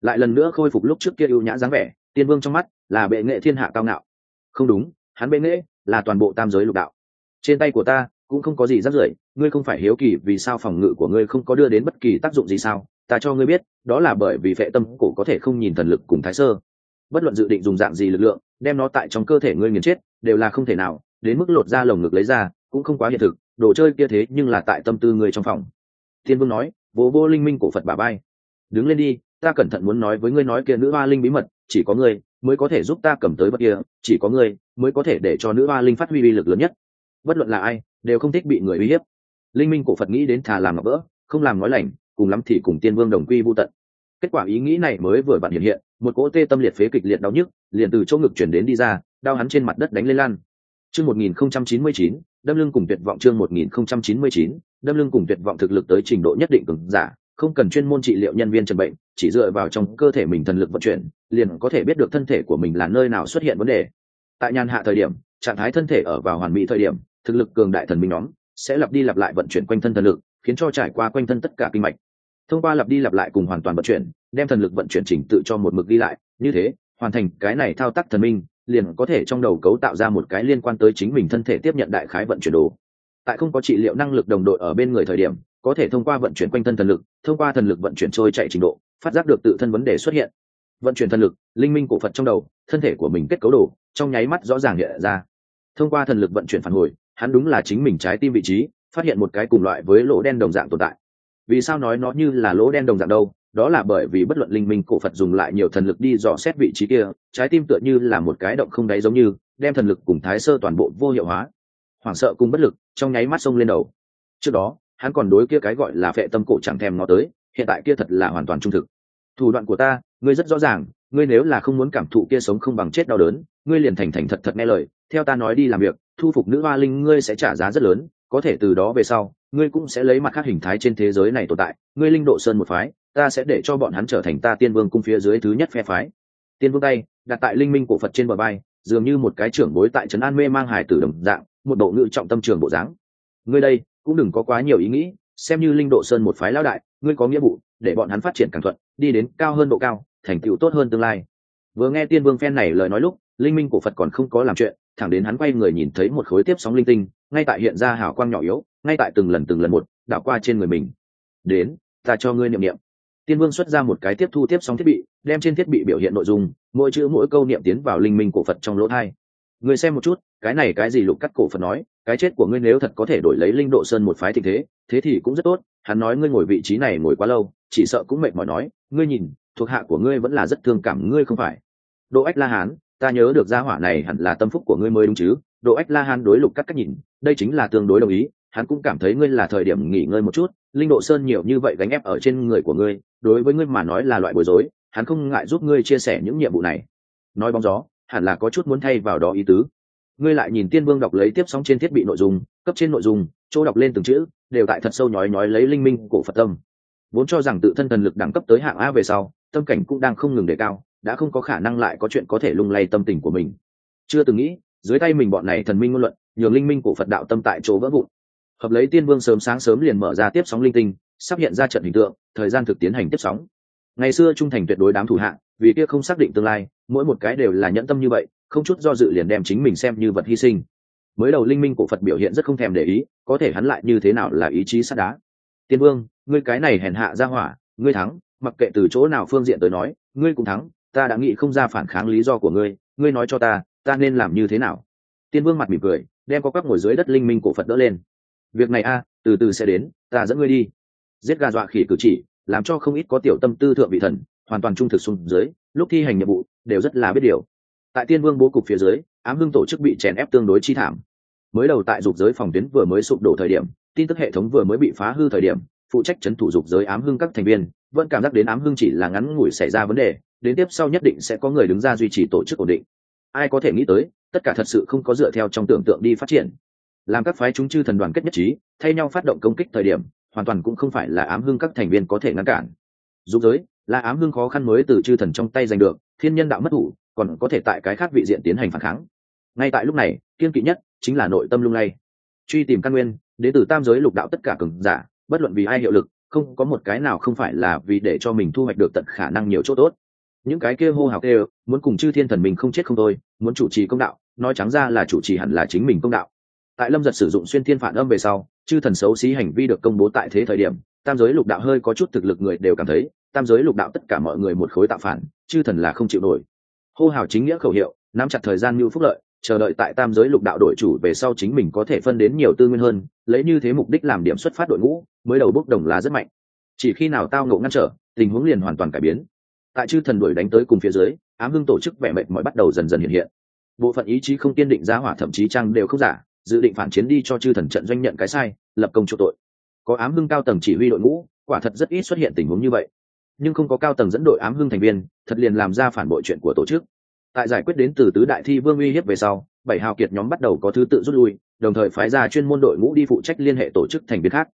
lại lần nữa khôi phục lúc trước kia ưu nhã dáng vẻ, tiên vương trong mắt là bệ nghệ thiên hạ cao ngạo. Không đúng, hắn bệ nghệ là toàn bộ tam giới lục đạo. Trên tay của ta cũng không có gì rắc rưởi, ngươi không phải hiếu kỳ vì sao phòng ngự của ngươi không có đưa đến bất kỳ tác dụng gì sao? Ta cho ngươi biết, đó là bởi vì vệ tâm cổ có thể không nhìn thần lực cùng thái sơ. Bất luận dự định dùng dạng gì lực lượng, đem nó tại trong cơ thể ngươi nghiền chết, đều là không thể nào, đến mức lột ra lồng ngực lấy ra, cũng không quá hiện thực, đồ chơi kia thế nhưng là tại tâm tư ngươi trong phòng. Thiên vương nói vô vô linh minh cổ phật bà bay. Đứng lên đi ta cẩn thận muốn nói với ngươi nói kia nữ hoa linh bí mật, chỉ có ngươi mới có thể giúp ta cầm tới bất kia, chỉ có ngươi mới có thể để cho nữ hoa linh phát huy uy lực lớn nhất. Bất luận là ai, đều không thích bị người uy hiếp. Linh minh cổ phật nghĩ đến thà làm ngọc vỡ, không làm nói lành, cùng lắm thì cùng tiên vương đồng quy vô tận. Kết quả ý nghĩ này mới vừa bạn hiện hiện, một cỗ tê tâm liệt phế kịch liệt đau nhức, liền từ chỗ ngực chuyển đến đi ra, đau hắn trên mặt đất đánh lên lan. Chương một nghìn không trăm chín mươi chín, đâm lưng cùng tuyệt vọng chương một nghìn không trăm chín mươi chín, đâm lưng cùng tuyệt vọng thực lực tới trình độ nhất định cường giả, không cần chuyên môn trị liệu nhân viên trần bệnh chỉ dựa vào trong cơ thể mình thần lực vận chuyển, liền có thể biết được thân thể của mình là nơi nào xuất hiện vấn đề. Tại nhàn hạ thời điểm, trạng thái thân thể ở vào hoàn mỹ thời điểm, thực lực cường đại thần minh nhóm sẽ lặp đi lặp lại vận chuyển quanh thân thần lực, khiến cho trải qua quanh thân tất cả kinh mạch. Thông qua lặp đi lặp lại cùng hoàn toàn vận chuyển, đem thần lực vận chuyển chỉnh tự cho một mực đi lại, như thế, hoàn thành cái này thao tác thần minh, liền có thể trong đầu cấu tạo ra một cái liên quan tới chính mình thân thể tiếp nhận đại khái vận chuyển đồ. Tại không có trị liệu năng lực đồng đội ở bên người thời điểm, có thể thông qua vận chuyển quanh thân thần lực, thông qua thần lực vận chuyển trôi chạy trình độ phát giác được tự thân vấn đề xuất hiện. Vận chuyển thần lực, linh minh cổ phật trong đầu, thân thể của mình kết cấu đồ, trong nháy mắt rõ ràng hiện ra. Thông qua thần lực vận chuyển phản hồi, hắn đúng là chính mình trái tim vị trí, phát hiện một cái cùng loại với lỗ đen đồng dạng tồn tại. Vì sao nói nó như là lỗ đen đồng dạng đâu? Đó là bởi vì bất luận linh minh cổ phật dùng lại nhiều thần lực đi dò xét vị trí kia, trái tim tựa như là một cái động không đáy giống như, đem thần lực cùng thái sơ toàn bộ vô hiệu hóa. Hoảng sợ cùng bất lực, trong nháy mắt xông lên đầu. Trước đó, hắn còn đối kia cái gọi là phệ tâm cổ chẳng thèm nó tới, hiện tại kia thật là hoàn toàn trung thực thủ đoạn của ta, ngươi rất rõ ràng, ngươi nếu là không muốn cảm thụ kia sống không bằng chết đau đớn, ngươi liền thành thành thật thật nghe lời, theo ta nói đi làm việc, thu phục nữ hoa linh ngươi sẽ trả giá rất lớn, có thể từ đó về sau, ngươi cũng sẽ lấy mặt khác hình thái trên thế giới này tồn tại, ngươi linh độ sơn một phái, ta sẽ để cho bọn hắn trở thành ta tiên vương cung phía dưới thứ nhất phe phái. Tiên vương tay, đặt tại linh minh cổ phật trên bờ bay dường như một cái trưởng bối tại trấn an mê mang hải tử đồng dạng, một bộ ngự trọng tâm trường bộ dáng. Ngươi đây, cũng đừng có quá nhiều ý nghĩ, xem như linh độ sơn một phái lão đại, ngươi có nghĩa vụ để bọn hắn phát triển càng thuận, đi đến cao hơn độ cao, thành tựu tốt hơn tương lai. Vừa nghe tiên vương phen này lời nói lúc, linh minh của phật còn không có làm chuyện, thẳng đến hắn quay người nhìn thấy một khối tiếp sóng linh tinh, ngay tại hiện ra hào quang nhỏ yếu, ngay tại từng lần từng lần một, đảo qua trên người mình. Đến, ta cho ngươi niệm niệm. Tiên vương xuất ra một cái tiếp thu tiếp sóng thiết bị, đem trên thiết bị biểu hiện nội dung, mỗi chữ mỗi câu niệm tiến vào linh minh của phật trong lỗ thai người xem một chút, cái này cái gì lục cắt cổ phật nói, cái chết của ngươi nếu thật có thể đổi lấy linh độ sơn một phái tình thế thế thì cũng rất tốt, hắn nói ngươi ngồi vị trí này ngồi quá lâu, chỉ sợ cũng mệt mỏi nói, ngươi nhìn, thuộc hạ của ngươi vẫn là rất thương cảm ngươi không phải. Đỗ ách la hán, ta nhớ được gia hỏa này hẳn là tâm phúc của ngươi mới đúng chứ. Đỗ ách la hán đối lục cắt cách nhìn, đây chính là tương đối đồng ý, hắn cũng cảm thấy ngươi là thời điểm nghỉ ngơi một chút, linh độ sơn nhiều như vậy gánh ép ở trên người của ngươi, đối với ngươi mà nói là loại bối rối, hắn không ngại giúp ngươi chia sẻ những nhiệm vụ này. Nói bóng gió hẳn là có chút muốn thay vào đó ý tứ. Ngươi lại nhìn tiên vương đọc lấy tiếp sóng trên thiết bị nội dung, cấp trên nội dung, chỗ đọc lên từng chữ, đều tại thật sâu nhói nhói lấy linh minh cổ phật tâm. Vốn cho rằng tự thân thần lực đẳng cấp tới hạng a về sau, tâm cảnh cũng đang không ngừng đề cao, đã không có khả năng lại có chuyện có thể lung lay tâm tình của mình. Chưa từng nghĩ, dưới tay mình bọn này thần minh ngôn luận, nhường linh minh cổ phật đạo tâm tại chỗ vỡ vụn. Hợp lấy tiên vương sớm sáng sớm liền mở ra tiếp sóng linh tinh, sắp hiện ra trận hình tượng, thời gian thực tiến hành tiếp sóng ngày xưa trung thành tuyệt đối đám thủ hạng, vì kia không xác định tương lai, mỗi một cái đều là nhẫn tâm như vậy, không chút do dự liền đem chính mình xem như vật hy sinh. Mới đầu linh minh cổ phật biểu hiện rất không thèm để ý, có thể hắn lại như thế nào là ý chí sắt đá. Tiên vương, ngươi cái này hèn hạ ra hỏa, ngươi thắng, mặc kệ từ chỗ nào phương diện tới nói, ngươi cũng thắng, ta đã nghĩ không ra phản kháng lý do của ngươi ngươi nói cho ta ta nên làm như thế nào? Tiên vương mặt mỉm cười, đem có các ngồi dưới đất linh minh cổ phật đỡ lên. Việc này a, từ từ sẽ đến, ta dẫn ngươi đi. Giết gà dọa khỉ cử chỉ làm cho không ít có tiểu tâm tư thượng vị thần, hoàn toàn trung thực xuống dưới, lúc thi hành nhiệm vụ, đều rất là biết điều. Tại tiên vương bố cục phía dưới, ám hưng tổ chức bị chèn ép tương đối chi thảm. Mới đầu tại dục giới phòng tuyến vừa mới sụp đổ thời điểm, tin tức hệ thống vừa mới bị phá hư thời điểm, phụ trách chấn thủ dục giới ám hưng các thành viên, vẫn cảm giác đến ám hưng chỉ là ngắn ngủi xảy ra vấn đề, đến tiếp sau nhất định sẽ có người đứng ra duy trì tổ chức ổn định. Ai có thể nghĩ tới, tất cả thật sự không có dựa theo trong tưởng tượng đi phát triển. Làm các phái chúng chư thần đoàn kết nhất trí, thay nhau phát động công kích thời điểm hoàn toàn cũng không phải là ám hưng các thành viên có thể ngăn cản. Dục giới, là ám hưng khó khăn mới từ chư thần trong tay giành được, thiên nhân đạo mất thủ, còn có thể tại cái khác vị diện tiến hành phản kháng. Ngay tại lúc này, kiên kỵ nhất chính là nội tâm lung lay. Truy tìm căn nguyên, đến từ tam giới lục đạo tất cả cường giả, bất luận vì ai hiệu lực, không có một cái nào không phải là vì để cho mình thu hoạch được tận khả năng nhiều chỗ tốt. Những cái kia hô hào kêu, muốn cùng chư thiên thần mình không chết không thôi, muốn chủ trì công đạo, nói trắng ra là chủ trì hẳn là chính mình công đạo. Tại lâm giật sử dụng xuyên thiên phản âm về sau chư thần xấu xí hành vi được công bố tại thế thời điểm, tam giới lục đạo hơi có chút thực lực người đều cảm thấy, tam giới lục đạo tất cả mọi người một khối tạo phản, chư thần là không chịu nổi. Hô hào chính nghĩa khẩu hiệu, nắm chặt thời gian như phúc lợi, chờ đợi tại tam giới lục đạo đội chủ về sau chính mình có thể phân đến nhiều tư nguyên hơn, lấy như thế mục đích làm điểm xuất phát đội ngũ, mới đầu bước đồng lá rất mạnh. Chỉ khi nào tao ngộ ngăn trở, tình huống liền hoàn toàn cải biến. Tại chư thần đuổi đánh tới cùng phía dưới, ám hưng tổ chức vẻ mệt mỏi bắt đầu dần dần hiện hiện. Bộ phận ý chí không kiên định giá hỏa thậm chí trang đều không giả dự định phản chiến đi cho chư thần trận doanh nhận cái sai, lập công chỗ tội. Có ám hưng cao tầng chỉ huy đội ngũ, quả thật rất ít xuất hiện tình huống như vậy. Nhưng không có cao tầng dẫn đội ám hưng thành viên, thật liền làm ra phản bội chuyện của tổ chức. Tại giải quyết đến từ tứ đại thi vương uy hiếp về sau, bảy hào kiệt nhóm bắt đầu có thứ tự rút lui, đồng thời phái ra chuyên môn đội ngũ đi phụ trách liên hệ tổ chức thành viên khác.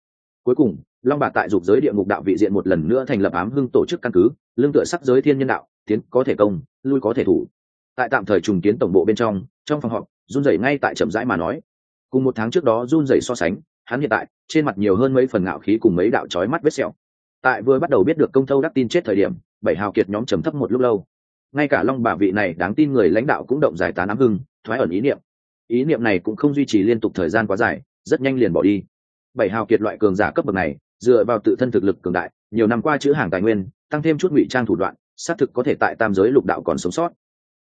Cuối cùng, long bạc tại dục giới địa ngục đạo vị diện một lần nữa thành lập ám hưng tổ chức căn cứ lương tựa sắc giới thiên nhân đạo, tiến có thể công, lui có thể thủ. Tại tạm thời trùng kiến tổng bộ bên trong trong phòng họp, run rẩy ngay tại chậm rãi mà nói cùng một tháng trước đó run rẩy so sánh, hắn hiện tại, trên mặt nhiều hơn mấy phần ngạo khí cùng mấy đạo trói mắt vết sẹo. Tại vừa bắt đầu biết được công thâu đắc tin chết thời điểm, bảy hào kiệt nhóm trầm thấp một lúc lâu. Ngay cả long bà vị này đáng tin người lãnh đạo cũng động giải tán ám hưng, thoái ẩn ý niệm. Ý niệm này cũng không duy trì liên tục thời gian quá dài, rất nhanh liền bỏ đi. Bảy hào kiệt loại cường giả cấp bậc này, dựa vào tự thân thực lực cường đại, nhiều năm qua chữ hàng tài nguyên, tăng thêm chút ngụy trang thủ đoạn, xác thực có thể tại tam giới lục đạo còn sống sót.